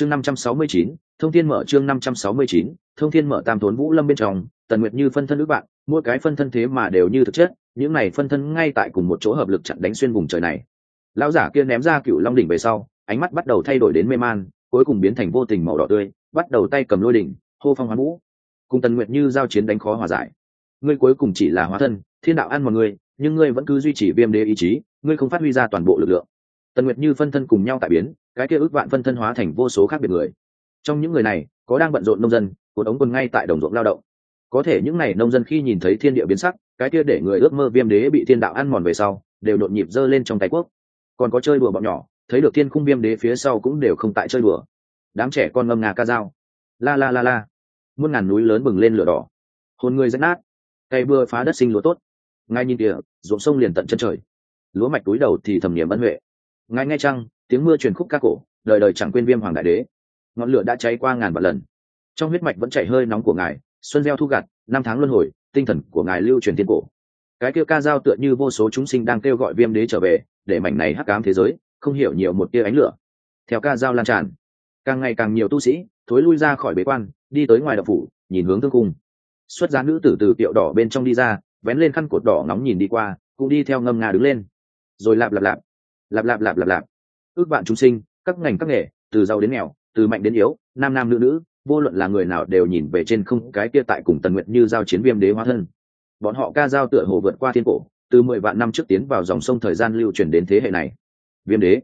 chương năm trăm sáu mươi chín, thông thiên mở chương năm trăm sáu mươi chín, thông thiên mở tam thốn vũ lâm bên trong, tần nguyệt như phân thân ước bạn, mỗi cái phân thân thế mà đều như thực chất, những này phân thân ngay tại cùng một chỗ hợp lực chặn đánh xuyên vùng trời này. Lão giả kia ném ra cựu long đỉnh về sau, ánh mắt bắt đầu thay đổi đến mê man, cuối cùng biến thành vô tình màu đỏ tươi, bắt đầu tay cầm lôi đỉnh, hô phong hoán vũ. Cùng tần nguyệt như giao chiến đánh khó hòa giải. Ngươi cuối cùng chỉ là hóa thân, thiên đạo ăn mọi người nhưng ngươi vẫn cứ duy trì viêm đế ý chí, ngươi không phát huy ra toàn bộ lực lượng. Tần nguyệt như phân thân cùng nhau tại biến cái kia ước vạn phân thân hóa thành vô số khác biệt người. Trong những người này, có đang bận rộn nông dân, cuốn ống quân ngay tại đồng ruộng lao động. Có thể những này nông dân khi nhìn thấy thiên địa biến sắc, cái kia để người ước mơ viêm đế bị thiên đạo ăn mòn về sau, đều nhộn nhịp giơ lên trong tay quốc. Còn có chơi đùa bọn nhỏ, thấy được thiên khung viêm đế phía sau cũng đều không tại chơi đùa. Đám trẻ con ngâm ngà ca dao. La la la la. Muôn ngàn núi lớn bừng lên lửa đỏ. Hồn người rách nát. Cây bưa phá đất sinh lúa tốt. Ngay nhìn kìa, ruộng sông liền tận chân trời. Lúa mạch túi đầu thì thầm niệm ân huệ ngay ngay trăng tiếng mưa truyền khúc ca cổ, đời đời chẳng quên viêm hoàng đại đế. Ngọn lửa đã cháy qua ngàn vạn lần. Trong huyết mạch vẫn chảy hơi nóng của ngài, xuân gieo thu gặt, năm tháng luân hồi, tinh thần của ngài lưu truyền tiên cổ. Cái kêu ca dao tựa như vô số chúng sinh đang kêu gọi viêm đế trở về, để mảnh này hắc ám thế giới, không hiểu nhiều một tia ánh lửa. Theo ca dao lan tràn, càng ngày càng nhiều tu sĩ, thối lui ra khỏi bế quan, đi tới ngoài đập phủ, nhìn hướng thương cung. Xuất giá nữ tử từ tiệu đỏ bên trong đi ra, vén lên khăn cột đỏ nóng nhìn đi qua, cũng đi theo ngâm nga đứng lên. Rồi lạp lạp lạp lạp lạp lạp lạp lạp. Ước bạn chúng sinh, các ngành các nghề, từ giàu đến nghèo, từ mạnh đến yếu, nam nam nữ nữ, vô luận là người nào đều nhìn về trên không cái kia tại cùng tần nguyện như giao chiến viêm đế hóa thân. Bọn họ ca giao tựa hồ vượt qua thiên cổ, từ mười vạn năm trước tiến vào dòng sông thời gian lưu truyền đến thế hệ này. Viêm đế.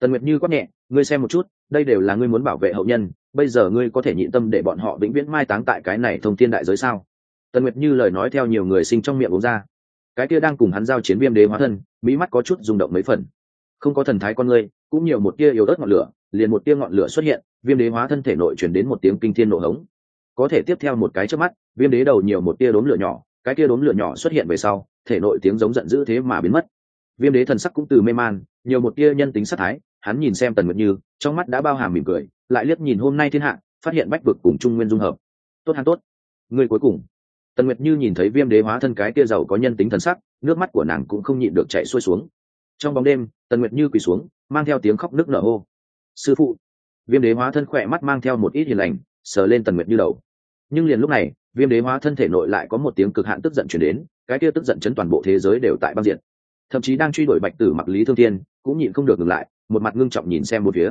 Tần nguyệt như quát nhẹ, ngươi xem một chút, đây đều là ngươi muốn bảo vệ hậu nhân, bây giờ ngươi có thể nhịn tâm để bọn họ vĩnh viễn mai táng tại cái này thông thiên đại giới sao? Tần nguyệt như lời nói theo nhiều người sinh trong miệng uống ra. Cái kia đang cùng hắn giao chiến viêm đế hóa thân, mỹ mắt có chút rung động mấy phần không có thần thái con người, cũng nhiều một tia yếu ớt ngọn lửa liền một tia ngọn lửa xuất hiện viêm đế hóa thân thể nội chuyển đến một tiếng kinh thiên nổ hống. Có thể tiếp theo một cái trước mắt viêm đế đầu nhiều một tia đốm lửa nhỏ cái tia đốm lửa nhỏ xuất hiện về sau thể nội tiếng giống giận dữ thế mà biến mất. Viêm đế thần sắc cũng từ mê man nhiều một tia nhân tính sắc thái hắn nhìn xem tần nguyệt như trong mắt đã bao hàm mỉm cười lại liếc nhìn hôm nay thiên hạ phát hiện bách vực cùng trung nguyên dung hợp. Tốt hắn tốt. Người cuối cùng. Tần nguyệt như nhìn thấy viêm đế hóa thân cái tia giàu có nhân tính thần sắc nước mắt của nàng cũng không nhịn được chạy xuôi xuống trong bóng đêm, tần nguyệt như quỳ xuống, mang theo tiếng khóc nức nở hô. Sư phụ. Viêm đế hóa thân khỏe mắt mang theo một ít hiền lành, sờ lên tần nguyệt như đầu. Nhưng liền lúc này, viêm đế hóa thân thể nội lại có một tiếng cực hạn tức giận chuyển đến, cái kia tức giận chấn toàn bộ thế giới đều tại băng diện thậm chí đang truy đuổi bạch tử mặc lý thương tiên cũng nhịn không được ngừng lại, một mặt ngưng trọng nhìn xem một phía.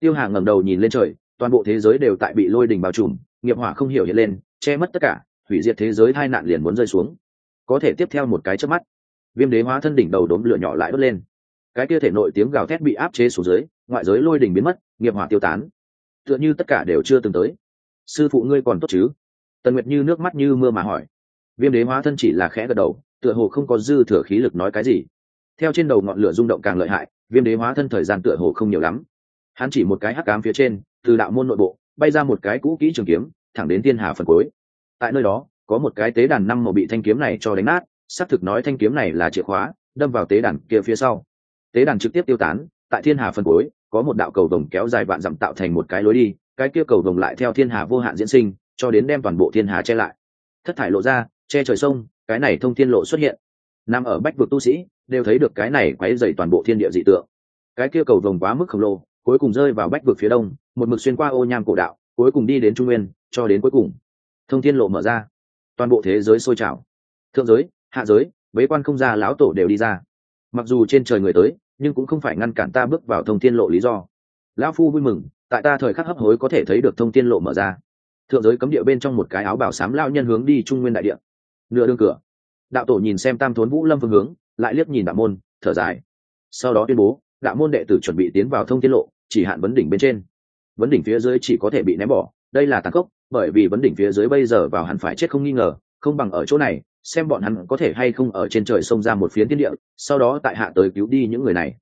Tiêu hà ngẩng đầu nhìn lên trời, toàn bộ thế giới đều tại bị lôi đình bao trùm, nghiệp hỏa không hiểu hiện lên, che mất tất cả, hủy diệt thế giới tai nạn liền muốn rơi xuống. Có thể tiếp theo một cái trước mắt viêm đế hóa thân đỉnh đầu đốm lửa nhỏ lại đốt lên. Cái kia thể nội tiếng gào thét bị áp chế xuống dưới, ngoại giới lôi đỉnh biến mất, nghiệp hỏa tiêu tán. Tựa như tất cả đều chưa từng tới. Sư phụ ngươi còn tốt chứ? Tần nguyệt như nước mắt như mưa mà hỏi. Viêm đế hóa thân chỉ là khẽ gật đầu, tựa hồ không có dư thừa khí lực nói cái gì. Theo trên đầu ngọn lửa rung động càng lợi hại, viêm đế hóa thân thời gian tựa hồ không nhiều lắm. Hắn chỉ một cái hắc cám phía trên, từ đạo môn nội bộ, bay ra một cái cũ kỹ trường kiếm, thẳng đến thiên hà phần cuối. Tại nơi đó, có một cái tế đàn năm màu bị thanh kiếm này cho đánh nát xác thực nói thanh kiếm này là chìa khóa, đâm vào tế đàn kia phía sau. Tế đàn trực tiếp tiêu tán, tại thiên hà phân cuối, có một đạo cầu vồng kéo dài vạn dặm tạo thành một cái lối đi, cái kia cầu vồng lại theo thiên hà vô hạn diễn sinh, cho đến đem toàn bộ thiên hà che lại. Thất thải lộ ra, che trời sông, cái này thông thiên lộ xuất hiện. Nằm ở bách vực tu sĩ, đều thấy được cái này quáy dày toàn bộ thiên địa dị tượng. Cái kia cầu vồng quá mức khổng lồ, cuối cùng rơi vào bách vực phía đông, một mực xuyên qua ô nham cổ đạo, cuối cùng đi đến trung nguyên, cho đến cuối cùng. Thông thiên lộ mở ra. Toàn bộ thế giới sôi trào. Thượng giới hạ giới, bế quan không ra lão tổ đều đi ra. Mặc dù trên trời người tới, nhưng cũng không phải ngăn cản ta bước vào thông thiên lộ lý do. Lão phu vui mừng, tại ta thời khắc hấp hối có thể thấy được thông thiên lộ mở ra. Thượng giới cấm địa bên trong một cái áo bảo sám lao nhân hướng đi trung nguyên đại địa. Nửa đường cửa. Đạo tổ nhìn xem tam thốn vũ lâm phương hướng, lại liếc nhìn đạo môn, thở dài. Sau đó tuyên bố, đạo môn đệ tử chuẩn bị tiến vào thông thiên lộ, chỉ hạn vấn đỉnh bên trên. Vấn đỉnh phía dưới chỉ có thể bị ném bỏ. Đây là tàn khốc, bởi vì vấn đỉnh phía dưới bây giờ vào hẳn phải chết không nghi ngờ không bằng ở chỗ này, xem bọn hắn có thể hay không ở trên trời xông ra một phiến thiên địa, sau đó tại hạ tới cứu đi những người này.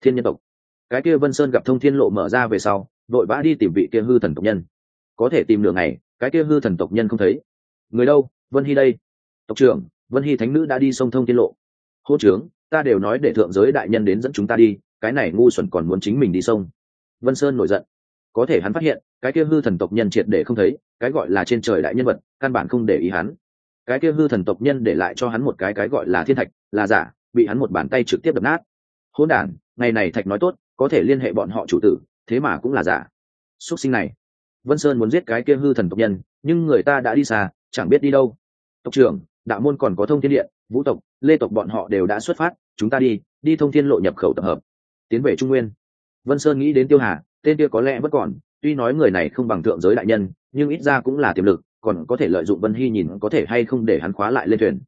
Thiên nhân tộc. Cái kia vân sơn gặp thông thiên lộ mở ra về sau, vội vã đi tìm vị kia hư thần tộc nhân. Có thể tìm nửa này cái kia hư thần tộc nhân không thấy. Người đâu? Vân hy đây. Tộc trưởng, vân hy thánh nữ đã đi sông thông thiên lộ. Hô trướng ta đều nói để thượng giới đại nhân đến dẫn chúng ta đi, cái này ngu xuẩn còn muốn chính mình đi sông. Vân sơn nổi giận. Có thể hắn phát hiện, cái kia hư thần tộc nhân triệt để không thấy, cái gọi là trên trời đại nhân vật, căn bản không để ý hắn cái kia hư thần tộc nhân để lại cho hắn một cái cái gọi là thiên thạch, là giả, bị hắn một bàn tay trực tiếp đập nát. Hôn đản, ngày này thạch nói tốt, có thể liên hệ bọn họ chủ tử, thế mà cũng là giả. Xuất sinh này, vân sơn muốn giết cái kia hư thần tộc nhân, nhưng người ta đã đi xa, chẳng biết đi đâu. Tộc trưởng, đạo môn còn có thông thiên điện, vũ tộc, lê tộc bọn họ đều đã xuất phát, chúng ta đi đi thông thiên lộ nhập khẩu tập hợp. Tiến về trung nguyên. Vân sơn nghĩ đến tiêu hà, tên kia có lẽ vẫn còn, tuy nói người này không bằng thượng giới đại nhân, nhưng ít ra cũng là tiềm lực còn có thể lợi dụng vân hy nhìn có thể hay không để hắn khóa lại lên thuyền.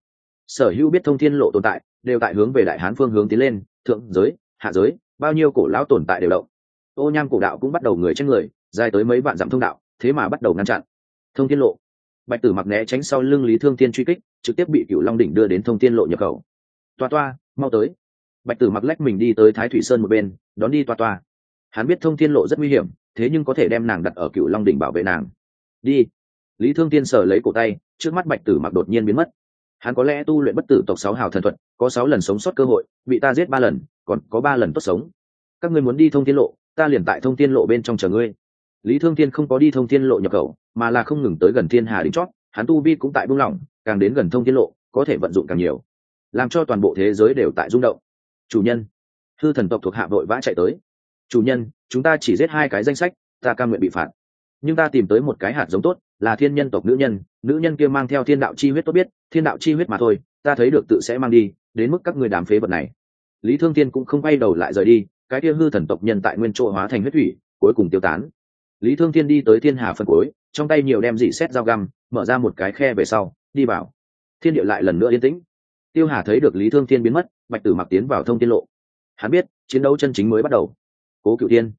Sở hữu biết thông thiên lộ tồn tại, đều tại hướng về đại hán phương hướng tiến lên, thượng giới, hạ giới, bao nhiêu cổ lão tồn tại đều động. Ô nham cổ đạo cũng bắt đầu người tranh người, dài tới mấy vạn dặm thông đạo, thế mà bắt đầu ngăn chặn. Thông thiên lộ. Bạch tử mặc né tránh sau lưng lý thương tiên truy kích, trực tiếp bị cựu long đỉnh đưa đến thông thiên lộ nhập khẩu. Toa toa, mau tới. Bạch tử mặc lách mình đi tới thái thủy sơn một bên, đón đi toa toa. Hắn biết thông thiên lộ rất nguy hiểm, thế nhưng có thể đem nàng đặt ở cựu long đỉnh bảo vệ nàng. Đi lý thương tiên sờ lấy cổ tay, trước mắt bạch tử mặc đột nhiên biến mất. Hắn có lẽ tu luyện bất tử tộc sáu hào thần thuật, có sáu lần sống sót cơ hội, bị ta giết ba lần, còn có ba lần tốt sống. Các ngươi muốn đi thông thiên lộ, ta liền tại thông thiên lộ bên trong chờ ngươi. Lý thương thiên không có đi thông thiên lộ nhập khẩu, mà là không ngừng tới gần thiên hà đính chót, hắn tu vi cũng tại buông lỏng, càng đến gần thông thiên lộ, có thể vận dụng càng nhiều, làm cho toàn bộ thế giới đều tại rung động. Chủ nhân thư thần tộc thuộc hạ vội vã chạy tới. Chủ nhân, chúng ta chỉ giết hai cái danh sách, ta cam nguyện bị phạt. Nhưng ta tìm tới một cái hạt giống tốt là thiên nhân tộc nữ nhân nữ nhân kia mang theo thiên đạo chi huyết tốt biết thiên đạo chi huyết mà thôi ta thấy được tự sẽ mang đi đến mức các người đàm phế vật này. Lý thương Thiên cũng không quay đầu lại rời đi cái kia hư thần tộc nhân tại nguyên chỗ hóa thành huyết thủy cuối cùng tiêu tán. Lý thương thiên đi tới thiên hà phân cối, trong tay nhiều đem dị xét dao găm mở ra một cái khe về sau đi vào. Thiên địa lại lần nữa yên tĩnh. Tiêu hà thấy được lý thương thiên biến mất bạch tử mặc tiến vào thông tiên lộ. Hắn biết chiến đấu chân chính mới bắt đầu. Cố cựu thiên.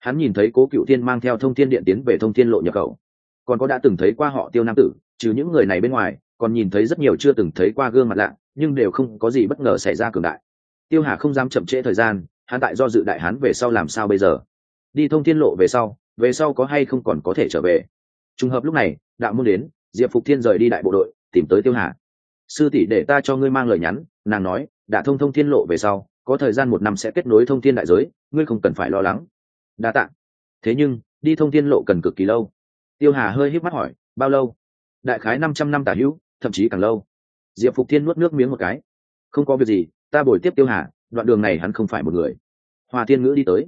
Hắn nhìn thấy cố cựu thiên mang theo thông thiên điện tiến về thông thiên lộ nhập khẩu còn có đã từng thấy qua họ tiêu nam tử, trừ những người này bên ngoài, còn nhìn thấy rất nhiều chưa từng thấy qua gương mặt lạ, nhưng đều không có gì bất ngờ xảy ra cường đại. Tiêu hà không dám chậm trễ thời gian, hắn tại do dự đại hán về sau làm sao bây giờ? Đi thông thiên lộ về sau về sau có hay không còn có thể trở về? Trùng hợp lúc này, đạo môn đến, diệp phục thiên rời đi đại bộ đội, tìm tới tiêu hà. Sư tỷ để ta cho ngươi mang lời nhắn, nàng nói, đã thông thông thiên lộ về sau, có thời gian một năm sẽ kết nối thông thiên đại giới, ngươi không cần phải lo lắng. Đa t ạ thế nhưng, đi thông thiên lộ cần cực kỳ lâu tiêu hà hơi híp mắt hỏi, bao lâu? Đại khái năm trăm năm tả hữu, thậm chí càng lâu. Diệp phục thiên nuốt nước miếng một cái. Không có việc gì, ta bồi tiếp tiêu hà, đoạn đường này hắn không phải một người. Hòa thiên ngữ đi tới.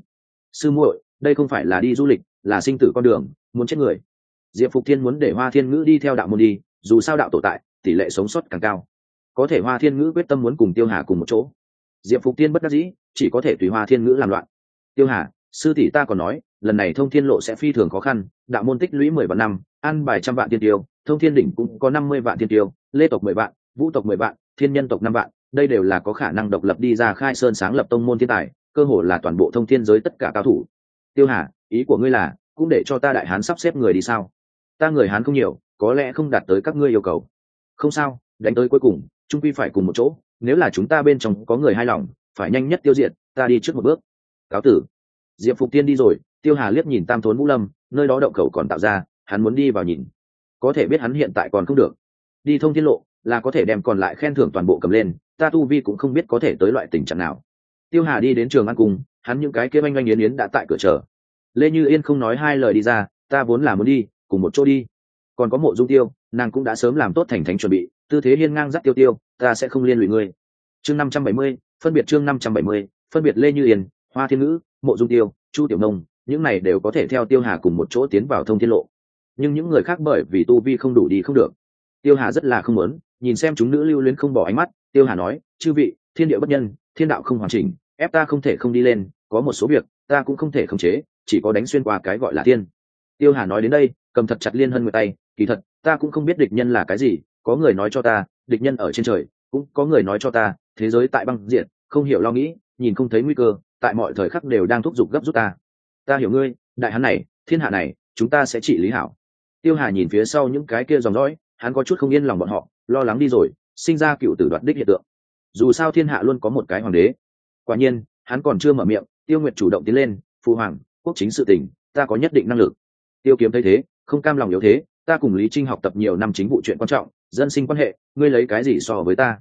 Sư muội, đây không phải là đi du lịch, là sinh tử con đường, muốn chết người. Diệp phục thiên muốn để hoa thiên ngữ đi theo đạo môn đi, dù sao đạo tổ tại, tỷ lệ sống sót càng cao. Có thể hoa thiên ngữ quyết tâm muốn cùng tiêu hà cùng một chỗ. Diệp phục thiên bất đắc dĩ, chỉ có thể tùy hoa thiên ngữ làm loạn. Tiêu hà, sư tỷ ta còn nói lần này thông thiên lộ sẽ phi thường khó khăn, đạo môn tích lũy mười vạn năm ăn bài trăm vạn tiên tiêu, thông thiên đỉnh cũng có năm mươi vạn tiên tiêu, lê tộc mười vạn, vũ tộc mười vạn, thiên nhân tộc năm vạn, đây đều là có khả năng độc lập đi ra khai sơn sáng lập tông môn thiên tài, cơ hồ là toàn bộ thông thiên giới tất cả cao thủ. Tiêu hà, ý của ngươi là, cũng để cho ta đại hán sắp xếp người đi sao? Ta người hán không nhiều, có lẽ không đạt tới các ngươi yêu cầu. Không sao, đánh tới cuối cùng trung quy phải cùng một chỗ, nếu là chúng ta bên trong có người hài lòng, phải nhanh nhất tiêu diệt, ta đi trước một bước. Cáo tử. Diệp phục tiên đi rồi tiêu hà liếc nhìn tam thốn vũ lâm, nơi đó động khẩu còn tạo ra, hắn muốn đi vào nhìn. Có thể biết hắn hiện tại còn không được. Đi thông tiết lộ, là có thể đem còn lại khen thưởng toàn bộ cầm lên, ta tu vi cũng không biết có thể tới loại tình trạng nào. Tiêu hà đi đến trường ăn cùng hắn những cái kia oanh oanh yến yến đã tại cửa chờ. Lê như yên không nói hai lời đi ra, ta vốn là muốn đi, cùng một chỗ đi. Còn có mộ dung tiêu, nàng cũng đã sớm làm tốt thành thánh chuẩn bị, tư thế hiên ngang dắt tiêu tiêu, ta sẽ không liên lụy ngươi. Chương năm trăm bảy mươi, phân biệt chương năm trăm bảy mươi, phân biệt lê như yên, hoa thiên ngữ, mộ dung tiêu, chu tiểu nông những này đều có thể theo tiêu hà cùng một chỗ tiến vào thông thiên lộ. Nhưng những người khác bởi vì tu vi không đủ đi không được. Tiêu hà rất là không muốn, nhìn xem chúng nữ lưu luyến không bỏ ánh mắt, tiêu hà nói, chư vị, thiên địa bất nhân, thiên đạo không hoàn chỉnh, ép ta không thể không đi lên, có một số việc, ta cũng không thể khống chế, chỉ có đánh xuyên qua cái gọi là thiên. Tiêu hà nói đến đây, cầm thật chặt liên hân người tay, kỳ thật, ta cũng không biết địch nhân là cái gì, có người nói cho ta, địch nhân ở trên trời, cũng có người nói cho ta, thế giới tại băng diện không hiểu lo nghĩ, nhìn không thấy nguy cơ, tại mọi thời khắc đều đang thúc giục gấp rút ta ta hiểu ngươi, đại hắn này, thiên hạ này, chúng ta sẽ trị lý hảo. Tiêu hà nhìn phía sau những cái kia dòng dõi, hắn có chút không yên lòng bọn họ, lo lắng đi rồi, sinh ra cựu tử đoạt đích hiện tượng. Dù sao thiên hạ luôn có một cái hoàng đế. Quả nhiên, hắn còn chưa mở miệng, tiêu nguyệt chủ động tiến lên phụ hoàng, quốc chính sự tình, ta có nhất định năng lực. Tiêu kiếm thấy thế, không cam lòng yếu thế, ta cùng lý trinh học tập nhiều năm chính vụ chuyện quan trọng, dân sinh quan hệ, ngươi lấy cái gì so với ta?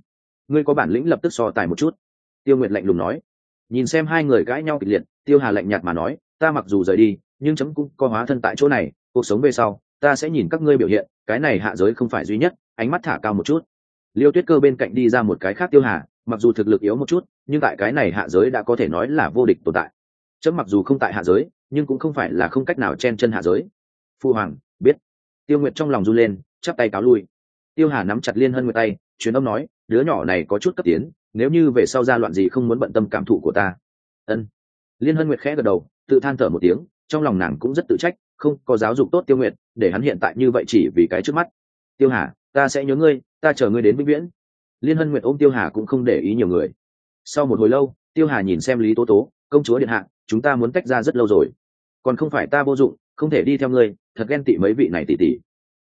Ngươi có bản lĩnh lập tức so tài một chút. Tiêu nguyệt lạnh lùng nói. Nhìn xem hai người cãi nhau kịch liệt, tiêu hà lạnh nhạt mà nói ta mặc dù rời đi, nhưng chấm cũng có hóa thân tại chỗ này, cuộc sống về sau, ta sẽ nhìn các ngươi biểu hiện, cái này hạ giới không phải duy nhất, ánh mắt thả cao một chút. Liêu tuyết cơ bên cạnh đi ra một cái khác tiêu hà, mặc dù thực lực yếu một chút, nhưng tại cái này hạ giới đã có thể nói là vô địch tồn tại. Chấm mặc dù không tại hạ giới, nhưng cũng không phải là không cách nào chen chân hạ giới. Phu hoàng, biết. Tiêu nguyệt trong lòng run lên, chắp tay cáo lui. Tiêu hà nắm chặt liên hân nguyệt tay, truyền âm nói, đứa nhỏ này có chút cấp tiến, nếu như về sau ra loạn gì không muốn bận tâm cảm thụ của ta. Ân. Liên hân nguyệt khẽ gật đầu tự than thở một tiếng, trong lòng nàng cũng rất tự trách, không có giáo dục tốt tiêu nguyệt, để hắn hiện tại như vậy chỉ vì cái trước mắt. Tiêu hà, ta sẽ nhớ ngươi, ta chờ ngươi đến vĩnh viễn. Liên hân nguyệt ôm tiêu hà cũng không để ý nhiều người. Sau một hồi lâu, tiêu hà nhìn xem lý tố tố, công chúa điện hạ, chúng ta muốn tách ra rất lâu rồi. Còn không phải ta vô dụng, không thể đi theo ngươi, thật ghen tị mấy vị này tỉ tỉ.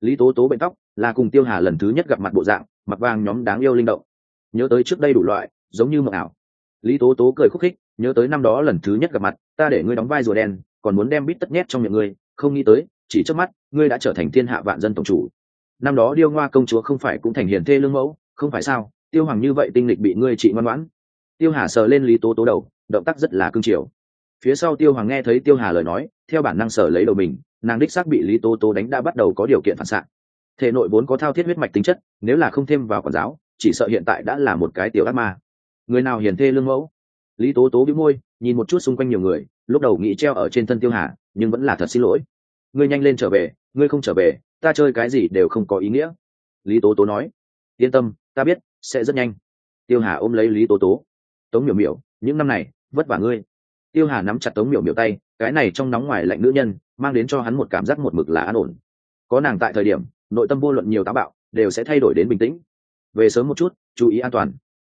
Lý tố tố bệnh tóc, là cùng tiêu hà lần thứ nhất gặp mặt bộ dạng, mặc vàng nhóm đáng yêu linh động. Nhớ tới trước đây đủ loại, giống như mộng ảo. Lý tố tố cười khúc khích, nhớ tới năm đó lần thứ nhất gặp mặt ta để ngươi đóng vai rùa đen, còn muốn đem bít tất nhét trong miệng ngươi, không nghĩ tới, chỉ trước mắt, ngươi đã trở thành thiên hạ vạn dân tổng chủ. Năm đó điêu ngoa công chúa không phải cũng thành hiền thê lương mẫu, không phải sao? Tiêu hoàng như vậy tinh lịch bị ngươi trị ngoan ngoãn. Tiêu hà sờ lên lý tố tố đầu, động tác rất là cương triều. Phía sau tiêu hoàng nghe thấy tiêu hà lời nói, theo bản năng sờ lấy đầu mình, nàng đích xác bị lý tố tố đánh đã bắt đầu có điều kiện phản xạ. Thể nội vốn có thao thiết huyết mạch tính chất, nếu là không thêm vào quản giáo, chỉ sợ hiện tại đã là một cái tiểu ác ma. Người nào hiền thê lương mẫu? Lý tố tố bĩu môi nhìn một chút xung quanh nhiều người, lúc đầu nghĩ treo ở trên thân tiêu hà, nhưng vẫn là thật xin lỗi. Ngươi nhanh lên trở về, ngươi không trở về, ta chơi cái gì đều không có ý nghĩa. Lý tố tố nói. Yên tâm, ta biết, sẽ rất nhanh. Tiêu hà ôm lấy lý tố tố. Tống miểu miểu, những năm này, vất vả ngươi. Tiêu hà nắm chặt tống miểu miểu tay, cái này trong nóng ngoài lạnh nữ nhân, mang đến cho hắn một cảm giác một mực là an ổn. Có nàng tại thời điểm, nội tâm vô luận nhiều táo bạo, đều sẽ thay đổi đến bình tĩnh. Về sớm một chút, chú ý an toàn.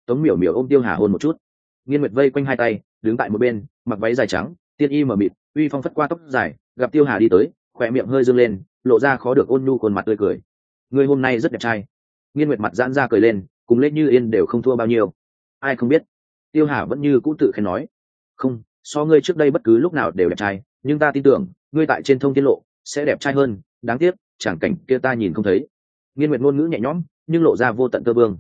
Tống miểu miểu ôm tiêu hà hôn một chút. Nghiên nguyệt vây quanh hai tay đứng tại một bên, mặc váy dài trắng, tiên y mờ mịt, uy phong phất qua tóc dài, gặp tiêu hà đi tới, khỏe miệng hơi dâng lên, lộ ra khó được ôn nhu khuôn mặt tươi cười. Người hôm nay rất đẹp trai. Nghiên nguyệt mặt giãn ra cười lên, cùng lết như yên đều không thua bao nhiêu. Ai không biết? Tiêu hà vẫn như cũ tự khen nói. Không, so ngươi trước đây bất cứ lúc nào đều đẹp trai, nhưng ta tin tưởng, ngươi tại trên thông tiết lộ, sẽ đẹp trai hơn, đáng tiếc, chẳng cảnh kia ta nhìn không thấy. Nghiên nguyệt ngôn ngữ nhẹ nhõm, nhưng lộ ra vô tận cơ vương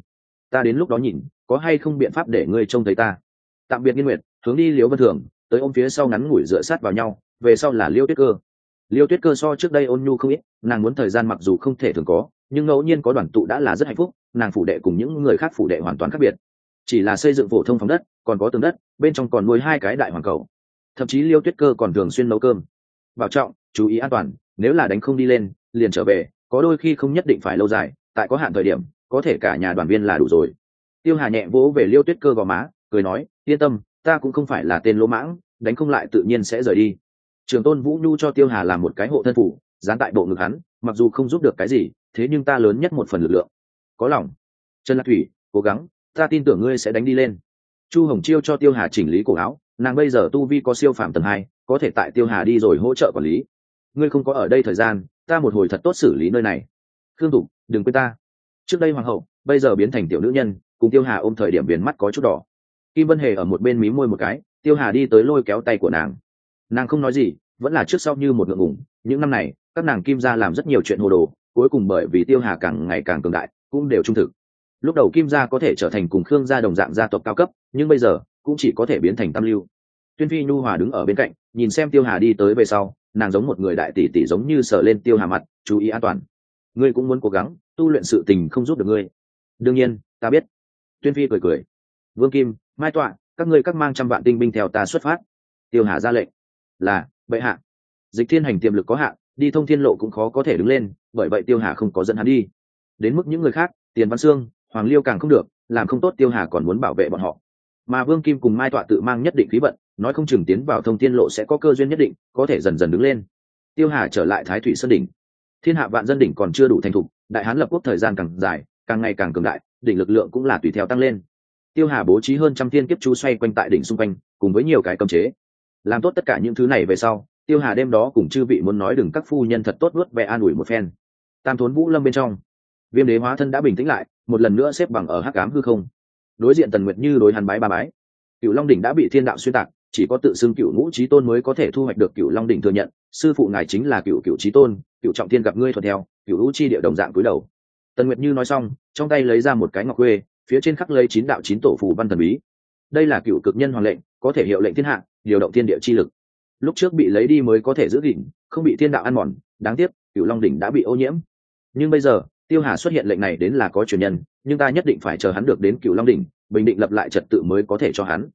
ta đến lúc đó nhìn, có hay không biện pháp để ngươi trông thấy ta? Tạm biệt nghiên nguyệt hướng đi liễu vân thường, tới ôm phía sau ngắn ngủi dựa sát vào nhau, về sau là liêu tuyết cơ. Liêu tuyết cơ so trước đây ôn nhu không ít, nàng muốn thời gian mặc dù không thể thường có, nhưng ngẫu nhiên có đoàn tụ đã là rất hạnh phúc, nàng phủ đệ cùng những người khác phủ đệ hoàn toàn khác biệt. Chỉ là xây dựng phổ thông phòng đất, còn có tường đất, bên trong còn nuôi hai cái đại hoàng cầu. Thậm chí liêu tuyết cơ còn thường xuyên nấu cơm. Bảo trọng, chú ý an toàn, nếu là đánh không đi lên, liền trở về, có đôi khi không nhất định phải lâu dài, tại có hạn thời điểm, có thể cả nhà đoàn viên là đủ rồi. Tiêu hà nhẹ vỗ về liêu tuyết cơ vào má, cười nói, yên tâm ta cũng không phải là tên lỗ mãng, đánh không lại tự nhiên sẽ rời đi. Trường tôn vũ nhu cho tiêu hà làm một cái hộ thân phủ, dán tại bộ ngực hắn, mặc dù không giúp được cái gì, thế nhưng ta lớn nhất một phần lực lượng. Có lòng. Trần lạc thủy, cố gắng, ta tin tưởng ngươi sẽ đánh đi lên. Chu hồng chiêu cho tiêu hà chỉnh lý cổ áo, nàng bây giờ tu vi có siêu phạm tầng hai, có thể tại tiêu hà đi rồi hỗ trợ quản lý. Ngươi không có ở đây thời gian, ta một hồi thật tốt xử lý nơi này. Khương tục đừng quên ta. Trước đây hoàng hậu, bây giờ biến thành tiểu nữ nhân, cùng tiêu hà ôm thời điểm biến mắt có chút đỏ kim vân hề ở một bên mí môi một cái, tiêu hà đi tới lôi kéo tay của nàng. Nàng không nói gì, vẫn là trước sau như một ngượng ngủng những năm này, các nàng kim gia làm rất nhiều chuyện hồ đồ, cuối cùng bởi vì tiêu hà càng ngày càng cường đại, cũng đều trung thực. Lúc đầu kim gia có thể trở thành cùng khương gia đồng dạng gia tộc cao cấp, nhưng bây giờ, cũng chỉ có thể biến thành tam lưu. Tuyên phi nhu hòa đứng ở bên cạnh, nhìn xem tiêu hà đi tới về sau, nàng giống một người đại tỷ tỷ giống như sờ lên tiêu hà mặt, chú ý an toàn. Ngươi cũng muốn cố gắng, tu luyện sự tình không giúp được ngươi. Đương nhiên, ta biết. Tuyên phi cười cười vương kim, mai tọa, các ngươi các mang trăm vạn tinh binh theo ta xuất phát. Tiêu hà ra lệnh. Là, bệ hạ. Dịch thiên hành tiềm lực có hạn, đi thông thiên lộ cũng khó có thể đứng lên, bởi vậy tiêu hà không có dẫn hắn đi. Đến mức những người khác, tiền văn sương, hoàng liêu càng không được, làm không tốt tiêu hà còn muốn bảo vệ bọn họ. Mà vương kim cùng mai tọa tự mang nhất định khí vận, nói không chừng tiến vào thông thiên lộ sẽ có cơ duyên nhất định, có thể dần dần đứng lên. Tiêu hà trở lại thái thủy sơn đỉnh. Thiên hạ vạn dân đỉnh còn chưa đủ thành thục, đại hán lập quốc thời gian càng dài, càng ngày càng cường đại, đỉnh lực lượng cũng là tùy theo tăng lên tiêu hà bố trí hơn trăm thiên kiếp chú xoay quanh tại đỉnh xung quanh, cùng với nhiều cái cấm chế. Làm tốt tất cả những thứ này về sau, tiêu hà đêm đó cùng chư vị muốn nói đừng các phu nhân thật tốt nuốt vẻ an ủi một phen. Tam thốn vũ lâm bên trong, viêm đế hóa thân đã bình tĩnh lại, một lần nữa xếp bằng ở hắc cám hư không. Đối diện tần nguyệt như đối hàn bái ba bái. Cựu long đỉnh đã bị thiên đạo xuyên tạc, chỉ có tự xưng cựu ngũ trí tôn mới có thể thu hoạch được cựu long đỉnh thừa nhận. Sư phụ ngài chính là cựu cựu trí tôn, cựu trọng thiên gặp ngươi thuận theo, cựu ngũ chi địa đồng dạng cúi đầu. Tần nguyệt như nói xong, trong tay lấy ra một cái ngọc quê phía trên khắc lấy chín đạo chín tổ phù văn thần bí. Đây là cựu cực nhân hoàng lệnh, có thể hiệu lệnh thiên hạ, điều động thiên địa chi lực. Lúc trước bị lấy đi mới có thể giữ gìn, không bị thiên đạo ăn mòn, đáng tiếc, cựu long đỉnh đã bị ô nhiễm. Nhưng bây giờ, tiêu hà xuất hiện lệnh này đến là có truyền nhân, nhưng ta nhất định phải chờ hắn được đến cựu long đỉnh, bình định lập lại trật tự mới có thể cho hắn.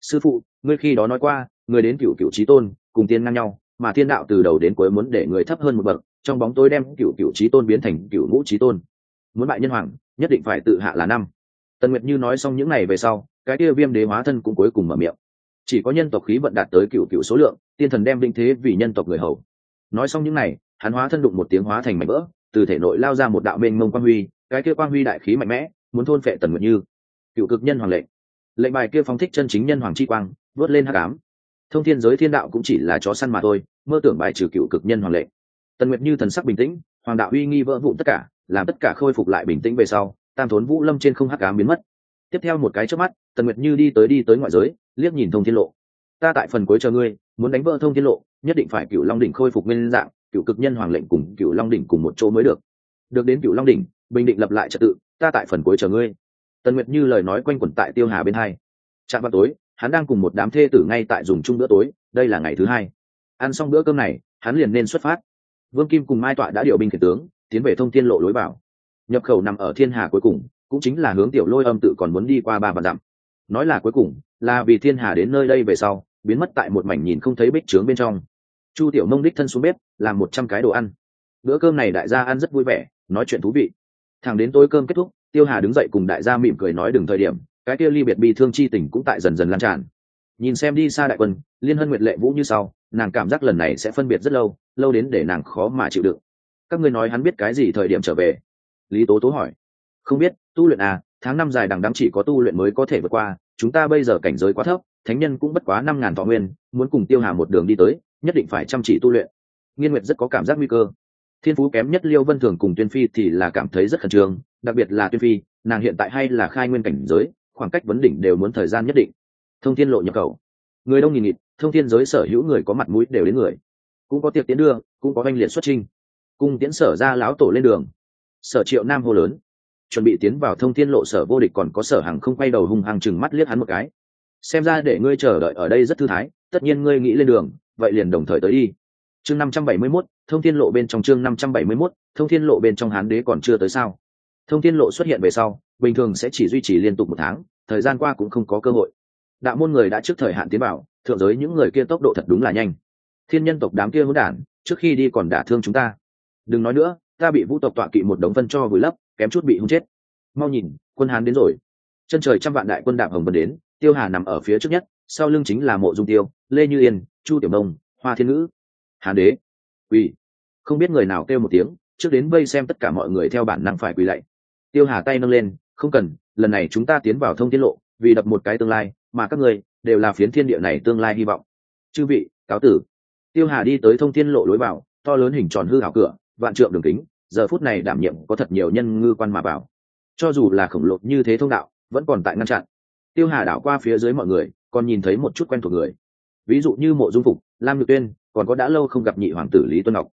Sư phụ, ngươi khi đó nói qua, người đến cựu cựu trí tôn, cùng tiên ngang nhau, mà thiên đạo từ đầu đến cuối muốn để người thấp hơn một bậc, trong bóng tối đem cựu cựu trí tôn biến thành cựu ngũ trí tôn. Muốn bại nhân hoàng, nhất định phải tự hạ là năm tần nguyệt như nói xong những ngày về sau, cái kia viêm đế hóa thân cũng cuối cùng mở miệng. Chỉ có nhân tộc khí vận đạt tới cựu cựu số lượng, tiên thần đem vinh thế vì nhân tộc người hầu. Nói xong những ngày hắn hóa thân đụng một tiếng hóa thành mảnh vỡ, từ thể nội lao ra một đạo mênh mông quang huy, cái kia quang huy đại khí mạnh mẽ, muốn thôn phệ tần nguyệt như. Cựu cực nhân hoàng lệnh. Lệnh bài kia phóng thích chân chính nhân hoàng chi quang, vớt lên hắc ám. thông thiên giới thiên đạo cũng chỉ là chó săn mà thôi, mơ tưởng bài trừ cựu cực nhân hoàng lệnh. Tần nguyệt như thần sắc bình tĩnh, hoàng đạo uy nghi vỡ vụn tất cả, làm tất cả khôi phục lại bình tĩnh về sau tam thốn vũ lâm trên không hắc ám biến mất. Tiếp theo một cái trước mắt, tần nguyệt như đi tới đi tới ngoại giới, liếc nhìn thông thiên lộ. Ta tại phần cuối chờ ngươi, muốn đánh vỡ thông thiên lộ, nhất định phải cựu long đỉnh khôi phục nguyên dạng cựu cực nhân hoàng lệnh cùng cựu long đỉnh cùng một chỗ mới được. Được đến cựu long đỉnh, bình định lập lại trật tự, ta tại phần cuối chờ ngươi. Tần nguyệt như lời nói quanh quẩn tại tiêu hà bên hai. Trạm vào tối, hắn đang cùng một đám thê tử ngay tại dùng chung bữa tối, đây là ngày thứ hai. Ăn xong bữa cơm này, hắn liền nên xuất phát. Vương kim cùng mai tọa đã điều binh khiển tướng, tiến về thông thiên lộ lối vào nhập khẩu nằm ở thiên hà cuối cùng, cũng chính là hướng tiểu lôi âm tự còn muốn đi qua ba vạn dặm. Nói là cuối cùng, là vì thiên hà đến nơi đây về sau, biến mất tại một mảnh nhìn không thấy bích trướng bên trong. Chu tiểu mông đích thân xuống bếp, làm một trăm cái đồ ăn. Bữa cơm này đại gia ăn rất vui vẻ, nói chuyện thú vị. Thẳng đến tối cơm kết thúc, tiêu hà đứng dậy cùng đại gia mỉm cười nói đừng thời điểm, cái kia ly biệt bi thương chi tình cũng tại dần dần lan tràn. Nhìn xem đi xa đại quân, liên hân nguyệt lệ vũ như sau, nàng cảm giác lần này sẽ phân biệt rất lâu lâu đến để nàng khó mà chịu đựng. Các ngươi nói hắn biết cái gì thời điểm trở về lý tố tố hỏi. Không biết, tu luyện à tháng năm dài đằng đắng chỉ có tu luyện mới có thể vượt qua, chúng ta bây giờ cảnh giới quá thấp, thánh nhân cũng bất quá năm ngàn thọ nguyên, muốn cùng tiêu hà một đường đi tới, nhất định phải chăm chỉ tu luyện. Nghiên nguyệt rất có cảm giác nguy cơ. Thiên phú kém nhất liêu vân thường cùng tuyên phi thì là cảm thấy rất khẩn trương, đặc biệt là tuyên phi, nàng hiện tại hay là khai nguyên cảnh giới, khoảng cách vấn đỉnh đều muốn thời gian nhất định. Thông thiên lộ nhập khẩu. Người đông nghìn nghịt, thông thiên giới sở hữu người có mặt mũi đều đến người. Cũng có tiệc tiến đưa, cũng có oanh liệt xuất trinh cung tiễn sở ra láo tổ lên đường sở triệu nam hô lớn. Chuẩn bị tiến vào thông thiên lộ sở vô địch còn có sở hàng không quay đầu hung hăng chừng mắt liếc hắn một cái. Xem ra để ngươi chờ đợi ở đây rất thư thái tất nhiên ngươi nghĩ lên đường vậy liền đồng thời tới đi. Chương năm trăm bảy mươi 571, thông thiên lộ bên trong chương năm trăm bảy mươi 571, thông thiên lộ bên trong hán đế còn chưa tới sao? Thông thiên lộ xuất hiện về sau bình thường sẽ chỉ duy trì liên tục một tháng thời gian qua cũng không có cơ hội. Đạo môn người đã trước thời hạn tiến vào thượng giới những người kia tốc độ thật đúng là nhanh. Thiên nhân tộc đám kia hỗn đản trước khi đi còn đả thương chúng ta. Đừng nói nữa ta bị vũ tộc tọa kỵ một đống phân cho vùi lấp kém chút bị hung chết. Mau nhìn quân hán đến rồi. Chân trời trăm vạn đại quân đạp hồng vân đến tiêu hà nằm ở phía trước nhất sau lưng chính là mộ dung tiêu lê như yên chu tiểu nông, hoa thiên ngữ. Hán đế. Quỳ. Không biết người nào kêu một tiếng trước đến vây xem tất cả mọi người theo bản năng phải quỳ lạy. Tiêu hà tay nâng lên không cần lần này chúng ta tiến vào thông tiết lộ vì đập một cái tương lai mà các người đều là phiến thiên địa này tương lai hy vọng. Chư vị cáo tử. Tiêu hà đi tới thông thiên lộ lối vào to lớn hình tròn hư hảo cửa vạn trượng đường kính, giờ phút này đảm nhiệm có thật nhiều nhân ngư quan mà vào. Cho dù là khổng lồ như thế thông đạo, vẫn còn tại ngăn chặn. Tiêu hà đảo qua phía dưới mọi người, còn nhìn thấy một chút quen thuộc người. Ví dụ như mộ dung phục, lam nhược tuyên, còn có đã lâu không gặp nhị hoàng tử lý tuân ngọc.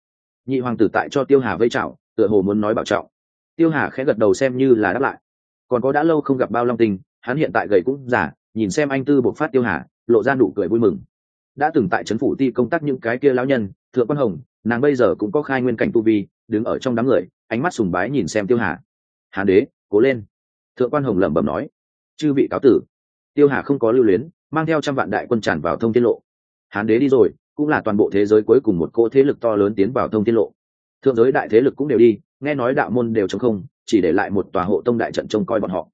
Nhị hoàng tử tại cho tiêu hà vây chảo, tựa hồ muốn nói bảo trọng. Tiêu hà khẽ gật đầu xem như là đáp lại. Còn có đã lâu không gặp bao long tinh, hắn hiện tại gầy cũng giả nhìn xem anh tư bộc phát tiêu hà, lộ ra nụ cười vui mừng. Đã từng tại trấn phủ ti công tác những cái kia lão nhân, thượng quan hồng nàng bây giờ cũng có khai nguyên cảnh tu vi, đứng ở trong đám người, ánh mắt sùng bái nhìn xem tiêu hà. Hán đế, cố lên. Thượng quan hồng lẩm bẩm nói. Chư vị cáo tử. Tiêu hà không có lưu luyến, mang theo trăm vạn đại quân tràn vào thông tiết lộ. Hán đế đi rồi, cũng là toàn bộ thế giới cuối cùng một cỗ thế lực to lớn tiến vào thông tiết lộ. Thượng giới đại thế lực cũng đều đi, nghe nói đạo môn đều chống không, chỉ để lại một tòa hộ tông đại trận trông coi bọn họ.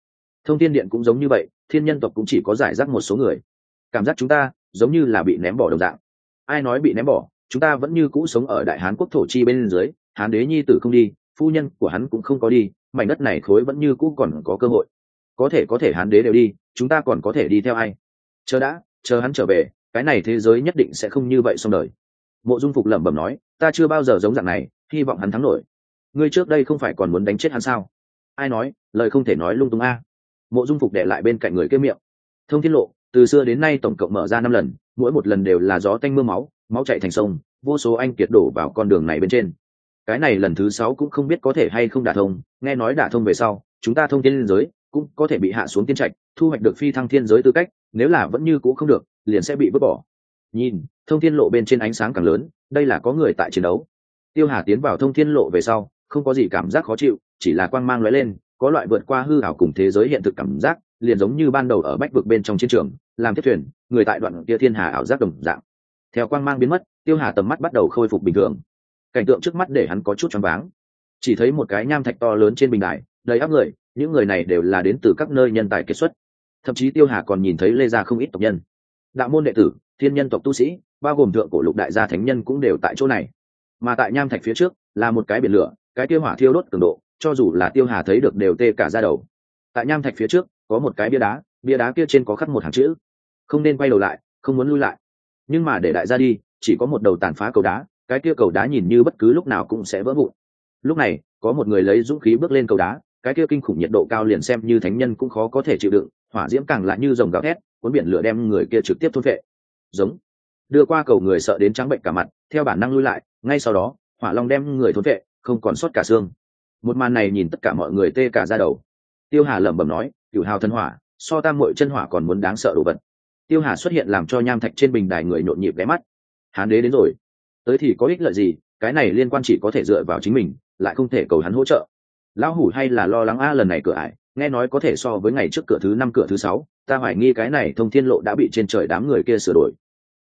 Thông tin điện cũng giống như vậy, thiên nhân tộc cũng chỉ có giải rác một số người. Cảm giác chúng ta giống như là bị ném bỏ đồng dạng. Ai nói bị ném bỏ? Chúng ta vẫn như cũ sống ở đại hán quốc thổ chi bên dưới, hán đế nhi tử không đi, phu nhân của hắn cũng không có đi, mảnh đất này khối vẫn như cũ còn có cơ hội. Có thể có thể hán đế đều đi, chúng ta còn có thể đi theo ai? Chờ đã, chờ hắn trở về, cái này thế giới nhất định sẽ không như vậy xong đời. Mộ dung phục lẩm bẩm nói, ta chưa bao giờ giống dạng này, hy vọng hắn thắng nổi. Ngươi trước đây không phải còn muốn đánh chết hắn sao? Ai nói, lời không thể nói lung tung a. Mộ dung phục để lại bên cạnh người kế miệng. Thông tiết lộ, từ xưa đến nay tổng cộng mở ra năm lần, mỗi một lần đều là gió tanh mưa máu máu chạy thành sông, vô số anh kiệt đổ vào con đường này bên trên. Cái này lần thứ sáu cũng không biết có thể hay không đả thông, nghe nói đả thông về sau, chúng ta thông tin liên giới cũng có thể bị hạ xuống tiên trạch, thu hoạch được phi thăng thiên giới tư cách, nếu là vẫn như cũ không được, liền sẽ bị vứt bỏ. Nhìn, thông thiên lộ bên trên ánh sáng càng lớn, đây là có người tại chiến đấu. Tiêu hà tiến vào thông thiên lộ về sau, không có gì cảm giác khó chịu, chỉ là quang mang lóe lên, có loại vượt qua hư ảo cùng thế giới hiện thực cảm giác, liền giống như ban đầu ở bách vực bên trong chiến trường, làm thiết thuyền, người tại đoạn kia thiên hà ảo giác đồng dạng theo quang mang biến mất, tiêu hà tầm mắt bắt đầu khôi phục bình thường. Cảnh tượng trước mắt để hắn có chút choáng váng. Chỉ thấy một cái nham thạch to lớn trên bình đài, đầy áp người, những người này đều là đến từ các nơi nhân tài kết xuất. Thậm chí tiêu hà còn nhìn thấy lê gia không ít tộc nhân. Đạo môn đệ tử, thiên nhân tộc tu sĩ, bao gồm thượng cổ lục đại gia thánh nhân cũng đều tại chỗ này. Mà tại nham thạch phía trước, là một cái biển lửa, cái tiêu hỏa thiêu đốt cường độ, cho dù là tiêu hà thấy được đều tê cả ra đầu. Tại nham thạch phía trước, có một cái bia đá bia đá kia trên có khắc một hàng chữ. Không nên quay đầu lại, không muốn lui lại nhưng mà để đại gia đi, chỉ có một đầu tàn phá cầu đá, cái kia cầu đá nhìn như bất cứ lúc nào cũng sẽ vỡ vụn. Lúc này, có một người lấy dũng khí bước lên cầu đá, cái kia kinh khủng nhiệt độ cao liền xem như thánh nhân cũng khó có thể chịu đựng, hỏa diễm càng lại như dòng gào thét, cuốn biển lửa đem người kia trực tiếp thôn vệ giống. Đưa qua cầu người sợ đến trắng bệnh cả mặt, theo bản năng lui lại, ngay sau đó, hỏa long đem người thôn vệ không còn sót cả xương. Một màn này nhìn tất cả mọi người tê cả ra đầu. Tiêu hà lẩm bẩm nói, cửu hào thân hỏa, so tam mội chân hỏa còn muốn đáng sợ đồ vật tiêu hà xuất hiện làm cho nham thạch trên bình đài người nhộn nhịp ghé mắt. Hán đế đến rồi. Tới thì có ích lợi gì? Cái này liên quan chỉ có thể dựa vào chính mình, lại không thể cầu hắn hỗ trợ. Lão hủ hay là lo lắng a, lần này cửa ải, nghe nói có thể so với ngày trước cửa thứ năm, cửa thứ sáu. Ta hoài nghi cái này thông thiên lộ đã bị trên trời đám người kia sửa đổi.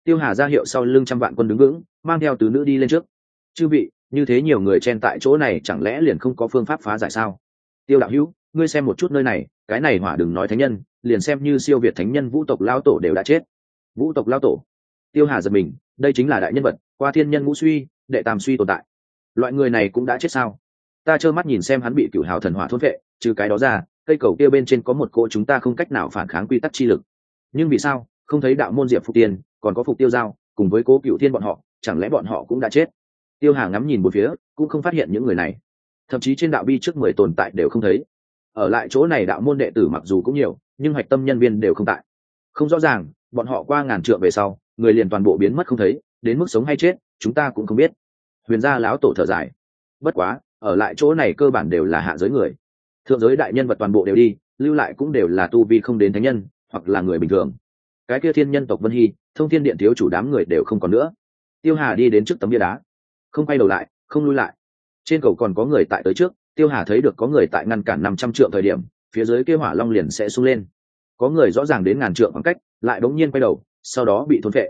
Tiêu hà ra hiệu sau lưng trăm vạn quân đứng vững, mang theo tứ nữ đi lên trước. Chư vị, như thế nhiều người chen tại chỗ này chẳng lẽ liền không có phương pháp phá giải sao? Tiêu đạo hữu, ngươi xem một chút nơi này, cái này hỏa đừng nói thánh nhân liền xem như siêu việt thánh nhân vũ tộc lao tổ đều đã chết. Vũ tộc lao tổ. Tiêu hà giật mình, đây chính là đại nhân vật, qua thiên nhân ngũ suy, đệ tam suy tồn tại. Loại người này cũng đã chết sao? Ta trơ mắt nhìn xem hắn bị cửu hào thần hỏa thốt vệ, trừ cái đó ra, cây cầu kia bên trên có một cỗ chúng ta không cách nào phản kháng quy tắc chi lực. Nhưng vì sao, không thấy đạo môn diệp phục tiên, còn có phục tiêu giao, cùng với cố cựu thiên bọn họ, chẳng lẽ bọn họ cũng đã chết? Tiêu hà ngắm nhìn một phía, cũng không phát hiện những người này. Thậm chí trên đạo bi trước mười tồn tại đều không thấy ở lại chỗ này đạo môn đệ tử mặc dù cũng nhiều, nhưng hạch tâm nhân viên đều không tại. Không rõ ràng, bọn họ qua ngàn trượng về sau, người liền toàn bộ biến mất không thấy, đến mức sống hay chết, chúng ta cũng không biết. Huyền gia lão tổ thở dài. Bất quá, ở lại chỗ này cơ bản đều là hạ giới người. Thượng giới đại nhân vật toàn bộ đều đi, lưu lại cũng đều là tu vi không đến thánh nhân, hoặc là người bình thường. Cái kia thiên nhân tộc vân hy, thông thiên điện thiếu chủ đám người đều không còn nữa. Tiêu hà đi đến trước tấm bia đá. Không quay đầu lại, không lui lại. Trên cầu còn có người tại tới trước tiêu hà thấy được có người tại ngăn cản năm trăm triệu thời điểm, phía dưới kia hỏa long liền sẽ sung lên. Có người rõ ràng đến ngàn trượng khoảng cách, lại đống nhiên quay đầu, sau đó bị thôn vệ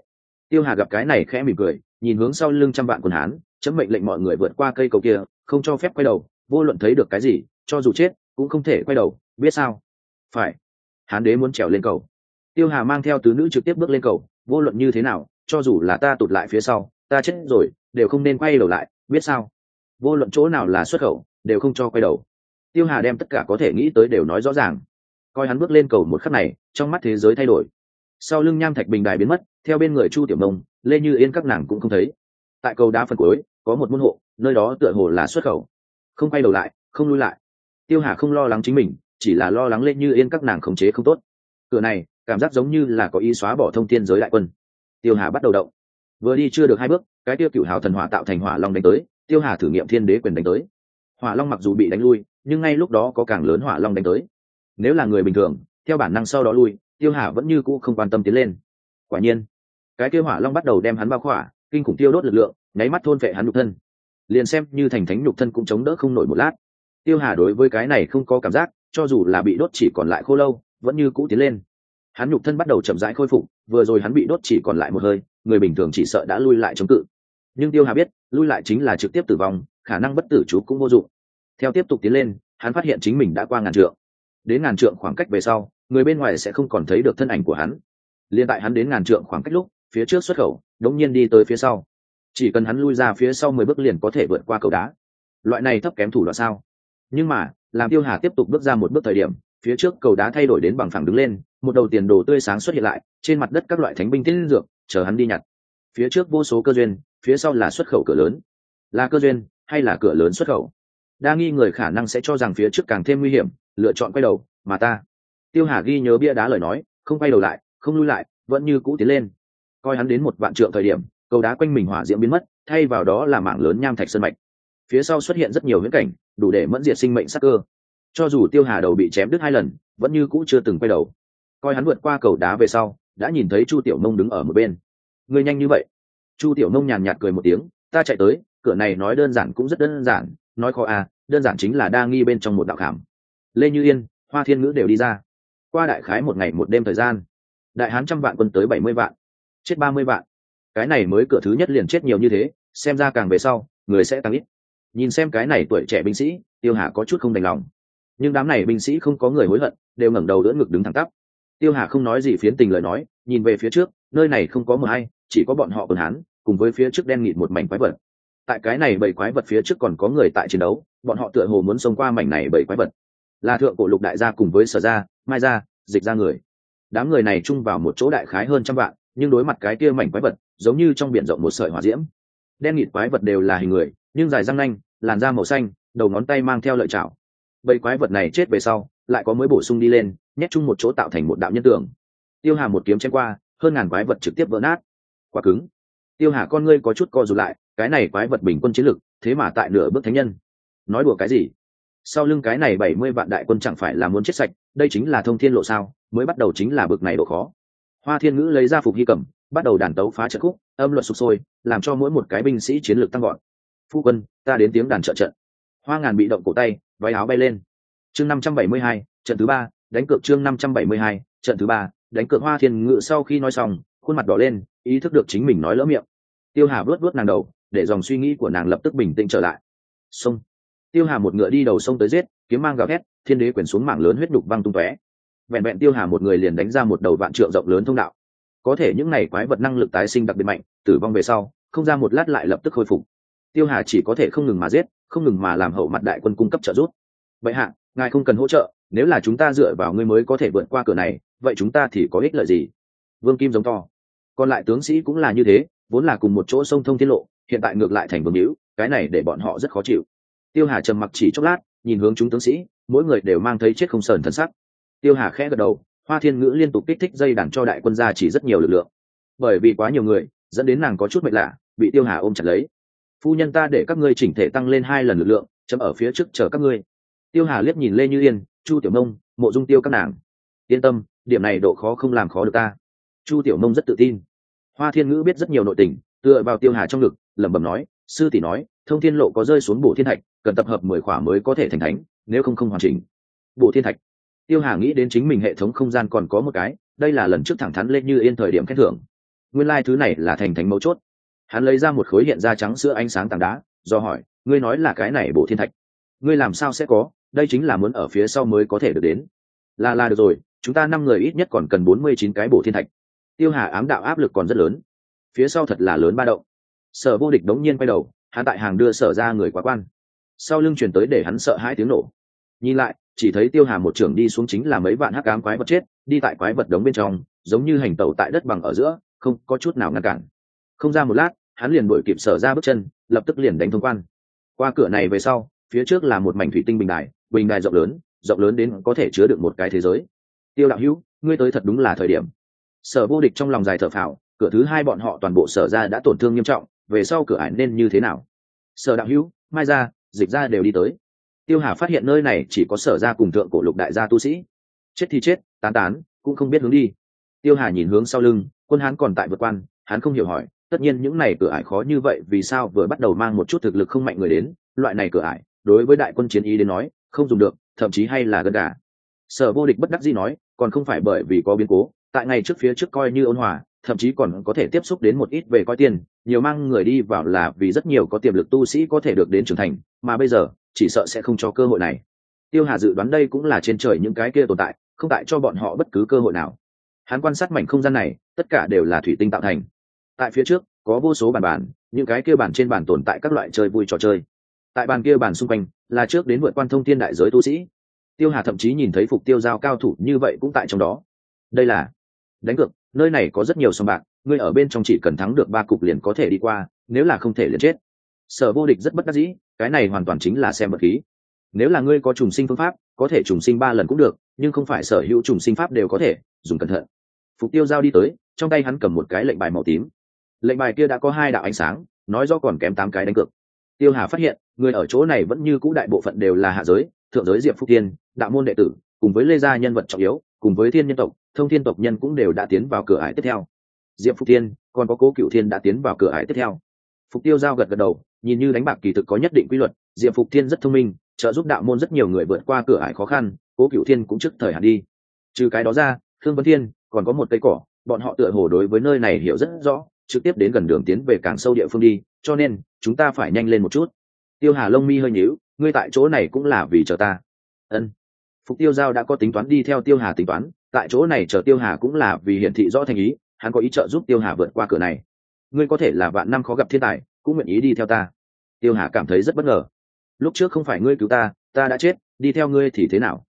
tiêu hà gặp cái này khẽ mỉm cười, nhìn hướng sau lưng trăm vạn quân hán, chấm mệnh lệnh mọi người vượt qua cây cầu kia, không cho phép quay đầu, vô luận thấy được cái gì, cho dù chết, cũng không thể quay đầu, biết sao? Phải. Hán đế muốn trèo lên cầu. Tiêu hà mang theo tứ nữ trực tiếp bước lên cầu, vô luận như thế nào, cho dù là ta tụt lại phía sau, ta chết rồi, đều không nên quay đầu lại, biết sao? Vô luận chỗ nào là xuất khẩu đều không cho quay đầu. Tiêu hà đem tất cả có thể nghĩ tới đều nói rõ ràng. Coi hắn bước lên cầu một khắc này, trong mắt thế giới thay đổi. Sau lưng nham thạch bình đài biến mất, theo bên người chu tiểu nông, lê như yên các nàng cũng không thấy. Tại cầu đá phần cuối, có một môn hộ, nơi đó tựa hồ là xuất khẩu. Không quay đầu lại, không lui lại. Tiêu hà không lo lắng chính mình, chỉ là lo lắng lên như yên các nàng khống chế không tốt. Cửa này, cảm giác giống như là có ý xóa bỏ thông tin giới đại quân. Tiêu hà bắt đầu động. Vừa đi chưa được hai bước, cái tiêu cựu hào thần hỏa tạo thành hỏa long đánh tới, tiêu hà thử nghiệm thiên đế quyền đánh tới hỏa long mặc dù bị đánh lui, nhưng ngay lúc đó có càng lớn hỏa long đánh tới. Nếu là người bình thường, theo bản năng sau đó lui, tiêu hà vẫn như cũ không quan tâm tiến lên. Quả nhiên, cái kêu hỏa long bắt đầu đem hắn bao khỏa, kinh khủng tiêu đốt lực lượng, nháy mắt thôn vệ hắn nhục thân. Liền xem như thành thánh nhục thân cũng chống đỡ không nổi một lát. Tiêu hà đối với cái này không có cảm giác, cho dù là bị đốt chỉ còn lại khô lâu, vẫn như cũ tiến lên. Hắn nhục thân bắt đầu chậm rãi khôi phục, vừa rồi hắn bị đốt chỉ còn lại một hơi, người bình thường chỉ sợ đã lui lại chống cự. Nhưng tiêu hà biết, lui lại chính là trực tiếp tử vong khả năng bất tử chú cũng vô dụng. Theo tiếp tục tiến lên, hắn phát hiện chính mình đã qua ngàn trượng. Đến ngàn trượng khoảng cách về sau, người bên ngoài sẽ không còn thấy được thân ảnh của hắn. Liên tại hắn đến ngàn trượng khoảng cách lúc, phía trước xuất khẩu, đống nhiên đi tới phía sau. Chỉ cần hắn lui ra phía sau mười bước liền có thể vượt qua cầu đá. Loại này thấp kém thủ đoạn sao? Nhưng mà, làm tiêu hà tiếp tục bước ra một bước thời điểm, phía trước cầu đá thay đổi đến bằng phẳng đứng lên, một đầu tiền đồ tươi sáng xuất hiện lại, trên mặt đất các loại thánh binh tiên dược, chờ hắn đi nhặt. Phía trước vô số cơ duyên, phía sau là xuất khẩu cửa lớn. Là cơ duyên hay là cửa lớn xuất khẩu? Đa nghi người khả năng sẽ cho rằng phía trước càng thêm nguy hiểm, lựa chọn quay đầu, mà ta. Tiêu hà ghi nhớ bia đá lời nói, không quay đầu lại, không lui lại, vẫn như cũ tiến lên. Coi hắn đến một vạn trượng thời điểm, cầu đá quanh mình hỏa diễm biến mất, thay vào đó là mảng lớn nham thạch sơn mạch. Phía sau xuất hiện rất nhiều viễn cảnh, đủ để mẫn diệt sinh mệnh sắc cơ. Cho dù tiêu hà đầu bị chém đứt hai lần, vẫn như cũ chưa từng quay đầu. Coi hắn vượt qua cầu đá về sau, đã nhìn thấy chu tiểu nông đứng ở một bên. Người nhanh như vậy. Chu tiểu nông nhàn nhạt cười một tiếng, ta chạy tới cửa này nói đơn giản cũng rất đơn giản, nói khó à đơn giản chính là đa nghi bên trong một đạo khảm. Lê như yên, hoa thiên ngữ đều đi ra. Qua đại khái một ngày một đêm thời gian, đại hán trăm vạn quân tới bảy mươi vạn, chết ba mươi vạn. Cái này mới cửa thứ nhất liền chết nhiều như thế, xem ra càng về sau, người sẽ càng ít. Nhìn xem cái này tuổi trẻ binh sĩ, tiêu hà có chút không đành lòng. Nhưng đám này binh sĩ không có người hối hận, đều ngẩng đầu đỡ ngực đứng thẳng tắp. Tiêu hà không nói gì phiến tình lời nói, nhìn về phía trước, nơi này không có mờ hay, chỉ có bọn họ quần hán, cùng với phía trước đen nghịt một mảnh quái vật tại cái này bảy quái vật phía trước còn có người tại chiến đấu, bọn họ tựa hồ muốn xông qua mảnh này bảy quái vật. Là thượng cổ lục đại gia cùng với sở gia, mai gia, dịch gia người. Đám người này chung vào một chỗ đại khái hơn trăm vạn, nhưng đối mặt cái kia mảnh quái vật, giống như trong biển rộng một sợi hỏa diễm. Đen nghịt quái vật đều là hình người, nhưng dài răng nanh, làn da màu xanh, đầu ngón tay mang theo lợi chảo. Bảy quái vật này chết về sau, lại có mới bổ sung đi lên, nhét chung một chỗ tạo thành một đạo nhân tường tiêu hà một kiếm chém qua, hơn ngàn quái vật trực tiếp vỡ nát. Quá cứng. Tiêu hà con ngươi có chút co rụt lại cái này quái vật bình quân chiến lực thế mà tại nửa bước thánh nhân. Nói đùa cái gì? Sau lưng cái này bảy mươi vạn đại quân chẳng phải là muốn chết sạch, đây chính là thông thiên lộ sao, mới bắt đầu chính là bực này độ khó. Hoa thiên ngữ lấy ra phục hy cẩm bắt đầu đàn tấu phá trận khúc, âm luật sụp sôi, làm cho mỗi một cái binh sĩ chiến lược tăng gọn phu quân, ta đến tiếng đàn trợ trận. Hoa ngàn bị động cổ tay, váy áo bay lên. Chương năm trăm bảy mươi hai, trận thứ ba, đánh cược chương năm trăm bảy mươi hai, trận thứ ba, đánh cược hoa thiên ngự sau khi nói xong, khuôn mặt đỏ lên, ý thức được chính mình nói lỡ miệng. Tiêu hà vớt vớt nàng đầu để dòng suy nghĩ của nàng lập tức bình tĩnh trở lại. Sông. Tiêu hà một ngựa đi đầu sông tới giết, kiếm mang gào thét, thiên đế quyển xuống mảng lớn huyết đục văng tung tóe. Vẹn vẹn tiêu hà một người liền đánh ra một đầu vạn trượng rộng lớn thông đạo. Có thể những này quái vật năng lực tái sinh đặc biệt mạnh, tử vong về sau, không ra một lát lại lập tức khôi phục. Tiêu hà chỉ có thể không ngừng mà giết, không ngừng mà làm hậu mặt đại quân cung cấp trợ giúp. Vậy hạ, ngài không cần hỗ trợ, nếu là chúng ta dựa vào ngươi mới có thể vượt qua cửa này, vậy chúng ta thì có ích lợi gì? Vương kim giống to. Còn lại tướng sĩ cũng là như thế, vốn là cùng một chỗ sông thông tiết lộ hiện tại ngược lại thành vương hữu, cái này để bọn họ rất khó chịu. Tiêu hà trầm mặc chỉ chốc lát, nhìn hướng chúng tướng sĩ, mỗi người đều mang thấy chết không sờn thân sắc. Tiêu hà khẽ gật đầu, hoa thiên ngữ liên tục kích thích dây đàn cho đại quân gia chỉ rất nhiều lực lượng. Bởi vì quá nhiều người, dẫn đến nàng có chút mệt lạ, bị tiêu hà ôm chặt lấy. Phu nhân ta để các ngươi chỉnh thể tăng lên hai lần lực lượng, chấm ở phía trước chờ các ngươi. Tiêu hà liếc nhìn lê như yên, chu tiểu nông mộ dung tiêu các nàng. Yên tâm, điểm này độ khó không làm khó được ta. Chu tiểu nông rất tự tin. Hoa thiên ngữ biết rất nhiều nội tình tựa vào tiêu hà trong ngực, lẩm bẩm nói, sư tỷ nói, thông thiên lộ có rơi xuống bổ thiên thạch, cần tập hợp mười khỏa mới có thể thành thánh, nếu không không hoàn chỉnh. Bộ thiên thạch. Tiêu hà nghĩ đến chính mình hệ thống không gian còn có một cái, đây là lần trước thẳng thắn lên như yên thời điểm khen thưởng. Nguyên lai、like、thứ này là thành thánh mấu chốt. Hắn lấy ra một khối hiện da trắng sữa ánh sáng tảng đá, do hỏi, ngươi nói là cái này bộ thiên thạch? Ngươi làm sao sẽ có? Đây chính là muốn ở phía sau mới có thể được đến. Là là được rồi, chúng ta năm người ít nhất còn cần bốn mươi chín cái bộ thiên thạch. Tiêu hà ám đạo áp lực còn rất lớn phía sau thật là lớn ba động. Sở vô địch đống nhiên quay đầu, hắn tại hàng đưa sở ra người quá quan. Sau lưng chuyển tới để hắn sợ hai tiếng nổ. Nhìn lại, chỉ thấy tiêu hà một trưởng đi xuống chính là mấy vạn hắc ám quái vật chết, đi tại quái vật đống bên trong, giống như hành tẩu tại đất bằng ở giữa, không có chút nào ngăn cản. Không ra một lát, hắn liền đuổi kịp sở ra bước chân, lập tức liền đánh thông quan. Qua cửa này về sau, phía trước là một mảnh thủy tinh bình đài bình đài rộng lớn rộng lớn đến có thể chứa được một cái thế giới. Tiêu đạo hữu, ngươi tới thật đúng là thời điểm. Sở vô địch trong lòng dài thở phào cửa thứ hai bọn họ toàn bộ sở ra đã tổn thương nghiêm trọng, về sau cửa ải nên như thế nào? Sở đạo hữu, mai ra, dịch ra đều đi tới. Tiêu hà phát hiện nơi này chỉ có sở ra cùng thượng cổ lục đại gia tu sĩ. Chết thì chết, tán tán, cũng không biết hướng đi. Tiêu hà nhìn hướng sau lưng, quân hán còn tại vượt quan, hắn không hiểu hỏi, tất nhiên những này cửa ải khó như vậy, vì sao vừa bắt đầu mang một chút thực lực không mạnh người đến, loại này cửa ải, đối với đại quân chiến ý đến nói, không dùng được, thậm chí hay là gần cả. Sở vô địch bất đắc dĩ nói, còn không phải bởi vì có biến cố, tại ngày trước phía trước coi như ôn hòa thậm chí còn có thể tiếp xúc đến một ít về coi tiền, nhiều mang người đi vào là vì rất nhiều có tiềm lực tu sĩ có thể được đến trưởng thành, mà bây giờ, chỉ sợ sẽ không cho cơ hội này. Tiêu hà dự đoán đây cũng là trên trời những cái kia tồn tại, không tại cho bọn họ bất cứ cơ hội nào. Hắn quan sát mảnh không gian này, tất cả đều là thủy tinh tạo thành. Tại phía trước, có vô số bàn bàn, những cái kia bàn trên bàn tồn tại các loại chơi vui trò chơi. Tại bàn kia bàn xung quanh, là trước đến vượt quan thông thiên đại giới tu sĩ. Tiêu hà thậm chí nhìn thấy phục tiêu giao cao thủ như vậy cũng tại trong đó. Đây là đánh cược nơi này có rất nhiều sòng bạc, ngươi ở bên trong chỉ cần thắng được ba cục liền có thể đi qua, nếu là không thể liền chết. Sở vô địch rất bất đắc dĩ, cái này hoàn toàn chính là xem vật khí. Nếu là ngươi có trùng sinh phương pháp, có thể trùng sinh ba lần cũng được, nhưng không phải sở hữu trùng sinh pháp đều có thể, dùng cẩn thận. Phục tiêu giao đi tới, trong tay hắn cầm một cái lệnh bài màu tím. Lệnh bài kia đã có hai đạo ánh sáng, nói do còn kém tám cái đánh cược. Tiêu hà phát hiện, người ở chỗ này vẫn như cũ đại bộ phận đều là hạ giới, thượng giới diệp phúc tiên, đạo môn đệ tử, cùng với lê gia nhân vật trọng yếu, cùng với thiên nhân tộc thông thiên tộc nhân cũng đều đã tiến vào cửa ải tiếp theo. Diệp Phục tiên còn có cố cựu thiên đã tiến vào cửa ải tiếp theo. Phục tiêu giao gật gật đầu, nhìn như đánh bạc kỳ thực có nhất định quy luật, diệp phục thiên rất thông minh, trợ giúp đạo môn rất nhiều người vượt qua cửa ải khó khăn, cố cựu thiên cũng trước thời hạn đi. Trừ cái đó ra thương vấn thiên, còn có một cây cỏ, bọn họ tựa hồ đối với nơi này hiểu rất rõ, trực tiếp đến gần đường tiến về càng sâu địa phương đi, cho nên, chúng ta phải nhanh lên một chút. Tiêu hà lông mi hơi nhíu, ngươi tại chỗ này cũng là vì chờ ta. Ân. Phục tiêu giao đã có tính toán đi theo tiêu hà tính toán tại chỗ này chờ tiêu hà cũng là vì hiển thị rõ thành ý, hắn có ý trợ giúp tiêu hà vượt qua cửa này. Ngươi có thể là vạn năm khó gặp thiên tài, cũng nguyện ý đi theo ta. Tiêu hà cảm thấy rất bất ngờ. Lúc trước không phải ngươi cứu ta ta đã chết, đi theo ngươi thì thế nào?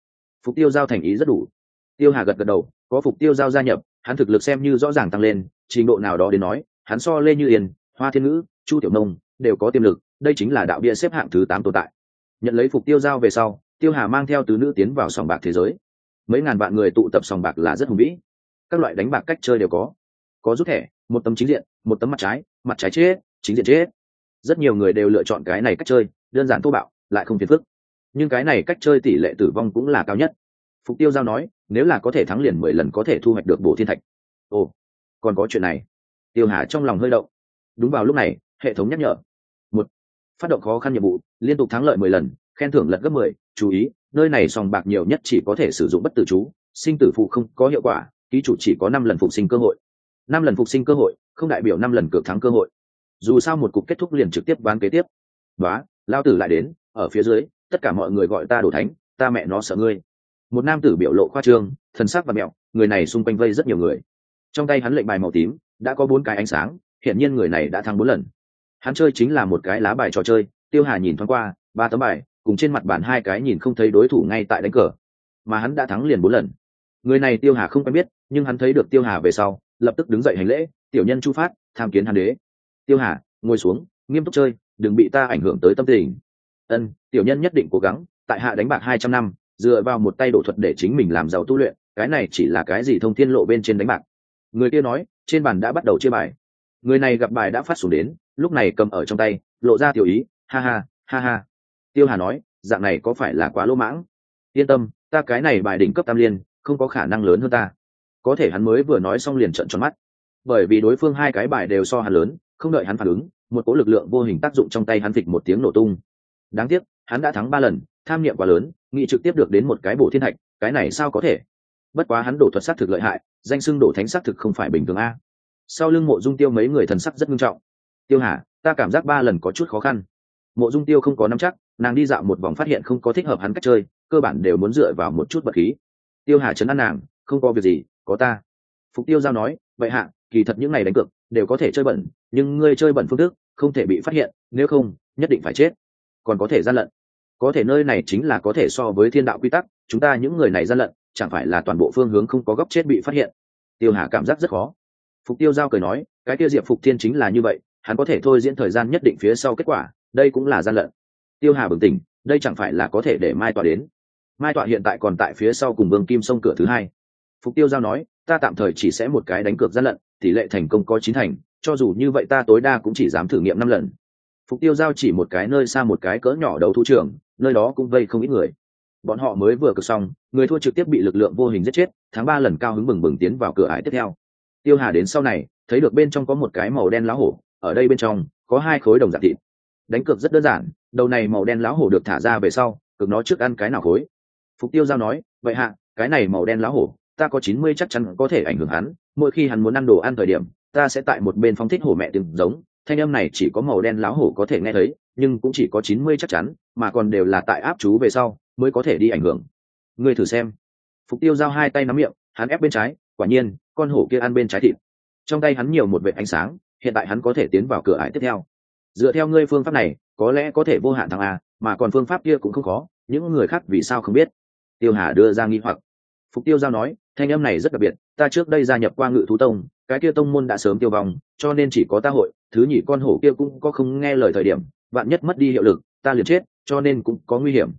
Phục tiêu giao thành ý rất đủ. Tiêu hà gật gật đầu, có phục tiêu giao gia nhập, hắn thực lực xem như rõ ràng tăng lên, trình độ nào đó đến nói, hắn so lê như yên, hoa thiên ngữ, chu tiểu nông đều có tiềm lực, đây chính là đạo bia xếp hạng thứ tám tồn tại. Nhận lấy phục tiêu giao về sau, tiêu hà mang theo tứ nữ tiến vào sòng bạc thế giới mấy ngàn vạn người tụ tập sòng bạc là rất hùng vĩ. Các loại đánh bạc cách chơi đều có. Có rút thẻ, một tấm chính diện, một tấm mặt trái mặt trái chết, chính diện chết. Rất nhiều người đều lựa chọn cái này cách chơi, đơn giản thô bạo, lại không phiền phức. Nhưng cái này cách chơi tỷ lệ tử vong cũng là cao nhất. Phục tiêu giao nói, nếu là có thể thắng liền mười lần có thể thu hoạch được bổ thiên thạch. Ồ, còn có chuyện này. Tiêu hà trong lòng hơi động. Đúng vào lúc này, hệ thống nhắc nhở. Một, phát động khó khăn nhiệm vụ, liên tục thắng lợi mười lần, khen thưởng lật gấp mười, chú ý nơi này sòng bạc nhiều nhất chỉ có thể sử dụng bất tử chú, sinh tử phụ không có hiệu quả, ký chủ chỉ có năm lần phục sinh cơ hội. Năm lần phục sinh cơ hội, không đại biểu năm lần cược thắng cơ hội. Dù sao một cục kết thúc liền trực tiếp bán kế tiếp. Đó lao tử lại đến, ở phía dưới, tất cả mọi người gọi ta đồ thánh, ta mẹ nó sợ ngươi. Một nam tử biểu lộ khoa trương, thần sắc và mẹo, người này xung quanh vây rất nhiều người. Trong tay hắn lệnh bài màu tím, đã có bốn cái ánh sáng, hiển nhiên người này đã thắng bốn lần. Hắn chơi chính là một cái lá bài trò chơi, tiêu hà nhìn thoáng qua, ba tấm bài cùng trên mặt bàn hai cái nhìn không thấy đối thủ ngay tại đánh cờ. Mà hắn đã thắng liền bốn lần. Người này tiêu hà không quen biết, nhưng hắn thấy được tiêu hà về sau, lập tức đứng dậy hành lễ, tiểu nhân chu phát, tham kiến hàn đế. Tiêu hà, ngồi xuống, nghiêm túc chơi, đừng bị ta ảnh hưởng tới tâm tình. Ân, tiểu nhân nhất định cố gắng, tại hạ đánh bạc hai trăm năm, dựa vào một tay đổ thuật để chính mình làm giàu tu luyện, cái này chỉ là cái gì thông thiên lộ bên trên đánh bạc? Người kia nói, trên bàn đã bắt đầu chia bài. Người này gặp bài đã phát xuống đến, lúc này cầm ở trong tay, lộ ra tiểu ý, ha ha ha ha tiêu hà nói, dạng này có phải là quá lỗ mãng? Yên tâm, ta cái này bài đỉnh cấp tam liên, không có khả năng lớn hơn ta. Có thể hắn mới vừa nói xong liền trận tròn mắt. Bởi vì đối phương hai cái bài đều so hắn lớn, không đợi hắn phản ứng, một cỗ lực lượng vô hình tác dụng trong tay hắn phịch một tiếng nổ tung. Đáng tiếc, hắn đã thắng ba lần, tham niệm quá lớn, nghị trực tiếp được đến một cái bổ thiên hạch, cái này sao có thể? Bất quá hắn đổ thuật s á t thực lợi hại, danh xưng đổ thánh s á t thực không phải bình thường a. Sau lưng mộ dung tiêu mấy người thần sắc rất nghiêm trọng. Tiêu hà, ta cảm giác ba lần có chút khó khăn. Mộ dung tiêu không có nắm chắc nàng đi dạo một vòng phát hiện không có thích hợp hắn cách chơi, cơ bản đều muốn dựa vào một chút vật khí. Tiêu hà chấn an nàng, không có việc gì, có ta. Phục tiêu giao nói, vậy hạ, kỳ thật những ngày đánh cược, đều có thể chơi bẩn, nhưng ngươi chơi bẩn phương thức, không thể bị phát hiện, nếu không, nhất định phải chết. Còn có thể gian lận. Có thể nơi này chính là có thể so với thiên đạo quy tắc, chúng ta những người này gian lận, chẳng phải là toàn bộ phương hướng không có góc chết bị phát hiện. Tiêu hà cảm giác rất khó. Phục tiêu giao cười nói, cái tiêu diệp phục thiên chính là như vậy, hắn có thể thôi diễn thời gian nhất định phía sau kết quả, đây cũng là gian lận tiêu hà bừng tỉnh đây chẳng phải là có thể để mai tọa đến. Mai tọa hiện tại còn tại phía sau cùng vương kim sông cửa thứ hai. Phục tiêu giao nói ta tạm thời chỉ sẽ một cái đánh cược gian lận tỷ lệ thành công có chín thành cho dù như vậy ta tối đa cũng chỉ dám thử nghiệm năm lần. Phục tiêu giao chỉ một cái nơi xa một cái cỡ nhỏ đầu thủ trưởng, nơi đó cũng vây không ít người. Bọn họ mới vừa cực xong người thua trực tiếp bị lực lượng vô hình giết chết tháng ba lần cao hứng bừng bừng tiến vào cửa ải tiếp theo. Tiêu hà đến sau này thấy được bên trong có một cái màu đen lá hổ ở đây bên trong có hai khối đồng dạng thịt. Đánh cược rất đơn giản đầu này màu đen lão hổ được thả ra về sau, cực nó trước ăn cái nào khối. Phục tiêu giao nói, vậy hạ, cái này màu đen lão hổ, ta có chín mươi chắc chắn có thể ảnh hưởng hắn, mỗi khi hắn muốn ăn đồ ăn thời điểm, ta sẽ tại một bên phong thích hổ mẹ từng giống. Thanh âm này chỉ có màu đen láo hổ có thể nghe thấy, nhưng cũng chỉ có chín mươi chắc chắn, mà còn đều là tại áp chú về sau, mới có thể đi ảnh hưởng. Ngươi thử xem. Phục tiêu giao hai tay nắm miệng, hắn ép bên trái, quả nhiên, con hổ kia ăn bên trái thịt. Trong tay hắn nhiều một vệ ánh sáng, hiện tại hắn có thể tiến vào cửa ải tiếp theo. Dựa theo ngươi phương pháp này có lẽ có thể vô hạn thằng a, mà còn phương pháp kia cũng không khó, những người khác vì sao không biết? Tiêu hà đưa ra nghi hoặc. Phục tiêu giao nói, thanh âm này rất đặc biệt, ta trước đây gia nhập qua ngự thú tông, cái kia tông môn đã sớm tiêu vong, cho nên chỉ có ta hội, thứ nhị con hổ kia cũng có không nghe lời thời điểm, vạn nhất mất đi hiệu lực, ta liền chết, cho nên cũng có nguy hiểm.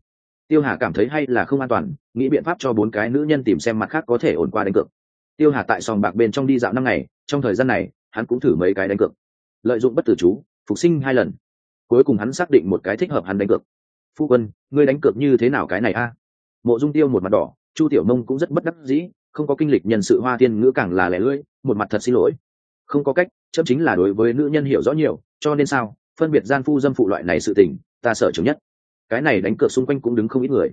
Tiêu hà cảm thấy hay là không an toàn, nghĩ biện pháp cho bốn cái nữ nhân tìm xem mặt khác có thể ổn qua đánh cược. Tiêu hà tại sòng bạc bên trong đi dạo năm ngày, trong thời gian này, hắn cũng thử mấy cái đánh cược. Lợi dụng bất tử chú, phục sinh hai lần cuối cùng hắn xác định một cái thích hợp hắn đánh cược. Phu quân, ngươi đánh cược như thế nào cái này a? Mộ dung tiêu một mặt đỏ, chu tiểu mông cũng rất bất đắc dĩ, không có kinh lịch nhân sự hoa thiên ngữ càng là lẻ lưỡi, một mặt thật xin lỗi. Không có cách, chấm chính là đối với nữ nhân hiểu rõ nhiều, cho nên sao? Phân biệt gian phu dâm phụ loại này sự tình, ta sợ chứng nhất. Cái này đánh cược xung quanh cũng đứng không ít người.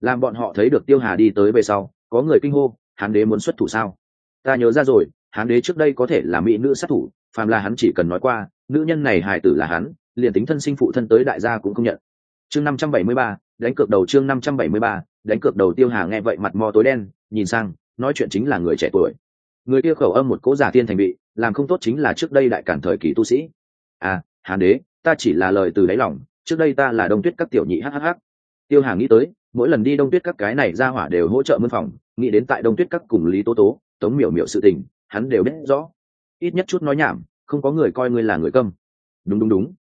Làm bọn họ thấy được tiêu hà đi tới về sau, có người kinh hô, hán đế muốn xuất thủ sao? Ta nhớ ra rồi, hán đế trước đây có thể là mỹ nữ sát thủ, phàm là hắn chỉ cần nói qua, nữ nhân này hài tử là hắn liền tính thân sinh phụ thân tới đại gia cũng không nhận. Chương năm trăm bảy mươi ba, đánh cược đầu chương năm trăm bảy mươi ba, đánh cược đầu tiêu hà nghe vậy mặt mò tối đen, nhìn sang, nói chuyện chính là người trẻ tuổi. Người kia khẩu âm một cố giả tiên thành bị, làm không tốt chính là trước đây đại cản thời kỳ tu sĩ. À hàn đế, ta chỉ là lời từ đáy lòng, trước đây ta là đông tuyết các tiểu nhị hhh tiêu hà nghĩ tới, mỗi lần đi đông tuyết các cái này ra hỏa đều hỗ trợ mân phòng, nghĩ đến tại đông tuyết các cùng lý tố tố, tống miểu miểu sự tình, hắn đều biết rõ. Ít nhất chút nói nhảm, không có người coi ngươi là người câm. Đúng đúng đúng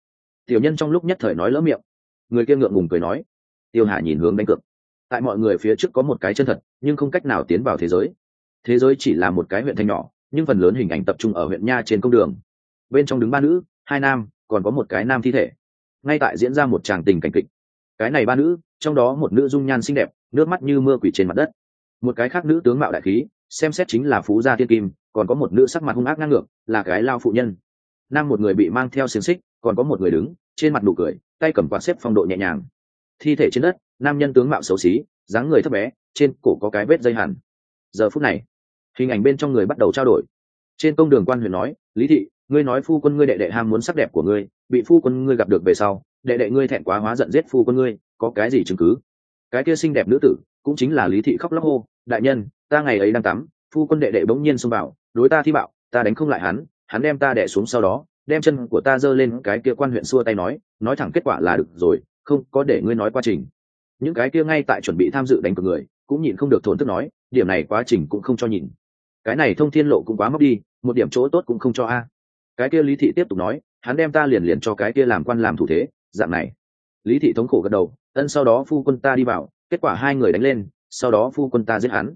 tiểu nhân trong lúc nhất thời nói lỡ miệng. Người kia ngượng ngùng cười nói. Tiêu hà nhìn hướng đánh cược. Tại mọi người phía trước có một cái chân thật, nhưng không cách nào tiến vào thế giới. Thế giới chỉ là một cái huyện thanh nhỏ, nhưng phần lớn hình ảnh tập trung ở huyện nha trên công đường. Bên trong đứng ba nữ, hai nam, còn có một cái nam thi thể. Ngay tại diễn ra một tràng tình cảnh kịch. Cái này ba nữ, trong đó một nữ dung nhan xinh đẹp, nước mắt như mưa quỷ trên mặt đất. Một cái khác nữ tướng mạo đại khí, xem xét chính là phú gia thiên kim, còn có một nữ sắc mặt hung ác ngang ngược, là cái lao phụ nhân. Nam một người bị mang theo xiềng xích còn có một người đứng, trên mặt nụ cười, tay cầm quạt xếp phong độ nhẹ nhàng. Thi thể trên đất, nam nhân tướng mạo xấu xí, dáng người thấp bé, trên cổ có cái vết dây hẳn. Giờ phút này, hình ảnh bên trong người bắt đầu trao đổi. Trên công đường quan huyền nói, lý thị, ngươi nói phu quân ngươi đệ đệ ham muốn sắc đẹp của ngươi, bị phu quân ngươi gặp được về sau, đệ đệ ngươi thẹn quá hóa giận giết phu quân ngươi, có cái gì chứng cứ? Cái kia xinh đẹp nữ tử, cũng chính là lý thị khóc lóc hô, đại nhân, ta ngày ấy đang tắm, phu quân đệ đệ bỗng nhiên xông vào, đối ta thi bạo, ta đánh không lại hắn hắn đem ta đẻ xuống sau đó đem chân của ta giơ lên cái kia quan huyện xua tay nói nói thẳng kết quả là được rồi, không có để ngươi nói quá trình. Những cái kia ngay tại chuẩn bị tham dự đánh cược người, cũng nhìn không được thổn thức nói, điểm này quá trình cũng không cho nhìn cái này thông thiên lộ cũng quá mất đi, một điểm chỗ tốt cũng không cho a. Cái kia lý thị tiếp tục nói, hắn đem ta liền liền cho cái kia làm quan làm thủ thế, dạng này. Lý thị thống khổ gật đầu, ân sau đó phu quân ta đi vào, kết quả hai người đánh lên, sau đó phu quân ta giết hắn.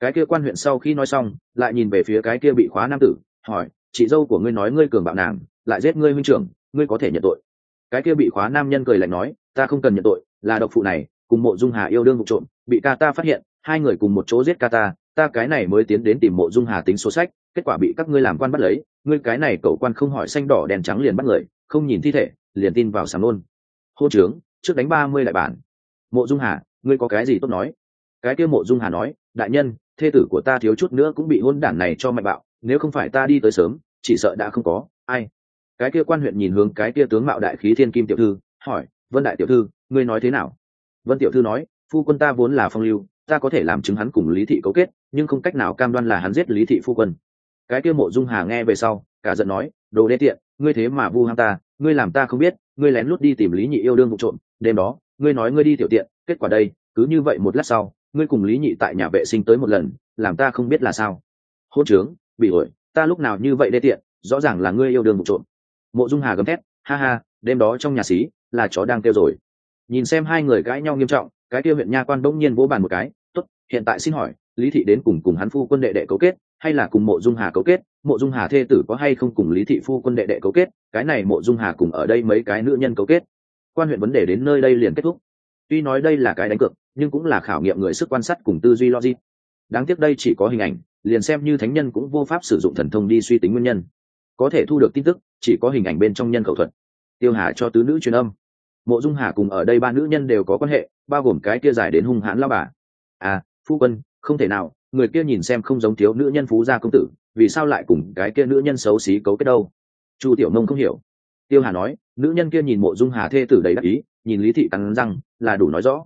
Cái kia quan huyện sau khi nói xong, lại nhìn về phía cái kia bị khóa nam tử, hỏi chị dâu của ngươi nói ngươi cường bạo nàng, lại giết ngươi huynh trưởng, ngươi có thể nhận tội. Cái kia bị khóa nam nhân cười lạnh nói, ta không cần nhận tội, là độc phụ này, cùng mộ dung hà yêu đương vụ trộm, bị ca ta phát hiện, hai người cùng một chỗ giết ca ta ta cái này mới tiến đến tìm mộ dung hà tính số sách, kết quả bị các ngươi làm quan bắt lấy, ngươi cái này cậu quan không hỏi xanh đỏ đèn trắng liền bắt người, không nhìn thi thể, liền tin vào sàm nôn. Hô trướng, trước đánh ba mươi đại bản. Mộ dung hà, ngươi có cái gì tốt nói? Cái kia mộ dung hà nói, đại nhân, thê tử của ta thiếu chút nữa cũng bị hôn đản này cho mạnh bạo nếu không phải ta đi tới sớm, chỉ sợ đã không có ai. Cái kia quan huyện nhìn hướng cái kia tướng mạo đại khí thiên kim tiểu thư, hỏi, vân đại tiểu thư, ngươi nói thế nào? Vân tiểu thư nói, phu quân ta vốn là phong lưu, ta có thể làm chứng hắn cùng lý thị cấu kết, nhưng không cách nào cam đoan là hắn giết lý thị phu quân. Cái kia mộ dung hà nghe về sau, cả giận nói, đồ đê tiện, ngươi thế mà vu ham ta, ngươi làm ta không biết, ngươi lén lút đi tìm lý nhị yêu đương vụ trộm, đêm đó, ngươi nói ngươi đi tiểu tiện, kết quả đây, cứ như vậy một lát sau, ngươi cùng lý nhị tại nhà vệ sinh tới một lần, làm ta không biết là sao. Hôn trướng bị ổi, ta lúc nào như vậy đê tiện, rõ ràng là ngươi yêu đương một trộm. Mộ dung hà gầm thét, ha ha, đêm đó trong nhà xí, là chó đang kêu rồi. Nhìn xem hai người cãi nhau nghiêm trọng, cái kia huyện nha quan bỗng nhiên vỗ bàn một cái, tốt, hiện tại xin hỏi, lý thị đến cùng cùng hắn phu quân đệ đệ cấu kết, hay là cùng mộ dung hà cấu kết? Mộ dung hà thê tử có hay không cùng lý thị phu quân đệ đệ cấu kết? Cái này mộ dung hà cùng ở đây mấy cái nữ nhân cấu kết. Quan huyện vấn đề đến nơi đây liền kết thúc. Tuy nói đây là cái đánh cược, nhưng cũng là khảo nghiệm người sức quan sát cùng tư duy logic. Đáng tiếc đây chỉ có hình ảnh liền xem như thánh nhân cũng vô pháp sử dụng thần thông đi suy tính nguyên nhân. Có thể thu được tin tức, chỉ có hình ảnh bên trong nhân khẩu thuật. Tiêu hà cho tứ nữ truyền âm. Mộ dung hà cùng ở đây ba nữ nhân đều có quan hệ, bao gồm cái kia dài đến hung hãn lao bà. À phu quân, không thể nào, người kia nhìn xem không giống thiếu nữ nhân phú gia công tử, vì sao lại cùng cái kia nữ nhân xấu xí cấu kết đâu? Chu tiểu nông không hiểu. Tiêu hà nói, nữ nhân kia nhìn mộ dung hà thê tử đầy đắc ý, nhìn lý thị cắn răng, là đủ nói rõ.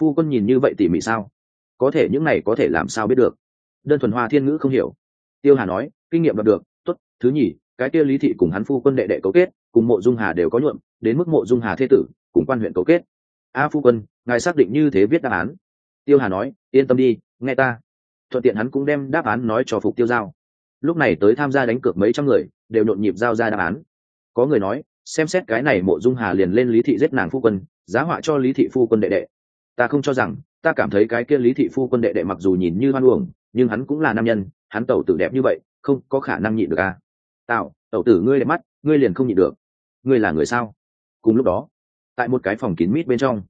Phu quân nhìn như vậy tỉ mỉ sao? Có thể những này có thể làm sao biết được? Đơn thuần hoa thiên ngữ không hiểu. Tiêu hà nói, kinh nghiệm đạt được, tốt, thứ nhì, cái kia lý thị cùng hắn phu quân đệ đệ cấu kết, cùng mộ dung hà đều có nhuộm, đến mức mộ dung hà thế tử, cùng quan huyện cấu kết. A phu quân, ngài xác định như thế viết đáp án. Tiêu hà nói, yên tâm đi, nghe ta. Thuận tiện hắn cũng đem đáp án nói cho phục tiêu giao. Lúc này tới tham gia đánh cược mấy trăm người, đều nhộn nhịp giao ra đáp án. Có người nói, xem xét cái này mộ dung hà liền lên lý thị giết nàng phu quân, giá họa cho lý thị phu quân đệ đệ. Ta không cho rằng, ta cảm thấy cái kia lý thị phu quân đệ đệ mặc dù nhìn như hoan uổng nhưng hắn cũng là nam nhân, hắn tẩu tử đẹp như vậy, không có khả năng nhịn được à. tạo tẩu tử ngươi đẹp mắt, ngươi liền không nhịn được. Ngươi là người sao? Cùng lúc đó, tại một cái phòng kín mít bên trong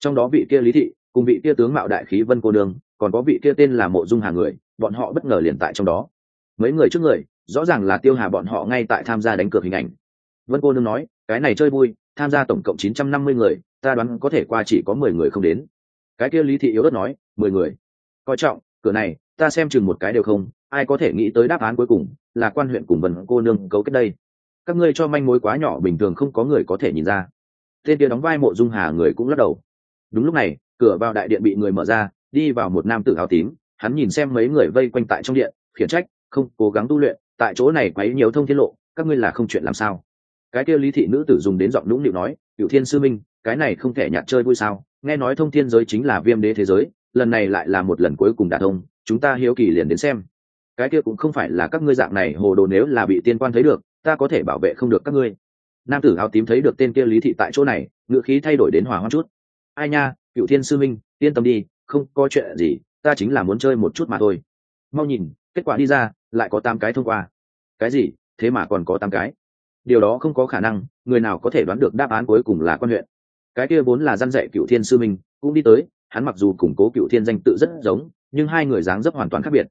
trong đó vị kia lý thị cùng vị kia tướng mạo đại khí vân cô đường còn có vị kia tên là mộ dung hà người, bọn họ bất ngờ liền tại trong đó. Mấy người trước người, rõ ràng là tiêu hà bọn họ ngay tại tham gia đánh cược hình ảnh. Vân cô nương nói, cái này chơi vui, tham gia tổng cộng chín trăm năm mươi người, ta đoán có thể qua chỉ có mười người không đến. Cái kia lý thị yếu đất nói, mười người. Coi trọng, cửa này ta xem chừng một cái đều không, ai có thể nghĩ tới đáp án cuối cùng là quan huyện cùng vần cô nương cấu kết đây. Các ngươi cho manh mối quá nhỏ bình thường không có người có thể nhìn ra. Tên kia đóng vai mộ dung hà người cũng lắc đầu. Đúng lúc này, cửa vào đại điện bị người mở ra, đi vào một nam tử áo tím, hắn nhìn xem mấy người vây quanh tại trong điện, khiển trách, không, cố gắng tu luyện, tại chỗ này quấy nhiều thông thiên lộ, các ngươi là không chuyện làm sao. Cái kia lý thị nữ tử dùng đến giọng lũng nịu nói cựu thiên sư minh, cái này không thể nhạt chơi vui sao? Nghe nói thông thiên giới chính là viêm đế thế giới, lần này lại là một lần cuối cùng đả thông chúng ta hiếu kỳ liền đến xem. Cái kia cũng không phải là các ngươi dạng này, hồ đồ nếu là bị tiên quan thấy được, ta có thể bảo vệ không được các ngươi. Nam tử áo tím thấy được tên kia lý thị tại chỗ này ngựa khí thay đổi đến hòa hoãn chút. Ai nha, cựu thiên sư minh, yên tâm đi, không có chuyện gì, ta chính là muốn chơi một chút mà thôi. Mau nhìn, kết quả đi ra, lại có tám cái thông qua. Cái gì? Thế mà còn có tám cái? Điều đó không có khả năng, người nào có thể đoán được đáp án cuối cùng là quan huyện. Cái kia vốn là gian dạy cựu thiên sư minh, cũng đi tới, hắn mặc dù củng cố cựu thiên danh tự rất giống nhưng hai người dáng dấp hoàn toàn khác biệt.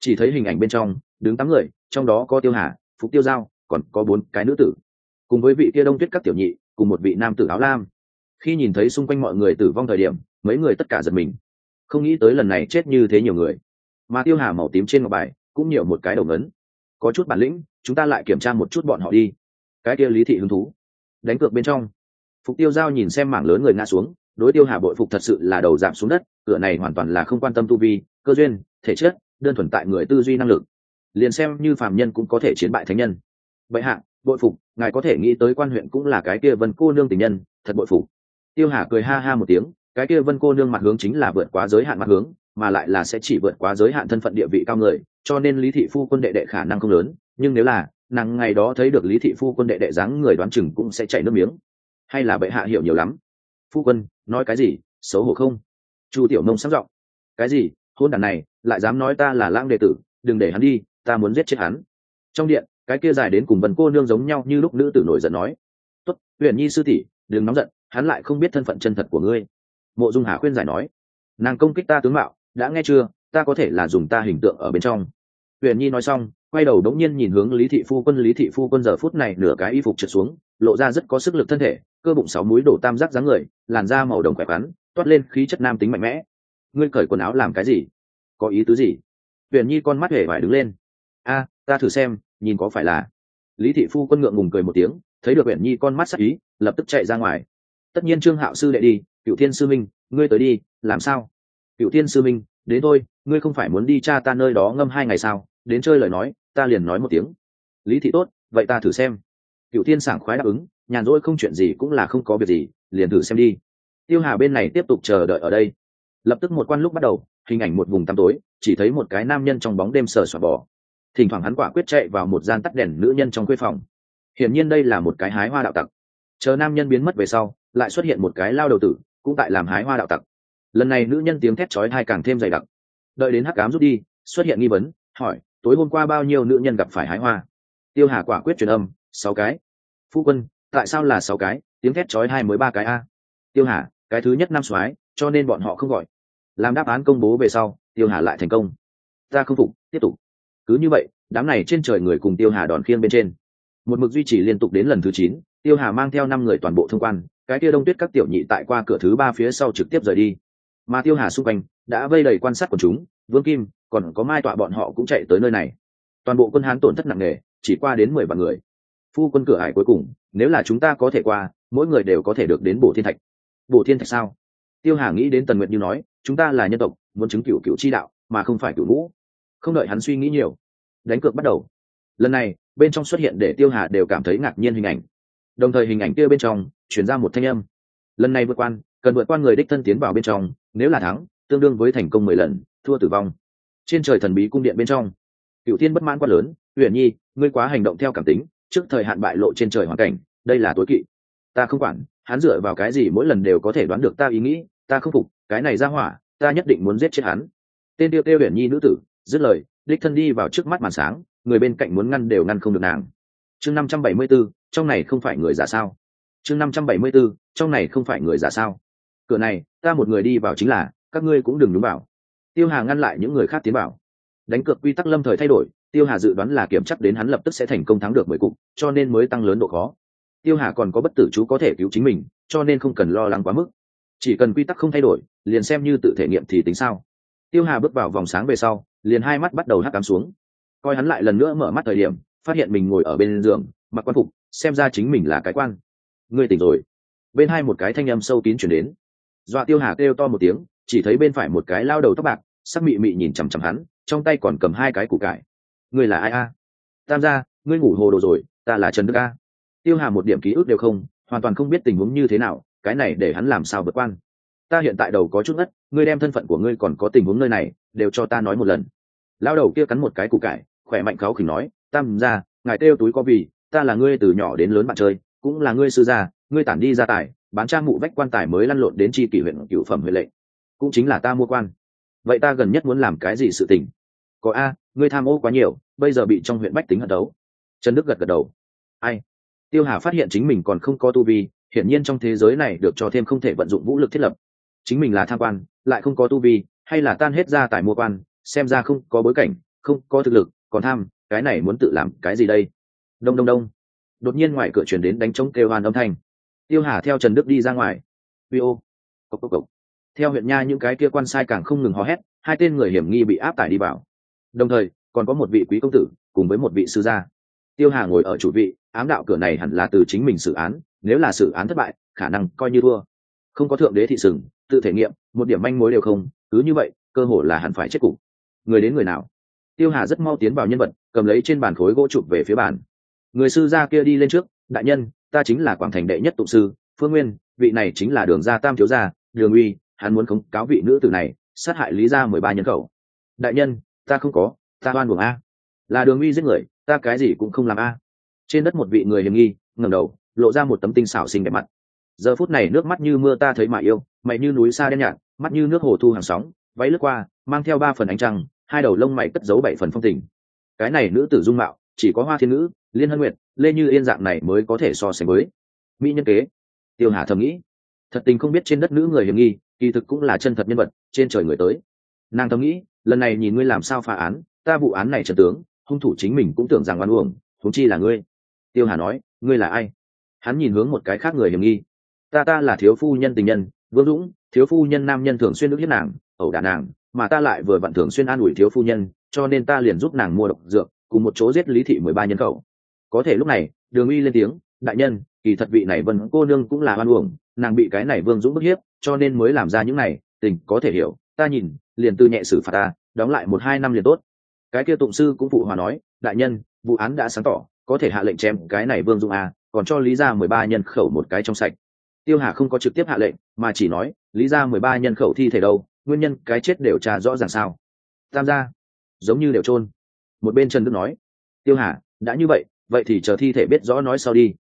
Chỉ thấy hình ảnh bên trong, đứng tám người, trong đó có tiêu hà, phục tiêu giao, còn có bốn cái nữ tử. Cùng với vị kia đông tuyết các tiểu nhị, cùng một vị nam tử áo lam. Khi nhìn thấy xung quanh mọi người tử vong thời điểm, mấy người tất cả giật mình. Không nghĩ tới lần này chết như thế nhiều người. Mà tiêu hà màu tím trên ngọc bài, cũng nhiều một cái đầu ngấn. Có chút bản lĩnh, chúng ta lại kiểm tra một chút bọn họ đi. Cái kia lý thị hứng thú. Đánh cược bên trong. Phục tiêu giao nhìn xem mảng lớn người ngã xuống đối tiêu hà bội phục thật sự là đầu giảm xuống đất, cửa này hoàn toàn là không quan tâm tu vi, cơ duyên, thể chất, đơn thuần tại người tư duy năng lực. Liền xem như phàm nhân cũng có thể chiến bại thánh nhân. Vậy hạ, bội phục, ngài có thể nghĩ tới quan huyện cũng là cái kia vân cô nương tình nhân, thật bội phục. Tiêu hà cười ha ha một tiếng, cái kia vân cô nương mặt hướng chính là vượt quá giới hạn mặt hướng, mà lại là sẽ chỉ vượt quá giới hạn thân phận địa vị cao người, cho nên lý thị phu quân đệ đệ khả năng không lớn, nhưng nếu là, nàng ngày đó thấy được lý thị phu quân đệ đệ dáng người đoán chừng cũng sẽ chảy nước miếng. Hay là bệ hạ hiểu nhiều lắm. Phu quân nói cái gì, xấu hổ không? Chu tiểu nông sáng giọng. Cái gì? Hôn đàn này, lại dám nói ta là lang đệ tử, đừng để hắn đi, ta muốn giết chết hắn. Trong điện, cái kia dài đến cùng vần cô nương giống nhau như lúc nữ tử nổi giận nói. Tốt huyền nhi sư tỷ, đừng nóng giận, hắn lại không biết thân phận chân thật của ngươi. Mộ dung hà khuyên giải nói. Nàng công kích ta tướng mạo, đã nghe chưa, ta có thể là dùng ta hình tượng ở bên trong. Huyền nhi nói xong quay đầu đống nhiên nhìn hướng lý thị phu quân. Lý thị phu quân giờ phút này nửa cái y phục trượt xuống, lộ ra rất có sức lực thân thể, cơ bụng sáu múi đổ tam giác dáng người, làn da màu đồng khỏe khoắn, toát lên khí chất nam tính mạnh mẽ. Ngươi cởi quần áo làm cái gì? Có ý tứ gì? Huyền nhi con mắt hề phải đứng lên. A, ta thử xem, nhìn có phải là. Lý thị phu quân ngượng ngùng cười một tiếng, thấy được huyền nhi con mắt sắc ý, lập tức chạy ra ngoài. Tất nhiên trương hạo sư đệ đi cựu thiên sư minh, ngươi tới đi, làm sao? Cựu thiên sư minh, đến thôi, ngươi không phải muốn đi cha ta nơi đó ngâm hai ngày sao? Đến chơi lời nói, ta liền nói một tiếng. Lý thị tốt, vậy ta thử xem. Cựu thiên sảng khoái đáp ứng, nhàn rỗi không chuyện gì cũng là không có việc gì, liền thử xem đi. Tiêu hà bên này tiếp tục chờ đợi ở đây. Lập tức một quan lúc bắt đầu, hình ảnh một vùng tăm tối, chỉ thấy một cái nam nhân trong bóng đêm sờ xòa bò. Thỉnh thoảng hắn quả quyết chạy vào một gian tắt đèn nữ nhân trong quê phòng. Hiển nhiên đây là một cái hái hoa đạo tặc. Chờ nam nhân biến mất về sau, lại xuất hiện một cái lao đầu tử, cũng tại làm hái hoa đạo tặc. Lần này nữ nhân tiếng thét chói hai càng thêm dày đặc. Đợi đến hắc cám rút đi, xuất hiện nghi vấn, hỏi tối hôm qua bao nhiêu nữ nhân gặp phải hái hoa? Tiêu hà quả quyết truyền âm, sáu cái. Phu quân, tại sao là sáu cái? Tiếng thét chói hai mới ba cái a. Tiêu hà, cái thứ nhất năm soái, cho nên bọn họ không gọi. Làm đáp án công bố về sau, tiêu hà lại thành công. Ta không phục, tiếp tục. Cứ như vậy, đám này trên trời người cùng tiêu hà đòn khiêng bên trên. Một mực duy trì liên tục đến lần thứ chín, tiêu hà mang theo năm người toàn bộ thông quan, cái kia đông tuyết các tiểu nhị tại qua cửa thứ ba phía sau trực tiếp rời đi mà tiêu hà xung quanh đã vây đầy quan sát của chúng, vương kim, còn có mai tọa bọn họ cũng chạy tới nơi này. Toàn bộ quân hán tổn thất nặng nề, chỉ qua đến mười vạn người. Phu quân cửa hải cuối cùng, nếu là chúng ta có thể qua, mỗi người đều có thể được đến bổ thiên thạch. Bổ thiên thạch sao? Tiêu hà nghĩ đến tần nguyện như nói, chúng ta là nhân tộc, muốn chứng cựu cựu chi đạo, mà không phải cựu ngũ. Không đợi hắn suy nghĩ nhiều, đánh cược bắt đầu. Lần này, bên trong xuất hiện để tiêu hà đều cảm thấy ngạc nhiên hình ảnh. Đồng thời hình ảnh kia bên trong chuyển ra một thanh âm. Lần này vượt quan cần vượt qua người đích thân tiến vào bên trong, nếu là thắng, tương đương với thành công mười lần, thua tử vong. Trên trời thần bí cung điện bên trong cựu thiên bất mãn quá lớn huyền nhi, ngươi quá hành động theo cảm tính, trước thời hạn bại lộ trên trời hoàn cảnh, đây là tối kỵ. Ta không quản, hắn dựa vào cái gì mỗi lần đều có thể đoán được ta ý nghĩ, ta không phục, cái này ra hỏa, ta nhất định muốn giết chết hắn. Tên tiêu tiêu huyền nhi nữ tử, dứt lời, đích thân đi vào trước mắt màn sáng, người bên cạnh muốn ngăn đều ngăn không được nàng. Chương năm trăm bảy mươi b trong này không phải người giả sao? Chương năm trăm bảy mươi b trong này không phải người giả sao? Cửa này, ta một người đi vào chính là, các ngươi cũng đừng đúng vào. Tiêu hà ngăn lại những người khác tiến vào. Đánh cược quy tắc lâm thời thay đổi, tiêu hà dự đoán là kiểm chắc đến hắn lập tức sẽ thành công thắng được mười cục, cho nên mới tăng lớn độ khó. Tiêu hà còn có bất tử chú có thể cứu chính mình, cho nên không cần lo lắng quá mức. Chỉ cần quy tắc không thay đổi, liền xem như tự thể nghiệm thì tính sao. Tiêu hà bước vào vòng sáng về sau, liền hai mắt bắt đầu hắt cắm xuống. Coi hắn lại lần nữa mở mắt thời điểm, phát hiện mình ngồi ở bên giường, mặc quan phục, xem ra chính mình là cái quan. Ngươi tỉnh rồi. Bên hai một cái thanh âm sâu kín chuyển đến dọa tiêu hà kêu to một tiếng, chỉ thấy bên phải một cái lao đầu tóc bạc, sắc mị mị nhìn chằm chằm hắn, trong tay còn cầm hai cái củ cải. Ngươi là ai a? Tam gia, ngươi ngủ hồ đồ rồi, ta là trần đức a. Tiêu hà một điểm ký ức đều không, hoàn toàn không biết tình huống như thế nào, cái này để hắn làm sao vượt quan ta hiện tại đầu có chút ngất, ngươi đem thân phận của ngươi còn có tình huống nơi này, đều cho ta nói một lần. Lao đầu kia cắn một cái củ cải, khỏe mạnh kháo khỉnh nói, tam gia, ngài kêu túi có vì, ta là ngươi từ nhỏ đến lớn bạn chơi, cũng là ngươi sư gia, ngươi tản đi gia tài bán trang mụ vách quan tài mới lăn lộn đến chi kỷ huyện cựu phẩm huệ lệnh. Cũng chính là ta mua quan. Vậy ta gần nhất muốn làm cái gì sự tình? Có a, ngươi tham ô quá nhiều, bây giờ bị trong huyện bách tính hận đấu. Trần đức gật gật đầu. Ai? Tiêu hà phát hiện chính mình còn không có tu vi, hiển nhiên trong thế giới này được cho thêm không thể vận dụng vũ lực thiết lập. Chính mình là tham quan, lại không có tu vi, hay là tan hết ra tại mua quan, xem ra không có bối cảnh, không có thực lực, còn tham, cái này muốn tự làm cái gì đây? Đông đông đông. Đột nhiên ngoài cửa chuyển đến đánh trống kêu hoan âm thanh tiêu hà theo trần đức đi ra ngoài. Vi ô cốc cốc cốc. theo huyện nha những cái kia quan sai càng không ngừng hò hét, hai tên người hiểm nghi bị áp tải đi vào. Đồng thời, còn có một vị quý công tử cùng với một vị sư gia. Tiêu hà ngồi ở chủ vị, ám đạo cửa này hẳn là từ chính mình xử án, nếu là xử án thất bại, khả năng coi như thua. Không có thượng đế thị sừng, tự thể nghiệm, một điểm manh mối đều không, cứ như vậy, cơ hội là hẳn phải chết cục. Người đến người nào? Tiêu hà rất mau tiến vào nhân vật, cầm lấy trên bàn khối gỗ chụp về phía bàn. Người sư gia kia đi lên trước đại nhân, ta chính là quảng thành đệ nhất tụng sư, phương nguyên, vị này chính là đường gia tam thiếu gia, đường uy, hắn muốn khống cáo vị nữ tử này, sát hại lý gia mười ba nhân khẩu. Đại nhân, ta không có, ta oan buồng a. Là đường uy giết người, ta cái gì cũng không làm a. Trên đất một vị người hiểm nghi, ngẩng đầu, lộ ra một tấm tinh xảo xinh đẹp mặt. Giờ phút này nước mắt như mưa ta thấy mà yêu, mày như núi xa đen nhạt, mắt như nước hồ thu hàng sóng, váy lướt qua, mang theo ba phần ánh trăng, hai đầu lông mày cất giấu bảy phần phong tình. Cái này nữ tử dung mạo chỉ có hoa thiên nữ liên hân nguyệt, lê như yên dạng này mới có thể so sánh với. Mỹ nhân kế, tiêu hà thầm nghĩ. Thật tình không biết trên đất nữ người hiểm nghi, kỳ thực cũng là chân thật nhân vật, trên trời người tới. Nàng thầm nghĩ, lần này nhìn ngươi làm sao phá án, ta vụ án này trần tướng, hung thủ chính mình cũng tưởng rằng oan uổng thúng chi là ngươi. Tiêu hà nói, ngươi là ai? Hắn nhìn hướng một cái khác người hiểm nghi. Ta ta là thiếu phu nhân tình nhân, vương dũng, thiếu phu nhân nam nhân thường xuyên nước hiếp nàng, ẩu đả nàng, mà ta lại vừa vặn thường xuyên an ủi thiếu phu nhân, cho nên ta liền giúp nàng mua độc dược cùng một chỗ giết lý thị mười ba nhân khẩu. Có thể lúc này đường uy lên tiếng đại nhân kỳ thật vị này vân cô nương cũng là oan uổng nàng bị cái này vương dũng bức hiếp cho nên mới làm ra những này tình có thể hiểu ta nhìn liền tư nhẹ xử phạt ta đóng lại một hai năm liền tốt. Cái kia tụng sư cũng phụ hòa nói đại nhân vụ án đã sáng tỏ có thể hạ lệnh chém cái này vương dũng à, còn cho lý ra mười ba nhân khẩu một cái trong sạch. Tiêu hà không có trực tiếp hạ lệnh mà chỉ nói lý ra mười ba nhân khẩu thi thể đâu nguyên nhân cái chết đều tra rõ ràng sao. Tam gia giống như đều trôn một bên trần đức nói, tiêu hà, đã như vậy vậy thì chờ thi thể biết rõ nói sau đi.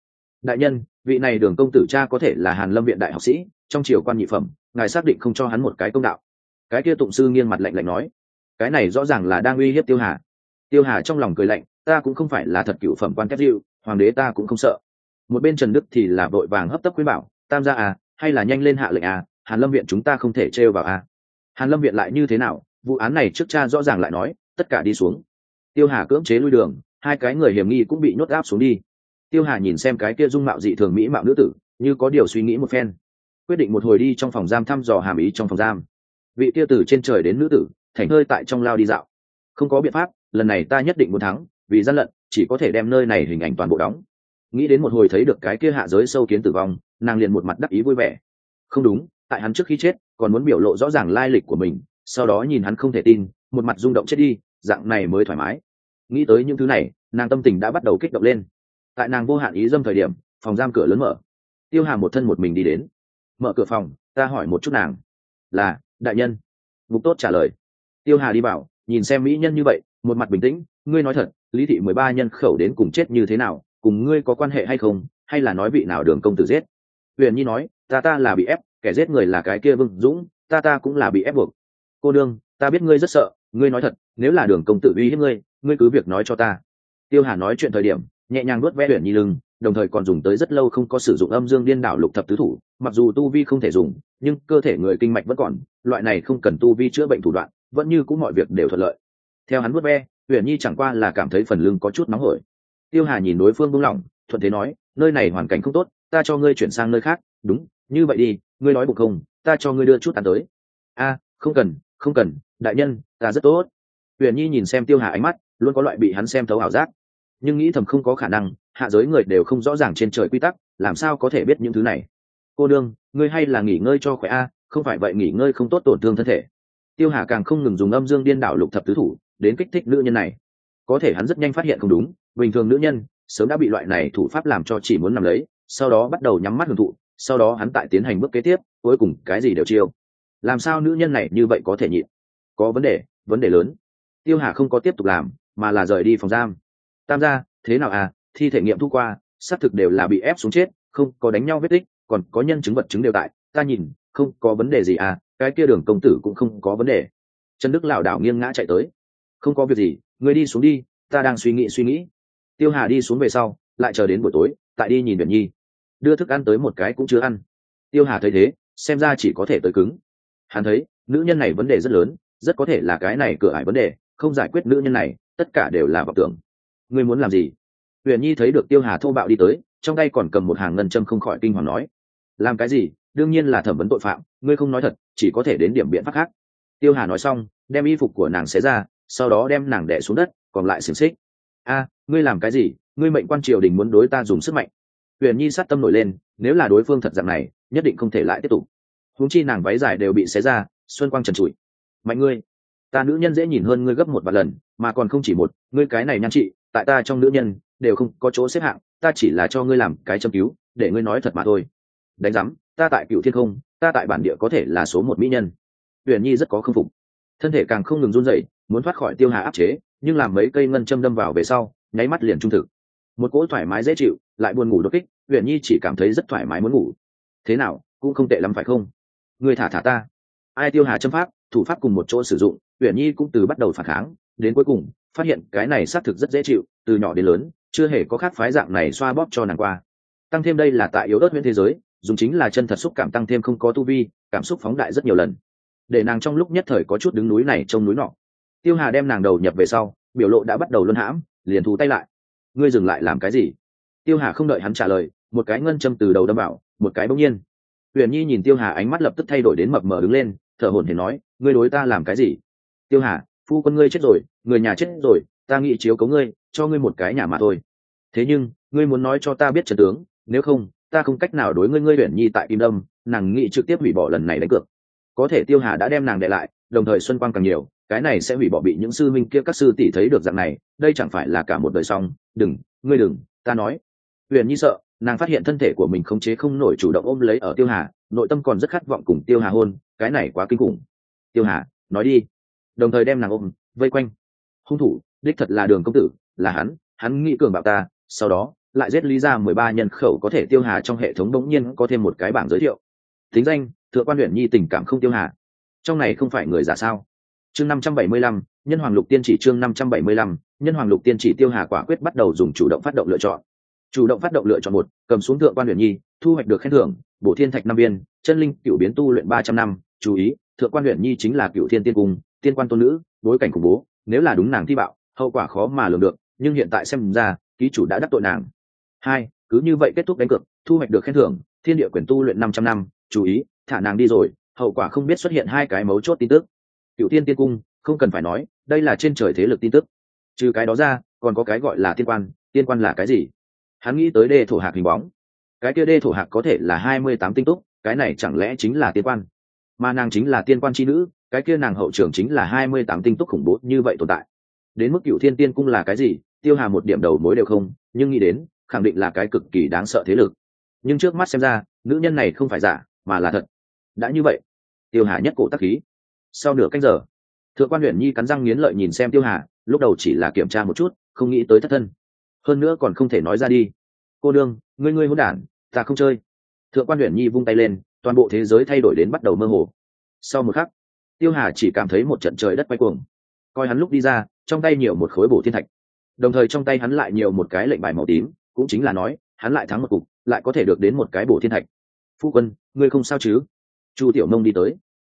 Đại nhân, vị này đường công tử cha có thể là hàn lâm viện đại học sĩ, trong triều quan nhị phẩm, ngài xác định không cho hắn một cái công đạo. Cái kia tụng sư nghiêng mặt lạnh lạnh nói, cái này rõ ràng là đang uy hiếp tiêu hà. Tiêu hà trong lòng cười lạnh, ta cũng không phải là thật cựu phẩm quan kép dịu, hoàng đế ta cũng không sợ. Một bên trần đức thì là vội vàng hấp tấp quý bảo, tam gia à hay là nhanh lên hạ lệnh à hàn lâm viện chúng ta không thể trêu vào à. Hàn lâm viện lại như thế nào? Vụ án này trước cha rõ ràng lại nói, tất cả đi xuống tiêu hà cưỡng chế lui đường, hai cái người hiểm nghi cũng bị nhốt áp xuống đi. Tiêu hà nhìn xem cái kia dung mạo dị thường mỹ mạo nữ tử, như có điều suy nghĩ một phen. Quyết định một hồi đi trong phòng giam thăm dò hàm ý trong phòng giam. Vị kia tử trên trời đến nữ tử, thành hơi tại trong lao đi dạo. Không có biện pháp, lần này ta nhất định muốn thắng, vì gian lận, chỉ có thể đem nơi này hình ảnh toàn bộ đóng. Nghĩ đến một hồi thấy được cái kia hạ giới sâu kiến tử vong, nàng liền một mặt đắc ý vui vẻ. Không đúng, tại hắn trước khi chết, còn muốn biểu lộ rõ ràng lai lịch của mình, sau đó nhìn hắn không thể tin, một mặt rung động chết đi, dạng này mới thoải mái nghĩ tới những thứ này, nàng tâm tình đã bắt đầu kích động lên. Tại nàng vô hạn ý dâm thời điểm, phòng giam cửa lớn mở. Tiêu hà một thân một mình đi đến. Mở cửa phòng, ta hỏi một chút nàng. Là, đại nhân. Ngục tốt trả lời. Tiêu hà đi bảo nhìn xem mỹ nhân như vậy, một mặt bình tĩnh, ngươi nói thật, lý thị mười ba nhân khẩu đến cùng chết như thế nào, cùng ngươi có quan hệ hay không, hay là nói vị nào đường công tử giết? Huyền nhi nói, ta ta là bị ép, kẻ giết người là cái kia vương dũng, ta ta cũng là bị ép buộc. Cô đương ta biết ngươi rất sợ ngươi nói thật, nếu là đường công tử uy hiếp ngươi ngươi cứ việc nói cho ta. Tiêu hà nói chuyện thời điểm, nhẹ nhàng nuốt vẽ huyện nhi lưng, đồng thời còn dùng tới rất lâu không có sử dụng âm dương điên đảo lục thập tứ thủ, mặc dù tu vi không thể dùng, nhưng cơ thể người kinh mạch vẫn còn, loại này không cần tu vi chữa bệnh thủ đoạn, vẫn như cũng mọi việc đều thuận lợi. Theo hắn nuốt ve huyện nhi chẳng qua là cảm thấy phần lưng có chút nóng hổi. Tiêu hà nhìn đối phương buông lỏng, thuận thế nói, nơi này hoàn cảnh không tốt, ta cho ngươi chuyển sang nơi khác. Đúng, như vậy đi, ngươi nói bụng không, ta cho ngươi đưa chút ăn tới. A, không cần không cần, đại nhân, ta rất tốt. Huyền nhi nhìn xem tiêu hà ánh mắt, luôn có loại bị hắn xem thấu ảo giác. Nhưng nghĩ thầm không có khả năng, hạ giới người đều không rõ ràng trên trời quy tắc, làm sao có thể biết những thứ này? Cô đương ngươi hay là nghỉ ngơi cho khỏe a, không phải vậy nghỉ ngơi không tốt tổn thương thân thể. Tiêu hà càng không ngừng dùng âm dương điên đảo lục thập tứ thủ, đến kích thích nữ nhân này. Có thể hắn rất nhanh phát hiện không đúng, bình thường nữ nhân, sớm đã bị loại này thủ pháp làm cho chỉ muốn nằm lấy, sau đó bắt đầu nhắm mắt hưởng thụ, sau đó hắn tại tiến hành bước kế tiếp, cuối cùng cái gì đều chiêu làm sao nữ nhân này như vậy có thể nhịn? Có vấn đề vấn đề lớn. Tiêu hà không có tiếp tục làm, mà là rời đi phòng giam. Tam gia, thế nào à? Thi thể nghiệm thu qua, xác thực đều là bị ép xuống chết, không có đánh nhau vết tích, còn có nhân chứng vật chứng đều tại. Ta nhìn, không có vấn đề gì à? Cái kia đường công tử cũng không có vấn đề. Trần đức lảo đảo nghiêng ngã chạy tới. Không có việc gì người đi xuống đi, ta đang suy nghĩ suy nghĩ. Tiêu hà đi xuống về sau, lại chờ đến buổi tối, tại đi nhìn viện nhi. Đưa thức ăn tới một cái cũng chưa ăn. Tiêu hà thấy thế, xem ra chỉ có thể tới cứng hắn thấy, nữ nhân này vấn đề rất lớn, rất có thể là cái này cửa ải vấn đề, không giải quyết nữ nhân này, tất cả đều là vọng tưởng. Ngươi muốn làm gì? Huyền nhi thấy được tiêu hà thô bạo đi tới, trong tay còn cầm một hàng ngân châm không khỏi kinh hoàng nói. Làm cái gì? Đương nhiên là thẩm vấn tội phạm, ngươi không nói thật, chỉ có thể đến điểm biện pháp khác. Tiêu hà nói xong, đem y phục của nàng xé ra, sau đó đem nàng đẻ xuống đất, còn lại xiềng xích. A, ngươi làm cái gì? Ngươi mệnh quan triều đình muốn đối ta dùng sức mạnh. Huyền nhi sát tâm nổi lên, nếu là đối phương thật dạng này, nhất định không thể lại tiếp tục huống chi nàng váy dài đều bị xé ra, xuân quang trần trụi. Mạnh ngươi, ta nữ nhân dễ nhìn hơn ngươi gấp một vài lần, mà còn không chỉ một, ngươi cái này nhan trị tại ta trong nữ nhân, đều không có chỗ xếp hạng, ta chỉ là cho ngươi làm cái châm cứu, để ngươi nói thật mà thôi. Đánh giám, ta tại cựu thiên không, ta tại bản địa có thể là số một mỹ nhân. Huyền nhi rất có khâm phục. Thân thể càng không ngừng run rẩy, muốn thoát khỏi tiêu hà áp chế, nhưng làm mấy cây ngân châm đâm vào về sau, nháy mắt liền trung thực. Một cỗ thoải mái dễ chịu, lại buồn ngủ đột kích, huyền nhi chỉ cảm thấy rất thoải mái muốn ngủ. Thế nào, cũng không tệ lắm phải không? Người thả thả ta. Ai tiêu hà châm pháp, thủ pháp cùng một chỗ sử dụng, uyển nhi cũng từ bắt đầu phản kháng, đến cuối cùng, phát hiện cái này xác thực rất dễ chịu, từ nhỏ đến lớn, chưa hề có khác phái dạng này xoa bóp cho nàng qua. Tăng thêm đây là tại yếu ớt huyện thế giới, dùng chính là chân thật xúc cảm tăng thêm không có tu vi, cảm xúc phóng đại rất nhiều lần. Để nàng trong lúc nhất thời có chút đứng núi này trông núi nọ. Tiêu hà đem nàng đầu nhập về sau, biểu lộ đã bắt đầu luân hãm, liền thu tay lại. Ngươi dừng lại làm cái gì? Tiêu hà không đợi hắn trả lời, một cái ngân châm từ đầu đâm bảo một cái bỗng nhiên huyền nhi nhìn tiêu hà ánh mắt lập tức thay đổi đến mập mờ đứng lên, thở hổn hển nói, ngươi đối ta làm cái gì? Tiêu hà, phu quân ngươi chết rồi, người nhà chết rồi, ta nghĩ chiếu cấu ngươi, cho ngươi một cái nhà mà thôi. Thế nhưng, ngươi muốn nói cho ta biết trần tướng, nếu không, ta không cách nào đối ngươi ngươi huyền nhi tại kim đâm nàng nghĩ trực tiếp hủy bỏ lần này đánh cược. Có thể tiêu hà đã đem nàng đệ lại, đồng thời xuân quang càng nhiều, cái này sẽ hủy bỏ bị những sư minh kia các sư tỷ thấy được dạng này, đây chẳng phải là cả một đời xong, đừng, ngươi đừng, ta nói. Huyền nhi sợ nàng phát hiện thân thể của mình khống chế không nổi chủ động ôm lấy ở tiêu hà, nội tâm còn rất khát vọng cùng tiêu hà hôn, cái này quá kinh khủng. Tiêu hà, nói đi. Đồng thời đem nàng ôm, vây quanh. Hung thủ, đích thật là đường công tử, là hắn hắn nghĩ cường bạo ta, sau đó, lại giết lý ra mười ba nhân khẩu có thể tiêu hà trong hệ thống bỗng nhiên có thêm một cái bảng giới thiệu. Tính danh, thượng quan huyện nhi tình cảm không tiêu hà. Trong này không phải người giả sao? Chương năm trăm bảy mươi lăm, nhân hoàng lục tiên chỉ chương năm trăm bảy mươi lăm, nhân hoàng lục tiên chỉ tiêu hà quả quyết bắt đầu dùng chủ động phát động lựa chọn chủ động phát động lựa chọn một, cầm xuống thượng quan huyện nhi, thu hoạch được khen thưởng, bổ thiên thạch năm viên, chân linh cựu biến tu luyện ba trăm năm, chú ý, thượng quan huyện nhi chính là cựu thiên tiên cung, tiên quan tôn nữ, bối cảnh khủng bố, nếu là đúng nàng thi bạo, hậu quả khó mà lường được, nhưng hiện tại xem ra, ký chủ đã đắc tội nàng. Hai, cứ như vậy kết thúc đánh cược, thu hoạch được khen thưởng, thiên địa quyền tu luyện năm trăm năm, chú ý, thả nàng đi rồi, hậu quả không biết xuất hiện hai cái mấu chốt tin tức. Cựu tiên tiên cung, không cần phải nói, đây là trên trời thế lực tin tức. Trừ cái đó ra, còn có cái gọi là tiên quan tiên quan là cái gì? Hắn nghĩ tới đê thổ hạc hình bóng. Cái kia đê thổ hạc có thể là hai mươi tám tinh túc, cái này chẳng lẽ chính là tiên quan? Mà nàng chính là tiên quan c h i nữ, cái kia nàng hậu trưởng chính là hai mươi tám tinh túc khủng bố như vậy tồn tại. Đến mức cựu thiên tiên cung là cái gì, tiêu hà một điểm đầu mối đều không, nhưng nghĩ đến, khẳng định là cái cực kỳ đáng sợ thế lực. Nhưng trước mắt xem ra, nữ nhân này không phải giả, mà là thật. Đã như vậy, tiêu hà nhất cổ tắc khí. Sau nửa canh giờ, thượng quan huyện nhi cắn răng nghiến lợi nhìn xem tiêu hà, lúc đầu chỉ là kiểm tra một chút, không nghĩ tới thất thân hơn nữa còn không thể nói ra đi. Cô đương ngươi ngươi hôn đản, ta không chơi. Thượng quan huyện nhi vung tay lên, toàn bộ thế giới thay đổi đến bắt đầu mơ hồ. Sau một khắc, tiêu hà chỉ cảm thấy một trận trời đất quay cuồng. Coi hắn lúc đi ra, trong tay nhiều một khối bổ thiên thạch. Đồng thời trong tay hắn lại nhiều một cái lệnh bài màu tím, cũng chính là nói, hắn lại thắng một cục, lại có thể được đến một cái bổ thiên thạch. Phu quân, ngươi không sao chứ? Chu tiểu mông đi tới.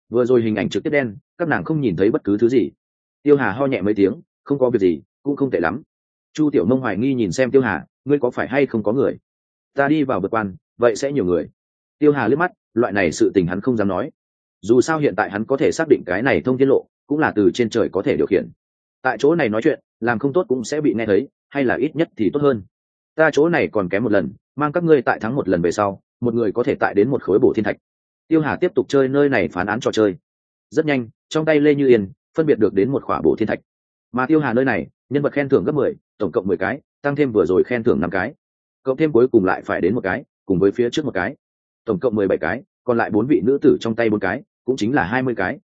Vừa rồi hình ảnh trực tiếp đen, các nàng không nhìn thấy bất cứ thứ gì. Tiêu hà ho nhẹ mấy tiếng, không có việc gì, cũng không tệ lắm chu tiểu mông hoài nghi nhìn xem tiêu hà, ngươi có phải hay không có người? Ta đi vào vượt quan, vậy sẽ nhiều người. Tiêu hà liếc mắt, loại này sự tình hắn không dám nói. Dù sao hiện tại hắn có thể xác định cái này thông tiết lộ, cũng là từ trên trời có thể điều khiển. Tại chỗ này nói chuyện, làm không tốt cũng sẽ bị nghe thấy, hay là ít nhất thì tốt hơn. Ta chỗ này còn kém một lần, mang các ngươi tại thắng một lần về sau, một người có thể tại đến một khối bổ thiên thạch. Tiêu hà tiếp tục chơi nơi này phán án trò chơi. Rất nhanh, trong tay lê như yên, phân biệt được đến một khỏa bổ thiên thạch. Mà tiêu hà nơi này nhân vật khen thưởng gấp mười, tổng cộng mười cái, tăng thêm vừa rồi khen thưởng năm cái. Cộng thêm cuối cùng lại phải đến một cái, cùng với phía trước một cái. Tổng cộng mười bảy cái, còn lại bốn vị nữ tử trong tay bốn cái, cũng chính là hai mươi cái.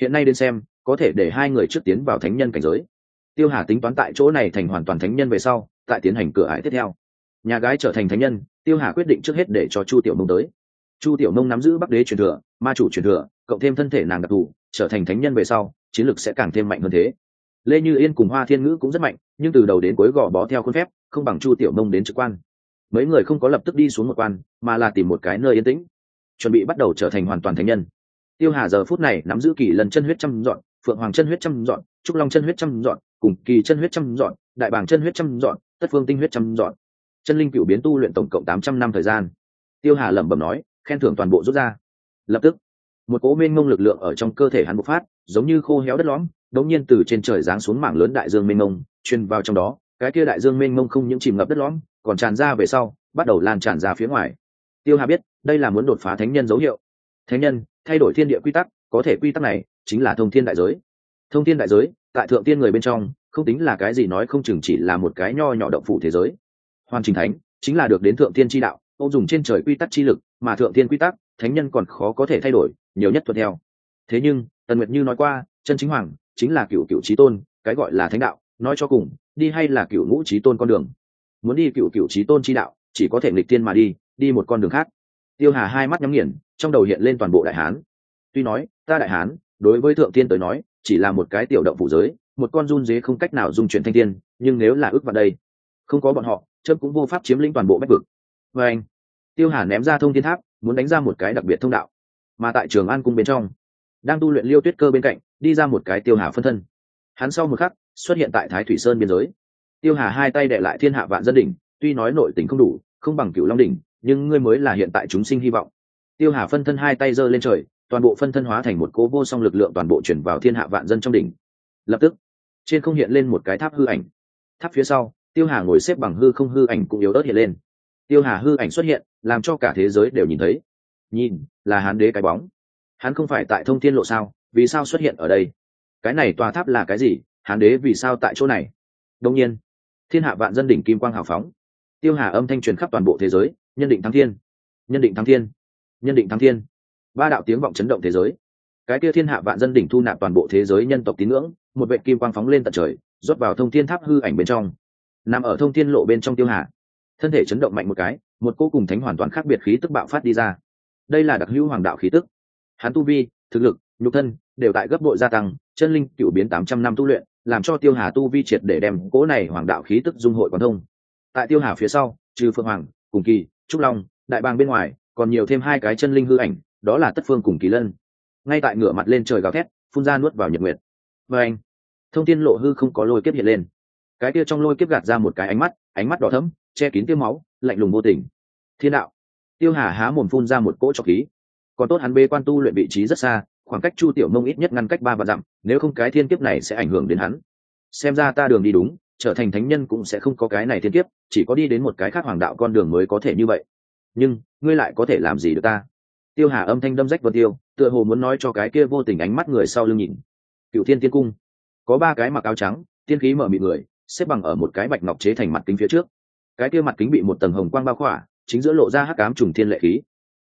Hiện nay đến xem, có thể để hai người trước tiến vào thánh nhân cảnh giới. Tiêu hà tính toán tại chỗ này thành hoàn toàn thánh nhân về sau, tại tiến hành cửa ải tiếp theo. Nhà gái trở thành thánh nhân, tiêu hà quyết định trước hết để cho chu tiểu mông tới. Chu tiểu mông nắm giữ bắc đế truyền thừa, ma chủ truyền thừa, cộng thêm thân thể nàng đặc thù, trở thành thánh nhân về sau, chiến lược sẽ càng thêm mạnh hơn thế lê như yên cùng hoa thiên ngữ cũng rất mạnh nhưng từ đầu đến cuối gò bó theo khuôn phép không bằng chu tiểu mông đến trực quan mấy người không có lập tức đi xuống một quan mà là tìm một cái nơi yên tĩnh chuẩn bị bắt đầu trở thành hoàn toàn thánh nhân tiêu hà giờ phút này nắm giữ kỳ lần chân huyết trăm dọn phượng hoàng chân huyết trăm dọn trúc long chân huyết trăm dọn cùng kỳ chân huyết trăm dọn đại bàng chân huyết trăm dọn tất phương tinh huyết trăm dọn chân linh cựu biến tu luyện tổng cộng tám trăm năm thời gian tiêu hà lẩm bẩm nói khen thưởng toàn bộ rút ra lập tức một cố mênh mông lực lượng ở trong cơ thể hắn bộc phát giống như khô héo đất lõm đống nhiên từ trên trời giáng xuống mảng lớn đại dương mênh mông, truyền vào trong đó. Cái kia đại dương mênh mông không những chìm ngập đất lõm, còn tràn ra về sau, bắt đầu lan tràn ra phía ngoài. Tiêu hà biết, đây là muốn đột phá thánh nhân dấu hiệu. Thánh nhân, thay đổi thiên địa quy tắc, có thể quy tắc này chính là thông thiên đại giới. Thông thiên đại giới, tại thượng tiên người bên trong, không tính là cái gì nói không chừng chỉ là một cái nho nhỏ động phủ thế giới. Hoàn trình thánh, chính là được đến thượng tiên chi đạo, ông dùng trên trời quy tắc chi lực, mà thượng tiên quy tắc, thánh nhân còn khó có thể thay đổi, nhiều nhất thuận theo. Thế nhưng, tần nguyệt như nói qua, chân chính hoàng chính là cựu cựu trí tôn, cái gọi là thánh đạo, nói cho cùng, đi hay là cựu ngũ trí tôn con đường. Muốn đi cựu cựu trí tôn chi đạo, chỉ có thể nghịch tiên mà đi đi một con đường khác. Tiêu hà hai mắt nhắm nghiền, trong đầu hiện lên toàn bộ đại hán. Tuy nói, ta đại hán, đối với thượng tiên tới nói, chỉ là một cái tiểu động phủ giới, một con run dế không cách nào dung chuyển thanh tiên nhưng nếu là ước vào đây, không có bọn họ, chớp cũng vô pháp chiếm lĩnh toàn bộ bách vực. Và anh, tiêu hà ném ra thông thiên tháp, muốn đánh ra một cái đặc biệt thông đạo. Mà tại trường an cung bên trong, đang tu luyện liêu tuyết cơ bên cạnh đi ra một cái tiêu hà phân thân. Hắn sau một khắc, xuất hiện tại thái thủy sơn biên giới. Tiêu hà hai tay đệ lại thiên hạ vạn dân đỉnh, tuy nói nội tình không đủ, không bằng cựu long đỉnh, nhưng ngươi mới là hiện tại chúng sinh hy vọng. Tiêu hà phân thân hai tay giơ lên trời, toàn bộ phân thân hóa thành một cố vô song lực lượng toàn bộ chuyển vào thiên hạ vạn dân trong đỉnh. Lập tức, trên không hiện lên một cái tháp hư ảnh. Tháp phía sau, tiêu hà ngồi xếp bằng hư không hư ảnh cũng yếu ớt hiện lên. Tiêu hà hư ảnh xuất hiện, làm cho cả thế giới đều nhìn thấy. Nhìn, là hán đế cái bóng. Hắn không phải tại thông thiên lộ sao? Vì sao xuất hiện ở đây? Cái này tòa tháp là cái gì? Hán đế vì sao tại chỗ này? Đông nhiên, thiên hạ vạn dân đỉnh kim quang hào phóng. Tiêu hà âm thanh truyền khắp toàn bộ thế giới, nhân định thắng thiên! Nhân định thắng thiên! Nhân định thắng thiên! Ba đạo tiếng vọng chấn động thế giới. Cái kia thiên hạ vạn dân đỉnh thu nạp toàn bộ thế giới nhân tộc tín ngưỡng, một vệ kim quang phóng lên tận trời, rót vào thông thiên tháp hư ảnh bên trong. Nằm ở thông thiên lộ bên trong tiêu hà, thân thể chấn động mạnh một cái, một cô cùng thánh hoàn toàn khác biệt khí tức bạo phát đi ra. Đây là đặc hữu hoàng đạo khí tức. Hắn tu vi, thực lực, nhục thân đều tại gấp bội gia tăng, chân linh cựu biến tám trăm năm tu luyện, làm cho tiêu hà tu vi triệt để đem cỗ này hoàng đạo khí tức dung hội quán thông. Tại tiêu hà phía sau, trừ phương hoàng, cùng kỳ, trúc long, đại bang bên ngoài, còn nhiều thêm hai cái chân linh hư ảnh, đó là tất phương cùng kỳ lân. Ngay tại ngửa mặt lên trời gào thét, phun ra nuốt vào nhật nguyệt. Và anh, thông tin lộ hư không có lôi kiếp hiện lên. Cái kia trong lôi kiếp gạt ra một cái ánh mắt ánh mắt đỏ thấm che kín tiêu máu, lạnh lùng vô tình. Thiên đạo, tiêu hà há mồm phun ra một cỗ trọc khí. Còn tốt hắn bê quan tu luyện vị trí rất xa khoảng cách chu tiểu mông ít nhất ngăn cách ba vạn dặm, nếu không cái thiên kiếp này sẽ ảnh hưởng đến hắn. Xem ra ta đường đi đúng, trở thành thánh nhân cũng sẽ không có cái này thiên kiếp, chỉ có đi đến một cái khác hoàng đạo con đường mới có thể như vậy. Nhưng, ngươi lại có thể làm gì được ta? Tiêu hà âm thanh đâm rách vào tiêu, tựa hồ muốn nói cho cái kia vô tình ánh mắt người sau lưng nhìn. Cựu thiên tiên cung. Có ba cái mặc áo trắng, tiên khí mở mịt người, xếp bằng ở một cái bạch ngọc chế thành mặt kính phía trước. Cái kia mặt kính bị một tầng hồng quang bao khỏa, chính giữa lộ ra hắc ám trùng thiên lệ khí.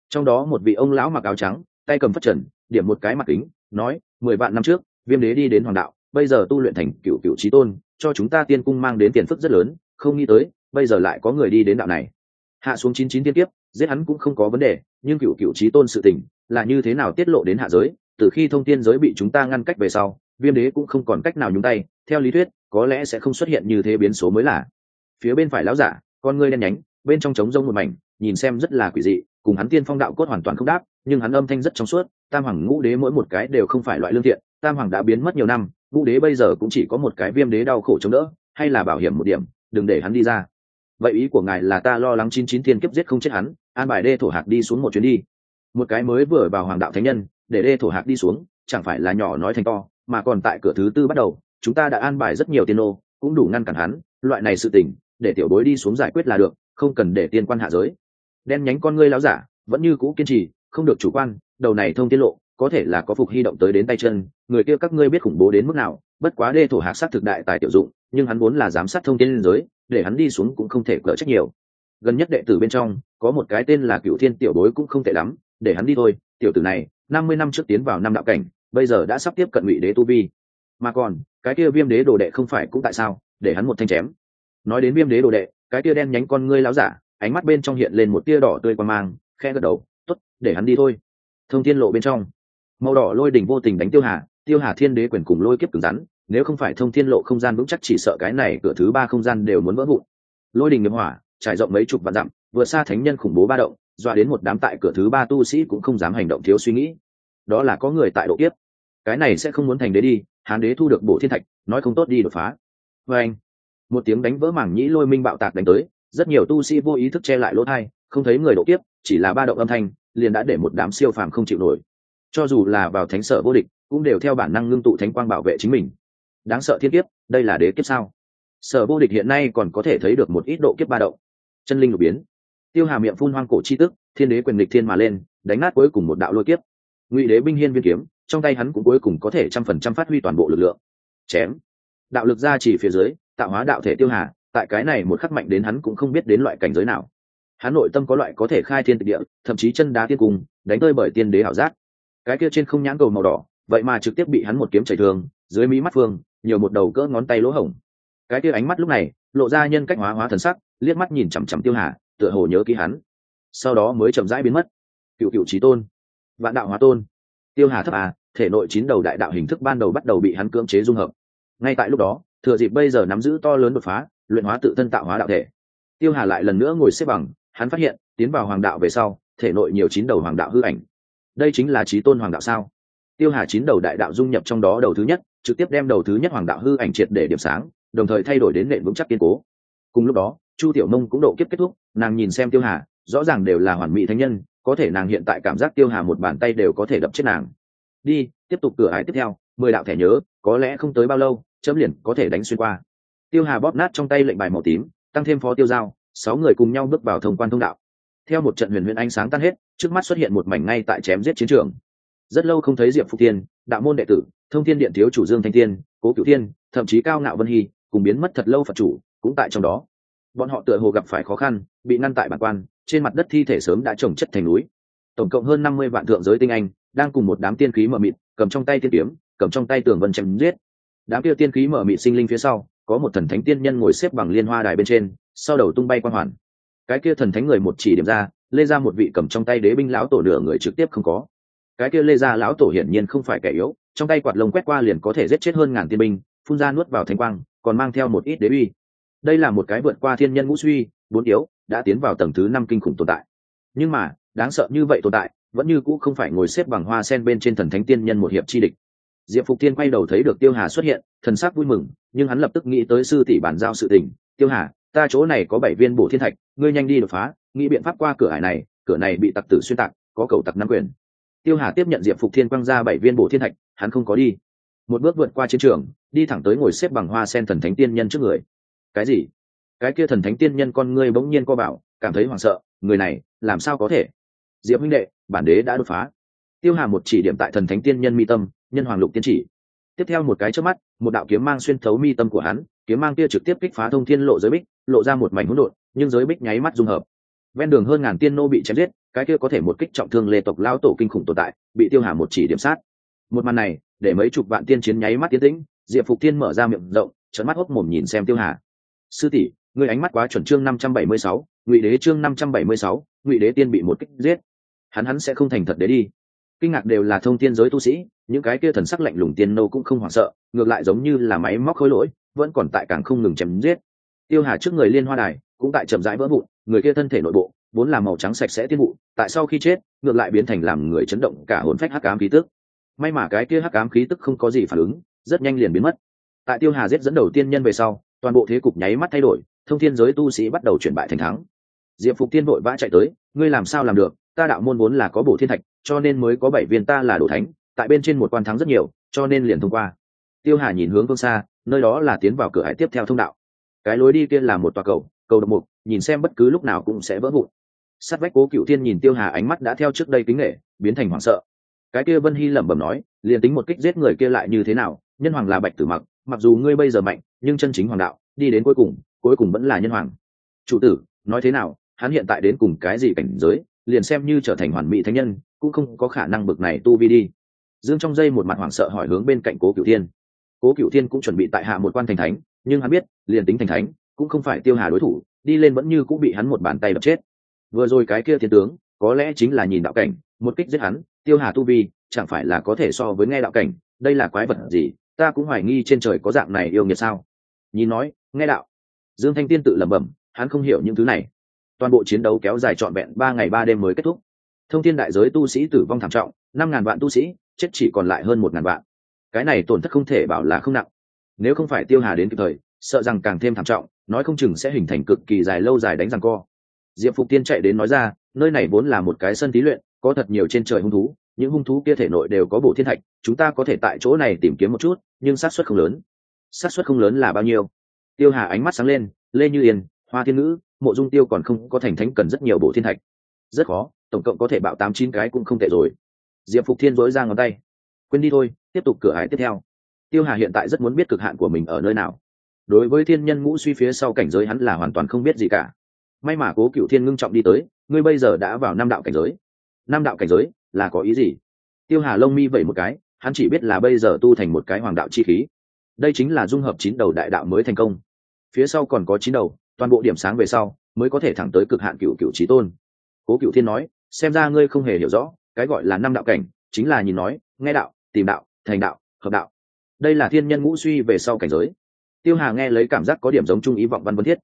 Trong đó một vị ông lão mặc áo trắng, tay cầm phất trần điểm một cái mặt kính, nói, mười vạn năm trước, viêm đế đi đến hoàng đạo, bây giờ tu luyện thành cựu cựu trí tôn, cho chúng ta tiên cung mang đến tiền phức rất lớn, không nghĩ tới, bây giờ lại có người đi đến đạo này. Hạ xuống chín chín tiên tiếp giết hắn cũng không có vấn đề, nhưng cựu cựu trí tôn sự tình là như thế nào tiết lộ đến hạ giới, từ khi thông tiên giới bị chúng ta ngăn cách về sau, viêm đế cũng không còn cách nào nhúng tay, theo lý thuyết, có lẽ sẽ không xuất hiện như thế biến số mới là phía bên phải lão giả, con ngươi đen nhánh, bên trong trống rông một mảnh, nhìn xem rất là quỷ dị, cùng hắn tiên phong đạo cốt hoàn toàn không đáp, nhưng hắn âm thanh rất trong suốt tam hoàng ngũ đế mỗi một cái đều không phải loại lương thiện, tam hoàng đã biến mất nhiều năm, ngũ đế bây giờ cũng chỉ có một cái viêm đế đau khổ chống đỡ, hay là bảo hiểm một điểm, đừng để hắn đi ra. Vậy ý của ngài là ta lo lắng chín chín thiên kiếp giết không chết hắn, an bài đê thổ hạc đi xuống một chuyến đi. Một cái mới vừa vào hoàng đạo thánh nhân, để đê thổ hạc đi xuống, chẳng phải là nhỏ nói thành to, mà còn tại cửa thứ tư bắt đầu, chúng ta đã an bài rất nhiều tiên nô, cũng đủ ngăn cản hắn, loại này sự tình, để tiểu bối đi xuống giải quyết là được, không cần để tiên quan hạ giới. Đen nhánh con ngươi láo giả, vẫn như cũ kiên trì, không được chủ quan đầu này thông tiết lộ, có thể là có phục hy động tới đến tay chân, người kia các ngươi biết khủng bố đến mức nào, bất quá đê thổ hạc sát thực đại tài tiểu dụng, nhưng hắn vốn là giám sát thông tin liên giới, để hắn đi xuống cũng không thể cỡ trách nhiều. Gần nhất đệ tử bên trong, có một cái tên là cựu thiên tiểu bối cũng không tệ lắm, để hắn đi thôi, tiểu tử này, năm mươi năm trước tiến vào năm đạo cảnh, bây giờ đã sắp tiếp cận ngụy đế tu vi. Mà còn, cái kia viêm đế đồ đệ không phải cũng tại sao, để hắn một thanh chém. Nói đến viêm đế đồ đệ, cái kia đen nhánh con ngươi láo giả, ánh mắt bên trong hiện lên một tia đỏ tươi qua mang khe gật đầu t ố t để hắn đi thôi thông Thiên lộ bên trong. Màu đỏ lôi đỉnh vô tình đánh tiêu hà tiêu hà thiên đế quyền cùng lôi kiếp cứng rắn, nếu không phải thông thiên lộ không gian vững chắc chỉ sợ cái này cửa thứ ba không gian đều muốn vỡ vụn. Lôi đình nghiệp hỏa, trải rộng mấy chục vạn dặm, vượt xa thánh nhân khủng bố ba động, dọa đến một đám tại cửa thứ ba tu sĩ cũng không dám hành động thiếu suy nghĩ. Đó là có người tại độ kiếp. Cái này sẽ không muốn thành đế đi, hán đế thu được bổ thiên thạch, nói không tốt đi đột phá. Vê anh, một tiếng đánh vỡ mảng nhĩ lôi minh bạo tạc đánh tới, rất nhiều tu sĩ vô ý thức che lại lỗ thai, không thấy người độ kiếp, chỉ là ba động âm thanh liền đã để một đám siêu phàm không chịu nổi. Cho dù là vào thánh sở vô địch, cũng đều theo bản năng ngưng tụ thánh quang bảo vệ chính mình. Đáng sợ thiên kiếp, đây là đế kiếp sao? Sở vô địch hiện nay còn có thể thấy được một ít độ kiếp ba động. Chân linh lục biến. Tiêu hà miệng phun hoang cổ chi tức, thiên đế quyền lịch thiên mà lên, đánh nát cuối cùng một đạo lôi kiếp. Ngụy đế binh hiên viên kiếm, trong tay hắn cũng cuối cùng có thể trăm phần trăm phát huy toàn bộ lực lượng. Chém. Đạo lực ra chỉ phía dưới, tạo hóa đạo thể tiêu hà, tại cái này một khắc mạnh đến hắn cũng không biết đến loại cảnh giới nào hắn nội tâm có loại có thể khai thiên tịch địa, thậm chí chân đá tiên cùng đánh tơi bởi tiên đế hảo giác. Cái kia trên không nhãn cầu màu đỏ, vậy mà trực tiếp bị hắn một kiếm chảy thường dưới mí mắt phương, nhiều một đầu cỡ ngón tay lỗ hổng. Cái kia ánh mắt lúc này, lộ ra nhân cách hóa hóa thần sắc, liếc mắt nhìn chằm chằm tiêu hà, tựa hồ nhớ ký hắn. Sau đó mới chậm rãi biến mất. Cựu cựu trí tôn, vạn đạo hóa tôn. Tiêu hà thấp à thể nội chín đầu đại đạo hình thức ban đầu bắt đầu bị hắn cưỡng chế dung hợp. Ngay tại lúc đó, thừa dịp bây giờ nắm giữ to lớn đột phá, luyện hóa tự thân tạo hóa đạo thể. Tiêu hà lại lần nữa ngồi xếp bằng hắn phát hiện, tiến vào hoàng đạo về sau, thể nội nhiều chín đầu hoàng đạo hư ảnh. Đây chính là trí tôn hoàng đạo sao? Tiêu hà chín đầu đại đạo dung nhập trong đó đầu thứ nhất, trực tiếp đem đầu thứ nhất hoàng đạo hư ảnh triệt để điểm sáng, đồng thời thay đổi đến nền vững chắc kiên cố. Cùng lúc đó, chu tiểu mông cũng độ kiếp kết thúc, nàng nhìn xem tiêu hà, rõ ràng đều là hoàn mỹ thánh nhân, có thể nàng hiện tại cảm giác tiêu hà một bàn tay đều có thể đập chết nàng. Đi, tiếp tục cửa ải tiếp theo, mười đạo thẻ nhớ, có lẽ không tới bao lâu, chấm liền có thể đánh xuyên qua. Tiêu hà bóp nát trong tay lệnh bài màu tím, tăng thêm phó tiêu dao sáu người cùng nhau bước vào thông quan thông đạo. Theo một trận huyền huyền ánh sáng tan hết, trước mắt xuất hiện một mảnh ngay tại chém giết chiến trường. Rất lâu không thấy diệp phục tiên đạo môn đệ tử, thông thiên điện thiếu chủ dương thanh tiên cố cửu tiên thậm chí cao ngạo vân hy, cùng biến mất thật lâu phật chủ, cũng tại trong đó. Bọn họ tựa hồ gặp phải khó khăn, bị ngăn tại bản quan, trên mặt đất thi thể sớm đã trồng chất thành núi. Tổng cộng hơn năm mươi vạn thượng giới tinh anh, đang cùng một đám tiên khí mờ mịt, cầm trong tay tiên kiếm, cầm trong tay tường vân chém giết. Đám kia tiên khí mờ mịt sinh linh phía sau có một thần thánh tiên nhân ngồi xếp bằng liên hoa đài bên trên, sau đầu tung bay quan hoàn. Cái kia thần thánh người một chỉ điểm ra, lê ra một vị cầm trong tay đế binh lão tổ nửa người trực tiếp không có. Cái kia lê ra lão tổ hiển nhiên không phải kẻ yếu, trong tay quạt lông quét qua liền có thể giết chết hơn ngàn tiên binh, phun ra nuốt vào thanh quang, còn mang theo một ít đế uy. Đây là một cái vượt qua thiên nhân ngũ suy, bốn yếu, đã tiến vào tầng thứ năm kinh khủng tồn tại. Nhưng mà, đáng sợ như vậy tồn tại, vẫn như cũ không phải ngồi xếp bằng hoa sen bên trên thần thánh tiên nhân một hiệp chi địch diệp phục Thiên quay đầu thấy được tiêu hà xuất hiện, thần sắc vui mừng, nhưng hắn lập tức nghĩ tới sư tỷ bản giao sự tình. Tiêu hà, ta chỗ này có bảy viên bổ thiên thạch, ngươi nhanh đi đột phá, nghĩ biện pháp qua cửa hải này, cửa này bị tặc tử xuyên tạc, có cầu tặc nắm quyền. Tiêu hà tiếp nhận diệp phục thiên quăng ra bảy viên bổ thiên thạch, hắn không có đi. Một bước vượt qua chiến trường, đi thẳng tới ngồi xếp bằng hoa sen thần thánh tiên nhân trước người. Cái gì? Cái kia thần thánh tiên nhân con ngươi bỗng nhiên co bảo, cảm thấy hoảng sợ, người này, làm sao có thể? Diệp huynh đệ, bản đế đã đột phá. Tiêu hà một chỉ điểm tại thần thánh tiên nhân mi tâm nhân hoàng lục tiên chỉ. Tiếp theo một cái trước mắt, một đạo kiếm mang xuyên thấu mi tâm của hắn, kiếm mang kia trực tiếp kích phá thông thiên lộ giới bích, lộ ra một mảnh hỗn độn, nhưng giới bích nháy mắt dung hợp. Ven đường hơn ngàn tiên nô bị chém giết, cái kia có thể một kích trọng thương lê tộc lao tổ kinh khủng tồn tại, bị tiêu hà một chỉ điểm sát. Một màn này, để mấy chục vạn tiên chiến nháy mắt tiến tĩnh, diệp phục tiên mở ra miệng rộng trận mắt hốc mồm nhìn xem tiêu hà. Sư tỷ người ánh mắt quá chuẩn chương năm trăm bảy mươi sáu, ngụy đế chương năm trăm bảy mươi sáu, ngụy đế tiên bị một kích giết. Hắn hắn sẽ không thành thật đế đi kinh ngạc đều là thông tiên giới tu sĩ, những cái kia thần sắc lạnh lùng tiên nâu cũng không hoảng sợ, ngược lại giống như là máy móc khối lỗi, vẫn còn tại càng không ngừng chém giết. Tiêu hà trước người liên hoa đài, cũng tại chậm rãi vỡ vụn, người kia thân thể nội bộ, vốn là màu trắng sạch sẽ tiên vụ, tại sau khi chết, ngược lại biến thành làm người chấn động cả hồn phách hắc ám khí tức. May mà cái kia hắc ám khí tức không có gì phản ứng, rất nhanh liền biến mất. Tại tiêu hà giết dẫn đầu tiên nhân về sau, toàn bộ thế cục nháy mắt thay đổi, thông thiên giới tu sĩ bắt đầu chuyển bại thành thắng. Diệp phục tiên vội vã chạy tới, ngươi làm sao làm được? Ta đạo môn vốn là có bổ thiên thạch, cho nên mới có bảy viên ta là đồ thánh, tại bên trên một quan thắng rất nhiều, cho nên liền thông qua. Tiêu hà nhìn hướng phương xa, nơi đó là tiến vào cửa hải tiếp theo thông đạo. Cái lối đi kia là một tòa cầu cầu độc mục, nhìn xem bất cứ lúc nào cũng sẽ vỡ vụn. Sát vách cố cựu thiên nhìn tiêu hà ánh mắt đã theo trước đây kính nghệ biến thành hoảng sợ. Cái kia vân hy lẩm bẩm nói, liền tính một kích giết người kia lại như thế nào, nhân hoàng là bạch tử mặc mặc dù ngươi bây giờ mạnh, nhưng chân chính hoàng đạo, đi đến cuối cùng cuối cùng vẫn là nhân hoàng. Chủ tử, nói thế nào, hắn hiện tại đến cùng cái gì cảnh giới? Liền xem như trở thành hoàn mỹ thánh nhân, cũng không có khả năng bực này tu vi đi. Dương trong dây một mặt hoảng sợ hỏi hướng bên cạnh cố cựu thiên. Cố cựu thiên cũng chuẩn bị tại hạ một quan thành thánh, nhưng hắn biết, liền tính thành thánh, cũng không phải tiêu hà đối thủ, đi lên vẫn như cũng bị hắn một bàn tay đập chết. Vừa rồi cái kia thiên tướng, có lẽ chính là nhìn đạo cảnh, một kích giết hắn, tiêu hà tu vi, chẳng phải là có thể so với nghe đạo cảnh, đây là quái vật gì, ta cũng hoài nghi trên trời có dạng này yêu nghiệt sao. Nhìn nói, nghe đạo. Dương thanh tiên tự lẩm bẩm, hắn không hiểu những thứ này toàn bộ chiến đấu kéo dài trọn vẹn ba ngày ba đêm mới kết thúc. Thông thiên đại giới tu sĩ tử vong thảm trọng, năm ngàn vạn tu sĩ, chết chỉ còn lại hơn một ngàn vạn. Cái này tổn thất không thể bảo là không nặng. Nếu không phải tiêu hà đến kịp thời, sợ rằng càng thêm thảm trọng, nói không chừng sẽ hình thành cực kỳ dài lâu dài đánh rằng co. Diệp phục tiên chạy đến nói ra, nơi này vốn là một cái sân thí luyện, có thật nhiều trên trời hung thú, những hung thú kia thể nội đều có bộ thiên thạch, chúng ta có thể tại chỗ này tìm kiếm một chút, nhưng xác suất không lớn. Xác suất không lớn là bao nhiêu? Tiêu hà ánh mắt sáng lên, lê như yên, hoa thiên ngữ mộ dung tiêu còn không có thành thánh cần rất nhiều bộ thiên thạch. Rất khó, tổng cộng có thể bạo tám chín cái cũng không tệ rồi. Diệp phục thiên dối ra ngón tay. Quên đi thôi, tiếp tục cửa hải tiếp theo. Tiêu hà hiện tại rất muốn biết cực hạn của mình ở nơi nào. Đối với thiên nhân ngũ suy phía sau cảnh giới hắn là hoàn toàn không biết gì cả. May mà cố cựu thiên ngưng trọng đi tới, ngươi bây giờ đã vào năm đạo cảnh giới. Năm đạo cảnh giới, là có ý gì? Tiêu hà lông mi vẩy một cái, hắn chỉ biết là bây giờ tu thành một cái hoàng đạo chi khí. Đây chính là dung hợp chín đầu đại đạo mới thành công. Phía sau còn có chín đầu toàn bộ điểm sáng về sau mới có thể thẳng tới cực hạn cựu cựu trí tôn. Cố cựu thiên nói, xem ra ngươi không hề hiểu rõ, cái gọi là năm đạo cảnh chính là nhìn nói, nghe đạo, tìm đạo, thành đạo, hợp đạo. Đây là thiên nhân ngũ suy về sau cảnh giới. Tiêu hà nghe lấy cảm giác có điểm giống trung ý vọng văn vân thiết.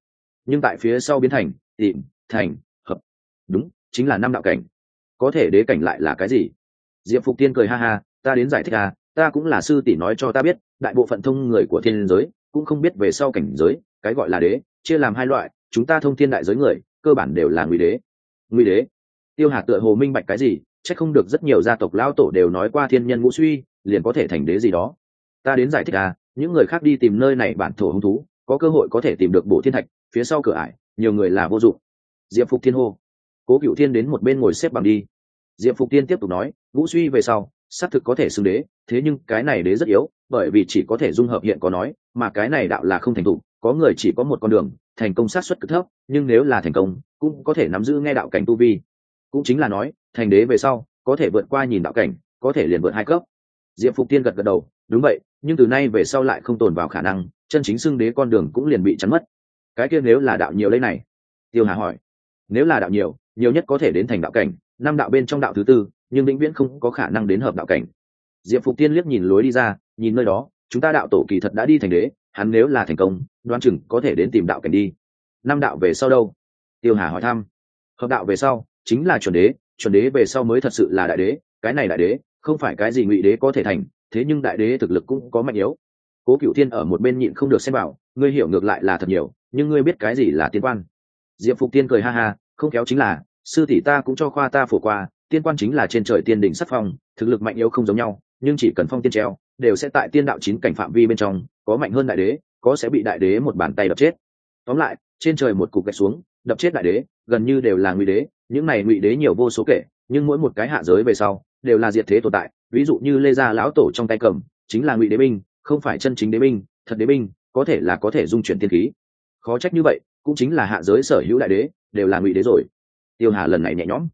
Nhưng tại phía sau biến thành, tìm, thành, hợp. Đúng, chính là năm đạo cảnh. Có thể đế cảnh lại là cái gì? Diệp phục tiên cười ha ha, ta đến giải thích à ta cũng là sư tỷ nói cho ta biết, đại bộ phận thông người của thiên giới cũng không biết về sau cảnh giới cái gọi là đế, chia làm hai loại, chúng ta thông thiên đại giới người, cơ bản đều là nguy đế. Nguy đế? Tiêu hà tựa hồ minh bạch cái gì c h ắ c không được rất nhiều gia tộc lao tổ đều nói qua thiên nhân ngũ suy, liền có thể thành đế gì đó. Ta đến giải thích à những người khác đi tìm nơi này bản thổ hứng thú, có cơ hội có thể tìm được bộ thiên thạch, phía sau cửa ải, nhiều người là vô dụng. Diệp phục thiên hô. Cố cựu thiên đến một bên ngồi xếp bằng đi. Diệp phục tiên tiếp tục nói, ngũ suy về sau, xác thực có thể xưng đế, thế nhưng cái này đế rất yếu, bởi vì chỉ có thể dung hợp hiện có nói, mà cái này đạo là không thành thục có người chỉ có một con đường, thành công sát xuất cực thấp, nhưng nếu là thành công, cũng có thể nắm giữ nghe đạo cảnh tu vi. Cũng chính là nói, thành đế về sau, có thể vượt qua nhìn đạo cảnh, có thể liền vượt hai cấp. Diệp phục tiên gật gật đầu, đúng vậy, nhưng từ nay về sau lại không tồn vào khả năng, chân chính xưng đế con đường cũng liền bị chắn mất. Cái kia nếu là đạo nhiều lấy này? Tiêu hà hỏi. Nếu là đạo nhiều nhiều nhất có thể đến thành đạo cảnh, năm đạo bên trong đạo thứ tư, nhưng vĩnh viễn không có khả năng đến hợp đạo cảnh. Diệp phục tiên liếc nhìn lối đi ra, nhìn nơi đó chúng ta đạo tổ kỳ thật đã đi thành đế, hắn nếu là thành công đoan chừng có thể đến tìm đạo cảnh đi. Năm đạo về sau đâu? Tiêu hà hỏi thăm. Hợp đạo về sau, chính là chuẩn đế chuẩn đế về sau mới thật sự là đại đế, cái này đại đế, không phải cái gì ngụy đế có thể thành, thế nhưng đại đế thực lực cũng có mạnh yếu. Cố cựu thiên ở một bên nhịn không được xem bảo, ngươi hiểu ngược lại là thật nhiều, nhưng ngươi biết cái gì là tiên quan? Diệp phục tiên cười ha ha, không kéo chính là, sư tỷ ta cũng cho khoa ta phổ qua tiên quan chính là trên trời tiên đỉnh sắc phong, thực lực mạnh yếu không giống nhau nhưng chỉ cần phong tiên treo, đều sẽ tại tiên đạo chín cảnh phạm vi bên trong, có mạnh hơn đại đế, có sẽ bị đại đế một bàn tay đập chết. Tóm lại, trên trời một cục gạch xuống, đập chết đại đế, gần như đều là ngụy đế, những này ngụy đế nhiều vô số kể, nhưng mỗi một cái hạ giới về sau, đều là diệt thế tồn tại. Ví dụ như lê gia lão tổ trong tay cầm, chính là ngụy đế binh, không phải chân chính đế binh, thật đế binh, có thể là có thể dung chuyển tiên khí. Khó trách như vậy, cũng chính là hạ giới sở hữu đại đế, đều là ngụy đế rồi. Tiêu hà lần này nhẹ nhõm.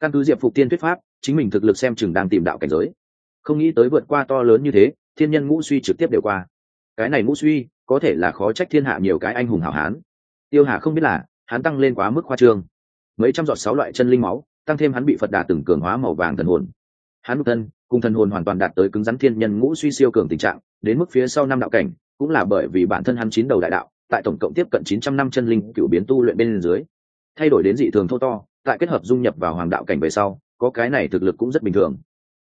Căn cứ diệp phục tiên thuyết pháp, chính mình thực lực xem chừng đang tìm đạo cảnh giới không nghĩ tới vượt qua to lớn như thế, thiên nhân ngũ suy trực tiếp đều qua. Cái này ngũ suy, có thể là khó trách thiên hạ nhiều cái anh hùng hảo hán. Tiêu hà không biết là, hắn tăng lên quá mức khoa trương. Mấy trăm giọt sáu loại chân linh máu, tăng thêm hắn bị phật đà từng cường hóa màu vàng thần hồn. Hắn đục thân, cùng thần hồn hoàn toàn đạt tới cứng rắn thiên nhân ngũ suy siêu cường tình trạng, đến mức phía sau năm đạo cảnh, cũng là bởi vì bản thân hắn chín đầu đại đạo, tại tổng cộng tiếp cận chín trăm năm chân linh cựu biến tu luyện bên dưới. Thay đổi đến dị thường thô to, tại kết hợp dung nhập vào hoàng đạo cảnh về sau, có cái này thực lực cũng rất bình thường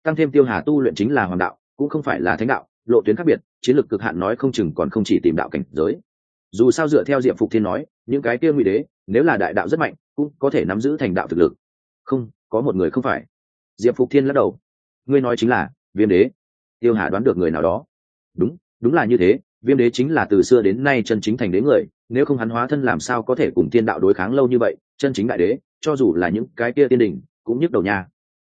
tăng thêm tiêu hà tu luyện chính là hoàng đạo, cũng không phải là thánh đạo, lộ tuyến khác biệt, chiến lược cực hạn nói không chừng còn không chỉ tìm đạo cảnh giới. Dù sao dựa theo diệp phục thiên nói, những cái kia ngụy đế, nếu là đại đạo rất mạnh, cũng có thể nắm giữ thành đạo thực lực. Không, có một người không phải. Diệp phục thiên lắc đầu. Ngươi nói chính là viêm đế. Tiêu hà đoán được người nào đó. Đúng đúng là như thế, viêm đế chính là từ xưa đến nay chân chính thành đế người, nếu không hắn hóa thân làm sao có thể cùng tiên đạo đối kháng lâu như vậy, chân chính đại đế, cho dù là những cái kia tiên đỉnh, cũng nhức đầu nha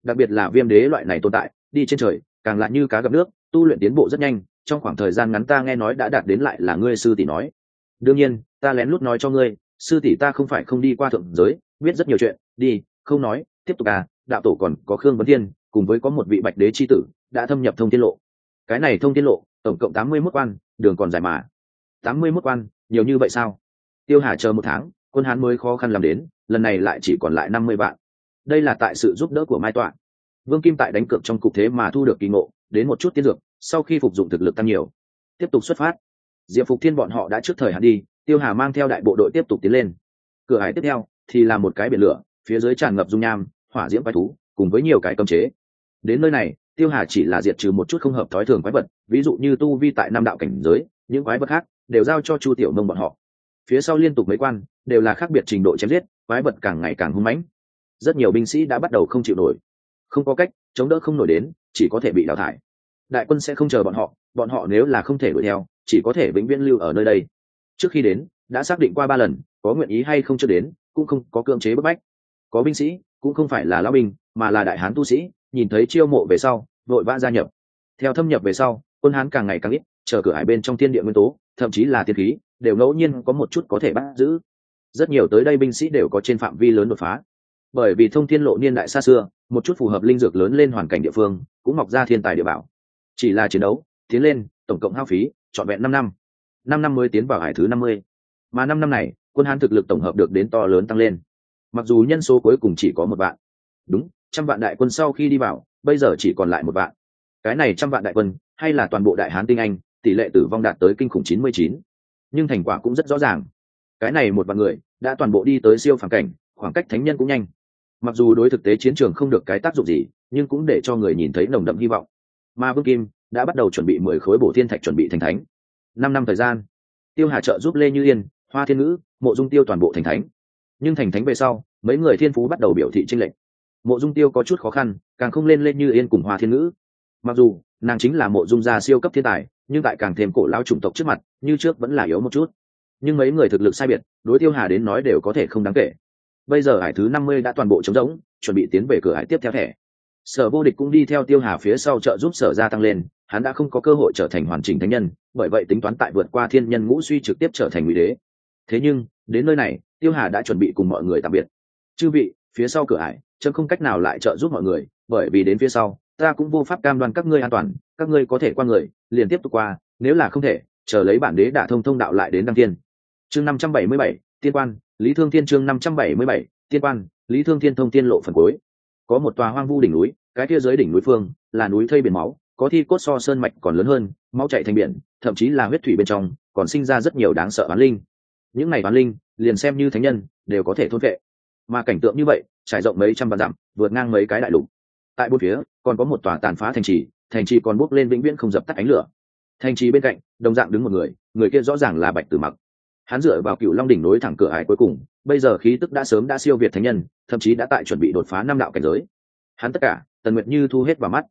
đặc biệt là viêm đế loại này tồn tại, đi trên trời, càng lại như cá gặp nước, tu luyện tiến bộ rất nhanh, trong khoảng thời gian ngắn ta nghe nói đã đạt đến lại là ngươi sư tỷ nói. Đương nhiên, ta lén lút nói cho ngươi, sư tỷ ta không phải không đi qua thượng giới, biết rất nhiều chuyện, đi, không nói, tiếp tục à đạo tổ còn có khương vấn thiên, cùng với có một vị bạch đế c h i tử, đã thâm nhập thông tiết lộ. Cái này thông tiết lộ, tổng cộng tám mươi mốt quan, đường còn dài mà. tám mươi mốt quan, nhiều như vậy sao? Tiêu hà chờ một tháng, quân hán mới khó khăn làm đến, lần này lại chỉ còn lại năm mươi vạn đây là tại sự giúp đỡ của mai tọa. Vương kim tại đánh cược trong cục thế mà thu được kỳ ngộ, đến một chút tiên dược, sau khi phục dụng thực lực tăng nhiều. Tiếp tục xuất phát. Diệp phục thiên bọn họ đã trước thời hạn đi, tiêu hà mang theo đại bộ đội tiếp tục tiến lên. Cửa hải tiếp theo thì là một cái biển lửa, phía dưới tràn ngập dung nham, hỏa diễm quái thú, cùng với nhiều cái cơm chế. Đến nơi này, tiêu hà chỉ là diệt trừ một chút không hợp thói thường quái vật, ví dụ như tu vi tại năm đạo cảnh giới, những quái vật khác đều giao cho chu tiểu nông bọn họ. Phía sau liên tục mấy quan đều là khác biệt trình độ chém giết, quái vật càng ngày càng hung mãnh rất nhiều binh sĩ đã bắt đầu không chịu nổi. Không có cách, chống đỡ không nổi đến, chỉ có thể bị đào thải. Đại quân sẽ không chờ bọn họ bọn họ nếu là không thể đuổi theo, chỉ có thể vĩnh viễn lưu ở nơi đây. Trước khi đến, đã xác định qua ba lần, có nguyện ý hay không chưa đến, cũng không có cưỡng chế bức bách. Có binh sĩ, cũng không phải là lao binh, mà là đại hán tu sĩ, nhìn thấy chiêu mộ về sau, vội vã gia nhập. Theo thâm nhập về sau, quân hán càng ngày càng ít, chờ cửa hải bên trong thiên địa nguyên tố, thậm chí là tiên khí, đều ngẫu nhiên có một chút có thể bắt giữ. Rất nhiều tới đây binh sĩ đều có trên phạm vi lớn đột phá bởi vì thông thiên lộ niên đại xa xưa, một chút phù hợp linh dược lớn lên hoàn cảnh địa phương, cũng mọc ra thiên tài địa bảo. Chỉ là chiến đấu, tiến lên, tổng cộng hao phí, trọn vẹn năm năm. Năm năm mới tiến vào hải thứ năm mươi. Mà năm năm này, quân hán thực lực tổng hợp được đến to lớn tăng lên. Mặc dù nhân số cuối cùng chỉ có một vạn. Đúng, trăm vạn đại quân sau khi đi vào, bây giờ chỉ còn lại một vạn. Cái này trăm vạn đại quân, hay là toàn bộ đại hán tinh anh, tỷ lệ tử vong đạt tới kinh khủng chín mươi chín. Nhưng thành quả cũng rất rõ ràng. Cái này một vạn người, đã toàn bộ đi tới siêu phản cảnh khoảng cách thánh nhân cũng nhanh. Mặc dù đối thực tế chiến trường không được cái tác dụng gì, nhưng cũng để cho người nhìn thấy nồng đậm hy vọng. Mà vương kim đã bắt đầu chuẩn bị mười khối bổ thiên thạch chuẩn bị thành thánh. Năm năm thời gian, tiêu hà trợ giúp lê như yên, hoa thiên ngữ, mộ dung tiêu toàn bộ thành thánh. Nhưng thành thánh về sau, mấy người thiên phú bắt đầu biểu thị tranh lệch. Mộ dung tiêu có chút khó khăn, càng không lên lên như yên cùng hoa thiên ngữ. Mặc dù, nàng chính là mộ dung gia siêu cấp thiên tài, nhưng tại càng thêm cổ lao chủng tộc trước mặt, như trước vẫn là yếu một chút. Nhưng mấy người thực lực sai biệt, đối tiêu hà đến nói đều có thể không đáng kể bây giờ hải thứ năm mươi đã toàn bộ trống rỗng, chuẩn bị tiến về cửa hải tiếp theo thẻ. Sở vô địch cũng đi theo tiêu hà phía sau trợ giúp sở gia tăng lên, hắn đã không có cơ hội trở thành hoàn chỉnh thánh nhân, bởi vậy tính toán tại vượt qua thiên nhân ngũ suy trực tiếp trở thành ngụy đế. Thế nhưng, đến nơi này, tiêu hà đã chuẩn bị cùng mọi người tạm biệt. Chư vị, phía sau cửa ải, chớ không cách nào lại trợ giúp mọi người, bởi vì đến phía sau, ta cũng vô pháp cam đoan các ngươi an toàn, các ngươi có thể qua người, liền tiếp tục qua, nếu là không thể, chờ lấy bản đế đả thông thông đạo lại đến đăng tiên chương năm trăm bảy mươi bảy, tiên quan lý thương thiên chương năm trăm bảy mươi bảy, tiên quan, lý thương thiên thông tiên lộ phần cuối. Có một tòa hoang vu đỉnh núi, cái kia dưới đỉnh núi phương là núi thây biển máu, có thi cốt so sơn mạch còn lớn hơn, máu chạy thành biển, thậm chí là huyết thủy bên trong, còn sinh ra rất nhiều đáng sợ bán linh. Những này bán linh, liền xem như thánh nhân, đều có thể thôn vệ. Mà cảnh tượng như vậy, trải rộng mấy trăm vạn dặm, vượt ngang mấy cái đại lục. Tại bốn phía, còn có một tòa tàn phá thành trì thành trì còn bốc lên vĩnh viễn không dập tắt ánh lửa. Thành trì bên cạnh, đồng dạng đứng một người người kia rõ ràng là bạch tử mặc hắn dựa vào cựu long đỉnh nối thẳng cửa ải cuối cùng, bây giờ khí tức đã sớm đã siêu việt thánh nhân, thậm chí đã tại chuẩn bị đột phá năm đạo cảnh giới. Hắn tất cả, tần nguyệt như thu hết vào mắt.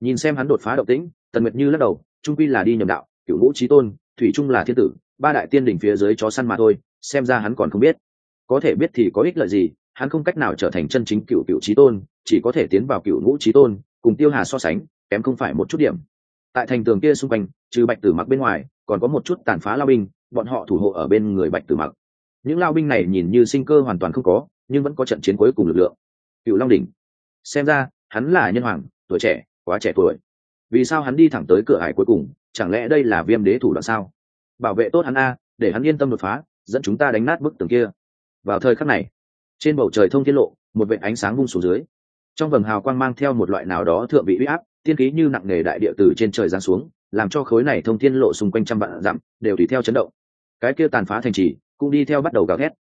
Nhìn xem hắn đột phá động tĩnh, tần nguyệt như lắc đầu, trung quy là đi nhầm đạo, cựu ngũ trí tôn, thủy trung là thiên tử, ba đại tiên đỉnh phía dưới chó săn mà thôi, xem ra hắn còn không biết. Có thể biết thì có ích lợi gì, hắn không cách nào trở thành chân chính cựu cựu trí tôn, chỉ có thể tiến vào cựu ngũ trí tôn, cùng tiêu hà so sánh, kém không phải một chút điểm. Tại thành tường kia xung quanh, trừ bạch tử mặc bên ngoài, còn có một chút tàn phá lao binh bọn họ thủ hộ ở bên người bạch tử mặc. Những lao binh này nhìn như sinh cơ hoàn toàn không có, nhưng vẫn có trận chiến cuối cùng lực lượng. Cựu long đỉnh. Xem ra, hắn là nhân hoàng, tuổi trẻ, quá trẻ tuổi. Vì sao hắn đi thẳng tới cửa hải cuối cùng, chẳng lẽ đây là viêm đế thủ đoạn sao? Bảo vệ tốt hắn a, để hắn yên tâm đột phá, dẫn chúng ta đánh nát bức tường kia. Vào thời khắc này, trên bầu trời thông tiết lộ, một vệ ánh sáng vung xuống dưới. Trong vầng hào quang mang theo một loại nào đó thượng vị huy áp, tiên khí như nặng nề đại địa từ trên trời giáng xuống làm cho khối này thông thiên lộ xung quanh trăm vạn dặm đều tùy theo chấn động. Cái kia tàn phá thành trì cũng đi theo bắt đầu gào thét.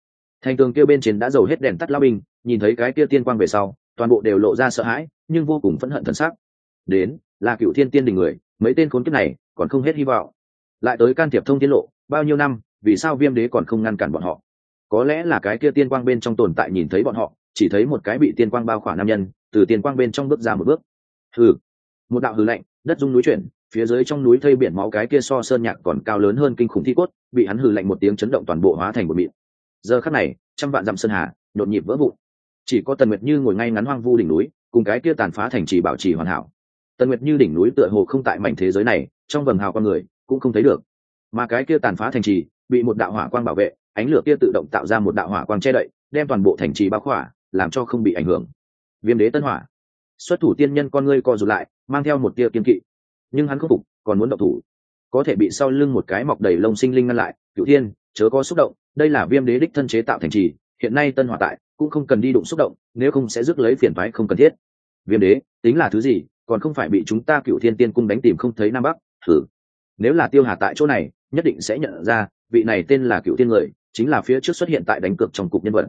Thành tường kia bên trên đã dầu hết đèn tắt lao binh, nhìn thấy cái kia tiên quang về sau, toàn bộ đều lộ ra sợ hãi, nhưng vô cùng phẫn hận thân xác đến, là cựu thiên tiên đình người, mấy tên khốn kiếp này còn không hết hy vọng. Lại tới can thiệp thông tiết lộ, bao nhiêu năm, vì sao viêm đế còn không ngăn cản bọn họ? Có lẽ là cái kia tiên quang bên trong tồn tại nhìn thấy bọn họ, chỉ thấy một cái bị tiên quang bao khỏa nam nhân, từ tiên quang bên trong bước ra một bước. Hừ. Một đạo hừ lạnh, đất dung núi chuyển phía dưới trong núi thây biển máu cái kia so sơn nhạc còn cao lớn hơn kinh khủng thi cốt, bị hắn hừ lạnh một tiếng chấn động toàn bộ hóa thành một mịn. Giờ khắc này, trăm vạn dặm sơn hà, nhộn nhịp vỡ vụn. Chỉ có tần nguyệt như ngồi ngay ngắn hoang vu đỉnh núi, cùng cái kia tàn phá thành trì bảo trì hoàn hảo. Tần nguyệt như đỉnh núi tựa hồ không tại mảnh thế giới này, trong vầng hào con người cũng không thấy được. Mà cái kia tàn phá thành trì, bị một đạo hỏa quang bảo vệ, ánh lửa kia tự động tạo ra một đạo hỏa quang che đậy, đem toàn bộ thành trì bao khỏa, làm cho không bị ảnh hưởng. Viêm đế tân hỏa. Xuất thủ tiên nhân con ngươi co rụt lại, mang theo một tia kiên kỵ nhưng hắn khắc phục, còn muốn động thủ. Có thể bị sau lưng một cái mọc đầy lông sinh linh ngăn lại cựu thiên, chớ có xúc động, đây là viêm đế đích thân chế tạo thành trì, hiện nay tân hòa tại, cũng không cần đi đụng xúc động, nếu không sẽ rước lấy phiền thoái không cần thiết. Viêm đế, tính là thứ gì, còn không phải bị chúng ta cựu thiên tiên cung đánh tìm không thấy nam bắc, thử. Nếu là tiêu hà tại chỗ này, nhất định sẽ nhận ra, vị này tên là cựu tiên người, chính là phía trước xuất hiện tại đánh cược trong cục nhân vật.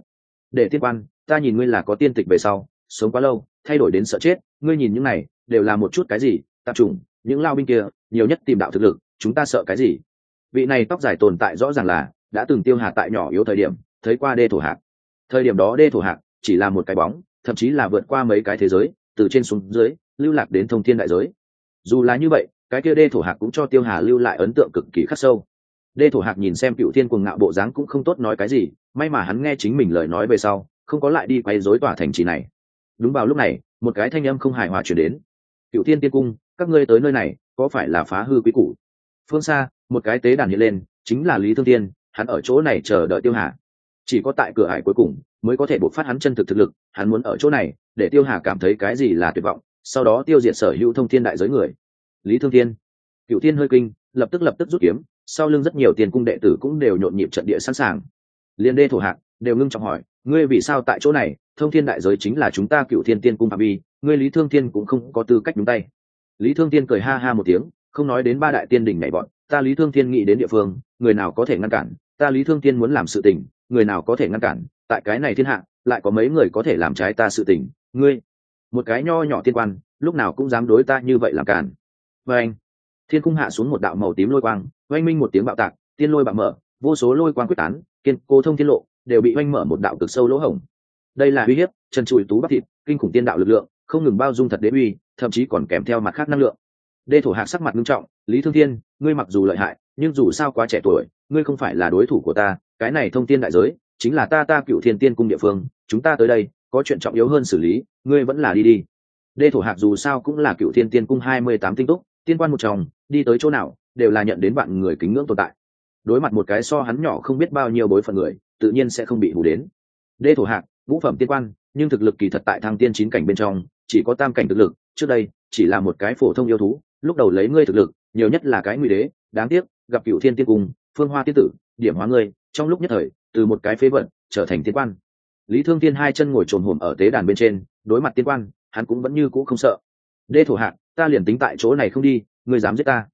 Để tiên quan, ta nhìn ngươi là có tiên tịch về sau, sống quá lâu, thay đổi đến sợ chết, ngươi nhìn những này, đều là một chút cái gì, tạp trùng những lao binh kia, nhiều nhất tìm đạo thực lực, chúng ta sợ cái gì? Vị này tóc dài tồn tại rõ ràng là, đã từng tiêu hà tại nhỏ yếu thời điểm, thấy qua đê thổ hạc. Thời điểm đó đê thổ hạc, chỉ là một cái bóng, thậm chí là vượt qua mấy cái thế giới, từ trên xuống dưới, lưu lạc đến thông thiên đại giới. Dù là như vậy, cái kia đê thổ hạc cũng cho tiêu hà lưu lại ấn tượng cực kỳ khắc sâu. Đê thổ hạc nhìn xem cựu thiên cuồng ngạo bộ dáng cũng không tốt nói cái gì, may mà hắn nghe chính mình lời nói về sau, không có lại đi quay dối tòa thành trì này. Đúng vào lúc này, một cái thanh âm không hài hòa chuyển đến cựu thiên tiên cung, các ngươi tới nơi này, có phải là phá hư quý củ? Phương xa, một cái tế đàn hiện lên, chính là lý thương tiên, hắn ở chỗ này chờ đợi tiêu hà. Chỉ có tại cửa hải cuối cùng, mới có thể bộc phát hắn chân thực thực lực, hắn muốn ở chỗ này, để tiêu hà cảm thấy cái gì là tuyệt vọng, sau đó tiêu diệt sở hữu thông thiên đại giới người. Lý thương thiên cựu thiên hơi kinh, lập tức lập tức rút kiếm, sau lưng rất nhiều tiền cung đệ tử cũng đều nhộn nhịp trận địa sẵn sàng. Liên đê thổ hạng đều ngưng trọng hỏi, ngươi vì sao tại chỗ này? Thông thiên đại giới chính là chúng ta cựu thiên tiên cung phạm vi ngươi lý thương thiên cũng không có tư cách nhúng tay. Lý thương thiên cười ha ha một tiếng, không nói đến ba đại tiên đỉnh nhảy bọn, ta lý thương thiên nghĩ đến địa phương, người nào có thể ngăn cản, ta lý thương thiên muốn làm sự tình, người nào có thể ngăn cản, tại cái này thiên hạ, lại có mấy người có thể làm trái ta sự tình, ngươi. Một cái nho nhỏ tiên quan, lúc nào cũng dám đối ta như vậy làm cản. Và anh, thiên cung hạ xuống một đạo màu tím lôi quang, oanh minh một tiếng bạo tạc, tiên lôi bạo mở, vô số lôi quang quyết tán, kiên cố thông thiên lộ, đều bị oanh mở một đạo cực sâu lỗ hổng. Đây là uy hiếp chân trụi tú bắc thịt, kinh khủng tiên đạo lực lượng không ngừng bao dung thật đế uy, thậm chí còn kèm theo mặt khác năng lượng. Đê thổ hạc sắc mặt nghiêm trọng, lý thương thiên, ngươi mặc dù lợi hại, nhưng dù sao quá trẻ tuổi, ngươi không phải là đối thủ của ta, cái này thông tin đại giới, chính là ta ta cựu thiên tiên cung địa phương, chúng ta tới đây, có chuyện trọng yếu hơn xử lý, ngươi vẫn là đi đi. Đê thổ hạc dù sao cũng là cựu thiên tiên cung hai mươi tám tinh túc, tiên quan một chồng, đi tới chỗ nào, đều là nhận đến bạn người kính ngưỡng tồn tại. Đối mặt một cái so hắn nhỏ không biết bao nhiêu bối phận người, tự nhiên sẽ không bị hù đến. Đê thổ hạc vũ phẩm tiên quan, nhưng thực lực kỳ thật tại thăng tiên chín cảnh bên trong chỉ có tam cảnh thực lực, trước đây, chỉ là một cái phổ thông yêu thú, lúc đầu lấy ngươi thực lực, nhiều nhất là cái nguy đế, đáng tiếc, gặp cựu thiên tiên cung, phương hoa tiên tử, điểm hóa ngươi, trong lúc nhất thời, từ một cái phế vận trở thành tiên quan. Lý thương tiên hai chân ngồi trồn hổm ở tế đàn bên trên, đối mặt tiên quan, hắn cũng vẫn như cũ không sợ. Đê thủ hạng ta liền tính tại chỗ này không đi, ngươi dám giết ta.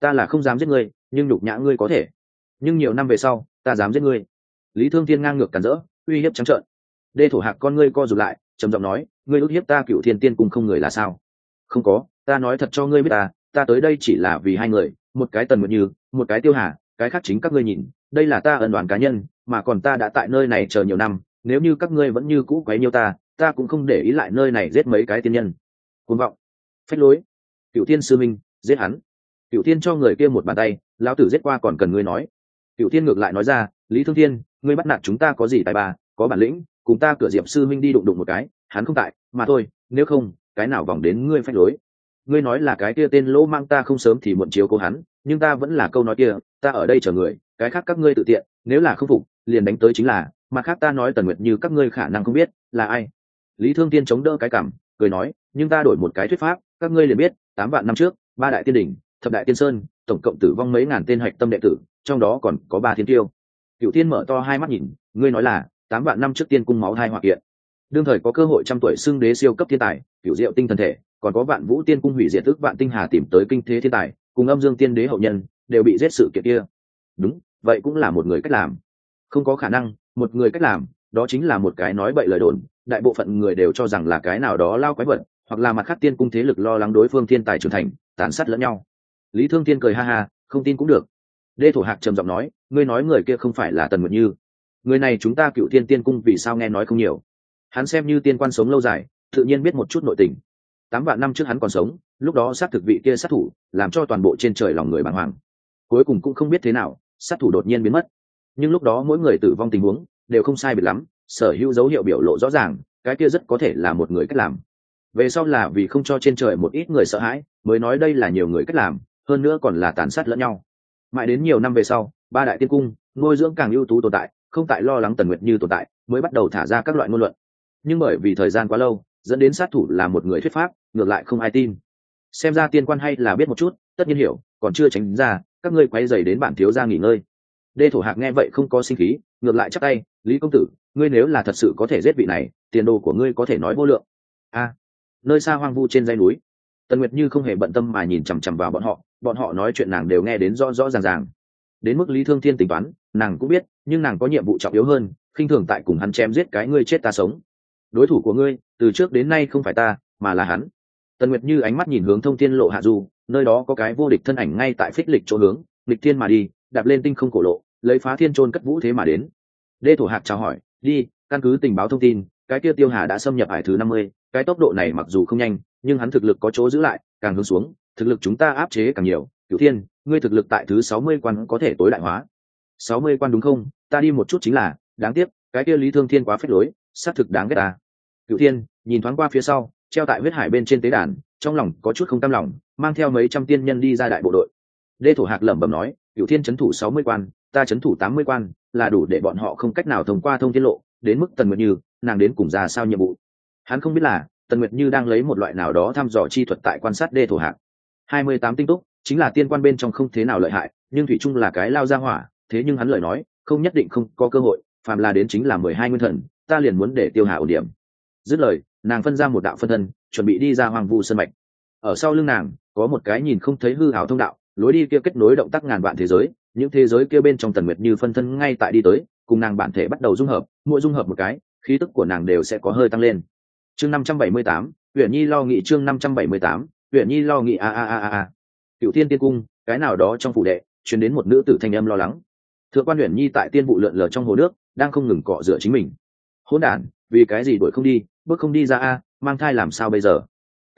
Ta là không dám giết ngươi, nhưng nhục nhã ngươi có thể. Nhưng nhiều năm về sau, ta dám giết ngươi. Lý thương thiên ngang ngược cản rỡ, uy hiếp trắng trợn. Đê thủ hạc, con ngươi co rụt lại trầm giọng nói, ngươi ước hiếp ta cựu thiên tiên cùng không người là sao? Không có, ta nói thật cho ngươi biết ta ta tới đây chỉ là vì hai người, một cái tần nguyệt như, một cái tiêu hà, cái khác chính các ngươi nhìn, đây là ta ẩn đoàn cá nhân, mà còn ta đã tại nơi này chờ nhiều năm, nếu như các ngươi vẫn như cũ quấy nhiêu ta ta cũng không để ý lại nơi này giết mấy cái tiên nhân. Côn vọng. Phách lối. Cựu thiên sư minh, giết hắn. Cựu thiên cho người kia một bàn tay, lão tử giết qua còn cần ngươi nói. Cựu thiên ngược lại nói ra, lý thương thiên, ngươi bắt nạt chúng ta có gì tài ba, có bản lĩnh cùng ta cửa diệp sư minh đi đụng đụng một cái, hắn không tại, mà thôi, nếu không, cái nào vòng đến ngươi phách lối. Ngươi nói là cái kia tên lỗ mang ta không sớm thì muộn chiếu cố hắn, nhưng ta vẫn là câu nói kia, ta ở đây chờ người, cái khác các ngươi tự tiện, nếu là không phục, liền đánh tới chính là, mà khác ta nói tần nguyệt như các ngươi khả năng không biết, là ai. Lý thương tiên chống đỡ cái cảm cười nói, nhưng ta đổi một cái thuyết pháp, các ngươi liền biết, tám vạn năm trước, ba đại tiên đỉnh, thập đại tiên sơn, tổng cộng tử vong mấy ngàn tên hạch tâm đệ tử, trong đó còn có ba thiên tiêu. Cựu tiên mở to hai mắt nhìn, ngươi nói là tám vạn năm trước tiên cung máu thai hoặc kiện. Đương thời có cơ hội trăm tuổi xưng đế siêu cấp thiên tài cựu diệu tinh thần thể, còn có vạn vũ tiên cung hủy diệt tức vạn tinh hà tìm tới kinh thế thiên tài, cùng âm dương tiên đế hậu nhân, đều bị giết sự kiện kia. Đúng, vậy cũng là một người cách làm. Không có khả năng, một người cách làm, đó chính là một cái nói bậy lời đồn, đại bộ phận người đều cho rằng là cái nào đó lao quái vật, hoặc là mặt khác tiên cung thế lực lo lắng đối phương thiên tài trưởng thành, tàn sát lẫn nhau. Lý thương tiên cười ha ha, không tin cũng được. Đê thổ hạc trầm giọng nói, ngươi nói người kia không phải là tần nguyệt như người này chúng ta cựu thiên tiên cung vì sao nghe nói không nhiều? Hắn xem như tiên quan sống lâu dài, tự nhiên biết một chút nội tình. Tám vạn năm trước hắn còn sống, lúc đó sát thực vị kia sát thủ, làm cho toàn bộ trên trời lòng người bàng hoàng. Cuối cùng cũng không biết thế nào, sát thủ đột nhiên biến mất. Nhưng lúc đó mỗi người tử vong tình huống đều không sai biệt lắm, sở hữu dấu hiệu biểu lộ rõ ràng, cái kia rất có thể là một người cách làm. Về sau là vì không cho trên trời một ít người sợ hãi, mới nói đây là nhiều người cách làm, hơn nữa còn là tàn sát lẫn nhau. Mãi đến nhiều năm về sau, ba đại tiên cung, nuôi dưỡng càng ưu tú tồn tại không tại lo lắng tần nguyệt như tồn tại, mới bắt đầu thả ra các loại ngôn luận. Nhưng bởi vì thời gian quá lâu, dẫn đến sát thủ là một người thuyết pháp, ngược lại không ai tin. Xem ra tiên quan hay là biết một chút, tất nhiên hiểu, còn chưa tránh ra, các ngươi quay dày đến bản thiếu ra nghỉ ngơi. Đê thổ hạc nghe vậy không có sinh khí, ngược lại chắc tay, lý công tử, ngươi nếu là thật sự có thể giết vị này, tiền đồ của ngươi có thể nói vô lượng. A, nơi xa hoang vu trên dây núi. Tần nguyệt như không hề bận tâm mà nhìn chằm chằm vào bọn họ bọn họ nói chuyện nàng đều nghe đến rõ rõ ràng ràng đến mức lý thương thiên tính toán, nàng cũng biết, nhưng nàng có nhiệm vụ trọng yếu hơn, khinh thường tại cùng hắn chém giết cái ngươi chết ta sống. Đối thủ của ngươi, từ trước đến nay không phải ta, mà là hắn. Tần nguyệt như ánh mắt nhìn hướng thông thiên lộ hạ du, nơi đó có cái vô địch thân ảnh ngay tại phích lịch chỗ hướng lịch thiên mà đi, đạp lên tinh không cổ lộ, lấy phá thiên trôn cất vũ thế mà đến. Đê thổ hạc chào hỏi, đi, căn cứ tình báo thông tin, cái kia tiêu hà đã xâm nhập hải thứ năm mươi, cái tốc độ này mặc dù không nhanh, nhưng hắn thực lực có chỗ giữ lại, càng hướng xuống, thực lực chúng ta áp chế càng nhiều cựu thiên ngươi thực lực tại thứ sáu mươi quan có thể tối đại hóa. Sáu mươi quan đúng không? Ta đi một chút chính là, đáng tiếc, cái kia lý thương thiên quá phết lối, xác thực đáng ghét ta. Cửu thiên, nhìn thoáng qua phía sau, treo tại huyết hải bên trên tế đàn, trong lòng có chút không tam lòng, mang theo mấy trăm tiên nhân đi ra đại bộ đội. Lê thổ hạc lẩm bẩm nói, cửu thiên c thủ sáu mươi quan, ta c thủ tám mươi quan, là đủ để bọn họ không cách nào thông qua thông tiết lộ, đến mức tần nguyệt như, nàng đến cùng ra sao nhiệm vụ? Hắn không biết là, tần nguyệt như đang lấy một loại nào đó thăm dò chi thuật tại quan sát đê thổ Hạc. hai mươi tám tinh túc chính là tiên quan bên trong không thế nào lợi hại, nhưng thủy trung là cái lao ra hỏa, thế nhưng hắn lời nói, không nhất định không có cơ hội, phàm là đến chính là mười hai nguyên thần, ta liền muốn để tiêu hạ ổn điểm. Dứt lời, nàng phân ra một đạo phân thân, chuẩn bị đi ra hoàng vu sân mạch. Ở sau lưng nàng, có một cái nhìn không thấy hư hảo thông đạo, lối đi kia kết nối động tác ngàn vạn thế giới, những thế giới kia bên trong tần nguyệt như phân thân ngay tại đi tới, cùng nàng bản thể bắt đầu dung hợp, mỗi dung hợp một cái, khí tức của nàng đều sẽ có hơi tăng lên. Chương năm trăm bảy mươi tám huyện nhi lo nghị chương năm trăm bảy mươi tám huyện nhi lo nghị a a a a cựu tiên tiên cung, cái nào đó trong phủ đệ chuyển đến một nữ tử thanh âm lo lắng. Thượng quan huyện nhi tại tiên vụ lượn lờ trong hồ nước, đang không ngừng cọ rửa chính mình. Hỗn đản, vì cái gì đuổi không đi, bước không đi ra a, mang thai làm sao bây giờ?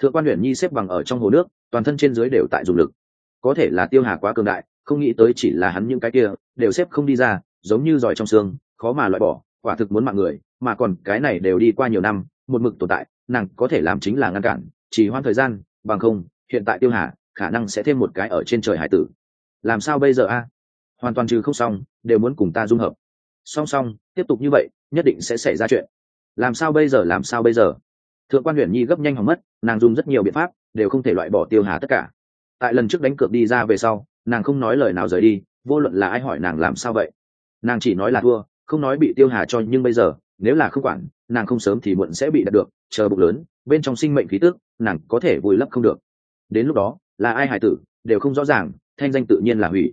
Thượng quan huyện nhi xếp bằng ở trong hồ nước, toàn thân trên dưới đều tại dùng lực. Có thể là tiêu hà quá cường đại, không nghĩ tới chỉ là hắn những cái kia, đều xếp không đi ra, giống như giỏi trong xương, khó mà loại bỏ, quả thực muốn mạng người, mà còn cái này đều đi qua nhiều năm, một mực tồn tại, nàng có thể làm chính là ngăn cản, chỉ hoãn thời gian, bằng không, hiện tại tiêu hà khả năng sẽ thêm một cái ở trên trời hải tử. Làm sao bây giờ a? Hoàn toàn trừ không xong, đều muốn cùng ta dung hợp. Song song, tiếp tục như vậy, nhất định sẽ xảy ra chuyện. Làm sao bây giờ, làm sao bây giờ? Thượng quan huyện nhi gấp nhanh hỏng mất, nàng dùng rất nhiều biện pháp, đều không thể loại bỏ tiêu hà tất cả. Tại lần trước đánh cược đi ra về sau, nàng không nói lời nào rời đi, vô luận là ai hỏi nàng làm sao vậy. Nàng chỉ nói là thua, không nói bị tiêu hà cho, nhưng bây giờ, nếu là không quản, nàng không sớm thì muộn sẽ bị đạt được, chờ bụng lớn, bên trong sinh mệnh khí tước nàng có thể vùi lấp không được. Đến lúc đó là ai hải tử, đều không rõ ràng, thanh danh tự nhiên là hủy.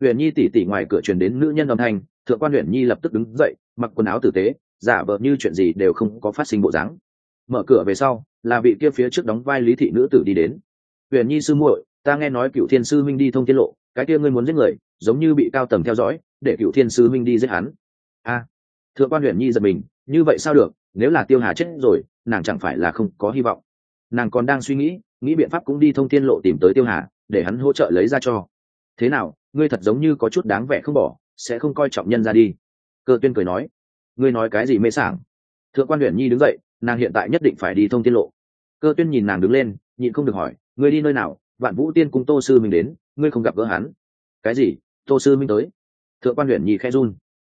Huyện nhi tỉ tỉ ngoài cửa truyền đến nữ nhân âm thanh, thượng quan huyện nhi lập tức đứng dậy, mặc quần áo tử tế, giả vờ như chuyện gì đều không có phát sinh bộ dáng. Mở cửa về sau, là vị kia phía trước đóng vai lý thị nữ tử đi đến. Huyện nhi sư muội, ta nghe nói cựu thiên sư minh đi thông tiết lộ, cái kia ngươi muốn giết người, giống như bị cao tầng theo dõi, để cựu thiên sư minh đi giết hắn. A. Thượng quan huyện nhi giật mình, như vậy sao được, nếu là tiêu hà chết rồi, nàng chẳng phải là không có hy vọng nàng còn đang suy nghĩ nghĩ biện pháp cũng đi thông tiên lộ tìm tới tiêu hà, để hắn hỗ trợ lấy ra cho. Thế nào, ngươi thật giống như có chút đáng vẻ không bỏ, sẽ không coi trọng nhân ra đi. Cơ tuyên cười nói. Ngươi nói cái gì mê sảng? Thượng quan huyền nhi đứng dậy, nàng hiện tại nhất định phải đi thông tiên lộ. Cơ tuyên nhìn nàng đứng lên, nhịn không được hỏi, ngươi đi nơi nào? Vạn vũ tiên cùng tô sư minh đến, ngươi không gặp gỡ hắn? Cái gì? Tô sư minh tới? Thượng quan huyền nhi khe run.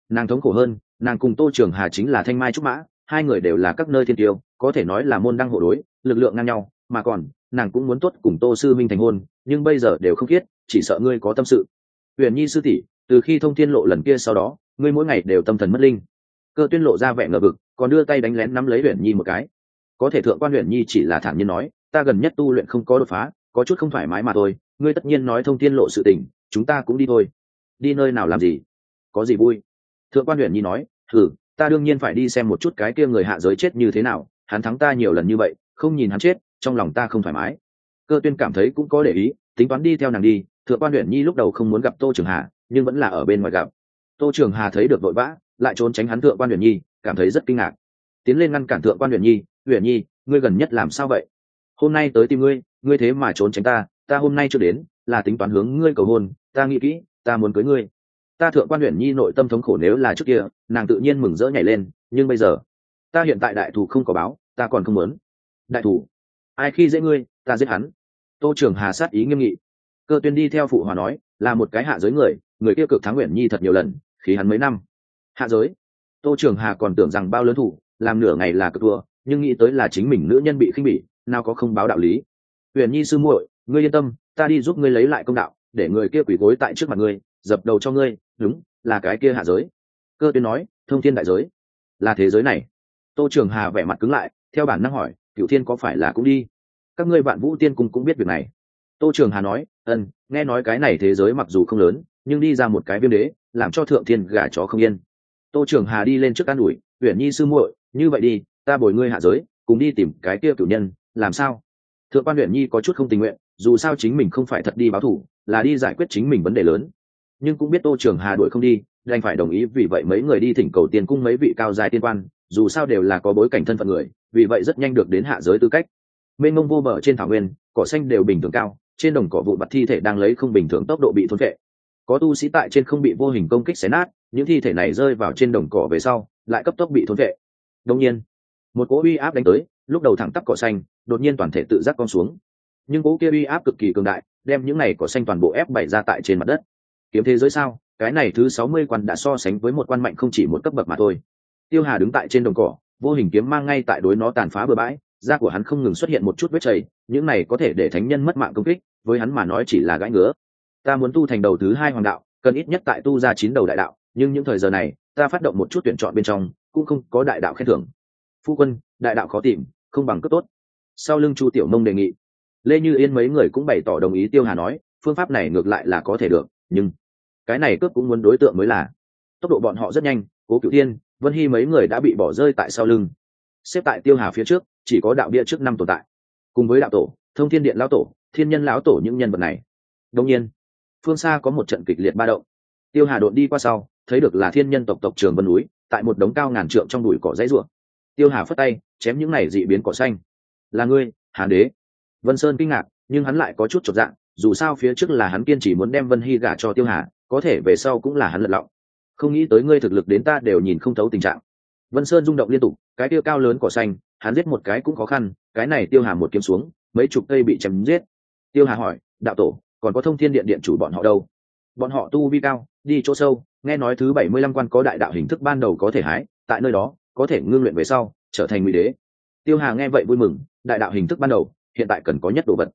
Nàng thống khổ hơn, nàng cùng tô trường hà chính là thanh mai trúc mã hai người đều là các nơi thiên tiêu, có thể nói là môn đăng hộ đối, lực lượng ngang nhau, mà còn, nàng cũng muốn tốt cùng tô sư minh thành hôn, nhưng bây giờ đều không biết, chỉ sợ ngươi có tâm sự. Huyền nhi sư tỷ, từ khi thông thiên lộ lần kia sau đó, ngươi mỗi ngày đều tâm thần mất linh. Cơ tuyên lộ ra vẻ ngờ vực, còn đưa tay đánh lén nắm lấy huyền nhi một cái. Có thể thượng quan huyền nhi chỉ là thản nhiên nói, ta gần nhất tu luyện không có đột phá, có chút không thoải mái mà thôi, ngươi tất nhiên nói thông thiên lộ sự tình, chúng ta cũng đi thôi. Đi nơi nào làm gì? Có gì vui? Thượng quan huyền nhi nói thử ta đương nhiên phải đi xem một chút cái kia người hạ giới chết như thế nào, hắn thắng ta nhiều lần như vậy, không nhìn hắn chết, trong lòng ta không thoải mái. Cơ tuyên cảm thấy cũng có để ý, tính toán đi theo nàng đi, thượng quan huyện nhi lúc đầu không muốn gặp tô trường hà, nhưng vẫn là ở bên ngoài gặp. Tô trường hà thấy được vội vã, lại trốn tránh hắn thượng quan huyện nhi, cảm thấy rất kinh ngạc. Tiến lên ngăn cản thượng quan huyện nhi huyện nhi, ngươi gần nhất làm sao vậy? Hôm nay tới tìm ngươi ngươi thế mà trốn tránh ta ta hôm nay chưa đến, là tính toán hướng ngươi cầu hôn, ta nghĩ kỹ, ta muốn cưới ngươi ta thượng quan huyện nhi nội tâm thống khổ nếu là trước kia, nàng tự nhiên mừng rỡ nhảy lên, nhưng bây giờ, ta hiện tại đại thù không có báo, ta còn không muốn. Đại thù ai khi dễ ngươi, ta giết hắn. Tô trường hà sát ý nghiêm nghị. Cơ tuyên đi theo phụ hòa nói, là một cái hạ giới người người kia cực thắng nguyện nhi thật nhiều lần, khí hắn mấy năm. Hạ giới? Tô trường hà còn tưởng rằng bao lớn thủ, làm nửa ngày là cực thua, nhưng nghĩ tới là chính mình nữ nhân bị khinh bỉ, nào có không báo đạo lý. Huyền nhi sư muội, ngươi yên tâm, ta đi giúp ngươi lấy lại công đạo, để người kia quỳ gối tại trước mặt ngươi dập đầu cho ngươi, đúng, là cái kia hạ giới. Cơ tuyên nói, thông thiên đại giới. Là thế giới này. Tô trường hà vẻ mặt cứng lại, theo bản năng hỏi cựu thiên có phải là cũng đi? Các ngươi bạn vũ tiên cung cũng biết việc này. Tô trường hà nói ân nghe nói cái này thế giới mặc dù không lớn, nhưng đi ra một cái viêm đế, làm cho thượng thiên gả chó không yên. Tô trường hà đi lên trước an ủi huyện nhi sư muội, như vậy đi, ta bồi ngươi hạ giới, cùng đi tìm cái kia cửu nhân, làm sao? Thượng quan huyện nhi có chút không tình nguyện, dù sao chính mình không phải thật đi báo thủ, là đi giải quyết chính mình vấn đề lớn nhưng cũng biết tô trường hà đuổi không đi, đành phải đồng ý, vì vậy mấy người đi thỉnh cầu tiền cung mấy vị cao dài tiên quan, dù sao đều là có bối cảnh thân phận người, vì vậy rất nhanh được đến hạ giới tư cách. Mênh mông vô bờ trên thảo nguyên, cỏ xanh đều bình thường cao, trên đồng cỏ vụ bặt thi thể đang lấy không bình thường tốc độ bị thôn vệ có tu sĩ tại trên không bị vô hình công kích xé nát, những thi thể này rơi vào trên đồng cỏ về sau, lại cấp tốc bị thôn vệ đông nhiên, một cỗ uy áp đánh tới, lúc đầu thẳng tắp cỏ xanh, đột nhiên toàn thể tự giác con xuống. Nhưng cỗ kia uy áp cực kỳ cường đại, đem những này cỏ xanh toàn bộ ép bảy ra tại trên mặt đất kiếm thế giới sao? Cái này thứ sáu mươi quan đã so sánh với một quan mạnh không chỉ một cấp bậc mà thôi. Tiêu hà đứng tại trên đồng cỏ, vô hình kiếm mang ngay tại đối nó tàn phá bừa bãi, da của hắn không ngừng xuất hiện một chút vết chảy, những này có thể để thánh nhân mất mạng công kích, với hắn mà nói chỉ là gãi ngứa. Ta muốn tu thành đầu thứ hai hoàng đạo, cần ít nhất tại tu ra chín đầu đại đạo, nhưng những thời giờ này, ta phát động một chút tuyển chọn bên trong, cũng không có đại đạo khen thưởng. Phu quân, đại đạo khó tìm, không bằng cấp tốt. Sau lưng chu tiểu mông đề nghị. Lê như yên mấy người cũng bày tỏ đồng ý, tiêu hà nói, phương pháp này ngược lại là có thể được nhưng cái này cướp cũng muốn đối tượng mới là. Tốc độ bọn họ rất nhanh, cố cựu thiên, vân hy mấy người đã bị bỏ rơi tại sau lưng. Xếp tại tiêu hà phía trước, chỉ có đạo bia trước năm tồn tại. Cùng với đạo tổ, thông thiên điện lão tổ, thiên nhân lão tổ những nhân vật này. Đông nhiên, phương xa có một trận kịch liệt ba động. Tiêu hà đột đi qua sau, thấy được là thiên nhân tộc tộc trường vân núi, tại một đống cao ngàn trượng trong đùi cỏ dãy ruộng. Tiêu hà phất tay, chém những này dị biến cỏ xanh. Là ngươi, hà đế. Vân sơn kinh ngạc, nhưng hắn lại có chút chột dạng dù sao phía trước là hắn kiên chỉ muốn đem vân hy gả cho tiêu hà, có thể về sau cũng là hắn lật lọng. Không nghĩ tới ngươi thực lực đến ta đều nhìn không thấu tình trạng. Vân sơn rung động liên tục, cái tiêu cao lớn cỏ xanh, hắn giết một cái cũng khó khăn, cái này tiêu hà một kiếm xuống, mấy chục cây bị chém giết. Tiêu hà hỏi, đạo tổ, còn có thông thiên điện điện chủ bọn họ đâu? Bọn họ tu vi cao, đi chỗ sâu, nghe nói thứ bảy mươi lăm quan có đại đạo hình thức ban đầu có thể hái, tại nơi đó, có thể ngưng luyện về sau, trở thành nguy đế. Tiêu hà nghe vậy vui mừng, đại đạo hình thức ban đầu, hiện tại cần có nhất đồ vật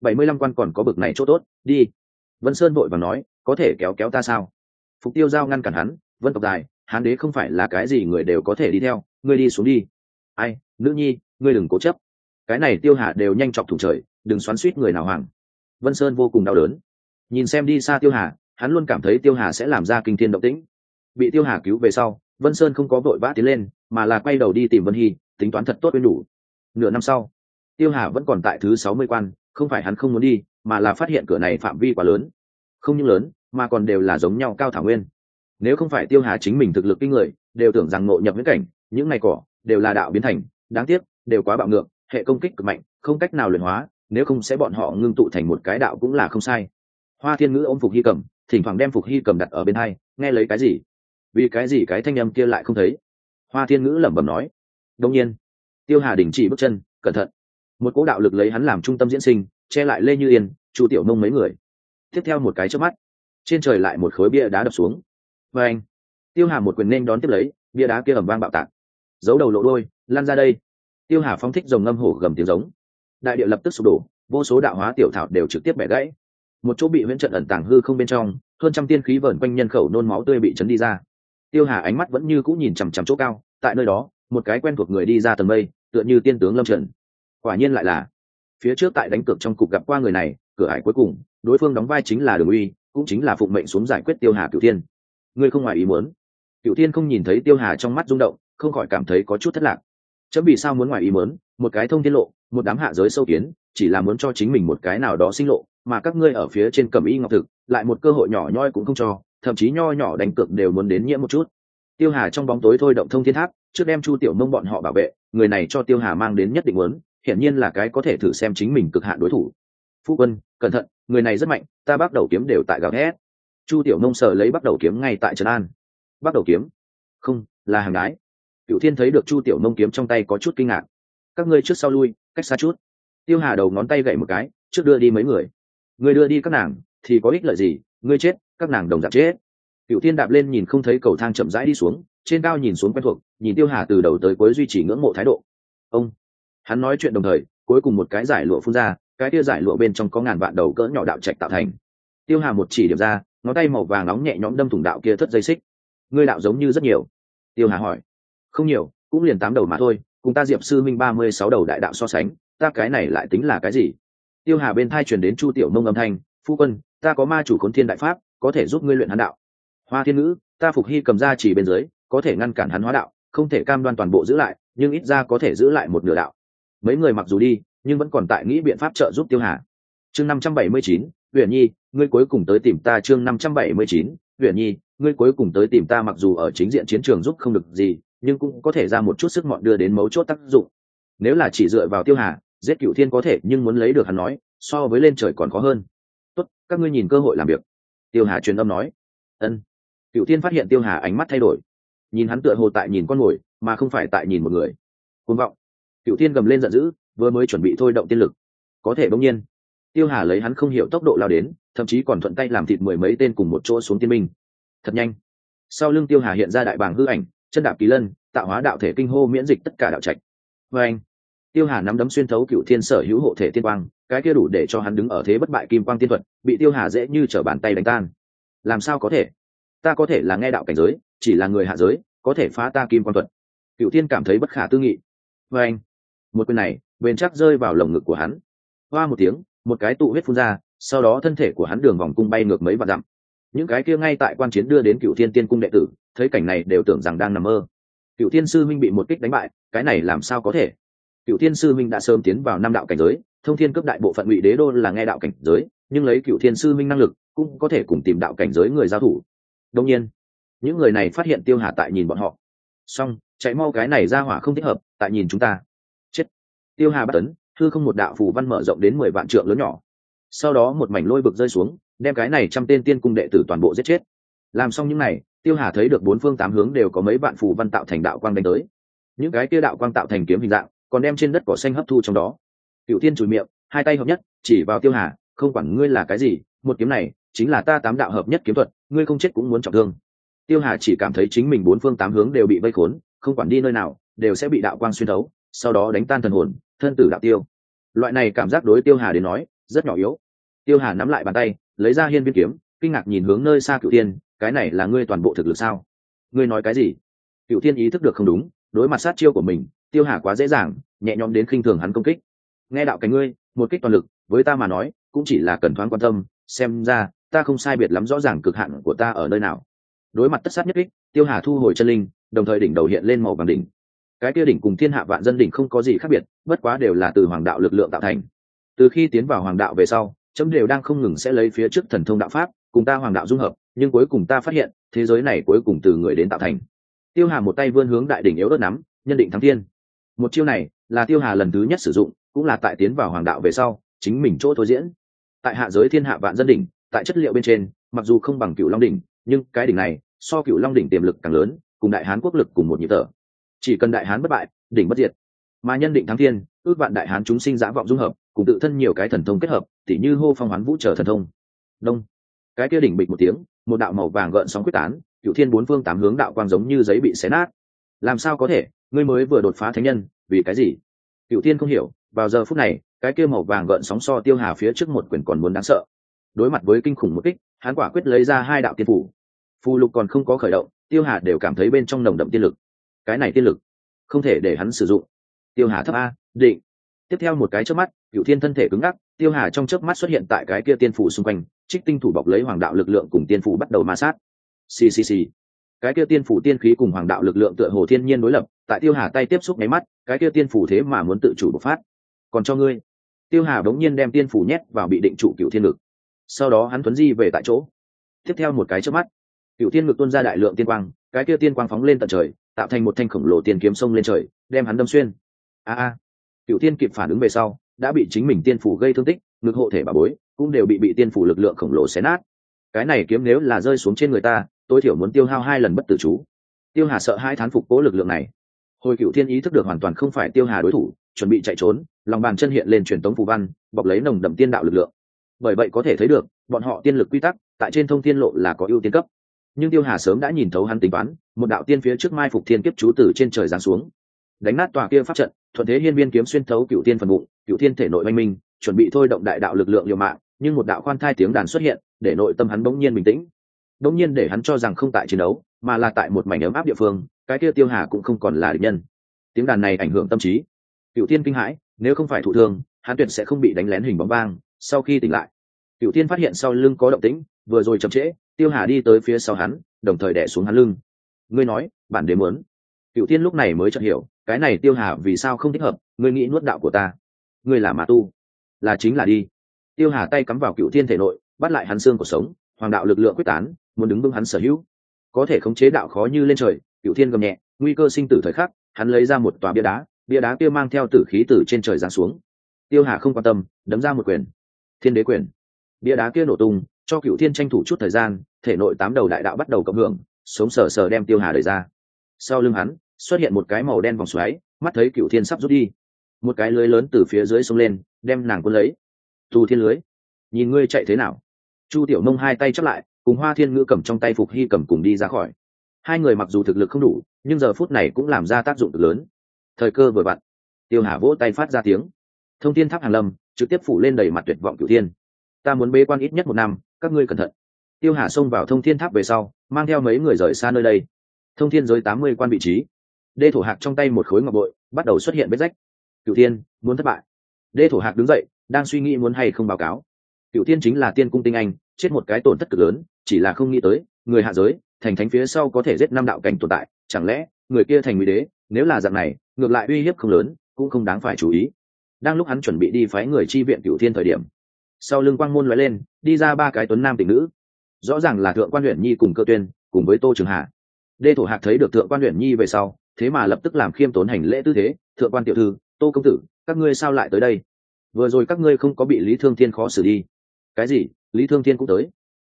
bảy mươi lăm quan còn có bực này chỗ tốt, đi. Vân sơn vội và nói, có thể kéo kéo ta sao? Phục tiêu giao ngăn cản hắn, vân tộc dài hán đế không phải là cái gì người đều có thể đi theo, ngươi đi xuống đi. Ai, nữ nhi, ngươi đừng cố chấp. Cái này tiêu hà đều nhanh chọc thủng trời, đừng xoắn suýt người nào hoàng vân sơn vô cùng đau đớn. Nhìn xem đi xa tiêu hà, hắn luôn cảm thấy tiêu hà sẽ làm ra kinh thiên động tĩnh. Bị tiêu hà cứu về sau, vân sơn không có vội vã tiến lên, mà là quay đầu đi tìm vân hy, tính toán thật tốt bên đủ. Nửa năm sau, tiêu hà vẫn còn tại thứ sáu mươi quan không phải hắn không muốn đi, mà là phát hiện cửa này phạm vi quá lớn. Không những lớn, mà còn đều là giống nhau cao thảo nguyên. Nếu không phải tiêu hà chính mình thực lực kinh người, đều tưởng rằng ngộ nhập viễn cảnh, những ngày cỏ đều là đạo biến thành, đáng tiếc, đều quá bạo ngược, hệ công kích cực mạnh, không cách nào luyện hóa, nếu không sẽ bọn họ ngưng tụ thành một cái đạo cũng là không sai. Hoa thiên ngữ ôm phục hy cầm thỉnh thoảng đem phục hy cầm đặt ở bên hai, nghe lấy cái gì? Vì cái gì cái thanh âm kia lại không thấy? Hoa thiên ngữ lẩm bẩm nói. Đông nhiên, tiêu hà đình chỉ bước chân, cẩn thận một cỗ đạo lực lấy hắn làm trung tâm diễn sinh, che lại lê như yên, chu tiểu mông mấy người. Tiếp theo một cái trước mắt, trên trời lại một khối bia đá đập xuống. Và anh, tiêu hà một quyền nên đón tiếp lấy, bia đá kia ẩm vang bạo tạc. Giấu đầu lộ đôi lan ra đây. Tiêu hà phong thích dòng ngâm hổ gầm tiếng giống. Đại địa lập tức sụp đổ, vô số đạo hóa tiểu thảo đều trực tiếp bẻ gãy. Một chỗ bị huyễn trận ẩn tàng hư không bên trong, hơn trăm tiên khí vờn quanh nhân khẩu nôn máu tươi bị chấn đi ra. Tiêu hà ánh mắt vẫn như cũng nhìn chằm chằm chỗ cao, tại nơi đó, một cái quen thuộc người đi ra tầng mây, tựa như tiên tướng lâm trần quả nhiên lại là, phía trước tại đánh cược trong cục gặp qua người này, cửa hải cuối cùng, đối phương đóng vai chính là đường uy, cũng chính là phụng mệnh xuống giải quyết tiêu hà cửu thiên. Ngươi không ngoài ý muốn. Cửu thiên không nhìn thấy tiêu hà trong mắt rung động, không khỏi cảm thấy có chút thất lạc. Chấm vì sao muốn ngoài ý muốn, một cái thông tiết lộ, một đám hạ giới sâu kiến, chỉ là muốn cho chính mình một cái nào đó sinh lộ, mà các ngươi ở phía trên cầm y ngọc thực, lại một cơ hội nhỏ nhoi cũng không cho, thậm chí nho nhỏ đánh cược đều muốn đến nhiễm một chút. Tiêu hà trong bóng tối thôi động thông thiên tháp, trước đem chu tiểu mông bọn họ bảo vệ, người này cho tiêu hà mang đến nhất định muốn hiển nhiên là cái có thể thử xem chính mình cực hạn đối thủ. Phu quân, cẩn thận, người này rất mạnh, ta bắt đầu kiếm đều tại gào hét chu tiểu nông sợ lấy bắt đầu kiếm ngay tại trấn an. Bắt đầu kiếm? Không, là hàng đái. Cựu thiên thấy được chu tiểu nông kiếm trong tay có chút kinh ngạc. Các ngươi trước sau lui, cách xa chút. Tiêu hà đầu ngón tay gậy một cái, trước đưa đi mấy người. Người đưa đi các nàng, thì có ích lợi gì? Ngươi chết, các nàng đồng giảm chết. Cựu thiên đạp lên nhìn không thấy cầu thang chậm rãi đi xuống, trên cao nhìn xuống quen thuộc, nhìn tiêu hà từ đầu tới cuối duy trì ngưỡng mộ thái độ. Ông hắn nói chuyện đồng thời, cuối cùng một cái giải lụa phun ra, cái kia giải lụa bên trong có ngàn vạn đầu cỡ nhỏ đạo trạch tạo thành. Tiêu hà một chỉ điểm ra, ngón tay màu vàng nóng nhẹ nhõm đâm thủng đạo kia thất dây xích. Ngươi đạo giống như rất nhiều. Tiêu hà hỏi. Không nhiều, cũng liền tám đầu mà thôi, cùng ta diệp sư minh ba mươi sáu đầu đại đạo so sánh, ta cái này lại tính là cái gì? Tiêu hà bên thai truyền đến chu tiểu nông âm thanh, phu quân, ta có ma chủ khốn thiên đại pháp, có thể giúp ngươi luyện hắn đạo. Hoa thiên ngữ ta phục hy cầm ra chỉ bên dưới, có thể ngăn cản hắn hóa đạo, không thể cam đoan toàn bộ giữ lại, nhưng ít ra có thể giữ lại một nửa đạo mấy người mặc dù đi, nhưng vẫn còn tại nghĩ biện pháp trợ giúp tiêu hà. Chương năm trăm bảy mươi chín huyện nhi, ngươi cuối cùng tới tìm ta. Chương năm trăm bảy mươi chín huyện nhi, ngươi cuối cùng tới tìm ta. Mặc dù ở chính diện chiến trường giúp không được gì, nhưng cũng có thể ra một chút sức mọn đưa đến mấu chốt tác dụng. Nếu là chỉ dựa vào tiêu hà, giết cựu thiên có thể, nhưng muốn lấy được hắn nói, so với lên trời còn khó hơn. Tốt, các ngươi nhìn cơ hội làm việc. Tiêu hà truyền âm nói. Ân. Cựu thiên phát hiện tiêu hà ánh mắt thay đổi. Nhìn hắn tựa hồ tại nhìn con mồi mà không phải tại nhìn một người. Côn vọng cựu thiên gầm lên giận dữ, vừa mới chuẩn bị thôi động tiên lực. Có thể bỗng nhiên, tiêu hà lấy hắn không hiểu tốc độ lao đến, thậm chí còn thuận tay làm thịt mười mấy tên cùng một chỗ xuống tiên minh thật nhanh. Sau lưng tiêu hà hiện ra đại bàng hư ảnh, chân đạp kỳ lân, tạo hóa đạo thể kinh hô miễn dịch tất cả đạo trạch. Vê anh, tiêu hà nắm đấm xuyên thấu cựu thiên sở hữu hộ thể tiên quang, cái kia đủ để cho hắn đứng ở thế bất bại kim quang tiên thuật, bị tiêu hà dễ như t r ở bàn tay đánh tan. Làm sao có thể? Ta có thể là nghe đạo cảnh giới, chỉ là người hạ giới, có thể phá ta kim quang thuật. Cựu thiên cảm thấy bất khả tư nghị. Vê anh một quyền này, bền chắc rơi vào lồng ngực của hắn. Hoa một tiếng, một cái tụ huyết phun ra, sau đó thân thể của hắn đường vòng cung bay ngược mấy vạn dặm. Những cái kia ngay tại quan chiến đưa đến cựu thiên tiên cung đệ tử, thấy cảnh này đều tưởng rằng đang nằm mơ. Cựu thiên sư minh bị một kích đánh bại, cái này làm sao có thể? Cựu thiên sư minh đã sớm tiến vào năm đạo cảnh giới, thông thiên cấp đại bộ phận ngụy đế đô là nghe đạo cảnh giới, nhưng lấy cựu thiên sư minh năng lực, cũng có thể cùng tìm đạo cảnh giới người giao thủ. Đông nhiên, những người này phát hiện tiêu hà tại nhìn bọn họ. Xong, chạy mau cái này ra hỏa không thích hợp, tại nhìn chúng ta tiêu hà bắt tấn thư không một đạo phù văn mở rộng đến mười vạn trượng lớn nhỏ. Sau đó một mảnh lôi bực rơi xuống, đem cái này trăm tên tiên cung đệ tử toàn bộ giết chết. Làm xong những này, tiêu hà thấy được bốn phương tám hướng đều có mấy vạn phù văn tạo thành đạo quang đánh tới. Những cái kia đạo quang tạo thành kiếm hình dạng, còn đem trên đất cỏ xanh hấp thu trong đó. Cựu tiên chùi miệng, hai tay hợp nhất, chỉ vào tiêu hà, không quản ngươi là cái gì, một kiếm này chính là ta tám đạo hợp nhất kiếm thuật, ngươi không chết cũng muốn trọng thương. Tiêu hà chỉ cảm thấy chính mình bốn phương tám hướng đều bị vây khốn, không quản đi nơi nào, đều sẽ bị đạo quang xuyên thấu, sau đó đánh tan thần hồn thân tử đạo tiêu. Loại này cảm giác đối tiêu hà đến nói, rất nhỏ yếu. Tiêu hà nắm lại bàn tay, lấy ra hiên viên kiếm, kinh ngạc nhìn hướng nơi xa cựu tiên cái này là ngươi toàn bộ thực lực sao? Ngươi nói cái gì? Cựu tiên ý thức được không đúng, đối mặt sát chiêu của mình, tiêu hà quá dễ dàng, nhẹ nhõm đến khinh thường hắn công kích. Nghe đạo cánh ngươi, một kích toàn lực, với ta mà nói, cũng chỉ là cần thoáng quan tâm, xem ra, ta không sai biệt lắm rõ ràng cực hạn của ta ở nơi nào. Đối mặt tất sát nhất kích, tiêu hà thu hồi chân linh, đồng thời đỉnh đầu hiện lên màu vàng đỉnh cái kia đỉnh cùng thiên hạ vạn dân đỉnh không có gì khác biệt, bất quá đều là từ hoàng đạo lực lượng tạo thành. Từ khi tiến vào hoàng đạo về sau, chấm đều đang không ngừng sẽ lấy phía trước thần thông đạo pháp, cùng ta hoàng đạo dung hợp, nhưng cuối cùng ta phát hiện, thế giới này cuối cùng từ người đến tạo thành. Tiêu hà một tay vươn hướng đại đỉnh yếu đất nắm, nhân định thắng thiên. Một chiêu này, là tiêu hà lần thứ nhất sử dụng, cũng là tại tiến vào hoàng đạo về sau, chính mình chỗ thôi diễn. Tại hạ giới thiên hạ vạn dân đỉnh, tại chất liệu bên trên, mặc dù không bằng cựu long đỉnh, nhưng cái đỉnh này, so cựu long đỉnh tiềm lực càng lớn, cùng đại hán quốc lực cùng một nhịp thở chỉ cần đại hán bất bại, đỉnh bất diệt. Mà nhân định thắng thiên, ước vạn đại hán chúng sinh giã vọng dung hợp, cùng tự thân nhiều cái thần thông kết hợp, tỉ như hô phong hoán vũ trở thần thông. Đông. Cái kia đỉnh bịch một tiếng, một đạo màu vàng gợn sóng quyết tán cựu thiên bốn phương tám hướng đạo quang giống như giấy bị xé nát. Làm sao có thể? Ngươi mới vừa đột phá thánh nhân, vì cái gì? Cựu thiên không hiểu, vào giờ phút này, cái kia màu vàng gợn sóng so tiêu hà phía trước một quyền còn muốn đáng sợ. Đối mặt với kinh khủng một kích, hắn quả quyết lấy ra hai đạo tiên phủ. Phù lục còn không có khởi động, tiêu hà đều cảm thấy bên trong nồng đậm tiên lực cái này tiên lực, không thể để hắn sử dụng. Tiêu hà thấp a, định. Tiếp theo một cái chớp mắt cựu thiên thân thể cứng ngắc, tiêu hà trong chớp mắt xuất hiện tại cái kia tiên phủ xung quanh, trích tinh thủ bọc lấy hoàng đạo lực lượng cùng tiên phủ bắt đầu ma sát. Ccc cái kia tiên phủ tiên khí cùng hoàng đạo lực lượng tựa hồ thiên nhiên đối lập, tại tiêu hà tay tiếp xúc nháy mắt, cái kia tiên phủ thế mà muốn tự chủ bộc phát. Còn cho ngươi. Tiêu hà bỗng nhiên đem tiên phủ nhét vào bị định trụ cựu thiên lực sau đó hắn tuấn di về tại chỗ. Tiếp theo một cái chớp mắt cựu thiên ngực tuôn ra đại lượng tiên quang, cái kia tiên quang phóng lên tận trời tạo thành một thanh khổng lồ tiên kiếm sông lên trời, đem hắn đâm xuyên. A a. Cựu tiên kịp phản ứng về sau, đã bị chính mình tiên phủ gây thương tích, ngực hộ thể bà bối cũng đều bị bị tiên phủ lực lượng khổng lồ xé nát. Cái này kiếm nếu là rơi xuống trên người ta, tối thiểu muốn tiêu hao hai lần bất tử chú. Tiêu hà sợ hai thán phục cố lực lượng này. Hồi cựu thiên ý thức được hoàn toàn không phải tiêu hà đối thủ, chuẩn bị chạy trốn, lòng bàn chân hiện lên truyền tống phù văn, bọc lấy nồng đậm tiên đạo lực lượng. Bởi vậy có thể thấy được, bọn họ tiên lực quy tắc, tại trên thông tiên lộ là có ưu tiên cấp nhưng tiêu hà sớm đã nhìn thấu hắn tính toán, một đạo tiên phía trước mai phục thiên kiếp chú tử trên trời giáng xuống. Đánh nát tòa kia pháp trận, thuận thế hiên viên kiếm xuyên thấu cựu tiên phần bụng cựu tiên thể nội oanh minh, chuẩn bị thôi động đại đạo lực lượng liều mạng, nhưng một đạo khoan thai tiếng đàn xuất hiện, để nội tâm hắn bỗng nhiên bình tĩnh. Bỗng nhiên để hắn cho rằng không tại chiến đấu, mà là tại một mảnh ấm áp địa phương, cái kia tiêu hà cũng không còn là địch nhân. Tiếng đàn này ảnh hưởng tâm trí. Cựu tiên kinh hãi, nếu không phải thụ thương, hắn tuyệt sẽ không bị đánh lén hình bóng vang, sau khi tỉnh lại. Cựu tiên phát hiện sau lưng có động tĩnh, vừa rồi chậm trễ tiêu hà đi tới phía sau hắn, đồng thời đẻ xuống hắn lưng. Ngươi nói, bản đế muốn. Cựu Thiên lúc này mới chợt hiểu, cái này tiêu hà vì sao không thích hợp, ngươi nghĩ nuốt đạo của ta. Ngươi là mà tu. Là chính là đi. Tiêu hà tay cắm vào cựu Thiên thể nội, bắt lại hắn xương cuộc sống, hoàng đạo lực lượng quyết tán, muốn đứng vững hắn sở hữu. Có thể khống chế đạo khó như lên trời cựu thiên gầm nhẹ, nguy cơ sinh tử thời khắc, hắn lấy ra một tòa bia đá bia đá kia mang theo tử khí từ trên trời giáng xuống. Tiêu hà không quan tâm, đấm ra một quyền. Thiên đế quyền. Bia đá kia nổ tung cho cựu thiên tranh thủ chút thời gian, thể nội tám đầu đại đạo bắt đầu cộng hưởng, sống sờ sờ đem tiêu hà đẩy ra. Sau lưng hắn, xuất hiện một cái màu đen vòng xoáy, mắt thấy cựu thiên sắp rút đi. Một cái lưới lớn từ phía dưới sông lên, đem nàng quân lấy. Tù thiên lưới, nhìn ngươi chạy thế nào? Chu tiểu mông hai tay chắp lại, cùng hoa thiên ngữ cầm trong tay phục hy cầm cùng đi ra khỏi. Hai người mặc dù thực lực không đủ, nhưng giờ phút này cũng làm ra tác dụng cực lớn. Thời cơ vừa vặn, tiêu hà vỗ tay phát ra tiếng. Thông tin tháp hàn lâm, trực tiếp phủ lên đầy mặt tuyệt vọng cửu thiên. Ta muốn bế quan ít nhất một năm các ngươi cẩn thận. Tiêu hà xông vào thông thiên tháp về sau, mang theo mấy người rời xa nơi đây. Thông thiên giới tám mươi quan vị trí. Đê thổ hạc trong tay một khối ngọc bội, bắt đầu xuất hiện vết rách. Cửu thiên, muốn thất bại. Đê thổ hạc đứng dậy, đang suy nghĩ muốn hay không báo cáo. Cửu thiên chính là tiên cung tinh anh, chết một cái tổn thất cực lớn, chỉ là không nghĩ tới, người hạ giới, thành thánh phía sau có thể giết năm đạo cảnh tồn tại, chẳng lẽ, người kia thành nguy đế, nếu là dạng này, ngược lại uy hiếp không lớn, cũng không đáng phải chú ý. Đang lúc hắn chuẩn bị đi phái người chi viện cựu thiên thời điểm sau lưng quang môn loại lên, đi ra ba cái tuấn nam tình nữ. Rõ ràng là thượng quan huyện nhi cùng cơ tuyên, cùng với tô trường hạ đê thổ hạc thấy được thượng quan huyện nhi về sau, thế mà lập tức làm khiêm tốn hành lễ tư thế, thượng quan tiểu thư, tô công tử, các ngươi sao lại tới đây? Vừa rồi các ngươi không có bị lý thương thiên khó xử đi. Cái gì? Lý thương thiên cũng tới?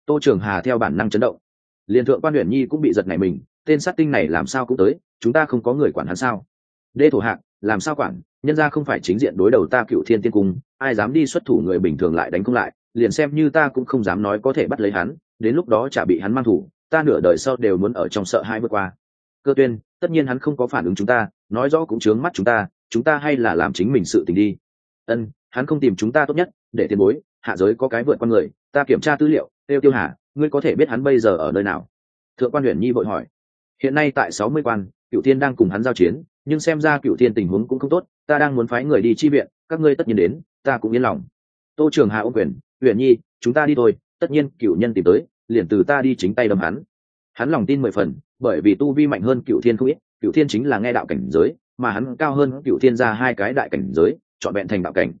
Tô trường hà theo bản năng chấn động. Liền thượng quan huyện nhi cũng bị giật nảy mình, tên sát tinh này làm sao cũng tới, chúng ta không có người quản hắn sao? Đê thổ hạc, làm sao quản? Nhân ra không phải chính diện đối đầu ta cựu thiên tiên cung, ai dám đi xuất thủ người bình thường lại đánh không lại, liền xem như ta cũng không dám nói có thể bắt lấy hắn, đến lúc đó chả bị hắn mang thủ, ta nửa đời sau đều muốn ở trong sợ hai vượt qua. Cơ tuyên, tất nhiên hắn không có phản ứng chúng ta, nói rõ cũng chướng mắt chúng ta chúng ta hay là làm chính mình sự tình đi. Ân, hắn không tìm chúng ta tốt nhất, để tiền bối, hạ giới có cái vượt con người, ta kiểm tra tư liệu, tiêu tiêu hà, ngươi có thể biết hắn bây giờ ở nơi nào? Thượng quan huyện nhi vội hỏi. Hiện nay tại sáu mươi quan cựu thiên đang cùng hắn giao chiến, nhưng xem ra cựu thiên tình huống cũng không tốt ta đang muốn phái người đi chi viện, các ngươi tất nhiên đến, ta cũng yên lòng. Tô trường hà ô quyền, huyền nhi, chúng ta đi thôi, tất nhiên cựu nhân tìm tới, liền từ ta đi chính tay đâm hắn. Hắn lòng tin mười phần, bởi vì tu vi mạnh hơn cựu thiên không ít cựu thiên chính là nghe đạo cảnh giới, mà hắn cao hơn cựu thiên ra hai cái đại cảnh giới chọn vẹn thành đạo cảnh.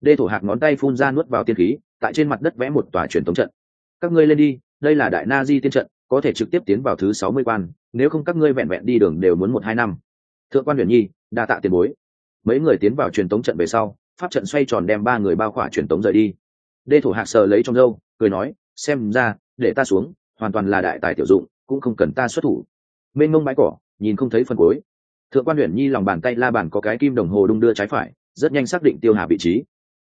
Đê thổ hạc ngón tay phun ra nuốt vào tiên khí, tại trên mặt đất vẽ một tòa truyền thống trận. Các ngươi lên đi, đây là đại na di tiên trận, có thể trực tiếp tiến vào thứ sáu mươi quan, nếu không các ngươi vẹn vẹn đi đường đều muốn một hai năm. Thượng quan huyền nhi, đa tạ tiền bối mấy người tiến vào truyền tống trận về sau, pháp trận xoay tròn đem ba người bao khỏa truyền tống rời đi. Đê thổ hạc sờ lấy trong dâu cười nói, xem ra, để ta xuống, hoàn toàn là đại tài tiểu dụng, cũng không cần ta xuất thủ. Mênh mông bãi cỏ, nhìn không thấy phần cuối. Thượng quan huyện nhi lòng bàn tay la bàn có cái kim đồng hồ đung đưa trái phải, rất nhanh xác định tiêu hà vị trí.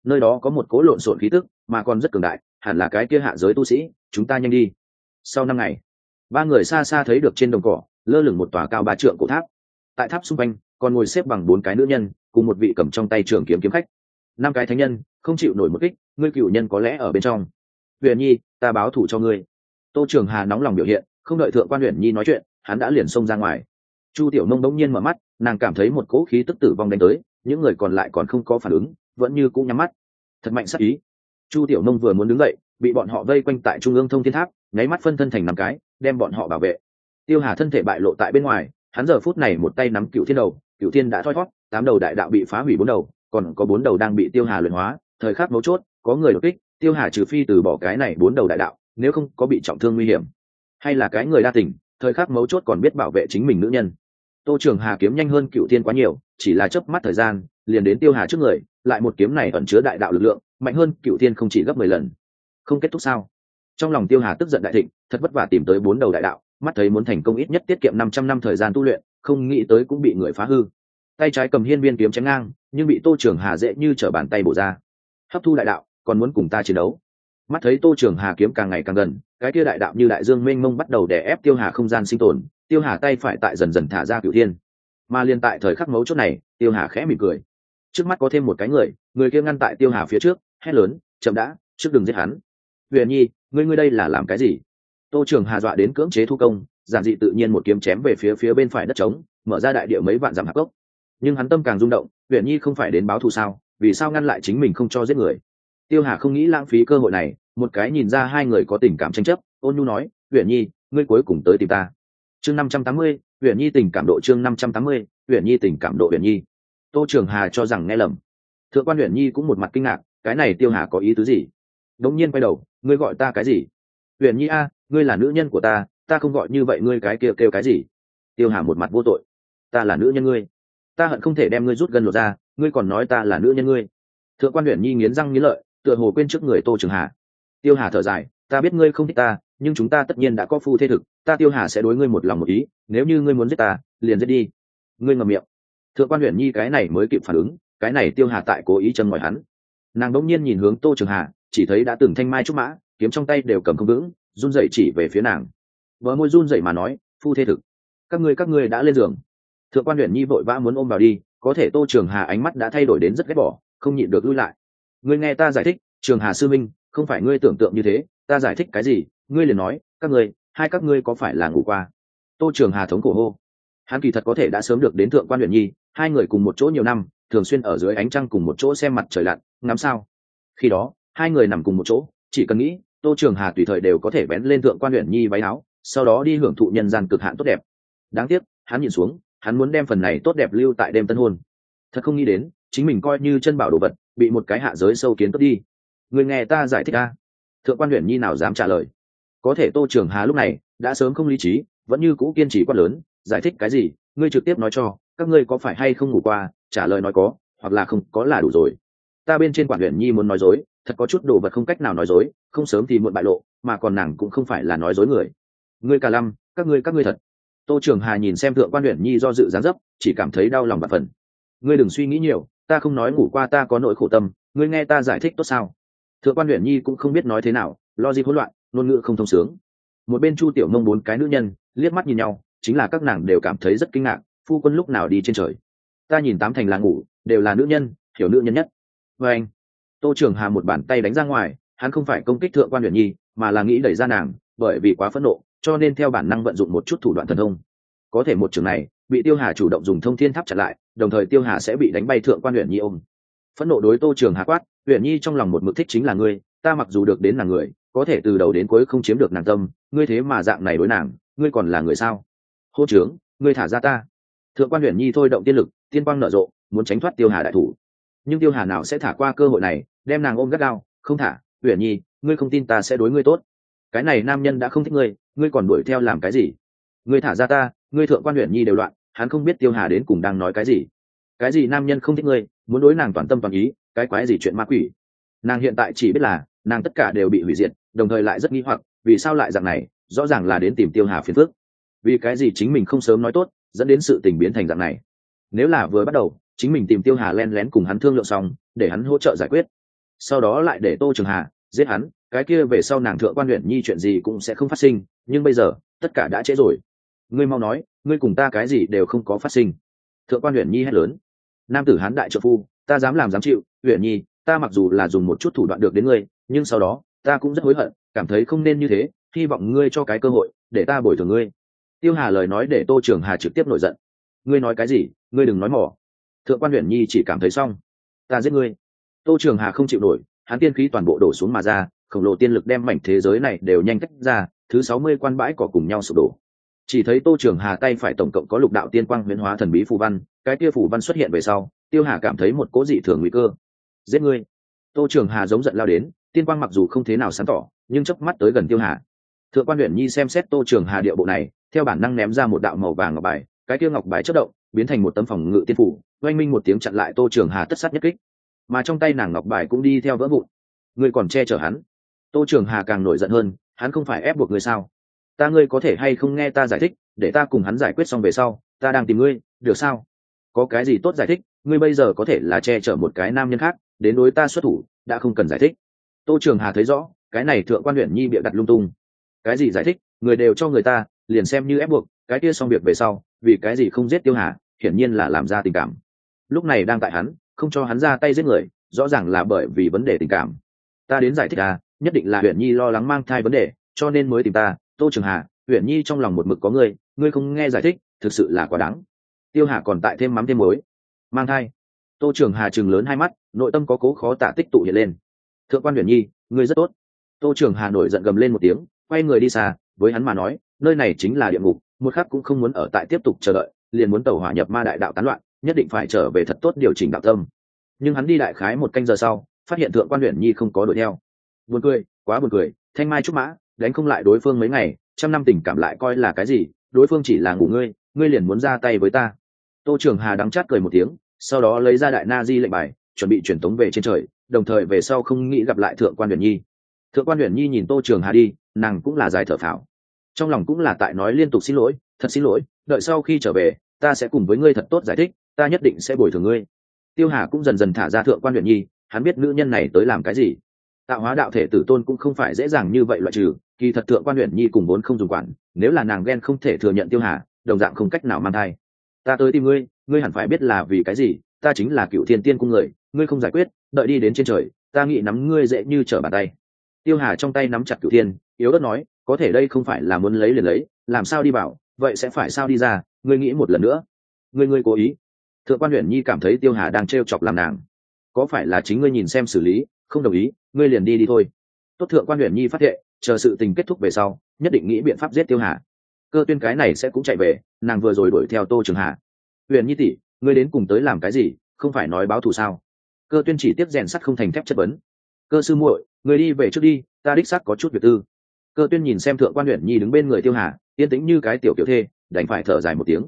Nơi đó có một cố lộn xộn khí tức, mà còn rất cường đại, hẳn là cái kia hạ giới tu sĩ, chúng ta nhanh đi. Sau năm ngày, ba người xa xa thấy được trên đồng cỏ, lơ lửng một tòa cao ba trượng cổ tháp. Tại tháp xung quanh, còn ngồi xếp bằng bốn cái nữ nhân cùng một vị cầm trong tay trường kiếm kiếm khách. Năm cái thánh nhân, không chịu nổi một kích, ngươi cựu nhân có lẽ ở bên trong. Huyền nhi, ta báo thủ cho ngươi. Tô trường hà nóng lòng biểu hiện, không đợi thượng quan huyền nhi nói chuyện, hắn đã liền xông ra ngoài. Chu tiểu nông bỗng nhiên mở mắt, nàng cảm thấy một cỗ khí tức tử vong đánh tới, những người còn lại còn không có phản ứng, vẫn như cũng nhắm mắt. Thật mạnh sắc ý. Chu tiểu nông vừa muốn đứng dậy, bị bọn họ vây quanh tại trung ương thông thiên tháp, nháy mắt phân thân thành năm cái, đem bọn họ bảo vệ. Tiêu hà thân thể bại lộ tại bên ngoài, hắn giờ phút này một tay nắm cựu thiên đầu cựu thiên đã thoi thót tám đầu đại đạo bị phá hủy bốn đầu, còn có bốn đầu đang bị tiêu hà luyện hóa, thời khắc mấu chốt, có người đột kích, tiêu hà trừ phi từ bỏ cái này bốn đầu đại đạo, nếu không có bị trọng thương nguy hiểm. Hay là cái người đa tình, thời khắc mấu chốt còn biết bảo vệ chính mình nữ nhân. Tô trường hà kiếm nhanh hơn cựu thiên quá nhiều, chỉ là chớp mắt thời gian, liền đến tiêu hà trước người, lại một kiếm này ẩn chứa đại đạo lực lượng, mạnh hơn cựu thiên không chỉ gấp mười lần. Không kết thúc sao? Trong lòng tiêu hà tức giận đại thịnh, thật vất vả tìm tới bốn đầu đại đạo, mắt thấy muốn thành công ít nhất tiết kiệm năm trăm năm thời gian tu luyện, không nghĩ tới cũng bị người phá hư tay trái cầm hiên viên kiếm chém ngang, nhưng bị tô trường hà dễ như t r ở bàn tay bổ ra. Hấp thu đại đạo, còn muốn cùng ta chiến đấu. Mắt thấy tô trường hà kiếm càng ngày càng gần, cái kia đại đạo như đại dương mênh mông bắt đầu đè ép tiêu hà không gian sinh tồn, tiêu hà tay phải tại dần dần thả ra cửu thiên. Mà liên tại thời khắc mấu chốt này, tiêu hà khẽ mỉm cười. Trước mắt có thêm một cái người người kia ngăn tại tiêu hà phía trước, hét lớn, chậm đã, trước đừng giết hắn. Huyền nhi, ngươi ngươi đây là làm cái gì? Tô trường hà dọa đến cưỡng chế thu công, giản dị tự nhiên một kiếm chém về phía phía bên phải đất trống, mở ra đại địa mấy vạn dặm hạc gốc nhưng hắn tâm càng rung động huyện nhi không phải đến báo thù sao, vì sao ngăn lại chính mình không cho giết người? Tiêu hà không nghĩ lãng phí cơ hội này, một cái nhìn ra hai người có tình cảm tranh chấp, ôn nhu nói huyện nhi, ngươi cuối cùng tới tìm ta. Chương năm trăm tám mươi huyện nhi tình cảm độ chương năm trăm tám mươi huyện nhi tình cảm độ huyện nhi. Tô trường hà cho rằng nghe lầm. Thượng quan huyện nhi cũng một mặt kinh ngạc, cái này tiêu hà có ý tứ gì? Đống nhiên quay đầu, ngươi gọi ta cái gì? Huyện nhi a, ngươi là nữ nhân của ta ta không gọi như vậy ngươi cái kia kêu cái gì? Tiêu hà một mặt vô tội. Ta là nữ nhân ngươi ta hận không thể đem ngươi rút gần lột ra, ngươi còn nói ta là nữ nhân ngươi. Thượng quan huyện nhi nghiến răng nghiến lợi, tựa hồ quên trước người tô trường hà. Tiêu hà thở dài, ta biết ngươi không thích ta, nhưng chúng ta tất nhiên đã có phu thế thực, ta tiêu hà sẽ đối ngươi một lòng một ý, nếu như ngươi muốn giết ta, liền giết đi. Ngươi ngầm miệng. Thượng quan huyện nhi cái này mới kịp phản ứng, cái này tiêu hà tại cố ý chân ngoài hắn. Nàng đỗng nhiên nhìn hướng tô trường hà, chỉ thấy đã từng thanh mai trúc mã, kiếm trong tay đều cầm không vững, run rẩy chỉ về phía nàng. Vợ môi run rẩy mà nói, phu thế thực, các ngươi các ngươi đã lên giường thượng quan huyện nhi vội vã muốn ôm vào đi, có thể tô trường hà ánh mắt đã thay đổi đến rất ghét bỏ, không nhịn được lui lại. Ngươi nghe ta giải thích, trường hà sư minh, không phải ngươi tưởng tượng như thế, ta giải thích cái gì, ngươi liền nói, các ngươi, hai các ngươi có phải là ngủ qua? Tô trường hà thống cổ hô. Hắn kỳ thật có thể đã sớm được đến thượng quan huyện nhi, hai người cùng một chỗ nhiều năm, thường xuyên ở dưới ánh trăng cùng một chỗ xem mặt trời lặn, ngắm sao. Khi đó, hai người nằm cùng một chỗ, chỉ cần nghĩ, tô trường hà tùy thời đều có thể bén lên thượng quan huyện nhi váy áo, sau đó đi hưởng thụ nhân gian cực hạn tốt đẹp. Đáng tiếc, hắn nhìn xuống hắn muốn đem phần này tốt đẹp lưu tại đêm tân hôn. Thật không nghĩ đến, chính mình coi như chân bảo đồ vật, bị một cái hạ giới sâu kiến cướp đi. Người nghe ta giải thích ta thượng quan huyện nhi nào dám trả lời. Có thể tô trường hà lúc này đã sớm không lý trí, vẫn như cũ kiên trì quát lớn, giải thích cái gì, ngươi trực tiếp nói cho, các ngươi có phải hay không ngủ qua, trả lời nói có, hoặc là không, có là đủ rồi. Ta bên trên quản huyện nhi muốn nói dối, thật có chút đồ vật không cách nào nói dối, không sớm thì muộn bại lộ, mà còn nàng cũng không phải là nói dối người. Ngươi cả lăm, các ngươi các ngươi thật tô trường hà nhìn xem thượng quan huyện nhi do dự gián dấp, chỉ cảm thấy đau lòng và phần ngươi đừng suy nghĩ nhiều, ta không nói ngủ qua ta có nỗi khổ tâm, ngươi nghe ta giải thích tốt sao? Thượng quan huyện nhi cũng không biết nói thế nào, lo gì hỗn loạn, ngôn ngữ không thông sướng. Một bên chu tiểu mông bốn cái nữ nhân, liếc mắt nhìn nhau, chính là các nàng đều cảm thấy rất kinh ngạc, phu quân lúc nào đi trên trời? Ta nhìn tám thành là ngủ, đều là nữ nhân, hiểu nữ nhân nhất. Và anh, tô trường hà một bàn tay đánh ra ngoài, hắn không phải công kích thượng quan huyện nhi, mà là nghĩ đẩy ra nàng, bởi vì quá phẫn nộ cho nên theo bản năng vận dụng một chút thủ đoạn thần thông. Có thể một trường này, bị tiêu hà chủ động dùng thông thiên tháp chặn lại, đồng thời tiêu hà sẽ bị đánh bay thượng quan huyện nhi ôm. Phẫn nộ đối tô trường hà quát, huyện nhi trong lòng một mực thích chính là ngươi, ta mặc dù được đến nàng người, có thể từ đầu đến cuối không chiếm được nàng tâm, ngươi thế mà dạng này đối nàng, ngươi còn là người sao? Hô trướng ngươi thả ra ta. Thượng quan huyện nhi thôi động tiên lực, tiên quang nở rộ, muốn tránh thoát tiêu hà đại thủ. Nhưng tiêu hà nào sẽ thả qua cơ hội này, đem nàng ôm gắt gao, không thả, huyện nhi, ngươi không tin ta sẽ đối ngươi tốt cái này nam nhân đã không thích ngươi ngươi còn đuổi theo làm cái gì? Ngươi thả ra ta, ngươi thượng quan huyện nhi đều loạn, hắn không biết tiêu hà đến cùng đang nói cái gì. Cái gì nam nhân không thích ngươi, muốn đối nàng toàn tâm toàn ý, cái quái gì chuyện ma quỷ? Nàng hiện tại chỉ biết là, nàng tất cả đều bị hủy diệt, đồng thời lại rất nghi hoặc, vì sao lại dạng này, rõ ràng là đến tìm tiêu hà phiền phước vì cái gì chính mình không sớm nói tốt, dẫn đến sự tình biến thành dạng này? Nếu là vừa bắt đầu, chính mình tìm tiêu hà len lén cùng hắn thương lượng xong, để hắn hỗ trợ giải quyết. Sau đó lại để tô trường hà giết hắn cái kia về sau nàng thượng quan huyện nhi chuyện gì cũng sẽ không phát sinh, nhưng bây giờ, tất cả đã trễ rồi. Ngươi mau nói, ngươi cùng ta cái gì đều không có phát sinh. Thượng quan huyện nhi hét lớn. Nam tử hán đại trợ phu, ta dám làm dám chịu, huyện nhi, ta mặc dù là dùng một chút thủ đoạn được đến ngươi, nhưng sau đó, ta cũng rất hối hận, cảm thấy không nên như thế, hy vọng ngươi cho cái cơ hội, để ta bồi thường ngươi. Tiêu hà lời nói để tô trường hà trực tiếp nổi giận. Ngươi nói cái gì, ngươi đừng nói mỏ. Thượng quan huyện nhi chỉ cảm thấy xong. Ta giết ngươi. Tô trường hà không chịu nổi, hắn tiên khí toàn bộ đổ xuống mà ra khổng lồ tiên lực đem mảnh thế giới này đều nhanh tách ra, thứ sáu mươi quan bãi cỏ cùng nhau sụp đổ. Chỉ thấy tô trường hà tay phải tổng cộng có lục đạo tiên quang huyễn hóa thần bí phù văn, cái kia phù văn xuất hiện về sau, tiêu hà cảm thấy một cố dị thường nguy cơ. Giết ngươi! Tô trường hà giống giận lao đến, tiên quang mặc dù không thế nào sáng tỏ, nhưng chớp mắt tới gần tiêu hà. Thượng quan huyện nhi xem xét tô trường hà điệu bộ này, theo bản năng ném ra một đạo màu vàng ngọc bài, cái kia ngọc bài chất động, biến thành một tấm phòng ngự tiên phủ, oanh minh một tiếng chặn lại tô trường hà tất sát nhất kích. Mà trong tay nàng ngọc bài cũng đi theo vỡ vụn. Người còn che chở hắn? Tô trường hà càng nổi giận hơn, hắn không phải ép buộc ngươi sao? Ta ngươi có thể hay không nghe ta giải thích, để ta cùng hắn giải quyết xong về sau, ta đang tìm ngươi, được sao? Có cái gì tốt giải thích, ngươi bây giờ có thể là che chở một cái nam nhân khác, đến đối ta xuất thủ, đã không cần giải thích. Tô trường hà thấy rõ, cái này thượng quan huyện nhi bịa đặt lung tung. Cái gì giải thích, người đều cho người ta, liền xem như ép buộc, cái kia xong việc về sau, vì cái gì không giết tiêu hà, hiển nhiên là làm ra tình cảm. Lúc này đang tại hắn, không cho hắn ra tay giết người, rõ ràng là bởi vì vấn đề tình cảm. Ta đến giải thích à nhất định là huyện nhi lo lắng mang thai vấn đề, cho nên mới tìm ta. Tô trường hà huyện nhi trong lòng một mực có ngươi ngươi không nghe giải thích, thực sự là quá đáng. Tiêu hà còn tại thêm mắm thêm mối mang thai. Tô trường hà chừng lớn hai mắt, nội tâm có cố khó tả tích tụ hiện lên. Thượng quan huyện nhi, ngươi rất tốt. Tô trường hà nổi giận gầm lên một tiếng, quay người đi xa, với hắn mà nói, nơi này chính là địa ngục, một khắc cũng không muốn ở tại tiếp tục chờ đợi, liền muốn tàu hỏa nhập ma đại đạo tán loạn, nhất định phải trở về thật tốt điều chỉnh đạo tâm. Nhưng hắn đi đại khái một canh giờ sau, phát hiện thượng quan huyện nhi không có đuổi theo buồn cười, quá buồn cười. Thanh mai trúc mã, đánh không lại đối phương mấy ngày, trăm năm tình cảm lại coi là cái gì? Đối phương chỉ là ngủ ngươi ngươi liền muốn ra tay với ta. Tô trường hà đắng chát cười một tiếng, sau đó lấy ra đại na di lệnh bài, chuẩn bị chuyển tống về trên trời, đồng thời về sau không nghĩ gặp lại thượng quan huyền nhi. Thượng quan huyền nhi nhìn tô trường hà đi, nàng cũng là dài thở phào. Trong lòng cũng là tại nói liên tục xin lỗi, thật xin lỗi, đợi sau khi trở về, ta sẽ cùng với ngươi thật tốt giải thích, ta nhất định sẽ bồi thường ngươi. Tiêu hà cũng dần dần thả ra thượng quan huyền nhi, hắn biết nữ nhân này tới làm cái gì tạo hóa đạo thể tử tôn cũng không phải dễ dàng như vậy loại trừ, kỳ thật thượng quan huyện nhi cùng vốn không dùng quản, nếu là nàng ghen không thể thừa nhận tiêu hà, đồng dạng không cách nào mang thai. Ta tới tìm ngươi ngươi hẳn phải biết là vì cái gì, ta chính là cựu thiên tiên cung người, ngươi không giải quyết, đợi đi đến trên trời, ta nghĩ nắm ngươi dễ như trở bàn tay. Tiêu hà trong tay nắm chặt cựu thiên, yếu đất nói, có thể đây không phải là muốn lấy liền lấy, làm sao đi bảo, vậy sẽ phải sao đi ra, ngươi nghĩ một lần nữa. Ngươi ngươi cố ý. Thượng quan huyện nhi cảm thấy tiêu hà đang t chọc làm nàng. Có phải là chính ngươi nhìn xem xử lý không đồng ý, ngươi liền đi đi thôi. Tốt thượng quan huyện nhi phát hiện chờ sự tình kết thúc về sau, nhất định nghĩ biện pháp giết tiêu hà. Cơ tuyên cái này sẽ cũng chạy về, nàng vừa rồi đuổi theo tô trường hà. Huyện nhi tỷ, ngươi đến cùng tới làm cái gì, không phải nói báo thù sao? Cơ tuyên chỉ tiếp rèn sắt không thành thép chất vấn. Cơ sư muội người đi về trước đi, ta đích xác có chút việc tư. Cơ tuyên nhìn xem thượng quan huyện nhi đứng bên người tiêu hà, yên tĩnh như cái tiểu kiểu thê, đành phải thở dài một tiếng.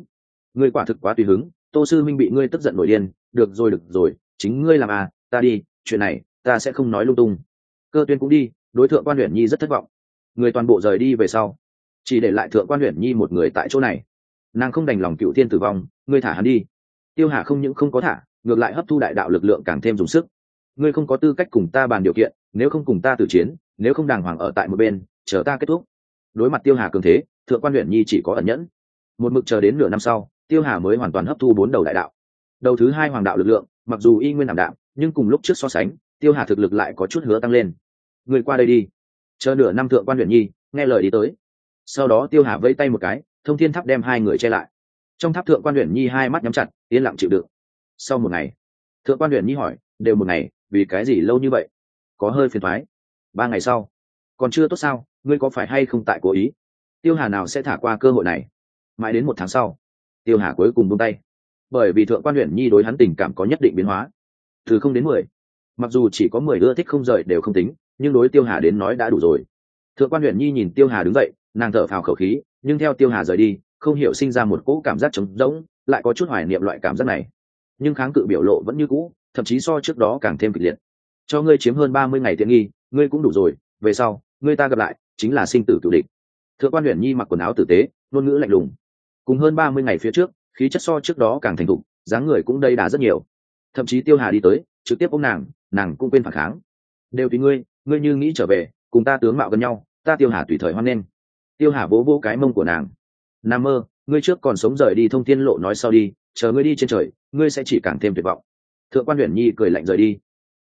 Ngươi quả thực quá tùy hứng, tô sư minh bị ngươi tức giận nổi điên. Được rồi được rồi, chính ngươi làm à ta đi, chuyện này ta sẽ không nói lung tung. Cơ tuyên cũng đi, đối tượng quan huyện nhi rất thất vọng. Người toàn bộ rời đi về sau, chỉ để lại thượng quan huyện nhi một người tại chỗ này. Nàng không đành lòng cựu thiên tử vong, ngươi thả hắn đi. Tiêu hà không những không có thả, ngược lại hấp thu đại đạo lực lượng càng thêm dùng sức. Ngươi không có tư cách cùng ta bàn điều kiện, nếu không cùng ta tử chiến, nếu không đàng hoàng ở tại một bên, chờ ta kết thúc. Đối mặt tiêu hà cường thế, thượng quan huyện nhi chỉ có ẩn nhẫn. Một mực chờ đến nửa năm sau, tiêu hà mới hoàn toàn hấp thu bốn đầu đại đạo. Đầu thứ hai hoàng đạo lực lượng, mặc dù y nguyên đảm đạm, nhưng cùng lúc trước so sánh tiêu hà thực lực lại có chút hứa tăng lên. Người qua đây đi. Chờ nửa năm thượng quan huyện nhi, nghe lời đi tới. Sau đó tiêu hà vẫy tay một cái, thông thiên tháp đem hai người che lại. Trong tháp thượng quan huyện nhi hai mắt nhắm chặt, yên lặng chịu đựng. Sau một ngày, thượng quan huyện nhi hỏi, đều một ngày, vì cái gì lâu như vậy? Có hơi phiền thoái. Ba ngày sau. Còn chưa tốt sao? Ngươi có phải hay không tại cố ý? Tiêu hà nào sẽ thả qua cơ hội này? Mãi đến một tháng sau. Tiêu hà cuối cùng buông tay. Bởi vì thượng quan huyện nhi đối hắn tình cảm có nhất định biến hóa. Từ không đến mười mặc dù chỉ có mười ưa thích không rời đều không tính, nhưng đối tiêu hà đến nói đã đủ rồi. Thượng quan huyện nhi nhìn tiêu hà đứng dậy, nàng thở phào khẩu khí, nhưng theo tiêu hà rời đi, không hiểu sinh ra một cỗ cảm giác trống rỗng, lại có chút hoài niệm loại cảm giác này. Nhưng kháng cự biểu lộ vẫn như cũ, thậm chí so trước đó càng thêm kịch liệt. Cho ngươi chiếm hơn ba mươi ngày tiện nghi, ngươi cũng đủ rồi, về sau, ngươi ta gặp lại, chính là sinh tử cựu địch. Thượng quan huyện nhi mặc quần áo tử tế, ngôn ngữ lạnh lùng. Cùng hơn ba mươi ngày phía trước, khí chất so trước đó càng thành thục, dáng người cũng đầy đà rất nhiều. Thậm chí tiêu hà đi tới trực tiếp ôm nàng nàng cũng quên phản kháng. Đều tùy ngươi ngươi như nghĩ trở về, cùng ta tướng mạo gần nhau, ta tiêu hà tùy thời hoan nghênh. Tiêu hà vỗ vỗ cái mông của nàng. Nam mơ, ngươi trước còn sống rời đi thông thiên lộ nói sau đi, chờ ngươi đi trên trời, ngươi sẽ chỉ càng thêm tuyệt vọng. Thượng quan huyền nhi cười lạnh rời đi.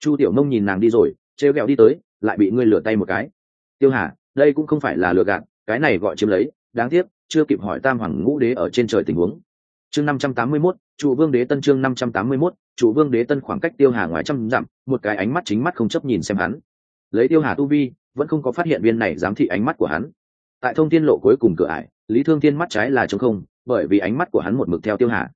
Chu tiểu mông nhìn nàng đi rồi, trêu ghẹo đi tới, lại bị ngươi lửa tay một cái. Tiêu hà, đây cũng không phải là lừa gạt, cái này gọi chiếm lấy, đáng tiếc, chưa kịp hỏi tam hoàng ngũ đế ở trên trời tình huống. Chương năm trăm tám mươi mốt trụ vương đế tân chương năm trăm tám mươi mốt Chủ vương đế tân khoảng cách tiêu hà ngoài trăm dặm, một cái ánh mắt chính mắt không chấp nhìn xem hắn. Lấy tiêu hà tu vi, vẫn không có phát hiện viên này giám thị ánh mắt của hắn. Tại thông thiên lộ cuối cùng cửa ải, lý thương thiên mắt trái là trống không, bởi vì ánh mắt của hắn một mực theo tiêu hà.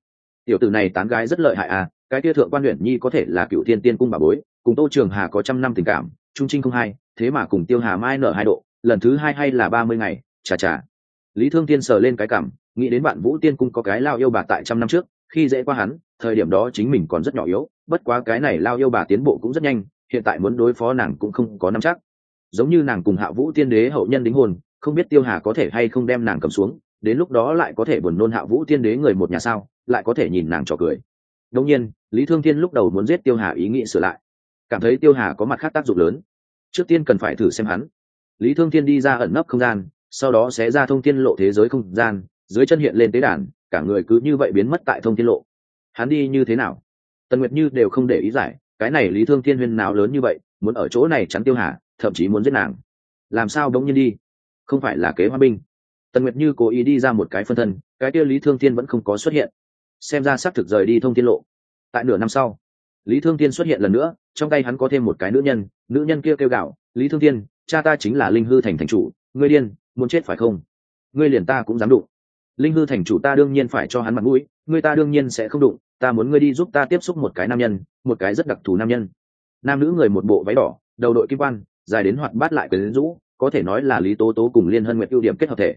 Tiểu tử này tán gái rất lợi hại à cái kia thượng quan huyện nhi có thể là cựu thiên tiên cung bà bối, cùng tô trường hà có trăm năm tình cảm, trung trinh không hai, thế mà cùng tiêu hà mai nở hai độ, lần thứ hai hay là ba mươi ngày, chà chà. Lý thương thiên sờ lên cái cảm, nghĩ đến bạn vũ tiên cung có cái lao yêu bà tại trăm năm trước, khi dễ qua hắn thời điểm đó chính mình còn rất nhỏ yếu, bất quá cái này lao yêu bà tiến bộ cũng rất nhanh, hiện tại muốn đối phó nàng cũng không có nắm chắc. Giống như nàng cùng hạ vũ tiên đế hậu nhân đính hôn, không biết tiêu hà có thể hay không đem nàng cầm xuống, đến lúc đó lại có thể buồn nôn hạ vũ tiên đế người một nhà sao, lại có thể nhìn nàng trò cười. Đông nhiên, lý thương thiên lúc đầu muốn giết tiêu hà ý nghĩ sửa lại. Cảm thấy tiêu hà có mặt khác tác dụng lớn. Trước tiên cần phải thử xem hắn. Lý thương thiên đi ra ẩn nấp không gian, sau đó sẽ ra thông thiên lộ thế giới không gian, dưới chân hiện lên tế đàn, cả người cứ như vậy biến mất tại thông thiên lộ hắn đi như thế nào? Tần nguyệt như đều không để ý giải, cái này lý thương thiên huyên nào lớn như vậy, muốn ở chỗ này chắn tiêu hà, thậm chí muốn giết nàng. Làm sao đống nhiên đi? Không phải là kế hoa binh. Tần nguyệt như cố ý đi ra một cái phân thân, cái kia lý thương thiên vẫn không có xuất hiện. Xem ra xác thực rời đi thông thiên lộ. Tại nửa năm sau, lý thương thiên xuất hiện lần nữa, trong tay hắn có thêm một cái nữ nhân nữ nhân kia kêu gạo, lý thương thiên, cha ta chính là linh hư thành thành chủ, ngươi điên, muốn chết phải không? Ngươi liền ta cũng dám đụng. Linh hư thành chủ ta đương nhiên phải cho hắn mặt mũi, ngươi ta đương nhiên sẽ không đụng ta muốn ngươi đi giúp ta tiếp xúc một cái nam nhân, một cái rất đặc thù nam nhân. Nam nữ người một bộ váy đỏ, đầu đội kim quan, dài đến hoạt bát lại quyến rũ, có thể nói là lý tố tố cùng liên hân nguyện ưu điểm kết hợp thể.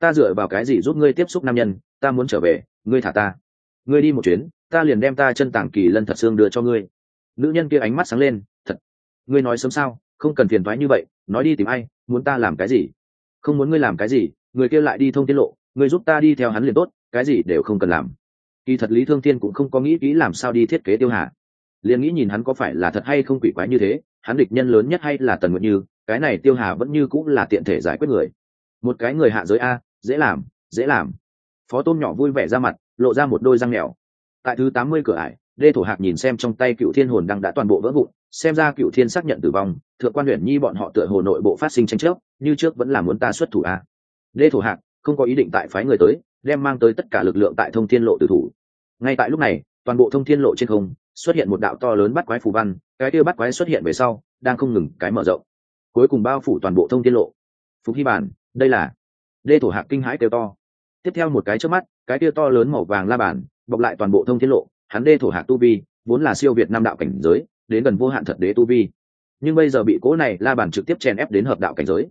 Ta dựa vào cái gì giúp ngươi tiếp xúc nam nhân, ta muốn trở về, ngươi thả ta. Ngươi đi một chuyến, ta liền đem ta chân tảng kỳ lân thật xương đưa cho ngươi. Nữ nhân kia ánh mắt sáng lên, thật. Ngươi nói sớm sao, không cần phiền thoái như vậy, nói đi tìm ai, muốn ta làm cái gì? Không muốn ngươi làm cái gì, người kia lại đi thông tiết lộ ngươi giúp ta đi theo hắn liền tốt, cái gì đều không cần làm kỳ thật lý thương thiên cũng không có nghĩ kỹ làm sao đi thiết kế tiêu hà. Liền nghĩ nhìn hắn có phải là thật hay không quỷ quái như thế, hắn địch nhân lớn nhất hay là tần nguyện như, cái này tiêu hà vẫn như cũng là tiện thể giải quyết người. Một cái người hạ giới a, dễ làm dễ làm. Phó tôm nhỏ vui vẻ ra mặt, lộ ra một đôi răng mèo tại thứ tám mươi cửa ải, đê thổ hạc nhìn xem trong tay cựu thiên hồn đang đã toàn bộ vỡ vụn, xem ra cựu thiên xác nhận tử vong, thượng quan huyện nhi bọn họ tựa hồ nội bộ phát sinh tranh chấp, như trước vẫn là muốn ta xuất thủ a. Đê thổ hạc, không có ý định tại phái người tới đem mang tới tất cả lực lượng tại thông thiên lộ tử thủ. Ngay tại lúc này, toàn bộ thông thiên lộ trên không xuất hiện một đạo to lớn bắt quái phù văn, cái kia bắt quái xuất hiện về sau, đang không ngừng cái mở rộng. Cuối cùng bao phủ toàn bộ thông thiên lộ. Phục hy bản, đây là đê thổ hạc kinh hãi kêu to. Tiếp theo một cái trước mắt, cái kia to lớn màu vàng la bản bọc lại toàn bộ thông thiên lộ. Hắn đê thổ hạc tu vi vốn là siêu việt nam đạo cảnh giới, đến gần vô hạn thật đế tu vi. Nhưng bây giờ bị cố này la bản trực tiếp chèn ép đến hợp đạo cảnh giới.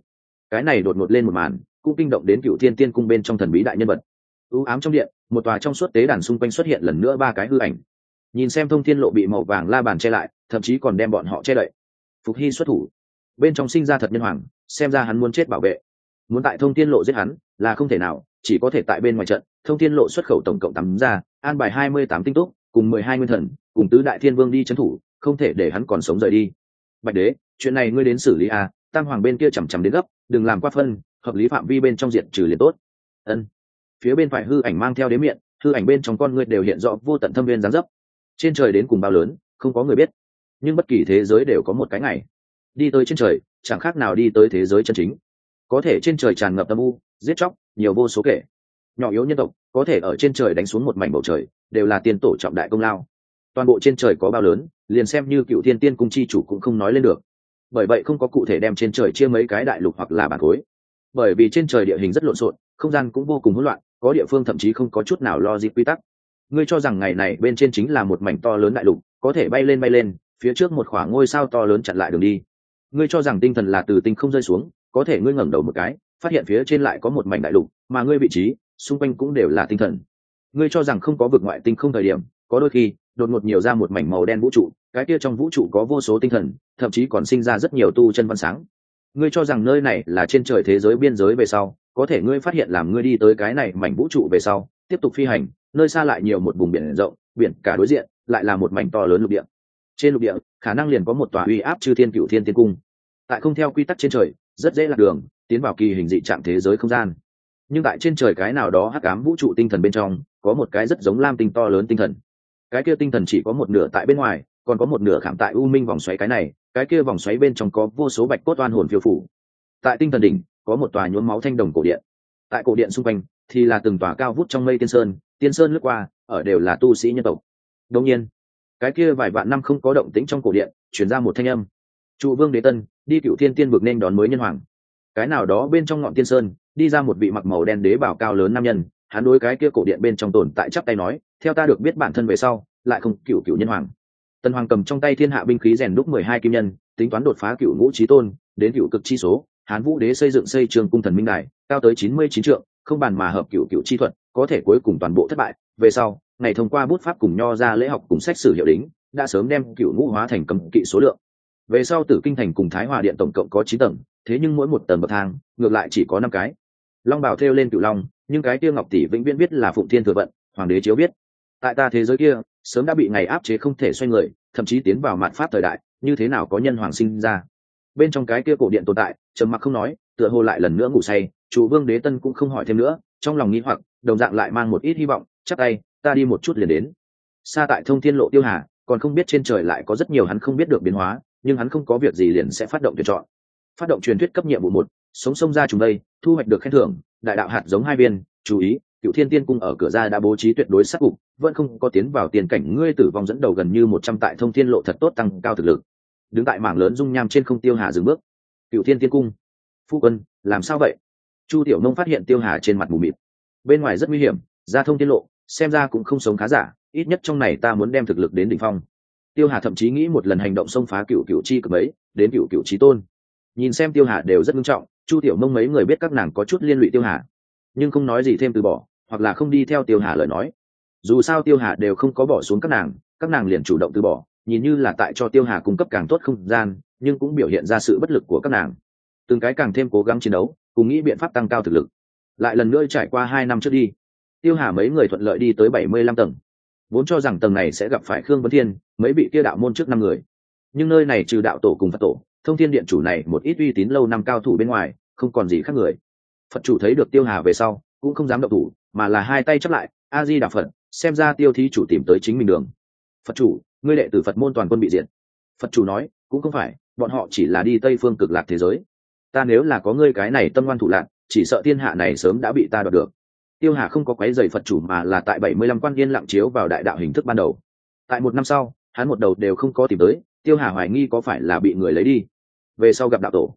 Cái này đột ngột lên một màn, cũng kinh động đến cựu thiên tiên cung bên trong thần bí đại nhân vật ưu ám trong điện, một tòa trong suốt tế đàn xung quanh xuất hiện lần nữa ba cái hư ảnh. Nhìn xem thông thiên lộ bị màu vàng la bàn che lại, thậm chí còn đem bọn họ che đậy. Phục hy xuất thủ. Bên trong sinh ra thật nhân hoàng, xem ra hắn muốn chết bảo vệ. Muốn tại thông thiên lộ giết hắn, là không thể nào, chỉ có thể tại bên ngoài trận, thông thiên lộ xuất khẩu tổng cộng tắm ra, an bài hai mươi tám tinh túc, cùng mười hai nguyên thần, cùng tứ đại thiên vương đi trấn thủ, không thể để hắn còn sống rời đi. Bạch đế, chuyện này ngươi đến xử lý à tam hoàng bên kia chằm chằm đến gấp, đừng làm qua phân, hợp lý phạm vi bên trong diện trừ liền tốt. Ân phía bên phải hư ảnh mang theo đế miệng hư ảnh bên trong con người đều hiện rõ vô tận thâm viên gián dấp. Trên trời đến cùng bao lớn, không có người biết. Nhưng bất kỳ thế giới đều có một cái ngày. Đi tới trên trời, chẳng khác nào đi tới thế giới chân chính. Có thể trên trời tràn ngập tâm u, giết chóc, nhiều vô số kể. Nhỏ yếu nhân tộc, có thể ở trên trời đánh xuống một mảnh bầu trời, đều là tiên tổ trọng đại công lao. Toàn bộ trên trời có bao lớn, liền xem như cựu thiên tiên cung chi chủ cũng không nói lên được. Bởi vậy không có cụ thể đem trên trời chia mấy cái đại lục hoặc là bản khối bởi vì trên trời địa hình rất lộn xộn, không gian cũng vô cùng hỗn loạn, có địa phương thậm chí không có chút nào lo dịp quy tắc. Ngươi cho rằng ngày này bên trên chính là một mảnh to lớn đại lục, có thể bay lên bay lên, phía trước một khoảng ngôi sao to lớn chặn lại đường đi. Ngươi cho rằng tinh thần là từ tinh không rơi xuống, có thể ngươi ngẩng đầu một cái, phát hiện phía trên lại có một mảnh đại lục, mà ngươi vị trí, xung quanh cũng đều là tinh thần. Ngươi cho rằng không có vực ngoại tinh không thời điểm, có đôi khi, đột ngột nhiều ra một mảnh màu đen vũ trụ, cái kia trong vũ trụ có vô số tinh thần, thậm chí còn sinh ra rất nhiều tu chân văn sáng ngươi cho rằng nơi này là trên trời thế giới biên giới về sau, có thể ngươi phát hiện làm ngươi đi tới cái này mảnh vũ trụ về sau, tiếp tục phi hành, nơi xa lại nhiều một vùng biển rộng, biển cả đối diện, lại là một mảnh to lớn lục địa. Trên lục địa, khả năng liền có một tòa uy áp chư thiên cựu thiên tiên cung. Tại không theo quy tắc trên trời, rất dễ lạc đường, tiến vào kỳ hình dị trạng thế giới không gian. Nhưng tại trên trời cái nào đó hắc ám vũ trụ tinh thần bên trong, có một cái rất giống lam tinh to lớn tinh thần. Cái kia tinh thần chỉ có một nửa tại bên ngoài, còn có một nửa khảm tại u minh vòng xoáy cái này cái kia vòng xoáy bên trong có vô số bạch cốt oan hồn phiêu phủ. Tại tinh thần đỉnh, có một tòa nhuốm máu thanh đồng cổ điện. Tại cổ điện xung quanh, thì là từng tòa cao vút trong mây tiên sơn tiên sơn lướt qua, ở đều là tu sĩ nhân tộc. Đông nhiên, cái kia vài vạn năm không có động tĩnh trong cổ điện chuyển ra một thanh âm. Trụ vương đế tân, đi cựu thiên tiên vực nên đón mới nhân hoàng. Cái nào đó bên trong ngọn tiên sơn, đi ra một vị mặc màu đen đế bảo cao lớn nam nhân, hắn đối cái kia cổ điện bên trong tồn tại chắp tay nói, theo ta được biết bản thân về sau, lại không cựu cựu nhân hoàng tần hoàng cầm trong tay thiên hạ binh khí rèn đúc mười hai kim nhân, tính toán đột phá cựu ngũ trí tôn, đến cựu cực chi số, hán vũ đế xây dựng xây trường cung thần minh đài, cao tới chín mươi chín trượng, không bàn mà hợp cựu cựu chi thuật, có thể cuối cùng toàn bộ thất bại. Về sau, ngày thông qua bút pháp cùng nho ra lễ học cùng sách sử hiệu đính, đã sớm đem cựu ngũ hóa thành cấm kỵ số lượng. Về sau tử kinh thành cùng thái hòa điện tổng cộng có chín tầng, thế nhưng mỗi một tầng bậc thang, ngược lại chỉ có năm cái. Long bảo thêu lên cựu long, nhưng cái tiêu ngọc tỷ vĩnh viễn biết là phụng thiên thừa vận, hoàng đế chiếu biết. Tại ta thế giới kia sớm đã bị ngày áp chế không thể xoay người, thậm chí tiến vào mạn pháp thời đại, như thế nào có nhân hoàng sinh ra. Bên trong cái kia cổ điện tồn tại, trầm mặc không nói, tựa hồ lại lần nữa ngủ say, chủ vương đế tân cũng không hỏi thêm nữa, trong lòng nghĩ hoặc, đồng dạng lại mang một ít hy vọng, chắc tay, ta đi một chút liền đến. Xa tại thông thiên lộ tiêu hà, còn không biết trên trời lại có rất nhiều hắn không biết được biến hóa, nhưng hắn không có việc gì liền sẽ phát động tuyển chọn. Phát động truyền thuyết cấp nhiệm vụ một, sống sông ra trùng đây, thu hoạch được khen thưởng, đại đạo hạt giống hai viên, chú ý cựu thiên tiên cung ở cửa ra đã bố trí tuyệt đối sát cục vẫn không có tiến vào tiền cảnh, ngươi tử vong dẫn đầu gần như một trăm tại thông thiên lộ thật tốt tăng cao thực lực. Đứng tại mảng lớn dung nham trên không tiêu hà dừng bước. Cựu thiên tiên cung, phu quân, làm sao vậy? Chu tiểu nông phát hiện tiêu hà trên mặt mù mịt. Bên ngoài rất nguy hiểm, ra thông tiết lộ, xem ra cũng không sống khá giả, ít nhất trong này ta muốn đem thực lực đến đỉnh phong. Tiêu hà thậm chí nghĩ một lần hành động xông phá cựu cựu chi cực ấy đến cựu cựu trí tôn. Nhìn xem tiêu hà đều rất nghiêm trọng, chu tiểu mông mấy người biết các nàng có chút liên lụy tiêu hà. Nhưng không nói gì thêm từ bỏ hoặc là không đi theo tiêu hà lời nói. Dù sao tiêu hà đều không có bỏ xuống các nàng các nàng liền chủ động từ bỏ, nhìn như là tại cho tiêu hà cung cấp càng tốt không gian, nhưng cũng biểu hiện ra sự bất lực của các nàng. Từng cái càng thêm cố gắng chiến đấu, cùng nghĩ biện pháp tăng cao thực lực. Lại lần nữa trải qua hai năm trước đi, tiêu hà mấy người thuận lợi đi tới bảy mươi lăm tầng. Vốn cho rằng tầng này sẽ gặp phải khương vấn thiên, mấy bị kia đạo môn trước năm người. Nhưng nơi này trừ đạo tổ cùng phật tổ, thông thiên điện chủ này một ít uy tín lâu năm cao thủ bên ngoài, không còn gì khác người. Phật chủ thấy được tiêu hà về sau, cũng không dám động thủ mà là hai tay chấp lại a di đà phật, xem ra tiêu thí chủ tìm tới chính mình đường. Phật chủ, ngươi đệ tử phật môn toàn quân bị diệt. Phật chủ nói, cũng không phải, bọn họ chỉ là đi tây phương cực lạc thế giới. Ta nếu là có ngươi cái này tâm ngoan thủ lạc chỉ sợ thiên hạ này sớm đã bị ta đoạt được. Tiêu hà không có quái dày phật chủ mà là tại bảy mươi lăm quan yên lặng chiếu vào đại đạo hình thức ban đầu. Tại một năm sau, hắn một đầu đều không có tìm tới, tiêu hà hoài nghi có phải là bị người lấy đi. Về sau gặp đạo tổ.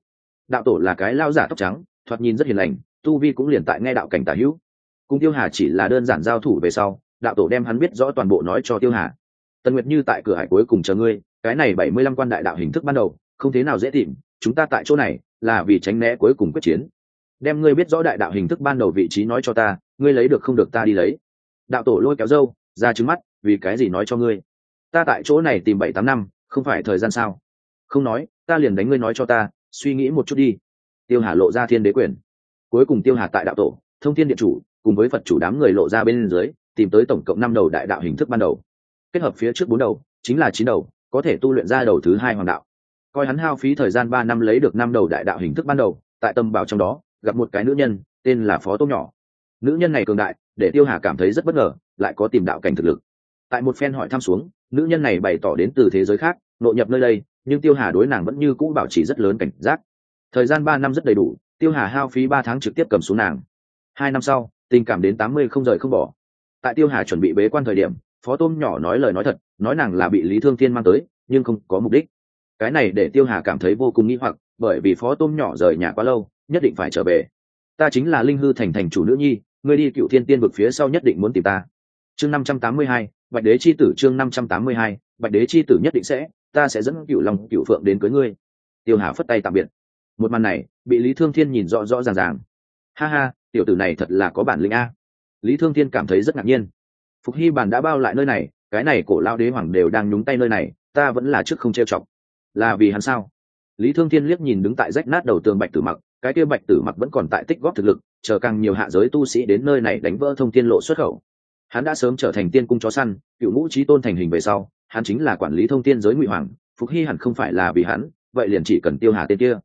Đạo tổ là cái lao giả tóc trắng, thoạt nhìn rất hiền lành, tu vi cũng liền tại nghe đạo cảnh tả hữu cùng tiêu hà chỉ là đơn giản giao thủ về sau, đạo tổ đem hắn biết rõ toàn bộ nói cho tiêu hà. Tần nguyệt như tại cửa hải cuối cùng chờ ngươi, cái này bảy mươi lăm quan đại đạo hình thức ban đầu, không thế nào dễ tìm, chúng ta tại chỗ này là vì tránh né cuối cùng quyết chiến. Đem ngươi biết rõ đại đạo hình thức ban đầu vị trí nói cho ta, ngươi lấy được không được ta đi lấy. Đạo tổ lôi kéo dâu, ra trứng mắt, vì cái gì nói cho ngươi? Ta tại chỗ này tìm bảy tám năm, không phải thời gian sao? Không nói, ta liền đánh ngươi nói cho ta, suy nghĩ một chút đi. Tiêu hà lộ ra thiên đế quyền. Cuối cùng tiêu hà tại đạo tổ, thông thiên điện chủ cùng với phật chủ đám người lộ ra bên dưới, tìm tới tổng cộng năm đầu đại đạo hình thức ban đầu. Kết hợp phía trước bốn đầu, chính là chín đầu, có thể tu luyện ra đầu thứ hai hoàng đạo. Coi hắn hao phí thời gian ba năm lấy được năm đầu đại đạo hình thức ban đầu, tại tâm bảo trong đó, gặp một cái nữ nhân, tên là phó tô nhỏ. Nữ nhân này cường đại, để tiêu hà cảm thấy rất bất ngờ, lại có tìm đạo cảnh thực lực. Tại một phen hỏi thăm xuống, nữ nhân này bày tỏ đến từ thế giới khác, nội nhập nơi đây, nhưng tiêu hà đối nàng vẫn như cũ bảo trì rất lớn cảnh giác. Thời gian ba năm rất đầy đủ, tiêu hà hao phí ba tháng trực tiếp cầm xuống nàng. Hai năm sau tình cảm đến tám mươi không rời không bỏ. Tại tiêu hà chuẩn bị bế quan thời điểm, phó tôm nhỏ nói lời nói thật, nói nàng là bị lý thương thiên mang tới, nhưng không có mục đích. Cái này để tiêu hà cảm thấy vô cùng nghi hoặc, bởi vì phó tôm nhỏ rời nhà quá lâu, nhất định phải trở về. Ta chính là linh hư thành thành chủ nữ nhi, ngươi đi cựu thiên tiên vực phía sau nhất định muốn tìm ta. Chương năm trăm tám mươi hai, bạch đế c h i tử, chương năm trăm tám mươi hai, bạch đế c h i tử nhất định sẽ, ta sẽ dẫn cựu lòng cựu phượng đến cưới ngươi. Tiêu hà phất tay tạm biệt. Một màn này, bị lý thương thiên nhìn rõ rõ ràng ràng ha ha, tiểu tử này thật là có bản lĩnh a. Lý thương thiên cảm thấy rất ngạc nhiên. Phục hy bản đã bao lại nơi này, cái này cổ lao đế hoàng đều đang nhúng tay nơi này, ta vẫn là trước không trêu chọc. Là vì hắn sao? Lý thương thiên liếc nhìn đứng tại rách nát đầu tường bạch tử mặc, cái kia bạch tử mặc vẫn còn tại tích góp thực lực, chờ càng nhiều hạ giới tu sĩ đến nơi này đánh vỡ thông tiên lộ xuất khẩu. Hắn đã sớm trở thành tiên cung chó săn, cựu ngũ trí tôn thành hình về sau, hắn chính là quản lý thông tiên giới ngụy hoàng, phục hy hẳn không phải là vì hắn, vậy liền chỉ cần tiêu hà tên kia.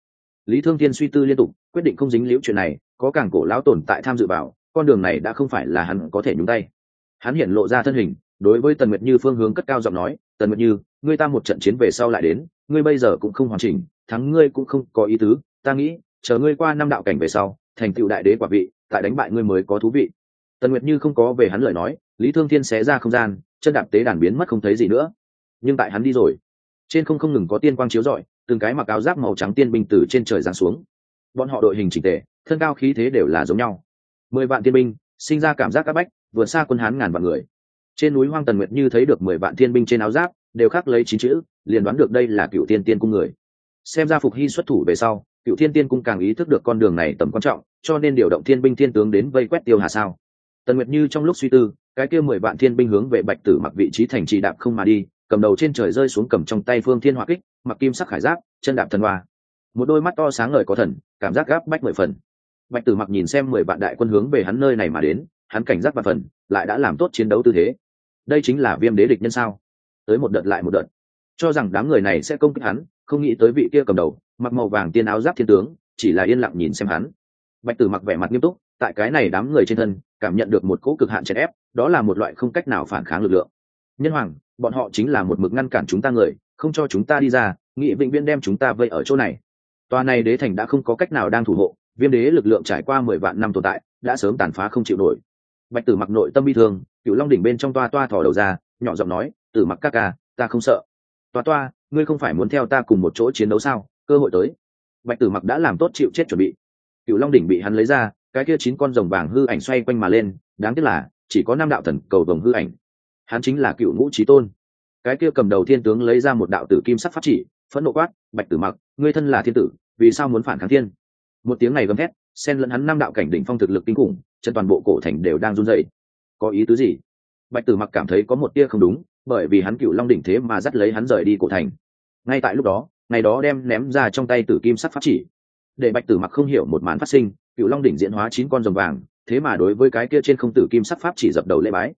Lý thương tiên suy tư liên tục, quyết định không dính liễu chuyện này có càng cổ lão tồn tại tham dự vào, con đường này đã không phải là hắn có thể nhúng tay. Hắn hiện lộ ra thân hình, đối với tần nguyệt như phương hướng cất cao giọng nói, tần nguyệt như, ngươi ta một trận chiến về sau lại đến, ngươi bây giờ cũng không hoàn chỉnh, thắng ngươi cũng không có ý tứ, ta nghĩ, chờ ngươi qua năm đạo cảnh về sau, thành tựu đại đế quả vị, tại đánh bại ngươi mới có thú vị. Tần nguyệt như không có về hắn lời nói, lý thương thiên xé ra không gian, chân đạp tế đàn biến mất không thấy gì nữa. Nhưng tại hắn đi rồi, trên không không ngừng có tiên quang chiếu rọi, từng cái mặc áo giáp màu trắng tiên binh từ trên trời giáng xuống. Bọn họ đội hình chỉnh tề thân cao khí thế đều là giống nhau. Mười vạn thiên binh, sinh ra cảm giác áp bách, vượt xa quân hán ngàn vạn người. Trên núi hoang tần nguyệt như thấy được mười vạn thiên binh trên áo giáp, đều khắc lấy chín chữ, liền đoán được đây là cựu tiên tiên cung người. Xem ra phục hy xuất thủ về sau cựu thiên tiên cung càng ý thức được con đường này tầm quan trọng, cho nên điều động thiên binh thiên tướng đến vây quét tiêu hà sao. Tần nguyệt như trong lúc suy tư, cái kia mười vạn thiên binh hướng về bạch tử mặc vị trí thành trì đạp không mà đi, cầm đầu trên trời rơi xuống cầm trong tay phương thiên hỏa kích, mặc kim sắc khải giáp, chân đạp thần hoa. Một đôi mắt to sáng ngời có thần, cảm giác gáp bách mười phần bạch tử mặc nhìn xem mười vạn đại quân hướng về hắn nơi này mà đến, hắn cảnh giác và phần, lại đã làm tốt chiến đấu tư thế. Đây chính là viêm đế địch nhân sao? Tới một đợt lại một đợt. Cho rằng đám người này sẽ công kích hắn, không nghĩ tới vị kia cầm đầu, mặc màu vàng tiên áo giáp thiên tướng, chỉ là yên lặng nhìn xem hắn. Bạch tử mặc vẻ mặt nghiêm túc, tại cái này đám người trên thân, cảm nhận được một cỗ cực hạn chèn ép, đó là một loại không cách nào phản kháng lực lượng. Nhân hoàng, bọn họ chính là một mực ngăn cản chúng ta người, không cho chúng ta đi ra, nghị vĩnh viễn đem chúng ta vây ở chỗ này. Tòa này đế thành đã không có cách nào đang thủ hộ viêm đế lực lượng trải qua mười vạn năm tồn tại, đã sớm tàn phá không chịu nổi. Bạch tử mặc nội tâm bi thương cựu long đỉnh bên trong toa toa thò đầu ra, nhỏ giọng nói, tử mặc ca ca, ta không sợ. Toa toa, ngươi không phải muốn theo ta cùng một chỗ chiến đấu sao? Cơ hội tới. Bạch tử mặc đã làm tốt chịu chết chuẩn bị. Cựu long đỉnh bị hắn lấy ra, cái kia chín con rồng vàng hư ảnh xoay quanh mà lên, đáng tiếc là, chỉ có năm đạo thần cầu rồng hư ảnh. Hắn chính là cựu ngũ trí tôn. Cái kia cầm đầu thiên tướng lấy ra một đạo tử kim sắc phát chỉ, phẫn nộ quát, bạch tử mặc, ngươi thân là thiên tử, vì sao muốn phản kháng thiên? Một tiếng này gầm thét, xen lẫn hắn năm đạo cảnh đỉnh phong thực lực kinh khủng, chân toàn bộ cổ thành đều đang run rẩy. Có ý tứ gì? Bạch tử mặc cảm thấy có một tia không đúng, bởi vì hắn cựu long đỉnh thế mà dắt lấy hắn rời đi cổ thành. Ngay tại lúc đó, ngày đó đem ném ra trong tay tử kim sắc pháp chỉ. Để bạch tử mặc không hiểu một màn phát sinh, cựu long đỉnh diễn hóa chín con rồng vàng, thế mà đối với cái kia trên không tử kim sắc pháp chỉ dập đầu lễ bái.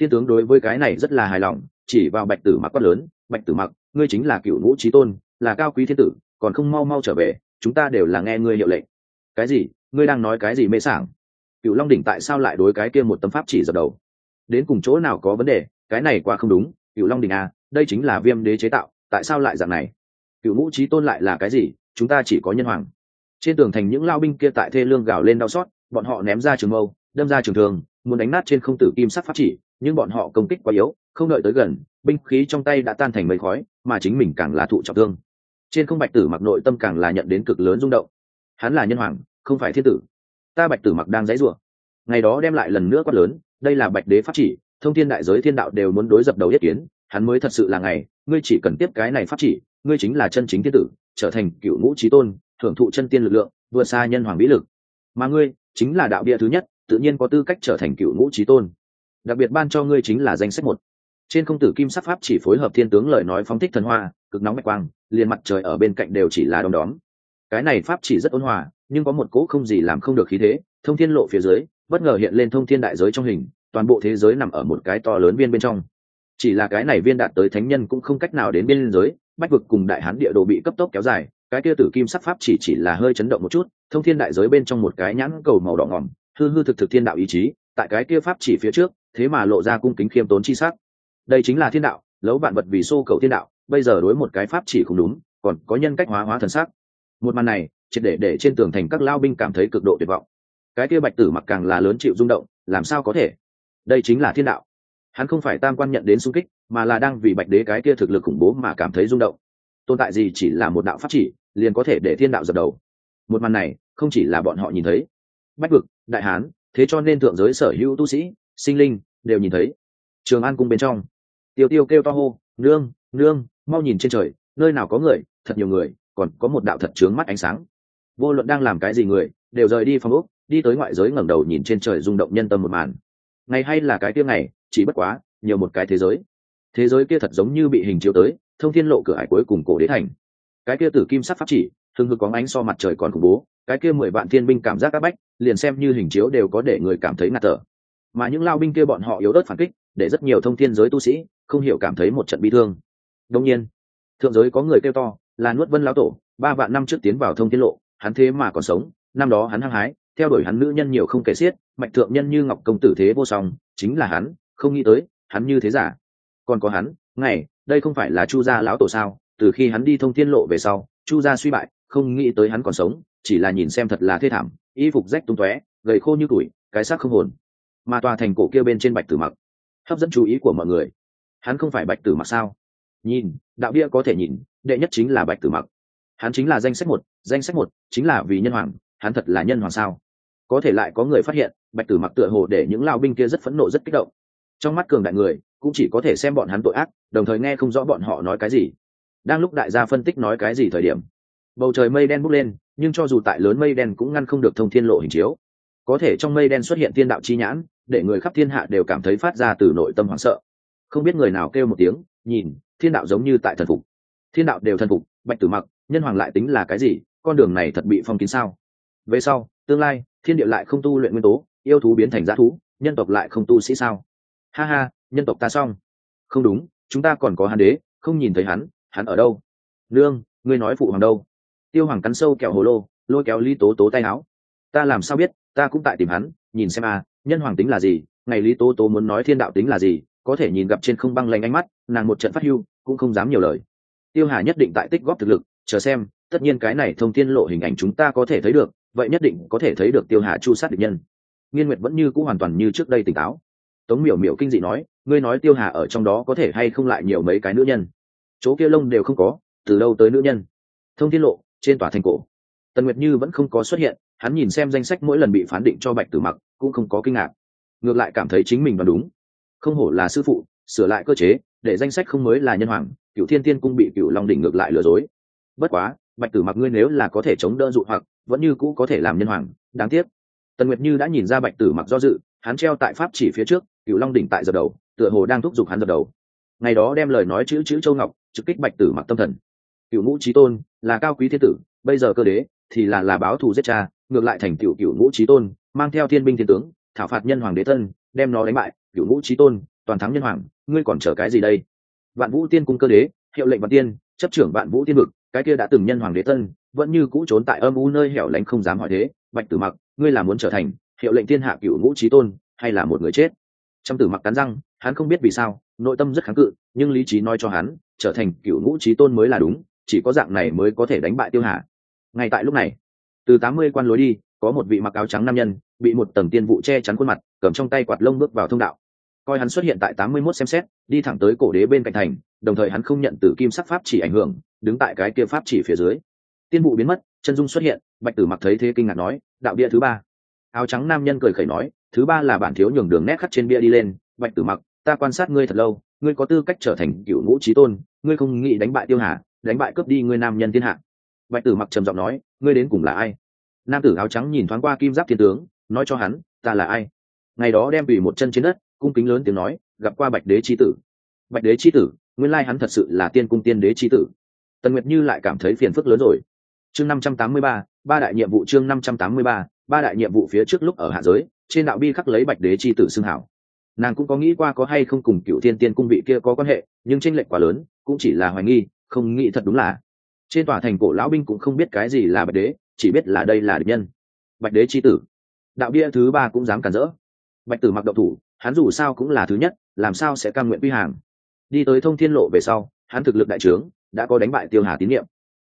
Thiên tướng đối với cái này rất là hài lòng, chỉ vào bạch tử mặc quát lớn, bạch tử mặc, ngươi chính là cựu ngũ trí tôn, là cao quý thiên tử, còn không mau mau trở về chúng ta đều là nghe ngươi hiệu lệnh. Cái gì? Ngươi đang nói cái gì mê sảng? Cựu long đỉnh tại sao lại đối cái kia một tấm pháp chỉ dập đầu? Đến cùng chỗ nào có vấn đề? Cái này quá không đúng, cựu long đỉnh à đây chính là viêm đế chế tạo, tại sao lại dạng này? Cựu ngũ trí tôn lại là cái gì? Chúng ta chỉ có nhân hoàng. Trên tường thành những lao binh kia tại thê lương gào lên đau xót, bọn họ ném ra trường mâu, đâm ra trường thường, muốn đánh nát trên không tử kim sắc pháp chỉ, nhưng bọn họ công kích quá yếu, không đợi tới gần, binh khí trong tay đã tan thành mấy khói, mà chính mình càng là thụ trọng thương trên không bạch tử mặc nội tâm càng là nhận đến cực lớn rung động. Hắn là nhân hoàng, không phải thiên tử. Ta bạch tử mặc đang dãy rủa. Ngày đó đem lại lần nữa quát lớn, đây là bạch đế pháp chỉ, thông thiên đại giới thiên đạo đều muốn đối dập đầu yết kiến, hắn mới thật sự là ngày, ngươi chỉ cần tiếp cái này pháp chỉ, ngươi chính là chân chính thiên tử, trở thành cựu ngũ trí tôn, thưởng thụ chân tiên lực lượng, vượt xa nhân hoàng vĩ lực. Mà ngươi, chính là đạo địa thứ nhất, tự nhiên có tư cách trở thành cựu ngũ trí tôn. Đặc biệt ban cho ngươi chính là danh sách một trên không tử kim sắc pháp chỉ phối hợp thiên tướng lời nói phóng thích thần hoa, cực nóng mạch quang, liền mặt trời ở bên cạnh đều chỉ là đom đóm. Cái này pháp chỉ rất ôn hòa, nhưng có một cỗ không gì làm không được khí thế, thông thiên lộ phía dưới, bất ngờ hiện lên thông thiên đại giới trong hình, toàn bộ thế giới nằm ở một cái to lớn viên bên trong. Chỉ là cái này viên đạt tới thánh nhân cũng không cách nào đến biên giới, bách vực cùng đại hán địa đồ bị cấp tốc kéo dài, cái kia tử kim sắc pháp chỉ chỉ là hơi chấn động một chút, thông thiên đại giới bên trong một cái nhãn cầu màu đỏ ngỏm, hư hư thực thực thiên đạo ý chí, tại cái kia pháp chỉ phía trước, thế mà lộ ra cung kính khiêm tốn chi sắc đây chính là thiên đạo, lấu vạn vật vì xô cầu thiên đạo, bây giờ đối một cái pháp chỉ không đúng, còn có nhân cách hóa hóa thần sắc. Một màn này, triệt để để trên tường thành các lao binh cảm thấy cực độ tuyệt vọng. Cái kia bạch tử mặc càng là lớn chịu rung động, làm sao có thể? Đây chính là thiên đạo. Hắn không phải tam quan nhận đến xung kích, mà là đang vì bạch đế cái kia thực lực khủng bố mà cảm thấy rung động. Tồn tại gì chỉ là một đạo pháp chỉ, liền có thể để thiên đạo dập đầu. Một màn này, không chỉ là bọn họ nhìn thấy. Bách vực, đại hán, thế cho nên thượng giới sở hữu tu sĩ, sinh linh, đều nhìn thấy. Trường an cung bên trong tiêu tiêu kêu to hô, nương nương, mau nhìn trên trời, nơi nào có người, thật nhiều người, còn có một đạo thật trướng mắt ánh sáng. Vô luận đang làm cái gì người, đều rời đi phòng úc đi tới ngoại giới ngẩng đầu nhìn trên trời rung động nhân tâm một màn. Ngày hay là cái kia ngày, chỉ bất quá, nhiều một cái thế giới. Thế giới kia thật giống như bị hình chiếu tới, thông thiên lộ cửa hải cuối cùng cổ đế thành. Cái kia tử kim sắc pháp chỉ thường hực có ánh so mặt trời còn khủng bố, cái kia mười vạn thiên binh cảm giác các bách, liền xem như hình chiếu đều có để người cảm thấy ngạt thở. Mà những lao binh kia bọn họ yếu ớt phản kích để rất nhiều thông thiên giới tu sĩ không hiểu cảm thấy một trận bi thương. Đông nhiên, thượng giới có người kêu to, là nuốt vân lão tổ, ba vạn năm trước tiến vào thông thiên lộ, hắn thế mà còn sống, năm đó hắn hăng hái, theo đuổi hắn nữ nhân nhiều không kể xiết mạnh thượng nhân như ngọc công tử thế vô song, chính là hắn, không nghĩ tới, hắn như thế giả. Còn có hắn, ngày, đây không phải là chu gia lão tổ sao, từ khi hắn đi thông thiên lộ về sau, chu gia suy bại, không nghĩ tới hắn còn sống, chỉ là nhìn xem thật là thê thảm, y phục rách tung tóe, gầy khô như tuổi cái xác không hồn. Mà tòa thành cổ kia bên trên bạch tử mặc hấp dẫn chú ý của mọi người. Hắn không phải bạch tử mặc sao? Nhìn, đạo bia có thể nhìn, đệ nhất chính là bạch tử mặc. Hắn chính là danh sách một, danh sách một chính là vì nhân hoàng, hắn thật là nhân hoàng sao? Có thể lại có người phát hiện, bạch tử mặc tựa hồ để những lao binh kia rất phẫn nộ, rất kích động. Trong mắt cường đại người, cũng chỉ có thể xem bọn hắn tội ác, đồng thời nghe không rõ bọn họ nói cái gì. Đang lúc đại gia phân tích nói cái gì thời điểm, bầu trời mây đen bốc lên, nhưng cho dù tại lớn mây đen cũng ngăn không được thông thiên lộ hình chiếu. Có thể trong mây đen xuất hiện thiên đạo chi nhãn để người khắp thiên hạ đều cảm thấy phát ra từ nội tâm hoảng sợ. Không biết người nào kêu một tiếng, nhìn, thiên đạo giống như tại thần phục. Thiên đạo đều thần phục, bạch tử mặc, nhân hoàng lại tính là cái gì, con đường này thật bị phong kín sao? Về sau, tương lai, thiên địa lại không tu luyện nguyên tố, yêu thú biến thành g thú, nhân tộc lại không tu sĩ sao? Ha ha, nhân tộc ta xong. Không đúng, chúng ta còn có hàn đế, không nhìn thấy hắn hắn ở đâu? Lương ngươi nói phụ hoàng đâu? Tiêu hoàng cắn sâu kẹo hồ lô, lôi kéo ly tố tố tay áo. Ta làm sao biết, ta cũng tại tìm hắn, nhìn xem à? Nhân hoàng tính là gì? Ngày lý tố tố muốn nói thiên đạo tính là gì? Có thể nhìn gặp trên không băng lanh ánh mắt, nàng một trận phát hưu, cũng không dám nhiều lời. Tiêu hà nhất định tại tích góp thực lực, chờ xem, tất nhiên cái này thông tin lộ hình ảnh chúng ta có thể thấy được, vậy nhất định có thể thấy được tiêu hà chu sát địch nhân. Nghiên nguyệt vẫn như c ũ hoàn toàn như trước đây tỉnh táo. Tống miểu miểu kinh dị nói, ngươi nói tiêu hà ở trong đó có thể hay không lại nhiều mấy cái nữ nhân? Chỗ kia lông đều không có, từ đâu tới nữ nhân? Thông tin lộ, trên tòa thành cổ. Tần nguyệt như vẫn không có xuất hiện hắn nhìn xem danh sách mỗi lần bị phán định cho bạch tử mặc, cũng không có kinh ngạc. Ngược lại cảm thấy chính mình đoán đúng. Không hổ là sư phụ, sửa lại cơ chế, để danh sách không mới là nhân hoàng cựu thiên tiên cung bị cựu long đỉnh ngược lại lừa dối. Bất quá, bạch tử mặc ngươi nếu là có thể chống đỡ dụ hoặc, vẫn như cũ có thể làm nhân hoàng, đáng tiếc. Tần nguyệt như đã nhìn ra bạch tử mặc do dự, hắn treo tại pháp chỉ phía trước cựu long đỉnh tại dập đầu, tựa hồ đang thúc giục hắn dập đầu. Ngày đó đem lời nói chữ chữ châu ngọc, trực kích bạch tử mặc tâm thần. Cựu ngũ trí tôn, là cao quý thiên tử, bây giờ cơ đế, thì là là báo thù giết cha ngược lại thành tiểu cựu ngũ trí tôn, mang theo thiên binh thiên tướng, thảo phạt nhân hoàng đế tân đem nó đánh bại cựu ngũ trí tôn, toàn thắng nhân hoàng, ngươi còn chờ cái gì đây? Vạn vũ tiên cung cơ đế, hiệu lệnh vạn tiên, chấp trưởng vạn vũ tiên vực, cái kia đã từng nhân hoàng đế tân vẫn như cũ trốn tại âm u nơi hẻo lánh không dám hỏi thế, bạch tử mặc, ngươi là muốn trở thành hiệu lệnh thiên hạ cựu ngũ trí tôn, hay là một người chết? Trong tử mặc cắn răng, hắn không biết vì sao, nội tâm rất kháng cự, nhưng lý trí nói cho hắn, trở thành cựu ngũ trí tôn mới là đúng, chỉ có dạng này mới có thể đánh bại tiêu hà. Ngay tại lúc này từ tám mươi quan lối đi, có một vị mặc áo trắng nam nhân, bị một tầng tiên vụ che chắn khuôn mặt, cầm trong tay quạt lông bước vào thông đạo. Coi hắn xuất hiện tại tám mươi 81 xem xét, đi thẳng tới cổ đế bên cạnh thành, đồng thời hắn không nhận từ kim sắc pháp chỉ ảnh hưởng, đứng tại cái kia pháp chỉ phía dưới. Tiên vụ biến mất, chân dung xuất hiện, bạch tử mặc thấy thế kinh ngạc nói, đạo bia thứ ba. Áo trắng nam nhân cười khẩy nói, thứ ba là bản thiếu nhường đường nét khắc trên bia đi lên. Bạch tử mặc, ta quan sát ngươi thật lâu, ngươi có tư cách trở thành cựu ngũ trí tôn, ngươi không nghĩ đánh bại tiêu hà, đánh bại cướp đi ngươi nam nhân thiên hạ. Bạch tử mặc trầm giọng nói ngươi đến cùng là ai? Nam tử áo trắng nhìn thoáng qua kim giáp thiên tướng, nói cho hắn, ta là ai? Ngày đó đem bị một chân trên đất, cung kính lớn tiếng nói, gặp qua bạch đế chi tử. Bạch đế chi tử, nguyên lai hắn thật sự là tiên cung tiên đế chi tử. Tần nguyệt như lại cảm thấy phiền phức lớn rồi. Chương năm trăm tám mươi ba ba đại nhiệm vụ chương năm trăm tám mươi ba ba đại nhiệm vụ phía trước lúc ở hạ giới, trên đạo bi khắc lấy bạch đế chi tử xưng hảo. Nàng cũng có nghĩ qua có hay không cùng cựu thiên tiên cung vị kia có quan hệ, nhưng tranh lệch quá lớn, cũng chỉ là hoài nghi, không nghĩ thật đúng là trên tòa thành cổ lão binh cũng không biết cái gì là bạch đế, chỉ biết là đây là địch nhân. Bạch đế chi tử. Đạo bia thứ ba cũng dám cản rỡ. Bạch tử mặc độc thủ, hắn dù sao cũng là thứ nhất, làm sao sẽ cam nguyện quy hàng? Đi tới thông thiên lộ về sau, hắn thực lực đại trướng, đã có đánh bại tiêu hà tín nhiệm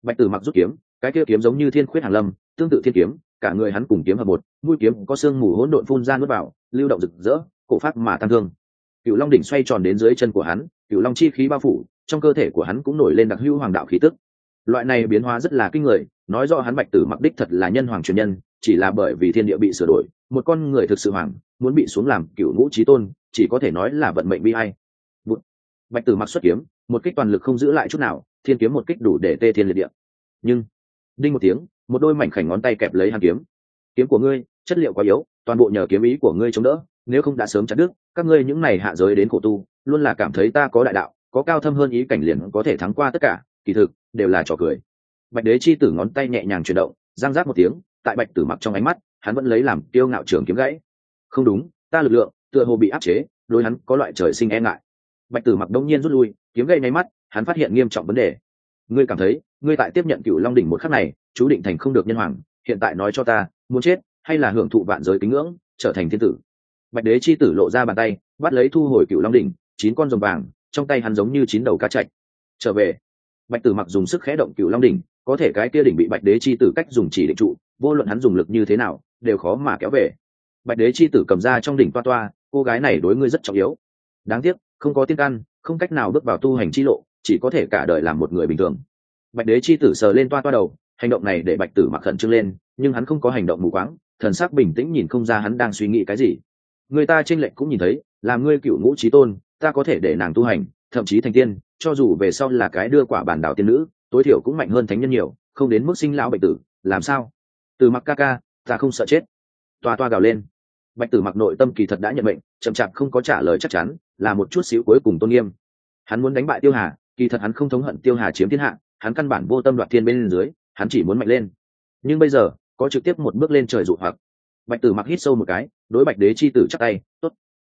bạch tử mặc rút kiếm, cái kia kiếm giống như thiên khuyết hàng lâm, tương tự thiên kiếm, cả người hắn cùng kiếm hợp một, mũi kiếm có sương mù hỗn độn phun ra nước vào, lưu động rực rỡ, cổ phát mà tăng thương. Cựu long đỉnh xoay tròn đến dưới chân của hắn cựu long chi khí bao phủ, trong cơ thể của hắn cũng nổi lên đặc hữu hoàng đạo khí tức loại này biến hóa rất là kinh người, nói rõ hắn bạch tử mặc đích thật là nhân hoàng truyền nhân, chỉ là bởi vì thiên địa bị sửa đổi, một con người thực sự hoàng, muốn bị xuống làm cựu ngũ trí tôn, chỉ có thể nói là vận mệnh bi hay bạch tử mặc xuất kiếm, một kích toàn lực không giữ lại chút nào, thiên kiếm một kích đủ để tê thiên liệt địa. Nhưng, đinh một tiếng, một đôi mảnh khảnh ngón tay kẹp lấy hàn kiếm. Kiếm của ngươi, chất liệu quá yếu, toàn bộ nhờ kiếm ý của ngươi chống đỡ, nếu không đã sớm chặt đứt, các ngươi những này hạ giới đến khổ tu, luôn là cảm thấy ta có đại đạo, có cao thâm hơn ý cảnh liền có thể thắng qua tất cả kỳ thực, đều là trò cười. Bạch đế chi tử ngón tay nhẹ nhàng chuyển động giang giác một tiếng, tại bạch tử mặc trong ánh mắt, hắn vẫn lấy làm tiêu ngạo trường kiếm gãy. Không đúng, ta lực lượng, tựa hồ bị áp chế đôi hắn có loại trời sinh e ngại. Bạch tử mặc đông nhiên rút lui, kiếm gãy nháy mắt, hắn phát hiện nghiêm trọng vấn đề. Ngươi cảm thấy, ngươi tại tiếp nhận cựu long đỉnh một khắc này, chú định thành không được nhân hoàng, hiện tại nói cho ta, muốn chết, hay là hưởng thụ vạn giới kính ngưỡng, trở thành thiên tử? Bạch đế chi tử lộ ra bàn tay, bắt lấy thu hồi cựu long đỉnh, chín con rồng vàng, trong tay hắn giống như chín đầu cá chạch. Trở về bạch tử mặc dùng sức khẽ động cựu long đỉnh, có thể cái kia đỉnh bị bạch đế chi tử cách dùng chỉ định trụ, vô luận hắn dùng lực như thế nào, đều khó mà kéo về. Bạch đế chi tử cầm ra trong đỉnh toa toa, cô gái này đối ngươi rất trọng yếu. Đáng tiếc, không có tiên căn, không cách nào bước vào tu hành chi lộ, chỉ có thể cả đời làm một người bình thường. Bạch đế chi tử sờ lên toa toa đầu, hành động này để bạch tử mặc khẩn trương lên, nhưng hắn không có hành động mù quáng, thần sắc bình tĩnh nhìn không ra hắn đang suy nghĩ cái gì. Người ta tranh lệch cũng nhìn thấy làm ngươi cựu ngũ trí tôn, ta có thể để nàng tu hành thậm chí thành tiên, cho dù về sau là cái đưa quả bản đảo tiên nữ, tối thiểu cũng mạnh hơn thánh nhân nhiều, không đến mức sinh lão bệnh tử, làm sao? Từ mặc ca ca, ta không sợ chết. Toa toa gào lên. Bạch tử mặc nội tâm kỳ thật đã nhận mệnh chậm chạp không có trả lời chắc chắn, là một chút xíu cuối cùng tôn nghiêm. Hắn muốn đánh bại tiêu hà, kỳ thật hắn không thống hận tiêu hà chiếm thiên hạ, hắn căn bản vô tâm đoạt thiên bên dưới, hắn chỉ muốn mạnh lên. Nhưng bây giờ, có trực tiếp một bước lên trời dụ hoặc. Bạch tử mặc hít sâu một cái, đối bạch đế chi tử chắc tay, tốt.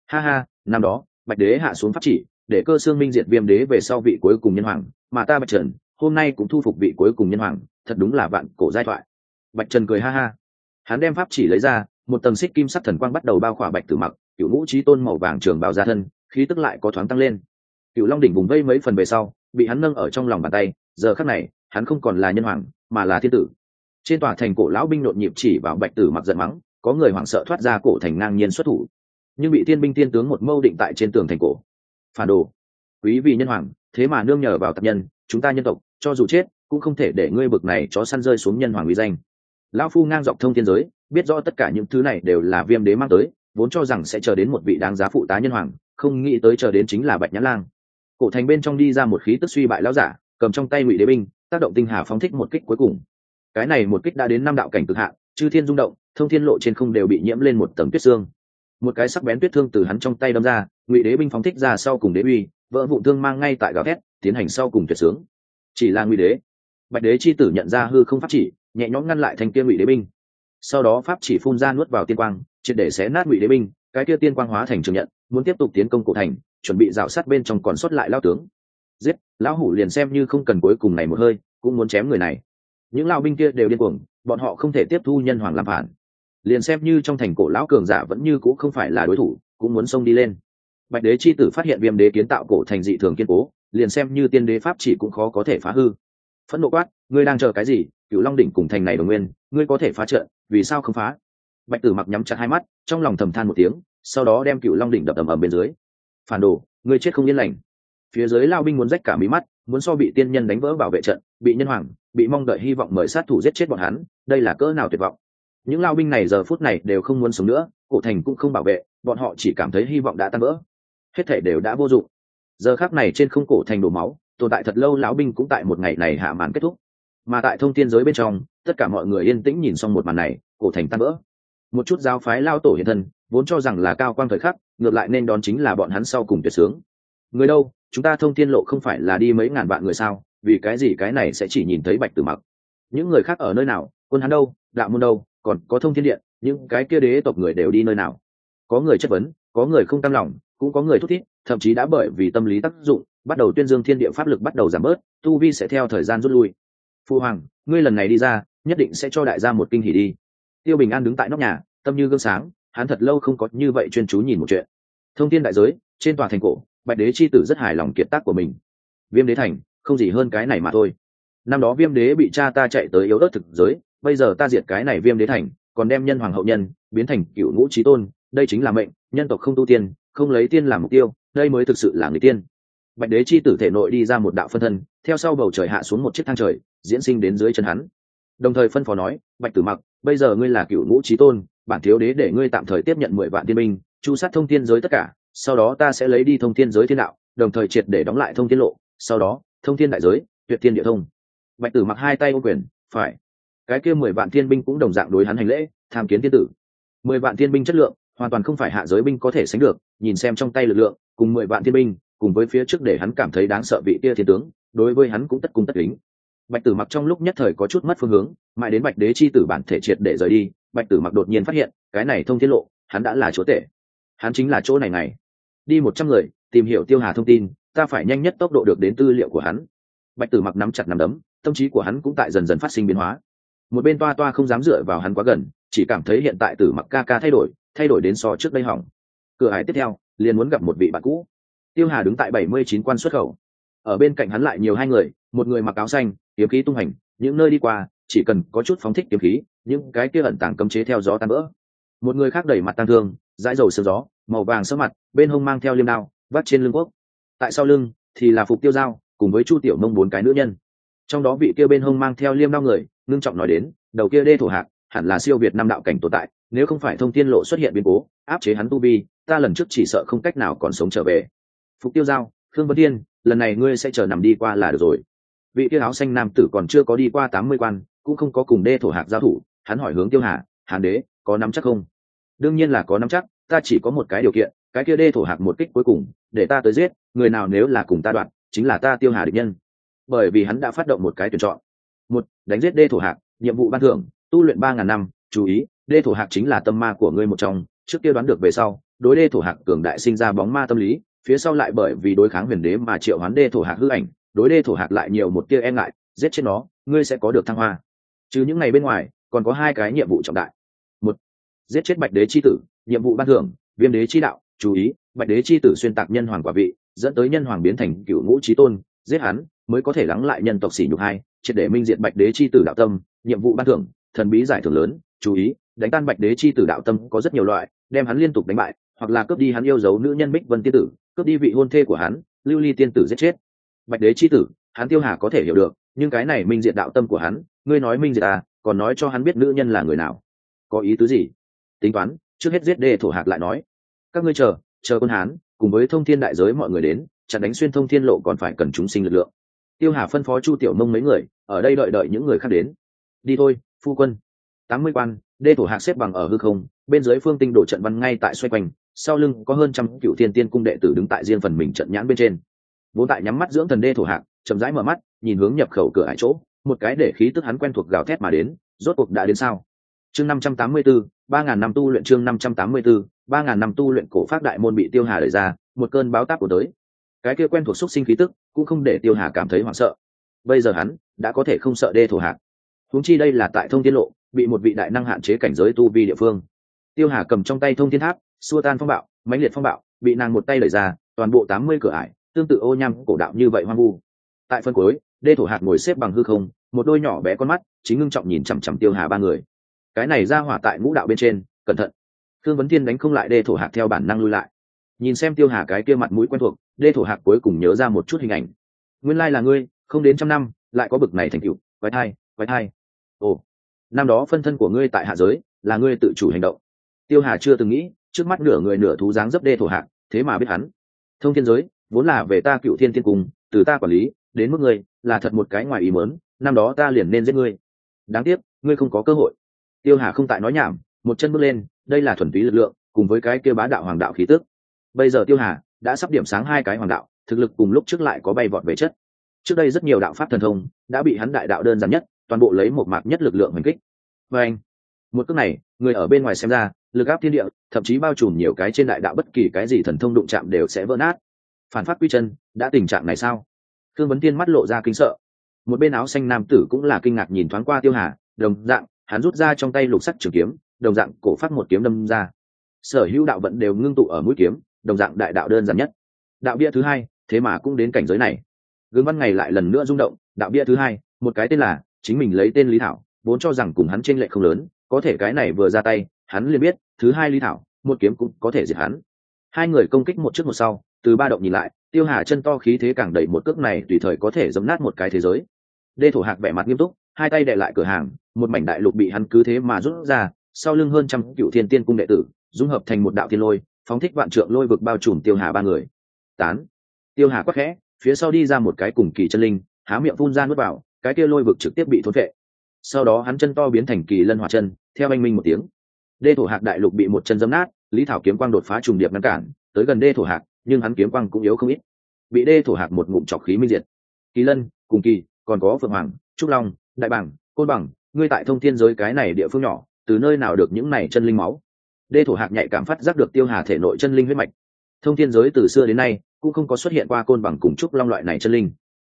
Ha ha, năm đó, bạch đế hạ xuống pháp chỉ để cơ xương minh diệt viêm đế về sau vị cuối cùng nhân hoàng. Mà ta bạch trần, hôm nay cũng thu phục vị cuối cùng nhân hoàng, thật đúng là vạn cổ giai thoại. Bạch trần cười ha ha. Hắn đem pháp chỉ lấy ra, một tầng xích kim sắc thần quang bắt đầu bao khỏa bạch tử mặc, cựu ngũ trí tôn màu vàng trường bào ra thân, khí tức lại có thoáng tăng lên. Cựu long đỉnh vùng vây mấy phần về sau, bị hắn nâng ở trong lòng bàn tay, giờ khắc này, hắn không còn là nhân hoàng, mà là thiên tử. Trên tòa thành cổ lão binh nộn nhịp chỉ vào bạch tử mặc giận mắng, có người hoảng sợ thoát ra cổ thành ngang nhiên xuất thủ. Nhưng bị thiên binh thiên tướng một mâu định tại trên tường thành cổ phản đồ. Quý vị nhân hoàng, thế mà nương nhờ vào tập nhân, chúng ta nhân tộc, cho dù chết, cũng không thể để ngươi bực này chó săn rơi xuống nhân hoàng uy danh. Lão phu ngang dọc thông thiên giới, biết rõ tất cả những thứ này đều là viêm đế mang tới, vốn cho rằng sẽ chờ đến một vị đáng giá phụ tá nhân hoàng, không nghĩ tới chờ đến chính là bạch nhã lang. Cổ thành bên trong đi ra một khí tức suy bại lão giả, cầm trong tay ngụy đế binh, tác động tinh hà phóng thích một kích cuối cùng. Cái này một kích đã đến năm đạo cảnh cực hạ chư thiên rung động, thông thiên lộ trên không đều bị nhiễm lên một tầng tuyết xương một cái sắc bén tuyết thương từ hắn trong tay đâm ra, ngụy đế binh phóng thích ra sau cùng đế uy, vỡ vụ thương mang ngay tại gà thét, tiến hành sau cùng tuyệt sướng. Chỉ là ngụy đế, bạch đế chi tử nhận ra hư không pháp chỉ, nhẹ nhõm ngăn lại thành kia ngụy đế binh. Sau đó pháp chỉ phun ra nuốt vào tiên quang, triệt để xé nát ngụy đế binh, cái kia tiên quang hóa thành trường nhận, muốn tiếp tục tiến công cổ thành, chuẩn bị rào sát bên trong còn sót lại lao tướng. Giết, lão hủ liền xem như không cần cuối cùng này một hơi, cũng muốn chém người này. Những lao binh kia đều điên cuồng, bọn họ không thể tiếp thu nhân hoàng làm phản liền xem như trong thành cổ lão cường giả vẫn như cũng không phải là đối thủ, cũng muốn xông đi lên. Bạch đế chi tử phát hiện viêm đế kiến tạo cổ thành dị thường kiên cố, liền xem như tiên đế pháp chỉ cũng khó có thể phá hư. Phẫn nộ quát, ngươi đang chờ cái gì? Cựu long đỉnh cùng thành này đồng nguyên, ngươi có thể phá trận, vì sao không phá? Bạch tử mặc nhắm chặt hai mắt, trong lòng thầm than một tiếng, sau đó đem cựu long đỉnh đập ầm ầm bên dưới. Phản đồ, ngươi chết không yên lành. Phía dưới lao binh muốn rách cả mí mắt, muốn so bị tiên nhân đánh vỡ bảo vệ trận, bị nhân hoàng, bị mong đợi hy vọng mời sát thủ giết chết bọn hắn, đây là cỡ nào tuyệt vọng những lao binh này giờ phút này đều không muốn sống nữa, cổ thành cũng không bảo vệ, bọn họ chỉ cảm thấy hy vọng đã tan vỡ. Hết thể đều đã vô dụng. Giờ khác này trên không cổ thành đổ máu, tồn tại thật lâu lão binh cũng tại một ngày này hạ màn kết thúc. Mà tại thông tin giới bên trong, tất cả mọi người yên tĩnh nhìn xong một màn này, cổ thành tan vỡ. Một chút giáo phái lao tổ hiện thân, vốn cho rằng là cao quang thời khắc, ngược lại nên đón chính là bọn hắn sau cùng tuyệt sướng. Người đâu, chúng ta thông tin lộ không phải là đi mấy ngàn vạn người sao, vì cái gì cái này sẽ chỉ nhìn thấy bạch tử mặc? Những người khác ở nơi nào, quân hắn đâu, đạo môn đâu? Còn có thông thiên điện, những cái kia đế tộc người đều đi nơi nào? Có người chất vấn, có người không tâm lòng, cũng có người thúc thiết thậm chí đã bởi vì tâm lý tác dụng, bắt đầu tuyên dương thiên địa pháp lực bắt đầu giảm bớt, tu vi sẽ theo thời gian rút lui. Phu hoàng, ngươi lần này đi ra, nhất định sẽ cho đại gia một kinh hỉ đi. Tiêu bình an đứng tại nóc nhà, tâm như gương sáng, hắn thật lâu không có như vậy chuyên chú nhìn một chuyện. Thông tin đại giới, trên tòa thành cổ, bạch đế c h i tử rất hài lòng kiệt tác của mình. Viêm đế thành, không gì hơn cái này mà thôi. Năm đó viêm đế bị cha ta chạy tới yếu ớt thực giới bây giờ ta diệt cái này viêm đế thành, còn đem nhân hoàng hậu nhân biến thành cựu ngũ trí tôn, đây chính là mệnh, nhân tộc không tu tiên, không lấy tiên làm mục tiêu, đây mới thực sự là người tiên. Bạch đế chi tử thể nội đi ra một đạo phân thân, theo sau bầu trời hạ xuống một chiếc thang trời, diễn sinh đến dưới chân hắn. Đồng thời phân phó nói, bạch tử mặc, bây giờ ngươi là cựu ngũ trí tôn, bản thiếu đế để ngươi tạm thời tiếp nhận mười vạn tiên binh, chu sát thông thiên giới tất cả, sau đó ta sẽ lấy đi thông thiên giới thiên đạo, đồng thời triệt để đóng lại thông thiên lộ, sau đó, thông thiên đại giới, tuyệt thiên địa thông. Bạch tử mặc hai tay ô quyền, phải cái kia mười vạn thiên binh cũng đồng dạng đối hắn hành lễ, tham kiến thiên tử. Mười vạn thiên binh chất lượng, hoàn toàn không phải hạ giới binh có thể sánh được, nhìn xem trong tay lực lượng, cùng mười vạn thiên binh, cùng với phía trước để hắn cảm thấy đáng sợ vị tia thiên tướng, đối với hắn cũng tất cung tất kính. Bạch tử mặc trong lúc nhất thời có chút mất phương hướng, mãi đến bạch đế chi tử bản thể triệt để rời đi, bạch tử mặc đột nhiên phát hiện, cái này thông tiết lộ, hắn đã là chỗ tệ hắn chính là chỗ này này. Đi một trăm người, tìm hiểu tiêu hà thông tin, ta phải nhanh nhất tốc độ được đến tư liệu của hắn. Bạch tử mặc nắm chặt nắm đấm, tâm trí của hắn cũng tại dần dần phát sinh biến hóa một bên toa toa không dám dựa vào hắn quá gần, chỉ cảm thấy hiện tại tử mặc ca ca thay đổi thay đổi đến so trước đây hỏng. Cửa hải tiếp theo, liền muốn gặp một vị bạn cũ. Tiêu hà đứng tại bảy mươi chín quan xuất khẩu. Ở bên cạnh hắn lại nhiều hai người, một người mặc áo xanh, kiếm khí tung hành, những nơi đi qua, chỉ cần có chút phóng thích kiếm khí, những cái kia ẩn tàng cấm chế theo gió tan vỡ. Một người khác đẩy mặt tăng thương, dãi dầu sương gió, màu vàng sơ mặt, bên hông mang theo liêm đao, vắt trên lưng quốc. Tại sau lưng thì là phục tiêu dao cùng với chu tiểu mông bốn cái nữ nhân. Trong đó vị kia bên hông mang theo liêm đao người ngưng trọng nói đến, đầu kia đê thổ hạc, hẳn là siêu việt năm đạo cảnh tồn tại, nếu không phải thông tin lộ xuất hiện biến cố, áp chế hắn tu vi, ta lần trước chỉ sợ không cách nào còn sống trở về. Phục tiêu giao, khương vân thiên, lần này ngươi sẽ chờ nằm đi qua là được rồi. Vị tiêu áo xanh nam tử còn chưa có đi qua tám mươi quan, cũng không có cùng đê thổ hạc giao thủ, hắn hỏi hướng tiêu hà, hàn đế, có nắm chắc không? Đương nhiên là có nắm chắc, ta chỉ có một cái điều kiện, cái kia đê thổ hạc một kích cuối cùng, để ta tới giết, người nào nếu là cùng ta đoạn, chính là ta tiêu hà địch nhân. Bởi vì hắn đã phát động một cái tuyển chọn một, đánh giết đê thổ hạc, nhiệm vụ ban thưởng, tu luyện ba ngàn năm, chú ý, đê thổ hạc chính là tâm ma của ngươi một trong, trước kia đoán được về sau, đối đê thổ hạc cường đại sinh ra bóng ma tâm lý, phía sau lại bởi vì đối kháng huyền đế mà triệu hoán đê thổ hạc hư ảnh, đối đê thổ hạc lại nhiều một tia e ngại, giết chết nó, ngươi sẽ có được thăng hoa. Chứ những ngày bên ngoài, còn có hai cái nhiệm vụ trọng đại. Một, giết chết bạch đế c h i tử, nhiệm vụ ban thưởng, viêm đế chi đạo, chú ý, bạch đế c h i tử xuyên tạc nhân hoàng quả vị, dẫn tới nhân hoàng biến thành cựu ngũ trí tôn, giết hắn, mới có thể lắng lại nhân tộc xỉ nhục hai triệt để minh diện bạch đế chi tử đạo tâm, nhiệm vụ ban thưởng, thần bí giải thưởng lớn, chú ý, đánh tan bạch đế chi tử đạo tâm có rất nhiều loại, đem hắn liên tục đánh bại, hoặc là cướp đi hắn yêu dấu nữ nhân bích vân tiên tử, cướp đi vị hôn thê của hắn, lưu ly tiên tử giết chết. Bạch đế chi tử, hắn tiêu hà có thể hiểu được, nhưng cái này minh diện đạo tâm của hắn, ngươi nói minh diện à còn nói cho hắn biết nữ nhân là người nào. Có ý tứ gì? Tính toán, trước hết giết đê thổ hạc lại nói. Các ngươi chờ chờ quân hán, cùng với thông thiên đại giới mọi người đến, chặn đánh xuyên thông thiên lộ còn phải cần chúng sinh lực lượng. Tiêu hà phân phó chu tiểu mông mấy người ở đây đợi đợi những người khác đến. Đi thôi, phu quân. Tám mươi quan, đê thổ hạc xếp bằng ở hư không, bên dưới phương tinh đổ trận văn ngay tại xoay quanh, sau lưng có hơn trăm cựu thiên tiên cung đệ tử đứng tại riêng phần mình trận nhãn bên trên. Vốn tại nhắm mắt dưỡng thần đê thổ hạc chậm rãi mở mắt, nhìn hướng nhập khẩu cửa hải chỗ, một cái để khí tức hắn quen thuộc gào thét mà đến, rốt cuộc đã đến sao? Chương năm trăm tám mươi b ba ngàn năm tu luyện chương năm trăm tám mươi b ba ngàn năm tu luyện cổ pháp đại môn bị tiêu hà đẩy ra, một cơn báo táp của tới. Cái kia quen thuộc xúc sinh khí tức cũng không để tiêu hà cảm thấy hoảng sợ. Bây giờ hắn đã có thể không sợ đê thổ hạc. Huống chi đây là tại thông tiên lộ, bị một vị đại năng hạn chế cảnh giới tu vi địa phương. Tiêu hà cầm trong tay thông thiên tháp, xua tan phong bạo, mãnh liệt phong bạo, bị nàng một tay đẩy ra, toàn bộ tám mươi cửa ải, tương tự ô nham cổ đạo như vậy hoang vu. Tại phân cuối, đê thổ hạt ngồi xếp bằng hư không, một đôi nhỏ bé con mắt, chính ngưng trọng nhìn chằm chằm tiêu hà ba người. Cái này ra hỏa tại ngũ đạo bên trên, cẩn thận. Thương vấn thiên đánh không lại đê thổ hạt theo bản năng lui lại. Nhìn xem tiêu hà cái kia mặt mũi quen thuộc, đê thổ hạc cuối cùng nhớ ra một chút hình ảnh. Nguyên lai là ngươi, không đến trăm năm lại có bực này thành cựu quái thai quái thai. Ồ năm đó phân thân của ngươi tại hạ giới là ngươi tự chủ hành động. Tiêu hà chưa từng nghĩ trước mắt nửa người nửa thú dáng dấp đê thổ hạng, thế mà biết hắn. Thông thiên giới vốn là về ta cựu thiên tiên cùng từ ta quản lý đến mức ngươi là thật một cái ngoài ý mớn năm đó ta liền nên giết ngươi. Đáng tiếc ngươi không có cơ hội. Tiêu hà không tại nói nhảm một chân bước lên đây là thuần túy lực lượng cùng với cái kêu bá đạo hoàng đạo khí tức. Bây giờ tiêu hà đã sắp điểm sáng hai cái hoàng đạo thực lực cùng lúc trước lại có bay vọt về chất trước đây rất nhiều đạo pháp thần thông đã bị hắn đại đạo đơn giản nhất, toàn bộ lấy một mạc nhất lực lượng hành kích. Và anh, một cước này, người ở bên ngoài xem ra, lực áp thiên địa, thậm chí bao trùm nhiều cái trên đại đạo bất kỳ cái gì thần thông đụng chạm đều sẽ vỡ nát. Phản phát quy chân, đã tình trạng này sao? Thương vấn tiên mắt lộ ra kinh sợ. Một bên áo xanh nam tử cũng là kinh ngạc nhìn thoáng qua tiêu hà, đồng dạng, hắn rút ra trong tay lục sắt trường kiếm, đồng dạng cổ phát một kiếm đâm ra. Sở hữu đạo vận đều ngưng tụ ở mũi kiếm, đồng dạng đại đạo đơn giản nhất. Đạo bia thứ hai, thế mà cũng đến cảnh giới này gương văn ngày lại lần nữa rung động, đạo bia thứ hai, một cái tên là, chính mình lấy tên lý thảo, vốn cho rằng cùng hắn tranh lệ không lớn, có thể cái này vừa ra tay, hắn liền biết, thứ hai lý thảo, một kiếm cũng có thể diệt hắn. Hai người công kích một trước một sau, từ ba động nhìn lại, tiêu hà chân to khí thế càng đẩy một cước này tùy thời có thể dấm nát một cái thế giới. Đê thổ hạc vẻ mặt nghiêm túc, hai tay đệ lại cửa hàng, một mảnh đại lục bị hắn cứ thế mà rút ra, sau lưng hơn trăm cựu thiên tiên cung đệ tử, dung hợp thành một đạo thiên lôi, phóng thích vạn trượng lôi vực bao trùm tiêu hà ba người. Tán. Tiêu hà quắc khẽ phía sau đi ra một cái cùng kỳ chân linh, há miệng phun ra nuốt vào, cái kia lôi vực trực tiếp bị thốn vệ sau đó hắn chân to biến thành kỳ lân hỏa chân, theo anh minh một tiếng. Đê thổ hạc đại lục bị một chân dấm nát, lý thảo kiếm quang đột phá trùng điệp ngăn cản, tới gần đê thổ hạc, nhưng hắn kiếm quang cũng yếu không ít. Bị đê thổ hạc một ngụm trọc khí minh diệt. Kỳ lân, cùng kỳ, còn có phượng hoàng, trúc long, đại bảng côn bằng, ngươi tại thông thiên giới cái này địa phương nhỏ, từ nơi nào được những này chân linh máu? Đê thổ hạc nhạy cảm phát giác được tiêu hà thể nội chân linh huyết mạch. Thông thiên giới từ xưa đến nay cũng không có xuất hiện qua côn bằng cùng trúc long loại này chân linh.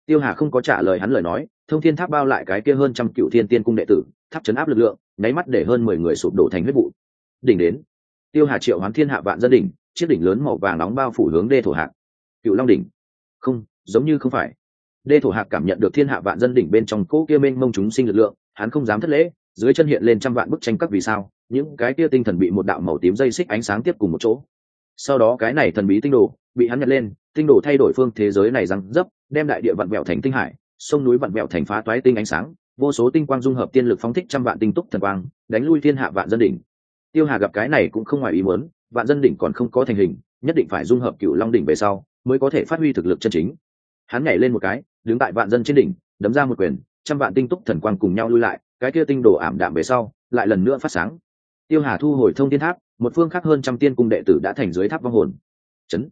Tiêu hà không có trả lời hắn lời nói, thông thiên tháp bao lại cái kia hơn trăm cựu thiên tiên cung đệ tử, tháp chấn áp lực lượng, nháy mắt để hơn mười người sụp đổ thành huyết vụ. Đỉnh đến, tiêu hà triệu hoán thiên hạ vạn dân đỉnh, chiếc đỉnh lớn màu vàng nóng bao phủ hướng đê thổ hạc. Cựu long đỉnh. Không, giống như không phải. Đê thổ hạc cảm nhận được thiên hạ vạn dân đỉnh bên trong cỗ kia mênh mông chúng sinh lực lượng, hắn không dám thất lễ, dưới chân hiện lên trăm vạn bức tranh các vì sao, những cái kia tinh thần bị một đạo màu tím dây xích ánh sáng tiếp cùng một chỗ sau đó cái này thần bí tinh đồ bị hắn nhặt lên, tinh đồ thay đổi phương thế giới này răng dấp, đem đại địa vặn vẹo thành tinh hải, sông núi vặn vẹo thành phá toái tinh ánh sáng, vô số tinh quang dung hợp tiên lực phóng thích trăm vạn tinh túc thần quang, đánh lui thiên hạ vạn dân đỉnh. Tiêu hà gặp cái này cũng không ngoài ý muốn, vạn dân đỉnh còn không có thành hình, nhất định phải dung hợp cựu long đỉnh về sau mới có thể phát huy thực lực chân chính. Hắn nhảy lên một cái, đứng tại vạn dân trên đỉnh, đấm ra một quyền, trăm vạn tinh túc thần quang cùng nhau lui lại, cái kia tinh đồ ảm đạm về sau lại lần nữa phát sáng. Tiêu hà thu hồi thông thiên tháp một phương khác hơn trăm tiên cung đệ tử đã thành dưới tháp vong hồn. Chấn.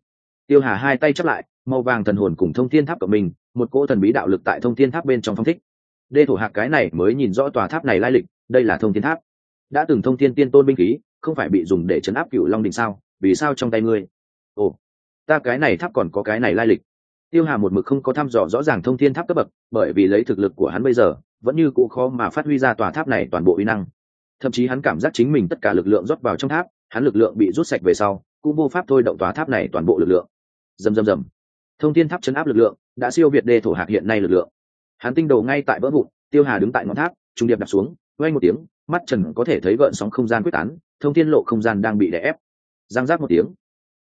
Tiêu hà hai tay chắp lại, màu vàng thần hồn cùng thông thiên tháp của mình, một cỗ thần bí đạo lực tại thông thiên tháp bên trong phong thích. Đê thổ hạc cái này mới nhìn rõ tòa tháp này lai lịch, đây là thông thiên tháp. Đã từng thông thiên tiên tôn binh khí, không phải bị dùng để chấn áp cựu long đình sao? Vì sao trong tay ngươi? Ồ, ta cái này tháp còn có cái này lai lịch. Tiêu hà một mực không có thăm dò rõ ràng thông thiên tháp cấp bậc, bởi vì lấy thực lực của hắn bây giờ, vẫn như cũ khó mà phát huy ra tòa tháp này toàn bộ uy năng. Thậm chí hắn cảm giác chính mình tất cả lực lượng rót vào trong tháp hắn lực lượng bị rút sạch về sau, cũng vô pháp thôi động tòa tháp này toàn bộ lực lượng. Dầm dầm dầm thông thiên tháp chấn áp lực lượng, đã siêu việt đê thổ hạc hiện nay lực lượng. Hắn tinh đầu ngay tại vỡ vụn, tiêu hà đứng tại ngọn tháp, trung điệp đặt xuống quay một tiếng, mắt trần có thể thấy gợn sóng không gian quyết tán, thông thiên lộ không gian đang bị đè ép. Giang giác một tiếng.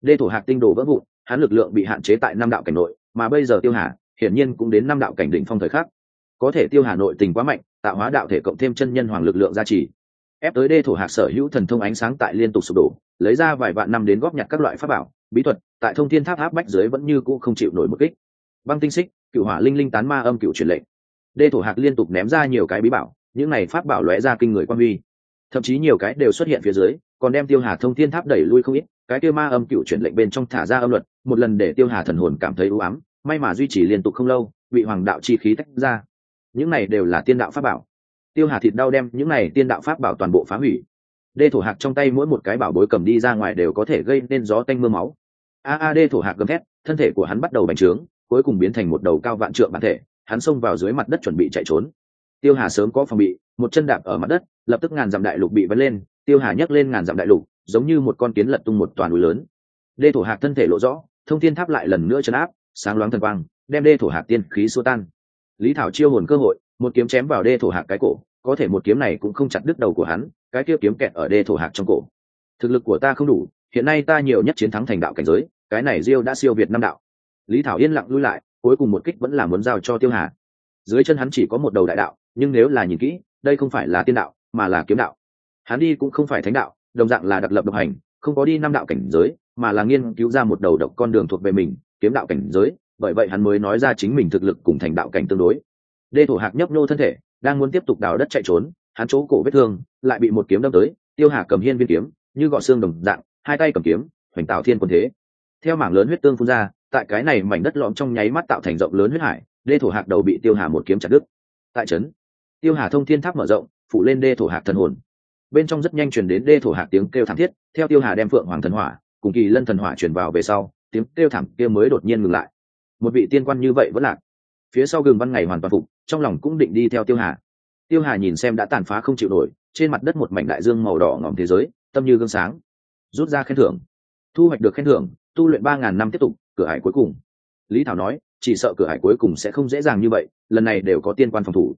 Đê thổ hạc tinh đồ vỡ vụn, hắn lực lượng bị hạn chế tại năm đạo cảnh nội, mà bây giờ tiêu hà, hiển nhiên cũng đến năm đạo cảnh đỉnh phong thời khắc. Có thể tiêu hà nội tình quá mạnh, tạo hóa đạo thể cộng thêm chân nhân hoàng lực lượng gia trì ép tới đê thổ hạc sở hữu thần thông ánh sáng tại liên tục sụp đổ, lấy ra vài vạn năm đến góp nhặt các loại pháp bảo, bí thuật, tại thông thiên tháp áp bách dưới vẫn như cũ không chịu nổi một kích. Băng tinh xích, cựu hỏa linh linh tán ma âm cựu truyền lệnh. Đê thổ hạc liên tục ném ra nhiều cái bí bảo, những này pháp bảo lóe ra kinh người quan huy. Thậm chí nhiều cái đều xuất hiện phía dưới, còn đem tiêu hà thông thiên tháp đẩy lui không ít, cái tiêu ma âm cựu truyền lệnh bên trong thả ra âm luật, một lần để tiêu hà thần hồn cảm thấy ưu ám, may mà duy trì liên tục không lâu, bị hoàng đạo chi khí tách ra. Những này đều là tiên đạo pháp bảo tiêu hà thịt đau đem những này tiên đạo pháp bảo toàn bộ phá hủy. Đê thổ hạc trong tay mỗi một cái bảo bối cầm đi ra ngoài đều có thể gây nên gió tanh mưa máu. A a, đê thổ hạc gầm thét, thân thể của hắn bắt đầu bành trướng, cuối cùng biến thành một đầu cao vạn trượng bản thể, hắn xông vào dưới mặt đất chuẩn bị chạy trốn. Tiêu hà sớm có phòng bị, một chân đạp ở mặt đất, lập tức ngàn dặm đại lục bị vấn lên, tiêu hà nhấc lên ngàn dặm đại lục, giống như một con kiến lật tung một toàn núi lớn. Đê thổ hạc thân thể lộ rõ, thông thiên tháp lại lần nữa chấn áp, sáng loáng thần quang, đem đê thổ hạc tiên khí xua tan. Lý thảo chiêu hồn cơ hội một kiếm chém vào đê thổ hạc cái cổ, có thể một kiếm này cũng không chặt đứt đầu của hắn, cái kia kiếm kẹt ở đê thổ hạc trong cổ. Thực lực của ta không đủ, hiện nay ta nhiều nhất chiến thắng thành đạo cảnh giới, cái này diêu đã siêu việt năm đạo. Lý thảo yên lặng lui lại, cuối cùng một kích vẫn là muốn giao cho tiêu hà. Dưới chân hắn chỉ có một đầu đại đạo, nhưng nếu là nhìn kỹ, đây không phải là tiên đạo, mà là kiếm đạo. Hắn đi cũng không phải thánh đạo, đồng dạng là đặc lập độc hành, không có đi năm đạo cảnh giới, mà là nghiên cứu ra một đầu độc con đường thuộc về mình, kiếm đạo cảnh giới, bởi vậy hắn mới nói ra chính mình thực lực cùng thành đạo cảnh tương đối đê thổ hạc nhấp nô thân thể, đang muốn tiếp tục đào đất chạy trốn, hắn chỗ cổ vết thương lại bị một kiếm đâm tới, tiêu hà cầm hiên viên kiếm, như gọ xương đồng dạng, hai tay cầm kiếm, hoành tạo thiên quân thế. Theo mảng lớn huyết tương phun ra, tại cái này mảnh đất lõm trong nháy mắt tạo thành rộng lớn huyết hải, đê thổ hạc đầu bị tiêu hà một kiếm chặt đứt. Tại trấn, tiêu hà thông thiên tháp mở rộng phụ lên đê thổ hạc thần hồn. Bên trong rất nhanh truyền đến đê thổ hạc tiếng kêu thảm thiết, theo tiêu hà đem phượng hoàng thần hỏa cùng kỳ lân thần hỏa truyền vào về sau, tiếng kêu thảm kia mới đột nhiên ngừng lại. Một vị tiên quan như vậy vẫn lạc phía sau gừng văn ngày hoàn toàn phục, trong lòng cũng định đi theo tiêu hà. Tiêu hà nhìn xem đã tàn phá không chịu nổi, trên mặt đất một mảnh đại dương màu đỏ ngỏm thế giới, tâm như gương sáng. Rút ra khen thưởng. Thu hoạch được khen thưởng, tu luyện ba ngàn năm tiếp tục, cửa hải cuối cùng. Lý thảo nói, chỉ sợ cửa hải cuối cùng sẽ không dễ dàng như vậy, lần này đều có tiên quan phòng thủ.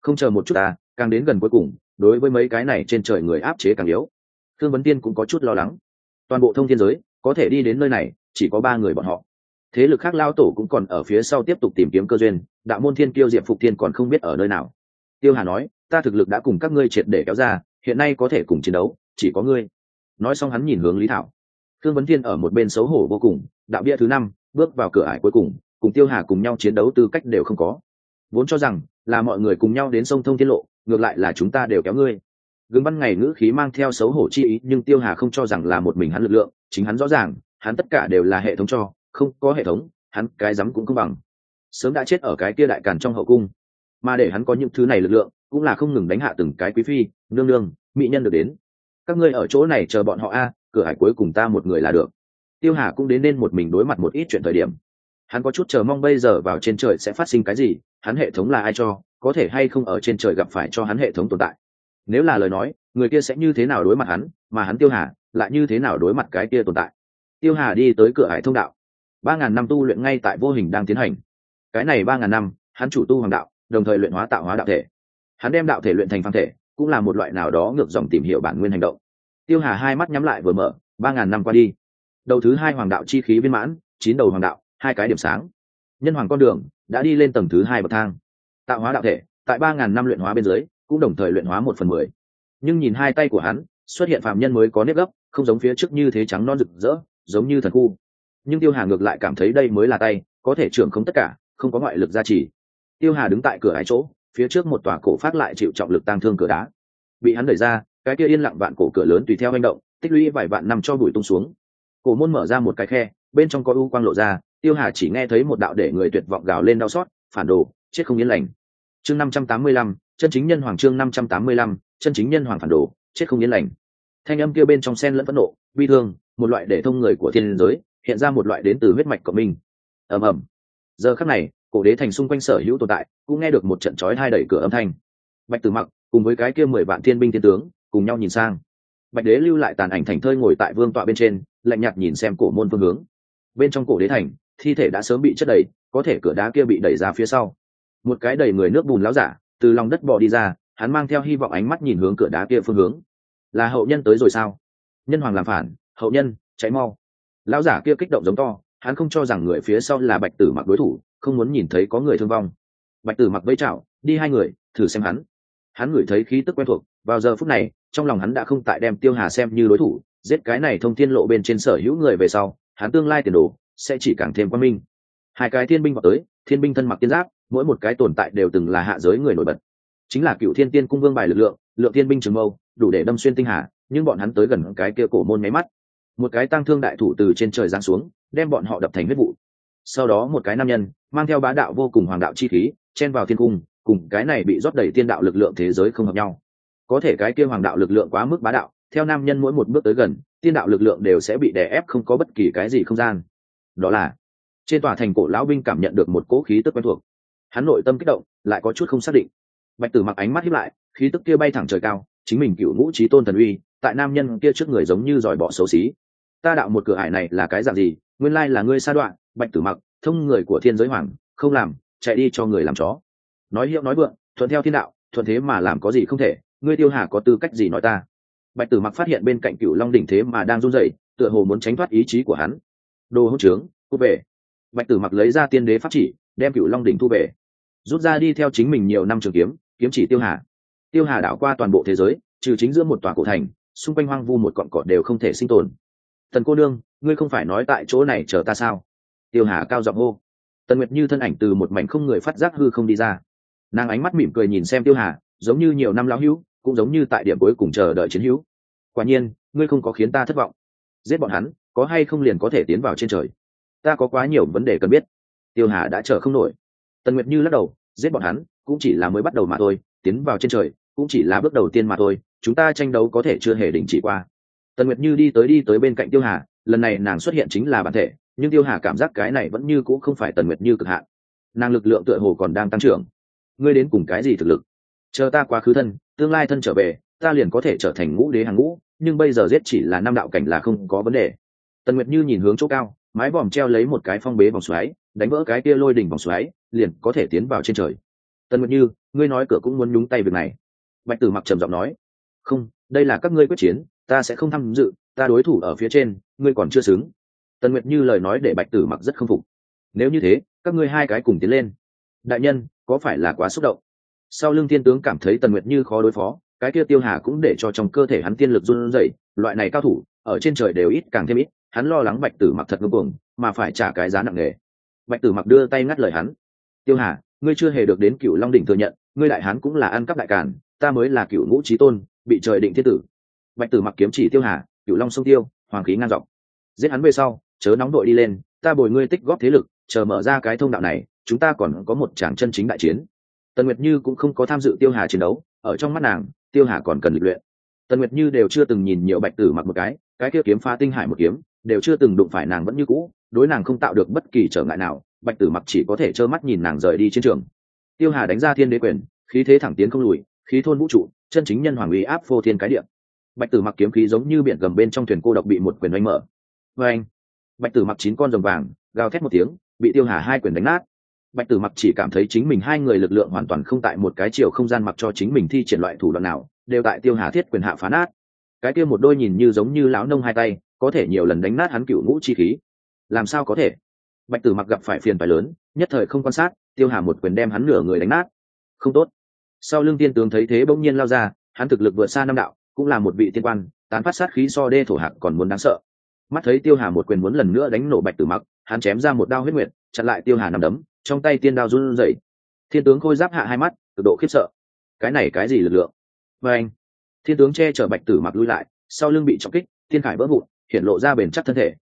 Không chờ một chút ta, càng đến gần cuối cùng, đối với mấy cái này trên trời người áp chế càng yếu. Thương vấn tiên cũng có chút lo lắng. Toàn bộ thông thiên giới, có thể đi đến nơi này, chỉ có ba người bọn họ thế lực khác lao tổ cũng còn ở phía sau tiếp tục tìm kiếm cơ duyên, đạo môn thiên kiêu diệp phục thiên còn không biết ở nơi nào. Tiêu hà nói, ta thực lực đã cùng các ngươi triệt để kéo ra, hiện nay có thể cùng chiến đấu, chỉ có ngươi. Nói xong hắn nhìn hướng lý thảo. Thương vấn thiên ở một bên xấu hổ vô cùng, đạo bia thứ năm, bước vào cửa ải cuối cùng cùng tiêu hà cùng nhau chiến đấu tư cách đều không có. Vốn cho rằng là mọi người cùng nhau đến sông thông tiết lộ, ngược lại là chúng ta đều kéo ngươi. Gương văn ngày ngữ khí mang theo xấu hổ chi ý, nhưng tiêu hà không cho rằng là một mình hắn lực lượng, chính hắn rõ ràng, hắn tất cả đều là hệ thống cho không có hệ thống, hắn cái rắm cũng không bằng. Sớm đã chết ở cái kia đại càn trong hậu cung. Mà để hắn có những thứ này lực lượng, cũng là không ngừng đánh hạ từng cái quý phi, nương nương, mỹ nhân được đến. Các ngươi ở chỗ này chờ bọn họ a, cửa hải cuối cùng ta một người là được. Tiêu hà cũng đến nên một mình đối mặt một ít chuyện thời điểm. Hắn có chút chờ mong bây giờ vào trên trời sẽ phát sinh cái gì, hắn hệ thống là ai cho, có thể hay không ở trên trời gặp phải cho hắn hệ thống tồn tại. Nếu là lời nói, người kia sẽ như thế nào đối mặt hắn, mà hắn tiêu hà lại như thế nào đối mặt cái kia tồn tại? Tiêu hà đi tới cửa hải thông đạo ba ngàn năm tu luyện ngay tại vô hình đang tiến hành. Cái này ba ngàn năm, hắn chủ tu hoàng đạo, đồng thời luyện hóa tạo hóa đạo thể. Hắn đem đạo thể luyện thành phang thể, cũng là một loại nào đó ngược dòng tìm hiểu bản nguyên hành động. Tiêu hà hai mắt nhắm lại vừa mở, ba ngàn năm qua đi. Đầu thứ hai hoàng đạo chi khí viên mãn, chín đầu hoàng đạo, hai cái điểm sáng. Nhân hoàng con đường đã đi lên tầng thứ hai bậc thang. Tạo hóa đạo thể, tại ba ngàn năm luyện hóa bên dưới, cũng đồng thời luyện hóa một phần mười. Nhưng nhìn hai tay của hắn, xuất hiện phạm nhân mới có nếp gấp, không giống phía trước như thế trắng non rực rỡ, giống như thần khu nhưng tiêu hà ngược lại cảm thấy đây mới là tay, có thể trưởng không tất cả, không có ngoại lực gia trì. Tiêu hà đứng tại cửa hai chỗ, phía trước một tòa cổ phát lại chịu trọng lực tăng thương cửa đá. Bị hắn đẩy ra, cái kia yên lặng vạn cổ cửa lớn tùy theo hành động, tích lũy vài vạn năm cho bụi tung xuống. Cổ môn mở ra một cái khe, bên trong có u quang lộ ra, tiêu hà chỉ nghe thấy một đạo để người tuyệt vọng gào lên đau xót, phản đồ, chết không yên lành. Chương năm trăm tám mươi lăm, chân chính nhân hoàng chương năm trăm tám mươi lăm, chân chính nhân hoàng phản đồ, chết không yên lành. Thanh âm kia bên trong sen lẫn phẫn nộ, bi thương, một loại để thông người của thiên giới hiện ra một loại đến từ huyết mạch của mình. Ầm ầm. Giờ khắc này, cổ đế thành xung quanh sở hữu tồn tại cũng nghe được một trận chói hai đẩy cửa âm thanh. Bạch tử mặc cùng với cái kia mười vạn thiên binh thiên tướng cùng nhau nhìn sang. Bạch đế lưu lại tàn ảnh thành thơi ngồi tại vương tọa bên trên, lạnh nhạt nhìn xem cổ môn phương hướng. Bên trong cổ đế thành, thi thể đã sớm bị chất đầy, có thể cửa đá kia bị đẩy ra phía sau. Một cái đầy người nước bùn láo giả, từ lòng đất bò đi ra, hắn mang theo hy vọng ánh mắt nhìn hướng cửa đá kia phương hướng. Là hậu nhân tới rồi sao? Nhân hoàng làm phản, hậu nhân cháy mau lão giả kia kích động giống to, hắn không cho rằng người phía sau là bạch tử mặc đối thủ, không muốn nhìn thấy có người thương vong. Bạch tử mặc vây chảo đi hai người, thử xem hắn. Hắn ngửi thấy khí tức quen thuộc, vào giờ phút này, trong lòng hắn đã không tại đem tiêu hà xem như đối thủ, giết cái này thông thiên lộ bên trên sở hữu người về sau, hắn tương lai tiền đồ sẽ chỉ càng thêm quan minh. Hai cái thiên binh vào tới, thiên binh thân mặc tiên giáp, mỗi một cái tồn tại đều từng là hạ giới người nổi bật. Chính là cựu thiên tiên cung vương bài lực lượng lượng thiên binh trường mâu, đủ để đâm xuyên tinh hà, nhưng bọn hắn tới gần cái kia cổ môn máy mắt một cái tăng thương đại thủ từ trên trời giáng xuống, đem bọn họ đập thành huyết vụ. Sau đó một cái nam nhân, mang theo bá đạo vô cùng hoàng đạo chi khí, chen vào thiên cung, cùng cái này bị rót đầy tiên đạo lực lượng thế giới không hợp nhau. Có thể cái kia hoàng đạo lực lượng quá mức bá đạo, theo nam nhân mỗi một bước tới gần, tiên đạo lực lượng đều sẽ bị đè ép không có bất kỳ cái gì không gian. Đó là, trên tòa thành cổ lão binh cảm nhận được một cỗ khí tức quen thuộc. Hắn nội tâm kích động, lại có chút không xác định. Bạch tử mặc ánh mắt hiếp lại, khí tức kia bay thẳng trời cao, chính mình cựu ngũ trí tôn thần uy tại nam nhân kia trước người giống như giỏi bỏ xấu xí. Ta đạo một cửa ải này là cái dạng gì? Nguyên lai là ngươi sa đoạn, bạch tử mặc, thông người của thiên giới hoàng, không làm, chạy đi cho người làm chó. Nói hiệu nói vượng, thuận theo thiên đạo, thuận thế mà làm có gì không thể, ngươi tiêu hà có tư cách gì nói ta? Bạch tử mặc phát hiện bên cạnh cựu long đỉnh thế mà đang run rẩy, tựa hồ muốn tránh thoát ý chí của hắn. Đồ hỗn trướng, cút về. Bạch tử mặc lấy ra tiên đế pháp chỉ, đem cựu long đỉnh thu về. Rút ra đi theo chính mình nhiều năm trường kiếm kiếm chỉ tiêu hà. Tiêu hà đảo qua toàn bộ thế giới, trừ chính giữa một tòa cổ thành xung quanh hoang vu một cọn cỏ đều không thể sinh tồn. Tần cô đương ngươi không phải nói tại chỗ này chờ ta sao? Tiêu hà cao giọng hô. Tần nguyệt như thân ảnh từ một mảnh không người phát giác hư không đi ra. Nàng ánh mắt mỉm cười nhìn xem tiêu hà, giống như nhiều năm lão hữu, cũng giống như tại điểm cuối cùng chờ đợi chiến hữu. Quả nhiên, ngươi không có khiến ta thất vọng. Giết bọn hắn, có hay không liền có thể tiến vào trên trời? Ta có quá nhiều vấn đề cần biết. Tiêu hà đã chờ không nổi. Tần nguyệt như lắc đầu, giết bọn hắn, cũng chỉ là mới bắt đầu mà thôi, tiến vào trên trời cũng chỉ là bước đầu tiên mà thôi, chúng ta tranh đấu có thể chưa hề đình chỉ qua. Tần nguyệt như đi tới đi tới bên cạnh tiêu hà, lần này nàng xuất hiện chính là bản thể, nhưng tiêu hà cảm giác cái này vẫn như cũng không phải tần nguyệt như cực hạn. Nàng lực lượng tựa hồ còn đang tăng trưởng. Ngươi đến cùng cái gì thực lực? Chờ ta quá khứ thân, tương lai thân trở về, ta liền có thể trở thành ngũ đế hàng ngũ, nhưng bây giờ giết chỉ là năm đạo cảnh là không có vấn đề. Tần nguyệt như nhìn hướng chỗ cao, mái vòm treo lấy một cái phong bế vòng xoáy, đánh vỡ cái kia lôi đỉnh vòng xoáy, liền có thể tiến vào trên trời. Tần nguyệt như, ngươi nói cửa cũng muốn nhúng tay việc này bạch tử mặc trầm giọng nói, không, đây là các ngươi quyết chiến, ta sẽ không tham dự, ta đối thủ ở phía trên, ngươi còn chưa xứng. Tần nguyệt như lời nói để bạch tử mặc rất không phục. Nếu như thế, các ngươi hai cái cùng tiến lên. Đại nhân, có phải là quá xúc động? Sau lưng thiên tướng cảm thấy tần nguyệt như khó đối phó, cái kia tiêu hà cũng để cho trong cơ thể hắn tiên lực run rẩy, loại này cao thủ, ở trên trời đều ít càng thêm ít, hắn lo lắng bạch tử mặc thật ngưng cuồng mà phải trả cái giá nặng nề. Bạch tử mặc đưa tay ngắt lời hắn, tiêu hà, ngươi chưa hề được đến cựu long đỉnh thừa nhận, ngươi đại hán cũng là ăn cắp đại càn ta mới là cựu ngũ trí tôn, bị trời định thiên tử. Bạch tử mặc kiếm chỉ tiêu hà cựu long sông tiêu, hoàng khí ngang dọc. Giết hắn về sau, chớ nóng đội đi lên, ta bồi ngươi tích góp thế lực, chờ mở ra cái thông đạo này, chúng ta còn có một tràng chân chính đại chiến. Tần nguyệt như cũng không có tham dự tiêu hà chiến đấu, ở trong mắt nàng, tiêu hà còn cần lịch luyện. Tần nguyệt như đều chưa từng nhìn nhiều bạch tử mặc một cái cái kia kiếm phá tinh hải một kiếm, đều chưa từng đụng phải nàng vẫn như cũ, đối nàng không tạo được bất kỳ trở ngại nào, bạch tử mặc chỉ có thể trơ mắt nhìn nàng rời đi chiến trường. Tiêu hà đánh ra thiên đế quyền, khí thế thẳng tiến không lùi khí thôn vũ trụ, chân chính nhân hoàng uy áp phô thiên cái điện bạch tử mặc kiếm khí giống như biển gầm bên trong thuyền cô độc bị một quyền đánh mở. Vê anh, bạch tử mặc chín con rồng vàng, gào thét một tiếng, bị tiêu hà hai quyền đánh nát. Bạch tử mặc chỉ cảm thấy chính mình hai người lực lượng hoàn toàn không tại một cái chiều không gian mặc cho chính mình thi triển loại thủ đoạn nào, đều tại tiêu hà thiết quyền hạ phá nát. Cái kia một đôi nhìn như giống như lão nông hai tay, có thể nhiều lần đánh nát hắn cựu ngũ chi khí. Làm sao có thể? Bạch tử mặc gặp phải phiền phải lớn, nhất thời không quan sát, tiêu hà một quyền đem hắn nửa người đánh nát. Không tốt sau lưng tiên tướng thấy thế bỗng nhiên lao ra, hắn thực lực vượt xa năm đạo, cũng là một vị tiên quan, tán phát sát khí so đê thổ hạc còn muốn đáng sợ. Mắt thấy tiêu hà một quyền muốn lần nữa đánh nổ bạch tử mặc, hắn chém ra một đao huyết nguyệt, chặn lại tiêu hà nằm đấm, trong tay tiên đao run rẩy. Thiên tướng khôi giáp hạ hai mắt, cực độ khiếp sợ. Cái này cái gì lực lượng? Và anh, thiên tướng che chở bạch tử mặc lui lại, sau lưng bị trọng kích, thiên khải vỡ vụn, hiện lộ ra bền chắc thân thể.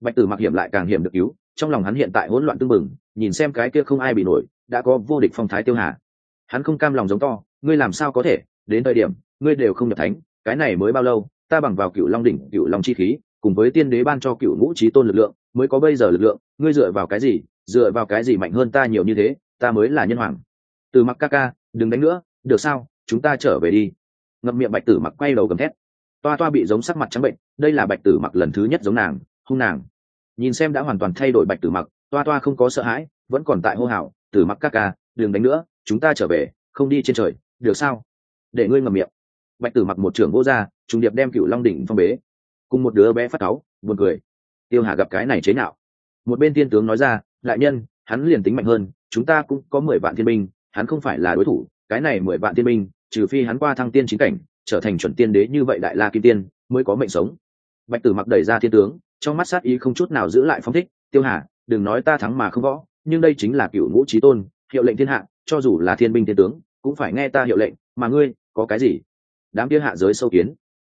Bạch tử mặc hiểm lại càng hiểm được cứu, trong lòng hắn hiện tại hỗn loạn tưng bừng, nhìn xem cái kia không ai bị nổi, đã có vô địch phong thái tiêu hà hắn không cam lòng giống to, ngươi làm sao có thể? Đến thời điểm, ngươi đều không nhập thánh, cái này mới bao lâu? Ta bằng vào cựu long đỉnh cựu long chi khí, cùng với tiên đế ban cho cựu ngũ trí tôn lực lượng, mới có bây giờ lực lượng. Ngươi dựa vào cái gì? Dựa vào cái gì mạnh hơn ta nhiều như thế? Ta mới là nhân hoàng. Từ mặc ca ca, đừng đánh nữa, được sao? Chúng ta trở về đi. Ngậm miệng bạch tử mặc quay đầu gầm thét. Toa toa bị giống sắc mặt trắng bệnh, đây là bạch tử mặc lần thứ nhất giống nàng, hung nàng. Nhìn xem đã hoàn toàn thay đổi bạch tử mặc, toa toa không có sợ hãi, vẫn còn tại hô hào, tử mặc ca ca, đừng đánh nữa chúng ta trở về, không đi trên trời, được sao? Để ngươi ngậm miệng. Bạch tử mặc một trưởng vô gia, trùng điệp đem cựu long đỉnh phong bế. Cùng một đứa bé phát cáu, buồn cười. Tiêu hà gặp cái này chế nào một bên thiên tướng nói ra, đại nhân, hắn liền tính mạnh hơn, chúng ta cũng có mười vạn thiên binh, hắn không phải là đối thủ, cái này mười vạn thiên binh, trừ phi hắn qua thăng tiên chính cảnh, trở thành chuẩn tiên đế như vậy đại la kim tiên, mới có mệnh sống. Bạch tử mặc đẩy ra thiên tướng, trong mắt sát ý không chút nào giữ lại phong thích. Tiêu hà, đừng nói ta thắng mà không võ, nhưng đây chính là cựu ngũ trí tôn hiệu lệnh thiên hạ, cho dù là thiên binh thiên tướng, cũng phải nghe ta hiệu lệnh, mà ngươi, có cái gì? Đám kia hạ giới sâu kiến.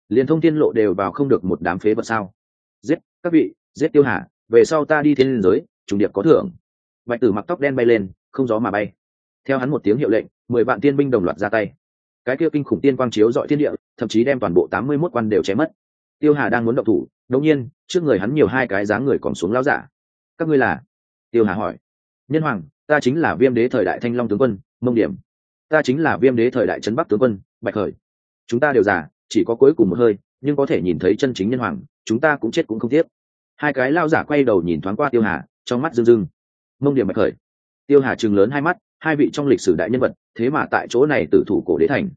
Liền thông tiên lộ đều vào không được một đám phế vật sao? Giết, các vị, giết tiêu hà về sau ta đi thiên giới, trùng điệp có thưởng. Bạch tử mặc tóc đen bay lên, không gió mà bay. Theo hắn một tiếng hiệu lệnh, mười vạn tiên binh đồng loạt ra tay. Cái kia kinh khủng tiên quang chiếu dọi thiên địa, thậm chí đem toàn bộ tám mươi mốt quan đều chém mất. Tiêu hà đang muốn động thủ, đột nhiên, trước người hắn nhiều hai cái dáng người còn xuống lao giả. Các ngươi là? Tiêu hà hỏi. Nhân hoàng ta chính là viêm đế thời đại thanh long tướng quân, mông điểm. Ta chính là viêm đế thời đại trấn bắc tướng quân, bạch khởi. Chúng ta đều già, chỉ có cuối cùng một hơi, nhưng có thể nhìn thấy chân chính nhân hoàng, chúng ta cũng chết cũng không tiếc. Hai cái lao giả quay đầu nhìn thoáng qua tiêu hà, trong mắt rưng rưng. Mông điểm bạch khởi. Tiêu hà chừng lớn hai mắt, hai vị trong lịch sử đại nhân vật, thế mà tại chỗ này tử thủ cổ đế thành.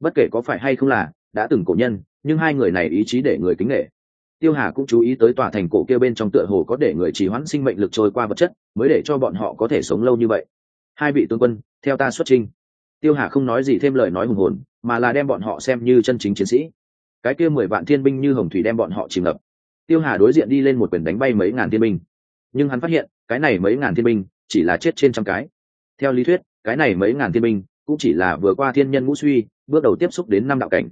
Bất kể có phải hay không là, đã từng cổ nhân, nhưng hai người này ý chí để người kính nghệ tiêu hà cũng chú ý tới tòa thành cổ kia bên trong tựa hồ có để người trì hoãn sinh mệnh lực trôi qua vật chất mới để cho bọn họ có thể sống lâu như vậy. Hai vị tướng quân theo ta xuất trình, tiêu hà không nói gì thêm lời nói hùng hồn mà là đem bọn họ xem như chân chính chiến sĩ. Cái kia mười vạn thiên binh như hồng thủy đem bọn họ chìm ngập. Tiêu hà đối diện đi lên một quyền đánh bay mấy ngàn thiên binh. Nhưng hắn phát hiện cái này mấy ngàn thiên binh chỉ là chết trên trăm cái. Theo lý thuyết cái này mấy ngàn thiên binh cũng chỉ là vừa qua thiên nhân ngũ suy bước đầu tiếp xúc đến năm đạo cảnh.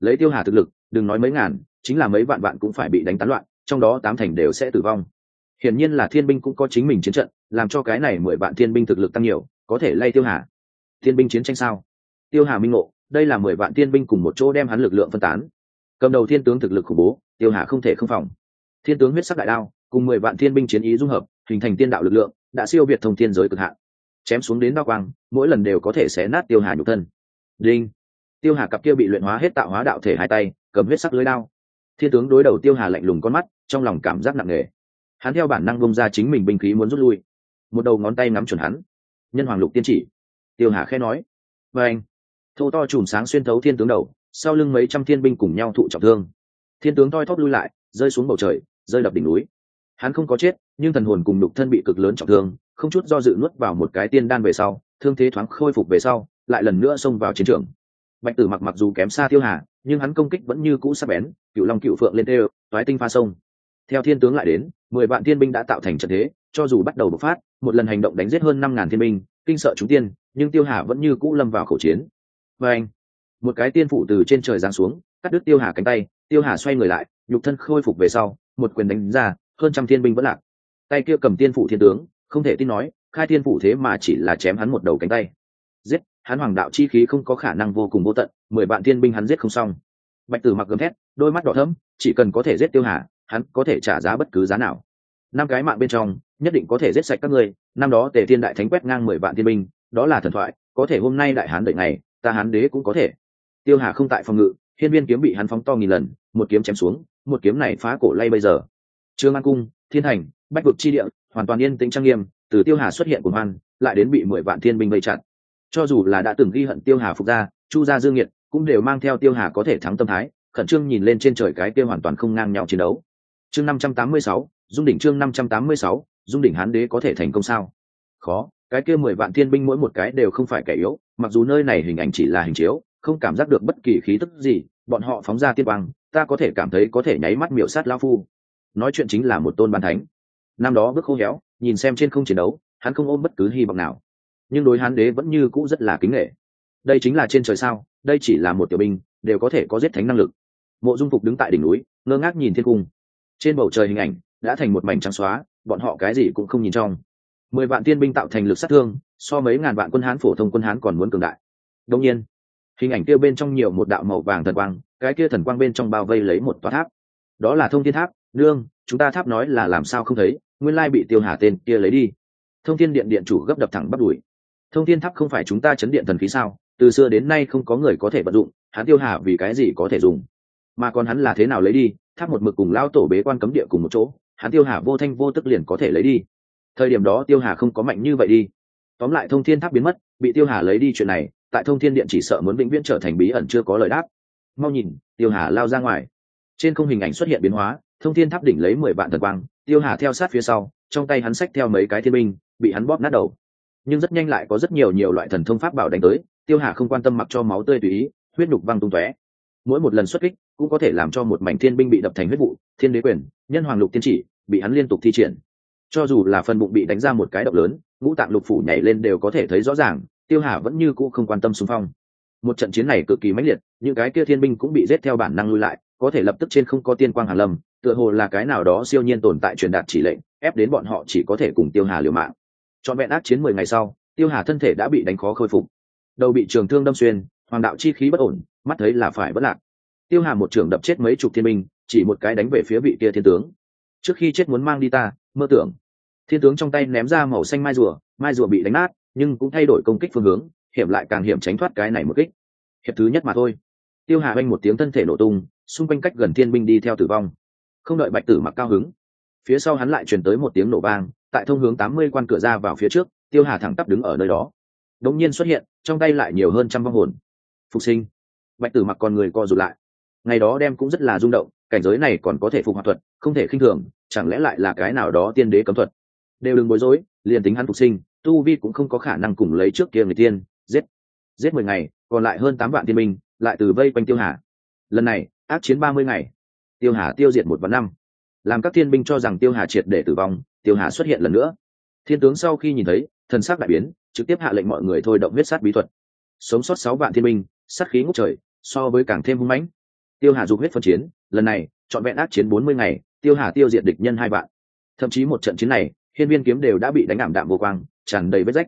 Lấy tiêu hà thực lực đừng nói mấy ngàn chính là mấy vạn vạn cũng phải bị đánh tán loạn, trong đó tám thành đều sẽ tử vong. Hiển nhiên là thiên binh cũng có chính mình chiến trận, làm cho cái này mười vạn thiên binh thực lực tăng nhiều, có thể lay tiêu hà. Thiên binh chiến tranh sao? Tiêu hà minh ngộ, đây là mười vạn thiên binh cùng một chỗ đem hắn lực lượng phân tán. Cầm đầu thiên tướng thực lực khủng bố, tiêu hà không thể không phòng. Thiên tướng huyết sắc đại đao, cùng mười vạn thiên binh chiến ý dung hợp, hình thành tiên đạo lực lượng, đã siêu việt thông thiên giới cực hạn. Chém xuống đến đao quang, mỗi lần đều có thể xé nát tiêu hà nhục thân. Đinh! Tiêu hà cặp kia bị luyện hóa hết tạo hóa đạo thể hai tay, cầm huyết sắc lưới đao thiên tướng đối đầu tiêu hà lạnh lùng con mắt, trong lòng cảm giác nặng nề. Hắn theo bản năng bông ra chính mình binh khí muốn rút lui. Một đầu ngón tay ngắm chuẩn hắn. Nhân hoàng lục tiên chỉ. Tiêu hà khẽ nói. Và anh. Thô to chùm sáng xuyên thấu thiên tướng đầu, sau lưng mấy trăm thiên binh cùng nhau thụ trọng thương. Thiên tướng toi thóp lui lại, rơi xuống bầu trời, rơi đập đỉnh núi. Hắn không có chết, nhưng thần hồn cùng đục thân bị cực lớn trọng thương, không chút do dự nuốt vào một cái tiên đan về sau, thương thế thoáng khôi phục về sau, lại lần nữa xông vào chiến trường bạch tử mặc mặc dù kém xa tiêu hà, nhưng hắn công kích vẫn như cũ sắc bén, cựu long cựu phượng lên tê toái tinh pha sông. Theo thiên tướng lại đến, mười vạn thiên binh đã tạo thành trận thế, cho dù bắt đầu bộc phát, một lần hành động đánh giết hơn năm ngàn thiên binh, kinh sợ chúng tiên, nhưng tiêu hà vẫn như cũ lâm vào khẩu chiến. Và anh, một cái tiên phủ từ trên trời giáng xuống, cắt đứt tiêu hà cánh tay, tiêu hà xoay người lại, nhục thân khôi phục về sau, một quyền đánh ra, hơn trăm thiên binh vẫn lạc. Tay kia cầm tiên phủ thiên tướng, không thể tin nói, khai thiên phủ thế mà chỉ là chém hắn một đầu cánh tay. Giết! Hắn hoàng đạo chi khí không có khả năng vô cùng vô tận mười vạn thiên binh hắn giết không xong. Bạch tử mặc gầm thét đôi mắt đỏ thấm chỉ cần có thể giết tiêu hà hắn có thể trả giá bất cứ giá nào. Năm cái mạng bên trong nhất định có thể giết sạch các ngươi năm đó tề thiên đại thánh quét ngang mười vạn thiên binh đó là thần thoại có thể hôm nay đại hán đợi ngày ta hán đế cũng có thể. Tiêu hà không tại phòng ngự hiên viên kiếm bị hắn phóng to nghìn lần một kiếm chém xuống một kiếm này phá cổ lay bây giờ. Trương an cung thiên Hành, bách vực chi địa hoàn toàn yên tĩnh trang nghiêm từ tiêu hà xuất hiện của hoan lại đến bị mười vạn thiên binh vây chặn cho dù là đã từng ghi hận tiêu hà phục gia chu gia dương nhiệt cũng đều mang theo tiêu hà có thể thắng tâm thái, khẩn trương nhìn lên trên trời cái kia hoàn toàn không ngang nhau chiến đấu. Chương năm trăm tám mươi sáu, dung đỉnh chương năm trăm tám mươi sáu, dung đỉnh hán đế có thể thành công sao? Khó, cái kia mười vạn thiên binh mỗi một cái đều không phải kẻ yếu, mặc dù nơi này hình ảnh chỉ là hình chiếu, không cảm giác được bất kỳ khí tức gì, bọn họ phóng ra tiên quang, ta có thể cảm thấy có thể nháy mắt miểu sát lao phu. Nói chuyện chính là một tôn bàn thánh. Năm đó bước khô héo, nhìn xem trên không chiến đấu, hắn không ôm bất cứ hy vọng nào nhưng đối hán đế vẫn như cũ rất là kính nghệ. Đây chính là trên trời sao, đây chỉ là một tiểu binh, đều có thể có giết thánh năng lực. Mộ dung phục đứng tại đỉnh núi, ngơ ngác nhìn thiên cung. Trên bầu trời hình ảnh đã thành một mảnh trắng xóa, bọn họ cái gì cũng không nhìn trong. Mười vạn tiên binh tạo thành lực sát thương, so mấy ngàn vạn quân hán phổ thông quân hán còn muốn cường đại. Đông nhiên, hình ảnh kia bên trong nhiều một đạo màu vàng thần quang, cái kia thần quang bên trong bao vây lấy một tòa tháp. Đó là thông thiên tháp, đương, chúng ta tháp nói là làm sao không thấy, nguyên lai bị tiêu hà tên kia lấy đi. Thông thiên điện điện chủ gấp đập thẳng bắt đuổi thông thiên tháp không phải chúng ta chấn điện thần khí sao? Từ xưa đến nay không có người có thể vận dụng, hắn tiêu hà vì cái gì có thể dùng? Mà còn hắn là thế nào lấy đi? Tháp một mực cùng lao tổ bế quan cấm địa cùng một chỗ, hắn tiêu hà vô thanh vô tức liền có thể lấy đi. Thời điểm đó tiêu hà không có mạnh như vậy đi. Tóm lại thông thiên tháp biến mất, bị tiêu hà lấy đi chuyện này, tại thông thiên điện chỉ sợ muốn vĩnh viễn trở thành bí ẩn chưa có lời đáp. Mau nhìn, tiêu hà lao ra ngoài. Trên không hình ảnh xuất hiện biến hóa, thông thiên tháp đỉnh lấy mười vạn thần quang, tiêu hà theo sát phía sau, trong tay hắn xách theo mấy cái thiên binh, bị hắn bóp nát đầu nhưng rất nhanh lại có rất nhiều nhiều loại thần thông pháp bảo đánh tới, tiêu hà không quan tâm mặc cho máu tươi tùy ý, huyết nhục văng tung tóe. Mỗi một lần xuất kích cũng có thể làm cho một mảnh thiên binh bị đập thành huyết vụ, thiên đế quyền, nhân hoàng lục tiên chỉ, bị hắn liên tục thi triển. Cho dù là phần bụng bị đánh ra một cái động lớn, ngũ tạng lục phủ nhảy lên đều có thể thấy rõ ràng, tiêu hà vẫn như cũ không quan tâm xung phong. Một trận chiến này cực kỳ mãnh liệt, những cái kia thiên binh cũng bị giết theo bản năng lui lại, có thể lập tức trên không có tiên quang hàn lâm, tựa hồ là cái nào đó siêu nhiên tồn tại truyền đạt chỉ lệnh, ép đến bọn họ chỉ có thể cùng tiêu hà liều mạng trọn vẹn ác chiến mười ngày sau, tiêu hà thân thể đã bị đánh khó khôi phục. Đầu bị trường thương đâm xuyên, hoàng đạo chi khí bất ổn, mắt thấy là phải bất lạc. Tiêu hà một trường đập chết mấy chục thiên binh, chỉ một cái đánh về phía vị kia thiên tướng. Trước khi chết muốn mang đi ta, mơ tưởng. Thiên tướng trong tay ném ra màu xanh mai rùa mai rùa bị đánh nát, nhưng cũng thay đổi công kích phương hướng, hiểm lại càng hiểm tránh thoát cái này một kích. Hiệp thứ nhất mà thôi. Tiêu hà oanh một tiếng thân thể nổ tung, xung quanh cách gần thiên binh đi theo tử vong. Không đợi bạch tử mặc cao hứng, phía sau hắn lại truyền tới một tiếng nổ vang tại thông hướng tám mươi quan cửa ra vào phía trước, tiêu hà thẳng tắp đứng ở nơi đó. Đống nhiên xuất hiện, trong tay lại nhiều hơn trăm vong hồn. Phục sinh. Bạch tử mặc con người co rụt lại. Ngày đó đem cũng rất là rung động, cảnh giới này còn có thể phục hoạt thuật, không thể khinh thường, chẳng lẽ lại là cái nào đó tiên đế cấm thuật? Đều đừng bối rối, liền tính hắn phục sinh, tu vi cũng không có khả năng cùng lấy trước kia người tiên, giết. Giết mười ngày, còn lại hơn tám vạn tiên minh lại từ vây quanh tiêu hà. Lần này, ác chiến ba mươi ngày. Tiêu hà tiêu diệt một vạn năm. Làm các thiên binh cho rằng tiêu hà triệt để tử vong tiêu hà xuất hiện lần nữa. Thiên tướng sau khi nhìn thấy, thần sắc đại biến, trực tiếp hạ lệnh mọi người thôi động huyết sát bí thuật. Sống sót sáu vạn thiên binh, sát khí ngút trời, so với càng thêm hung mãnh. Tiêu hà dục huyết phân chiến, lần này, trọn vẹn ác chiến bốn mươi ngày, tiêu hà tiêu diệt địch nhân hai vạn. Thậm chí một trận chiến này, hiên viên kiếm đều đã bị đánh ảm đạm vô quang, tràn đầy vết rách.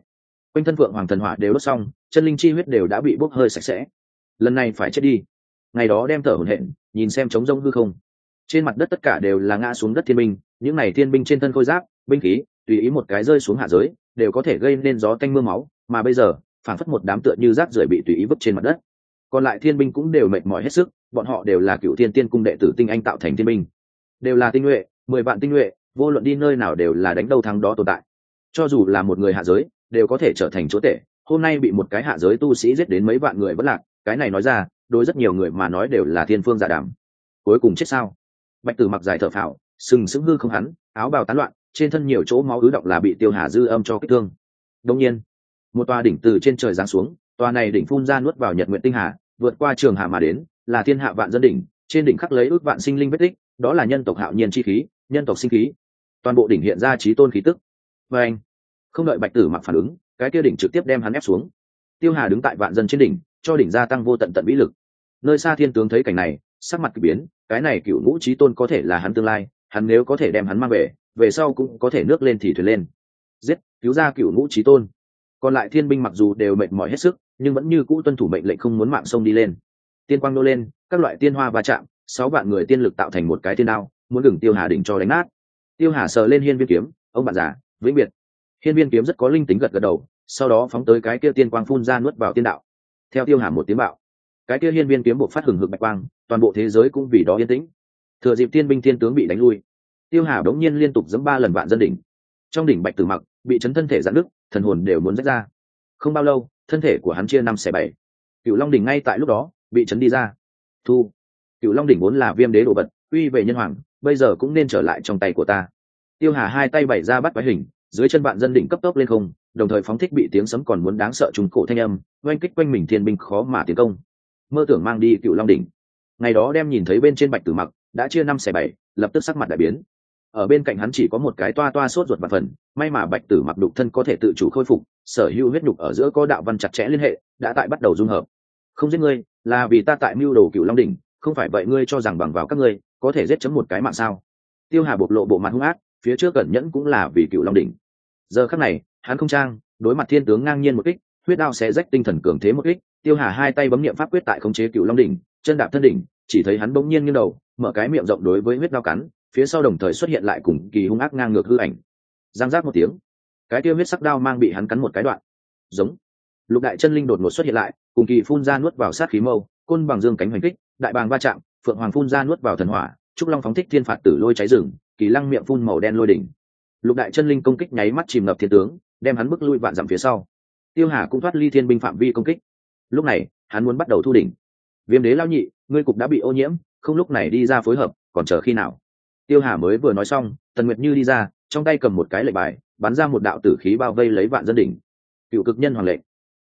Quanh thân phượng hoàng thần hỏa đều đốt xong, chân linh chi huyết đều đã bị bốc hơi sạch sẽ. Lần này phải chết đi. Ngày đó đem thở hổn hển, nhìn xem trống rông hư không. Trên mặt đất tất cả đều là ngã xuống đất thiên minh những này thiên binh trên thân khôi giáp, binh khí, tùy ý một cái rơi xuống hạ giới, đều có thể gây nên gió tanh mưa máu, mà bây giờ phản phất một đám tựa như rác rưởi bị tùy ý vứt trên mặt đất. Còn lại thiên binh cũng đều mệt mỏi hết sức, bọn họ đều là cựu thiên tiên cung đệ tử tinh anh tạo thành thiên binh. Đều là tinh nhuệ, mười vạn tinh nhuệ, vô luận đi nơi nào đều là đánh đâu thắng đó tồn tại. Cho dù là một người hạ giới, đều có thể trở thành chỗ tệ hôm nay bị một cái hạ giới tu sĩ giết đến mấy vạn người vẫn lạc, cái này nói ra, đối rất nhiều người mà nói đều là thiên phương giả đàm. Cuối cùng chết sao? Bạch tử mặc dài thở phào sừng sững hư không hắn, áo bào tán loạn, trên thân nhiều chỗ máu ứ động là bị tiêu hà dư âm cho kích thương. Đông nhiên, một tòa đỉnh từ trên trời giáng xuống, tòa này đỉnh phun ra nuốt vào nhật nguyện tinh hà, vượt qua trường hạ mà đến, là thiên hạ vạn dân đỉnh, trên đỉnh khắc lấy ước vạn sinh linh vết tích, đó là nhân tộc hạo nhiên chi khí, nhân tộc sinh khí. Toàn bộ đỉnh hiện ra trí tôn khí tức. Và anh, không đợi bạch tử mặc phản ứng, cái kia đỉnh trực tiếp đem hắn ép xuống. Tiêu hà đứng tại vạn dân trên đỉnh, cho đỉnh gia tăng vô tận tận vĩ lực. Nơi xa thiên tướng thấy cảnh này, sắc mặt k ỳ biến, cái này cựu ngũ trí tôn có thể là hắn tương lai hắn nếu có thể đem hắn mang về về sau cũng có thể nước lên thì thuyền lên. Giết, cứu ra cựu ngũ trí tôn. Còn lại thiên binh mặc dù đều mệt mỏi hết sức, nhưng vẫn như cũ tuân thủ mệnh lệnh không muốn mạng sông đi lên. Tiên quang nô lên, các loại tiên hoa va chạm, sáu vạn người tiên lực tạo thành một cái tiên đao, muốn gừng tiêu hà đỉnh cho đánh nát. Tiêu hà sờ lên hiên viên kiếm, ông bạn già, vĩnh biệt. Hiên viên kiếm rất có linh tính gật gật đầu, sau đó phóng tới cái kia tiên quang phun ra nuốt vào tiên đạo. Theo tiêu hà một tiếng bạo, cái kia hiên viên kiếm buộc phát hừng hực bạch quang, toàn bộ thế giới cũng vì đó yên tĩnh thừa dịp tiên binh thiên tướng bị đánh lui tiêu hà đống nhiên liên tục dẫm ba lần vạn dân đỉnh. Trong đỉnh bạch tử mặc bị chấn thân thể giãn nứt, thần hồn đều muốn rách ra. Không bao lâu thân thể của hắn chia năm xẻ bảy. Cựu long đỉnh ngay tại lúc đó bị chấn đi ra. Thu. Cựu long đỉnh vốn là viêm đế đồ vật uy về nhân hoàng bây giờ cũng nên trở lại trong tay của ta. Tiêu hà hai tay bày ra bắt quái hình dưới chân bạn dân đỉnh cấp tốc lên không đồng thời phóng thích bị tiếng sấm còn muốn đáng sợ trùng cổ thanh âm oanh kích quanh mình thiên binh khó mà tiến công. Mơ tưởng mang đi cựu long đỉnh. Ngày đó đem nhìn thấy bên trên bạch tử mặc đã chia năm xẻ bảy, lập tức sắc mặt đại biến. Ở bên cạnh hắn chỉ có một cái toa toa sốt ruột và phần, may mà bạch tử mặc đục thân có thể tự chủ khôi phục, sở hữu huyết nhục ở giữa có đạo văn chặt chẽ liên hệ, đã tại bắt đầu dung hợp. Không giết ngươi, là vì ta tại mưu đồ cựu long đỉnh, không phải vậy ngươi cho rằng bằng vào các ngươi, có thể giết chấm một cái mạng sao? Tiêu hà bộc lộ bộ mặt hung ác, phía trước cẩn nhẫn cũng là vì cựu long đỉnh. Giờ khắc này, hắn không trang, đối mặt thiên tướng ngang nhiên một kích, huyết đao sẽ rách tinh thần cường thế một kích. Tiêu hà hai tay bấm niệm pháp quyết tại khống chế cựu long đỉnh, chân đạp thân đỉnh chỉ thấy hắn bỗng nhiên nghiêng đầu, mở cái miệng rộng đối với huyết đao cắn, phía sau đồng thời xuất hiện lại cùng kỳ hung ác ngang ngược hư ảnh. Giang giác một tiếng, cái tiêu huyết sắc đao mang bị hắn cắn một cái đoạn. Giống. Lục đại chân linh đột ngột xuất hiện lại, cùng kỳ phun ra nuốt vào sát khí mâu, côn bằng dương cánh hoành kích, đại bàng va chạm, phượng hoàng phun ra nuốt vào thần hỏa, trúc long phóng thích thiên phạt tử lôi cháy rừng, kỳ lăng miệng phun màu đen lôi đỉnh. Lục đại chân linh công kích nháy mắt chìm ngập thiên tướng, đem hắn bước lui vạn dặm phía sau. Tiêu hà cũng thoát ly thiên binh phạm vi công kích. Lúc này, hắn muốn bắt đầu thu đỉnh viêm đế lao nhị, ngươi cục đã bị ô nhiễm, không lúc này đi ra phối hợp, còn chờ khi nào? Tiêu hà mới vừa nói xong, tần nguyệt như đi ra, trong tay cầm một cái lệnh bài, bắn ra một đạo tử khí bao vây lấy vạn dân đỉnh. Cựu cực nhân hoàng lệnh.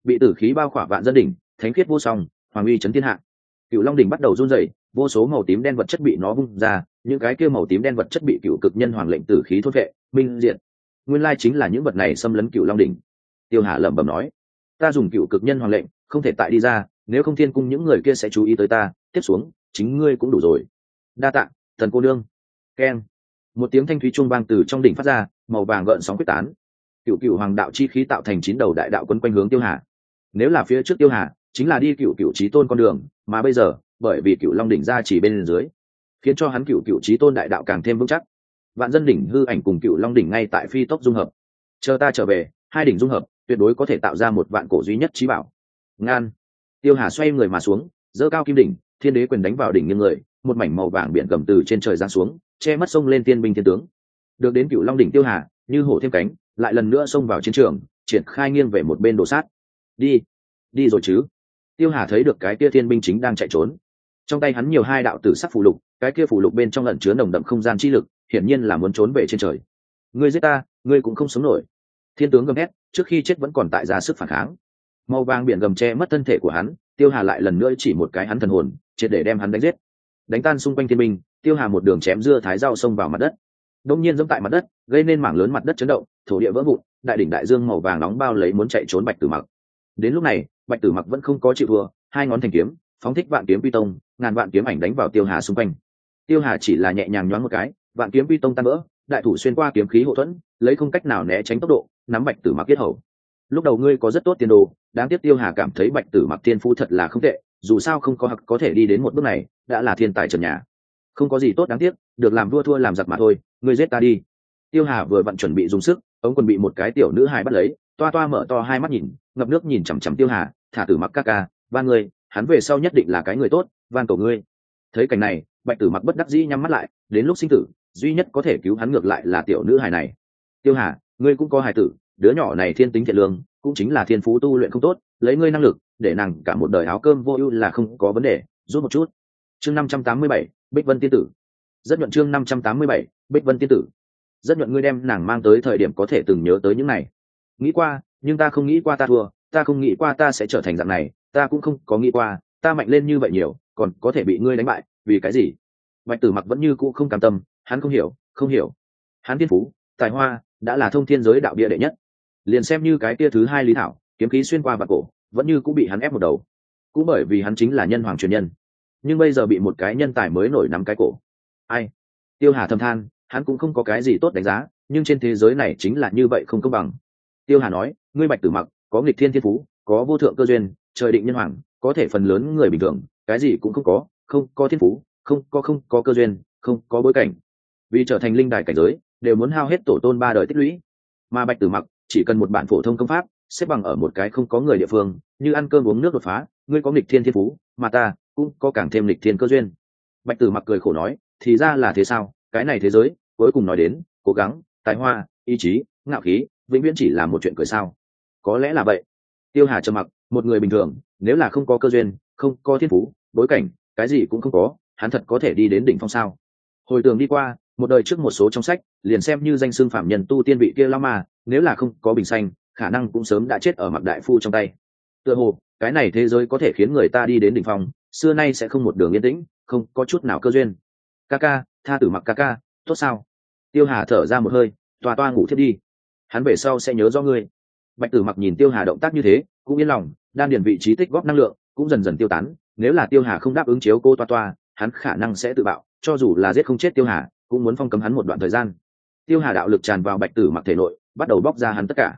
Bị tử khí bao khỏa vạn dân đỉnh, thánh khiết vô song, hoàng uy trấn thiên hạ. Cựu long đỉnh bắt đầu run rẩy, vô số màu tím đen vật chất bị nó vung ra, những cái kia màu tím đen vật chất bị cựu cực nhân hoàng lệnh tử khí thốt vệ, minh diện nguyên lai chính là những vật này xâm lấn cựu long đỉnh. Tiêu hà lẩm bẩm nói, ta dùng cựu cực nhân hoàng lệnh, không thể tại đi ra nếu không thiên cung những người kia sẽ chú ý tới ta, tiếp xuống, chính ngươi cũng đủ rồi. Đa tạ, thần cô nương. Keng một tiếng thanh thúy trung bang từ trong đỉnh phát ra, màu vàng gợn sóng quyết tán. Cựu cựu hoàng đạo chi khí tạo thành chín đầu đại đạo quân quanh hướng tiêu hà. Nếu là phía trước tiêu hà, chính là đi cựu cựu trí tôn con đường, mà bây giờ, bởi vì cựu long đỉnh ra chỉ bên dưới, khiến cho hắn cựu cựu trí tôn đại đạo càng thêm vững chắc. Vạn dân đỉnh hư ảnh cùng cựu long đỉnh ngay tại phi tốc dung hợp. Chờ ta trở về, hai đỉnh dung hợp, tuyệt đối có thể tạo ra một vạn cổ duy nhất trí bảo. Ngan tiêu hà xoay người mà xuống dỡ cao kim đỉnh, thiên đế quyền đánh vào đỉnh như người, một mảnh màu vàng biển cầm từ trên trời giáng xuống, che mất sông lên tiên binh thiên tướng. Được đến cựu long đỉnh tiêu hà, như hổ thêm cánh, lại lần nữa xông vào chiến trường, triển khai nghiêng về một bên đổ sát. Đi đi rồi chứ? Tiêu hà thấy được cái kia thiên binh chính đang chạy trốn. Trong tay hắn nhiều hai đạo tử sắc phù lục, cái kia phù lục bên trong lẩn chứa nồng đậm không gian chi lực, hiển nhiên là muốn trốn về trên trời. Ngươi giết ta, ngươi cũng không sống nổi. Thiên tướng gầm hét trước khi chết vẫn còn tại ra sức phản kháng màu vàng biển gầm che mất thân thể của hắn, tiêu hà lại lần nữa chỉ một cái hắn thần hồn, triệt để đem hắn đánh giết. Đánh tan xung quanh thiên binh tiêu hà một đường chém dưa thái dao xông vào mặt đất. Đông nhiên dẫm tại mặt đất, gây nên mảng lớn mặt đất chấn động, thổ địa vỡ vụn, đại đỉnh đại dương màu vàng nóng bao lấy muốn chạy trốn bạch tử mặc. Đến lúc này, bạch tử mặc vẫn không có chịu thua, hai ngón thành kiếm, phóng thích vạn kiếm pi tông, ngàn vạn kiếm ảnh đánh vào tiêu hà xung quanh. Tiêu hà chỉ là nhẹ nhàng nhoáng một cái, vạn kiếm pi tông tan vỡ, đại thủ xuyên qua kiếm khí hậu thuẫn, lấy không cách nào né tránh tốc độ, nắm bạch tử mặc kết hầu lúc đầu ngươi có rất tốt tiền đồ, đáng tiếc tiêu hà cảm thấy bạch tử mặc thiên phu thật là không tệ, dù sao không có hặc có thể đi đến một bước này, đã là thiên tài trần nhà. Không có gì tốt đáng tiếc, được làm vua thua làm giặc mà thôi, ngươi giết ta đi. Tiêu hà vừa vặn chuẩn bị dùng sức, ống còn bị một cái tiểu nữ hài bắt lấy, toa toa mở to hai mắt nhìn, ngập nước nhìn chằm chằm tiêu hà, thả tử mặc ca ca van người, hắn về sau nhất định là cái người tốt, van cầu ngươi. Thấy cảnh này, bạch tử mặc bất đắc dĩ nhắm mắt lại, đến lúc sinh tử, duy nhất có thể cứu hắn ngược lại là tiểu nữ hài này. Tiêu hà, ngươi cũng có hài tử đứa nhỏ này thiên tính thiện lương, cũng chính là thiên phú tu luyện không tốt, lấy ngươi năng lực, để nàng cả một đời áo cơm vô ưu là không có vấn đề, rút một chút. Chương năm trăm tám mươi bảy, bích vân tiên tử. Rất nhuận chương năm trăm tám mươi bảy, bích vân tiên tử. Rất nhuận ngươi đem nàng mang tới thời điểm có thể từng nhớ tới những này. Nghĩ qua, nhưng ta không nghĩ qua ta thua, ta không nghĩ qua ta sẽ trở thành dạng này, ta cũng không có nghĩ qua, ta mạnh lên như vậy nhiều, còn có thể bị ngươi đánh bại, vì cái gì? Bạch tử mặc vẫn như cũ không cam tâm, hắn không hiểu không hiểu. Hắn thiên phú, tài hoa, đã là thông thiên giới đạo địa đệ nhất liền xem như cái tia thứ hai lý thảo, kiếm khí xuyên qua vạt cổ, vẫn như cũng bị hắn ép một đầu. Cũng bởi vì hắn chính là nhân hoàng truyền nhân. Nhưng bây giờ bị một cái nhân tài mới nổi nắm cái cổ. Ai? Tiêu hà thâm than, hắn cũng không có cái gì tốt đánh giá, nhưng trên thế giới này chính là như vậy không công bằng. Tiêu hà nói, ngươi bạch tử mặc, có nghịch thiên thiên phú, có vô thượng cơ duyên, trời định nhân hoàng, có thể phần lớn người bình thường, cái gì cũng không có không có thiên phú, không có không có cơ duyên, không có bối cảnh. Vì trở thành linh đài cảnh giới, đều muốn hao hết tổ tôn ba đời tích lũy. Mà bạch tử mặc chỉ cần một bản phổ thông công pháp, xếp bằng ở một cái không có người địa phương, như ăn cơm uống nước đột phá, ngươi có nghịch thiên thiên phú, mà ta cũng có càng thêm nghịch thiên cơ duyên. Bạch tử mặc cười khổ nói, thì ra là thế sao? Cái này thế giới, cuối cùng nói đến, cố gắng, tài hoa, ý chí, ngạo khí, vĩnh viễn chỉ là một chuyện cười sao? Có lẽ là vậy. Tiêu hà trầm mặc, một người bình thường, nếu là không có cơ duyên, không có thiên phú, bối cảnh, cái gì cũng không có, hắn thật có thể đi đến đỉnh phong sao? Hồi tường đi qua, một đời trước một số trong sách, liền xem như danh xưng phạm nhân tu tiên vị kia lao mà nếu là không có bình xanh, khả năng cũng sớm đã chết ở mặc đại phu trong tay. Tựa hồ, cái này thế giới có thể khiến người ta đi đến đỉnh phong, xưa nay sẽ không một đường yên tĩnh, không có chút nào cơ duyên. Ca ca, tha tử mặc ca ca, tốt sao? Tiêu hà thở ra một hơi, Toa toa ngủ thiết đi. Hắn về sau sẽ nhớ do ngươi. Bạch tử mặc nhìn tiêu hà động tác như thế, cũng yên lòng, đan điền vị trí tích góp năng lượng, cũng dần dần tiêu tán. Nếu là tiêu hà không đáp ứng chiếu cô toa toa, hắn khả năng sẽ tự bạo, cho dù là giết không chết tiêu hà, cũng muốn phong cấm hắn một đoạn thời gian. Tiêu hà đạo lực tràn vào bạch tử mặc thể nội bắt đầu bóc ra hắn tất cả.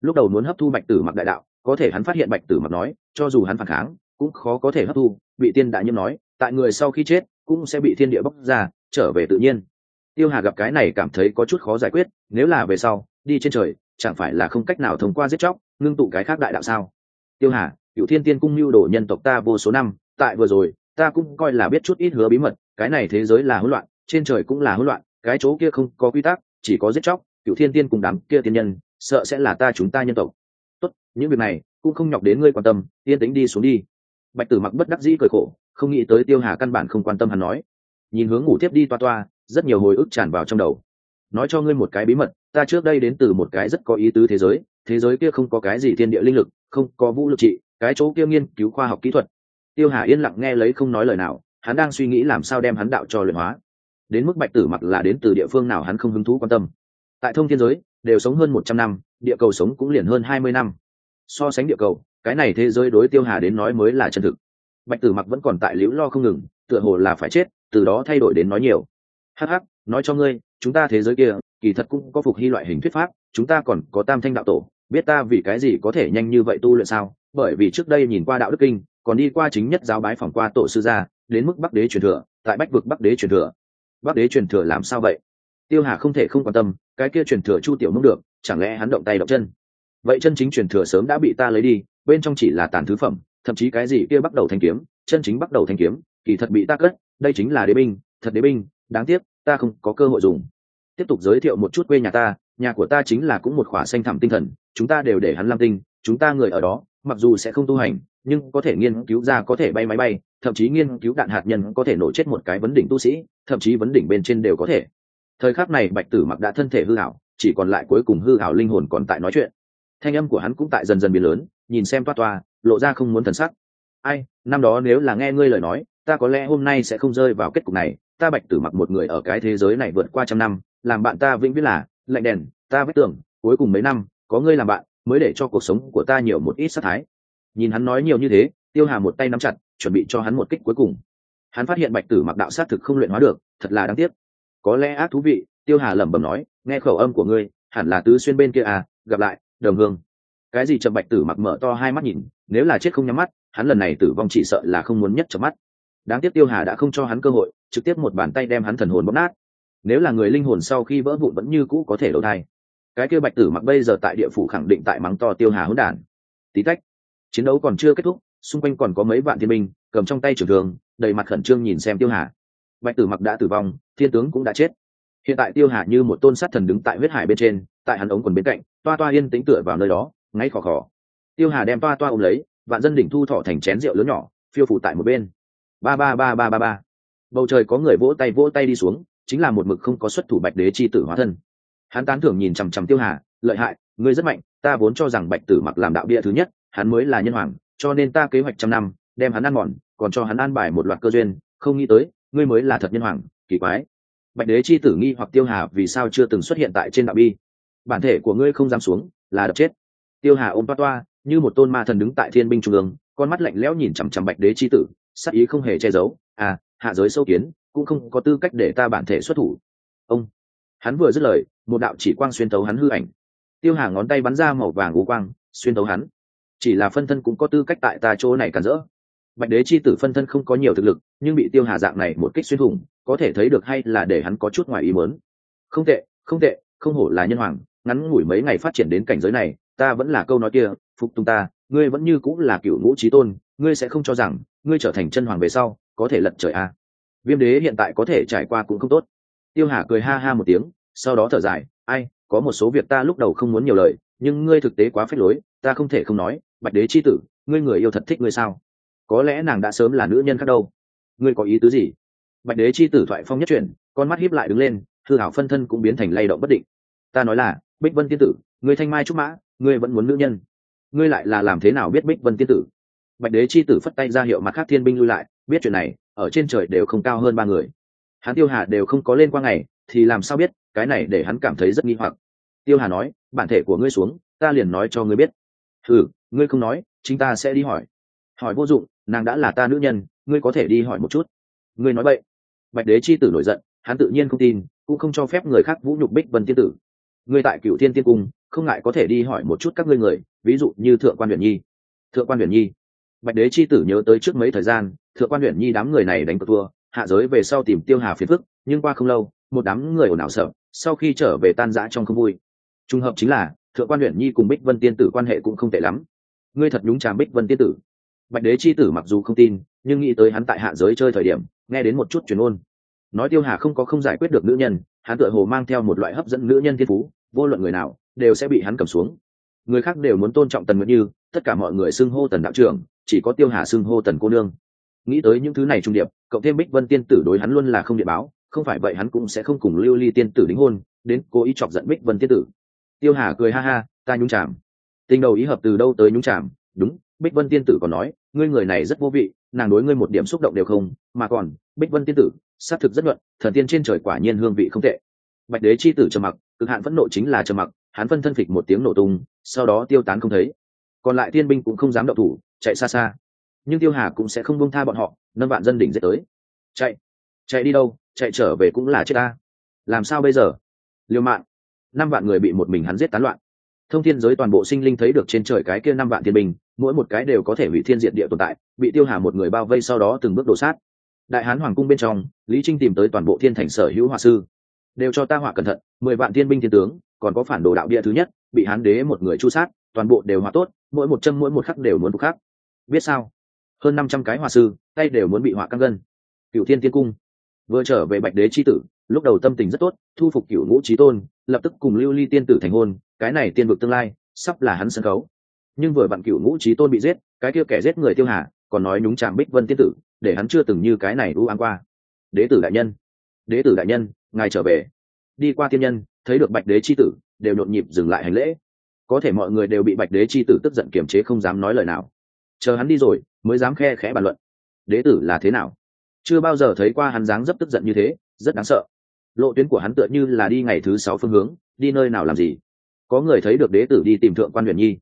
Lúc đầu muốn hấp thu bạch tử mặc đại đạo, có thể hắn phát hiện bạch tử mặc nói, cho dù hắn phản kháng, cũng khó có thể hấp thu, bị tiên đại nhiễm nói, tại người sau khi chết, cũng sẽ bị thiên địa bóc ra, trở về tự nhiên. Tiêu hà gặp cái này cảm thấy có chút khó giải quyết, nếu là về sau, đi trên trời, chẳng phải là không cách nào thông qua giết chóc, ngưng tụ cái khác đại đạo sao? Tiêu hà cựu thiên tiên cung mưu đồ nhân tộc ta vô số năm, tại vừa rồi, ta cũng coi là biết chút ít hứa bí mật, cái này thế giới là hỗn loạn, trên trời cũng là hỗn loạn, cái chỗ kia không có quy tắc, chỉ có giết chóc cựu thiên tiên cùng đám kia tiên nhân, sợ sẽ là ta chúng ta nhân tộc. Tốt, những việc này cũng không nhọc đến ngươi quan tâm, yên tĩnh đi xuống đi. Bạch tử mặc bất đắc dĩ cười khổ, không nghĩ tới tiêu hà căn bản không quan tâm hắn nói. Nhìn hướng ngủ tiếp đi toa toa, rất nhiều hồi ức tràn vào trong đầu. Nói cho ngươi một cái bí mật, ta trước đây đến từ một cái rất có ý tứ thế giới thế giới kia không có cái gì thiên địa linh lực, không có vũ lực trị, cái chỗ kia nghiên cứu khoa học kỹ thuật. Tiêu hà yên lặng nghe lấy không nói lời nào, hắn đang suy nghĩ làm sao đem hắn đạo cho luyện hóa. Đến mức bạch tử mặc là đến từ địa phương nào hắn không hứng thú quan tâm tại thông thiên giới, đều sống hơn một trăm năm, địa cầu sống cũng liền hơn hai mươi năm. So sánh địa cầu, cái này thế giới đối tiêu hà đến nói mới là chân thực. Bạch tử mặc vẫn còn tại liễu lo không ngừng, tựa hồ là phải chết, từ đó thay đổi đến nói nhiều. Hh nói cho ngươi, chúng ta thế giới kia, kỳ thật cũng có phục hy loại hình thuyết pháp, chúng ta còn có tam thanh đạo tổ, biết ta vì cái gì có thể nhanh như vậy tu luyện sao? Bởi vì trước đây nhìn qua đạo đức kinh, còn đi qua chính nhất giáo bái phỏng qua tổ sư gia, đến mức bắc đế truyền thừa, tại bách vực bắc đế truyền thừa. Bắc đế truyền thừa làm sao vậy? Tiêu hà không thể không quan tâm, cái kia truyền thừa chu tiểu nông được, chẳng lẽ hắn động tay động chân? Vậy chân chính truyền thừa sớm đã bị ta lấy đi, bên trong chỉ là tàn thứ phẩm, thậm chí cái gì kia bắt đầu thanh kiếm, chân chính bắt đầu thanh kiếm, kỳ thật bị ta cất, đây chính là đế binh, thật đế binh, đáng tiếc, ta không có cơ hội dùng. Tiếp tục giới thiệu một chút quê nhà ta, nhà của ta chính là cũng một khỏa xanh thẳm tinh thần, chúng ta đều để hắn lam tinh, chúng ta người ở đó, mặc dù sẽ không tu hành, nhưng có thể nghiên cứu ra có thể bay máy bay, thậm chí nghiên cứu đạn hạt nhân có thể nổ chết một cái vấn đỉnh tu sĩ, thậm chí vấn đỉnh bên trên đều có thể thời khắc này bạch tử mặc đã thân thể hư hảo chỉ còn lại cuối cùng hư hảo linh hồn còn tại nói chuyện. Thanh âm của hắn cũng tại dần dần biến lớn, nhìn xem toa toa, lộ ra không muốn thần sắc. Ai, năm đó nếu là nghe ngươi lời nói, ta có lẽ hôm nay sẽ không rơi vào kết cục này. Ta bạch tử mặc một người ở cái thế giới này vượt qua trăm năm, làm bạn ta vĩnh viễn là lạnh đèn, ta vết tưởng cuối cùng mấy năm, có ngươi làm bạn, mới để cho cuộc sống của ta nhiều một ít sát thái. Nhìn hắn nói nhiều như thế, tiêu hà một tay nắm chặt, chuẩn bị cho hắn một kích cuối cùng. Hắn phát hiện bạch tử mặc đạo sát thực không luyện hóa được, thật là đáng tiếc có lẽ ác thú vị, tiêu hà lẩm bẩm nói, nghe khẩu âm của ngươi, hẳn là tứ xuyên bên kia à gặp lại, đồng hương. Cái gì chậm bạch tử mặc mở to hai mắt nhìn, nếu là chết không nhắm mắt, hắn lần này tử vong chỉ sợ là không muốn nhất chậm mắt. Đáng tiếc tiêu hà đã không cho hắn cơ hội, trực tiếp một bàn tay đem hắn thần hồn bóp nát. Nếu là người linh hồn sau khi vỡ vụn vẫn như cũ có thể đầu thai. Cái kia bạch tử mặc bây giờ tại địa phủ khẳng định tại mắng to tiêu hà hỗn đản. Tí tách, chiến đấu còn chưa kết thúc, xung quanh còn có mấy vạn thiên binh, cầm trong tay trường thường đầy mặt khẩn trương nhìn xem tiêu hà bạch tử mặc đã tử vong, thiên tướng cũng đã chết. Hiện tại tiêu hà như một tôn sát thần đứng tại huyết hải bên trên, tại hắn ống quần bên cạnh, toa toa yên tĩnh tựa vào nơi đó, ngáy khò khò. Tiêu hà đem toa toa ôm lấy, vạn dân đỉnh thu thọ thành chén rượu lớn nhỏ, phiêu phủ tại một bên. Ba ba ba ba ba ba. Bầu trời có người vỗ tay vỗ tay đi xuống, chính là một mực không có xuất thủ bạch đế chi tử hóa thân. Hắn tán thưởng nhìn chằm chằm tiêu hà, lợi hại, ngươi rất mạnh, ta vốn cho rằng bạch tử mặc làm đạo bia thứ nhất, hắn mới là nhân hoàng, cho nên ta kế hoạch trăm năm, đem hắn ăn mòn, còn cho hắn ăn bài một loạt cơ duyên, không nghĩ tới ngươi mới là thật nhân hoàng, kỳ quái. Bạch đế chi tử nghi hoặc tiêu hà vì sao chưa từng xuất hiện tại trên đạo bi? Bản thể của ngươi không dám xuống, là đập chết. Tiêu hà ôm toa toa, như một tôn ma thần đứng tại thiên binh trung ương, con mắt lạnh lẽo nhìn chằm chằm bạch đế chi tử, sắc ý không hề che giấu. À hạ giới sâu kiến, cũng không có tư cách để ta bản thể xuất thủ. Ông, hắn vừa dứt lời, một đạo chỉ quang xuyên tấu hắn hư ảnh. Tiêu hà ngón tay bắn ra màu vàng ngũ quang, xuyên tấu hắn. Chỉ là phân thân cũng có tư cách tại ta chỗ này cản rỡ bạch đế chi tử phân thân không có nhiều thực lực, nhưng bị tiêu hà dạng này một kích xuyên thủng, có thể thấy được hay là để hắn có chút ngoài ý mớn không tệ không tệ, không hổ là nhân hoàng, ngắn ngủi mấy ngày phát triển đến cảnh giới này, ta vẫn là câu nói kia, phục tùng ta, ngươi vẫn như cũng là cựu ngũ trí tôn, ngươi sẽ không cho rằng, ngươi trở thành chân hoàng về sau, có thể lật trời a. Viêm đế hiện tại có thể trải qua cũng không tốt. Tiêu hà cười ha ha một tiếng, sau đó thở dài, ai, có một số việc ta lúc đầu không muốn nhiều lời, nhưng ngươi thực tế quá phép lối, ta không thể không nói, bạch đế chi tử, ngươi người yêu thật thích ngươi sao? Có lẽ nàng đã sớm là nữ nhân khác đâu. Ngươi có ý tứ gì? Bạch đế chi tử thoại phong nhất chuyển con mắt hiếp lại đứng lên thư hảo phân thân cũng biến thành lay động bất định. Ta nói là, bích vân tiên tử, ngươi thanh mai trúc mã, ngươi vẫn muốn nữ nhân. Ngươi lại là làm thế nào biết bích vân tiên tử? Bạch đế chi tử phất tay ra hiệu mặt khác thiên binh lui lại, biết chuyện này, ở trên trời đều không cao hơn ba người. Hắn tiêu hà đều không có lên qua ngày, thì làm sao biết, cái này để hắn cảm thấy rất nghi hoặc. Tiêu hà nói, bản thể của ngươi xuống, ta liền nói cho ngươi biết. Ừ ngươi không nói, chính ta sẽ đi hỏi. Hỏi vô dụng nàng đã là ta nữ nhân, ngươi có thể đi hỏi một chút. Ngươi nói vậy. Bạch đế chi tử nổi giận, hắn tự nhiên không tin, cũng không cho phép người khác vũ nhục bích vân tiên tử. Ngươi tại cựu thiên tiên cung, không ngại có thể đi hỏi một chút các ngươi người, ví dụ như thượng quan huyền nhi. Thượng quan huyền nhi. Bạch đế chi tử nhớ tới trước mấy thời gian, thượng quan huyền nhi đám người này đánh cược thua, hạ giới về sau tìm tiêu hà phiền phức, nhưng qua không lâu, một đám người ồn ào sợ, sau khi trở về tan rã trong không vui. Trùng hợp chính là, thượng quan huyền nhi cùng bích vân tiên tử quan hệ cũng không tệ lắm. Ngươi thật nhúng trà bích vân tiên tử bạch đế chi tử mặc dù không tin, nhưng nghĩ tới hắn tại hạ giới chơi thời điểm, nghe đến một chút truyền ôn. Nói tiêu hà không có không giải quyết được nữ nhân, hắn tựa hồ mang theo một loại hấp dẫn nữ nhân thiên phú, vô luận người nào, đều sẽ bị hắn cầm xuống. Người khác đều muốn tôn trọng tần nguyện như, tất cả mọi người xưng hô tần đạo trưởng, chỉ có tiêu hà xưng hô tần cô nương. Nghĩ tới những thứ này trung điệp cộng thêm bích vân tiên tử đối hắn luôn là không địa báo, không phải vậy hắn cũng sẽ không cùng lưu ly tiên tử đính hôn, đến cố ý chọc giận bích vân tiên tử. Tiêu hà cười ha ha, ta nhúng chạm tình đầu ý hợp từ đâu tới nhúng chạm đúng bích vân tiên tử còn nói, ngươi người này rất vô vị, nàng đối ngươi một điểm xúc động đều không, mà còn, bích vân tiên tử, xác thực rất luận thần tiên trên trời quả nhiên hương vị không tệ. Bạch đế chi tử trầm mặc, cực hạn phẫn nộ chính là trầm mặc, hắn phân thân phịch một tiếng nổ tung, sau đó tiêu tán không thấy. Còn lại tiên binh cũng không dám đậu thủ, chạy xa xa. Nhưng tiêu hà cũng sẽ không bông tha bọn họ, nâng vạn dân đỉnh dễ tới. Chạy chạy đi đâu, chạy trở về cũng là chết ta. Làm sao bây giờ? Liêu mạng năm vạn người bị một mình hắn giết tán loạn thông thiên giới toàn bộ sinh linh thấy được trên trời cái kia năm vạn thiên binh, mỗi một cái đều có thể hủy thiên diện địa tồn tại, bị tiêu hà một người bao vây sau đó từng bước đổ sát. Đại hán hoàng cung bên trong, lý trinh tìm tới toàn bộ thiên thành sở hữu họa sư. Đều cho ta họa cẩn thận, mười vạn thiên binh thiên tướng, còn có phản đồ đạo địa thứ nhất, bị hán đế một người chu sát, toàn bộ đều họa tốt, mỗi một chân mỗi một khắc đều muốn phục khắc. Biết sao? Hơn năm trăm cái họa sư, tay đều muốn bị họa căng gân. Cựu thiên tiên cung. Vừa trở về bạch đế c h i tử lúc đầu tâm tình rất tốt, thu phục cựu ngũ trí tôn, lập tức cùng lưu ly tiên tử thành hôn, cái này tiên vực tương lai, sắp là hắn sân khấu. Nhưng vừa bạn cựu ngũ trí tôn bị giết, cái kia kẻ giết người tiêu hà, còn nói nhúng chạm bích vân tiên tử, để hắn chưa từng như cái này u an qua. Đế tử đại nhân, đế tử đại nhân, ngài trở về. Đi qua tiên nhân, thấy được bạch đế c h i tử, đều nhộn nhịp dừng lại hành lễ. Có thể mọi người đều bị bạch đế c h i tử tức giận kiềm chế không dám nói lời nào. Chờ hắn đi rồi, mới dám khe khẽ bàn luận. Đế tử là thế nào? Chưa bao giờ thấy qua hắn dáng dấp tức giận như thế, rất đáng sợ lộ tuyến của hắn tựa như là đi ngày thứ sáu phương hướng, đi nơi nào làm gì. Có người thấy được đế tử đi tìm thượng quan huyền nhi.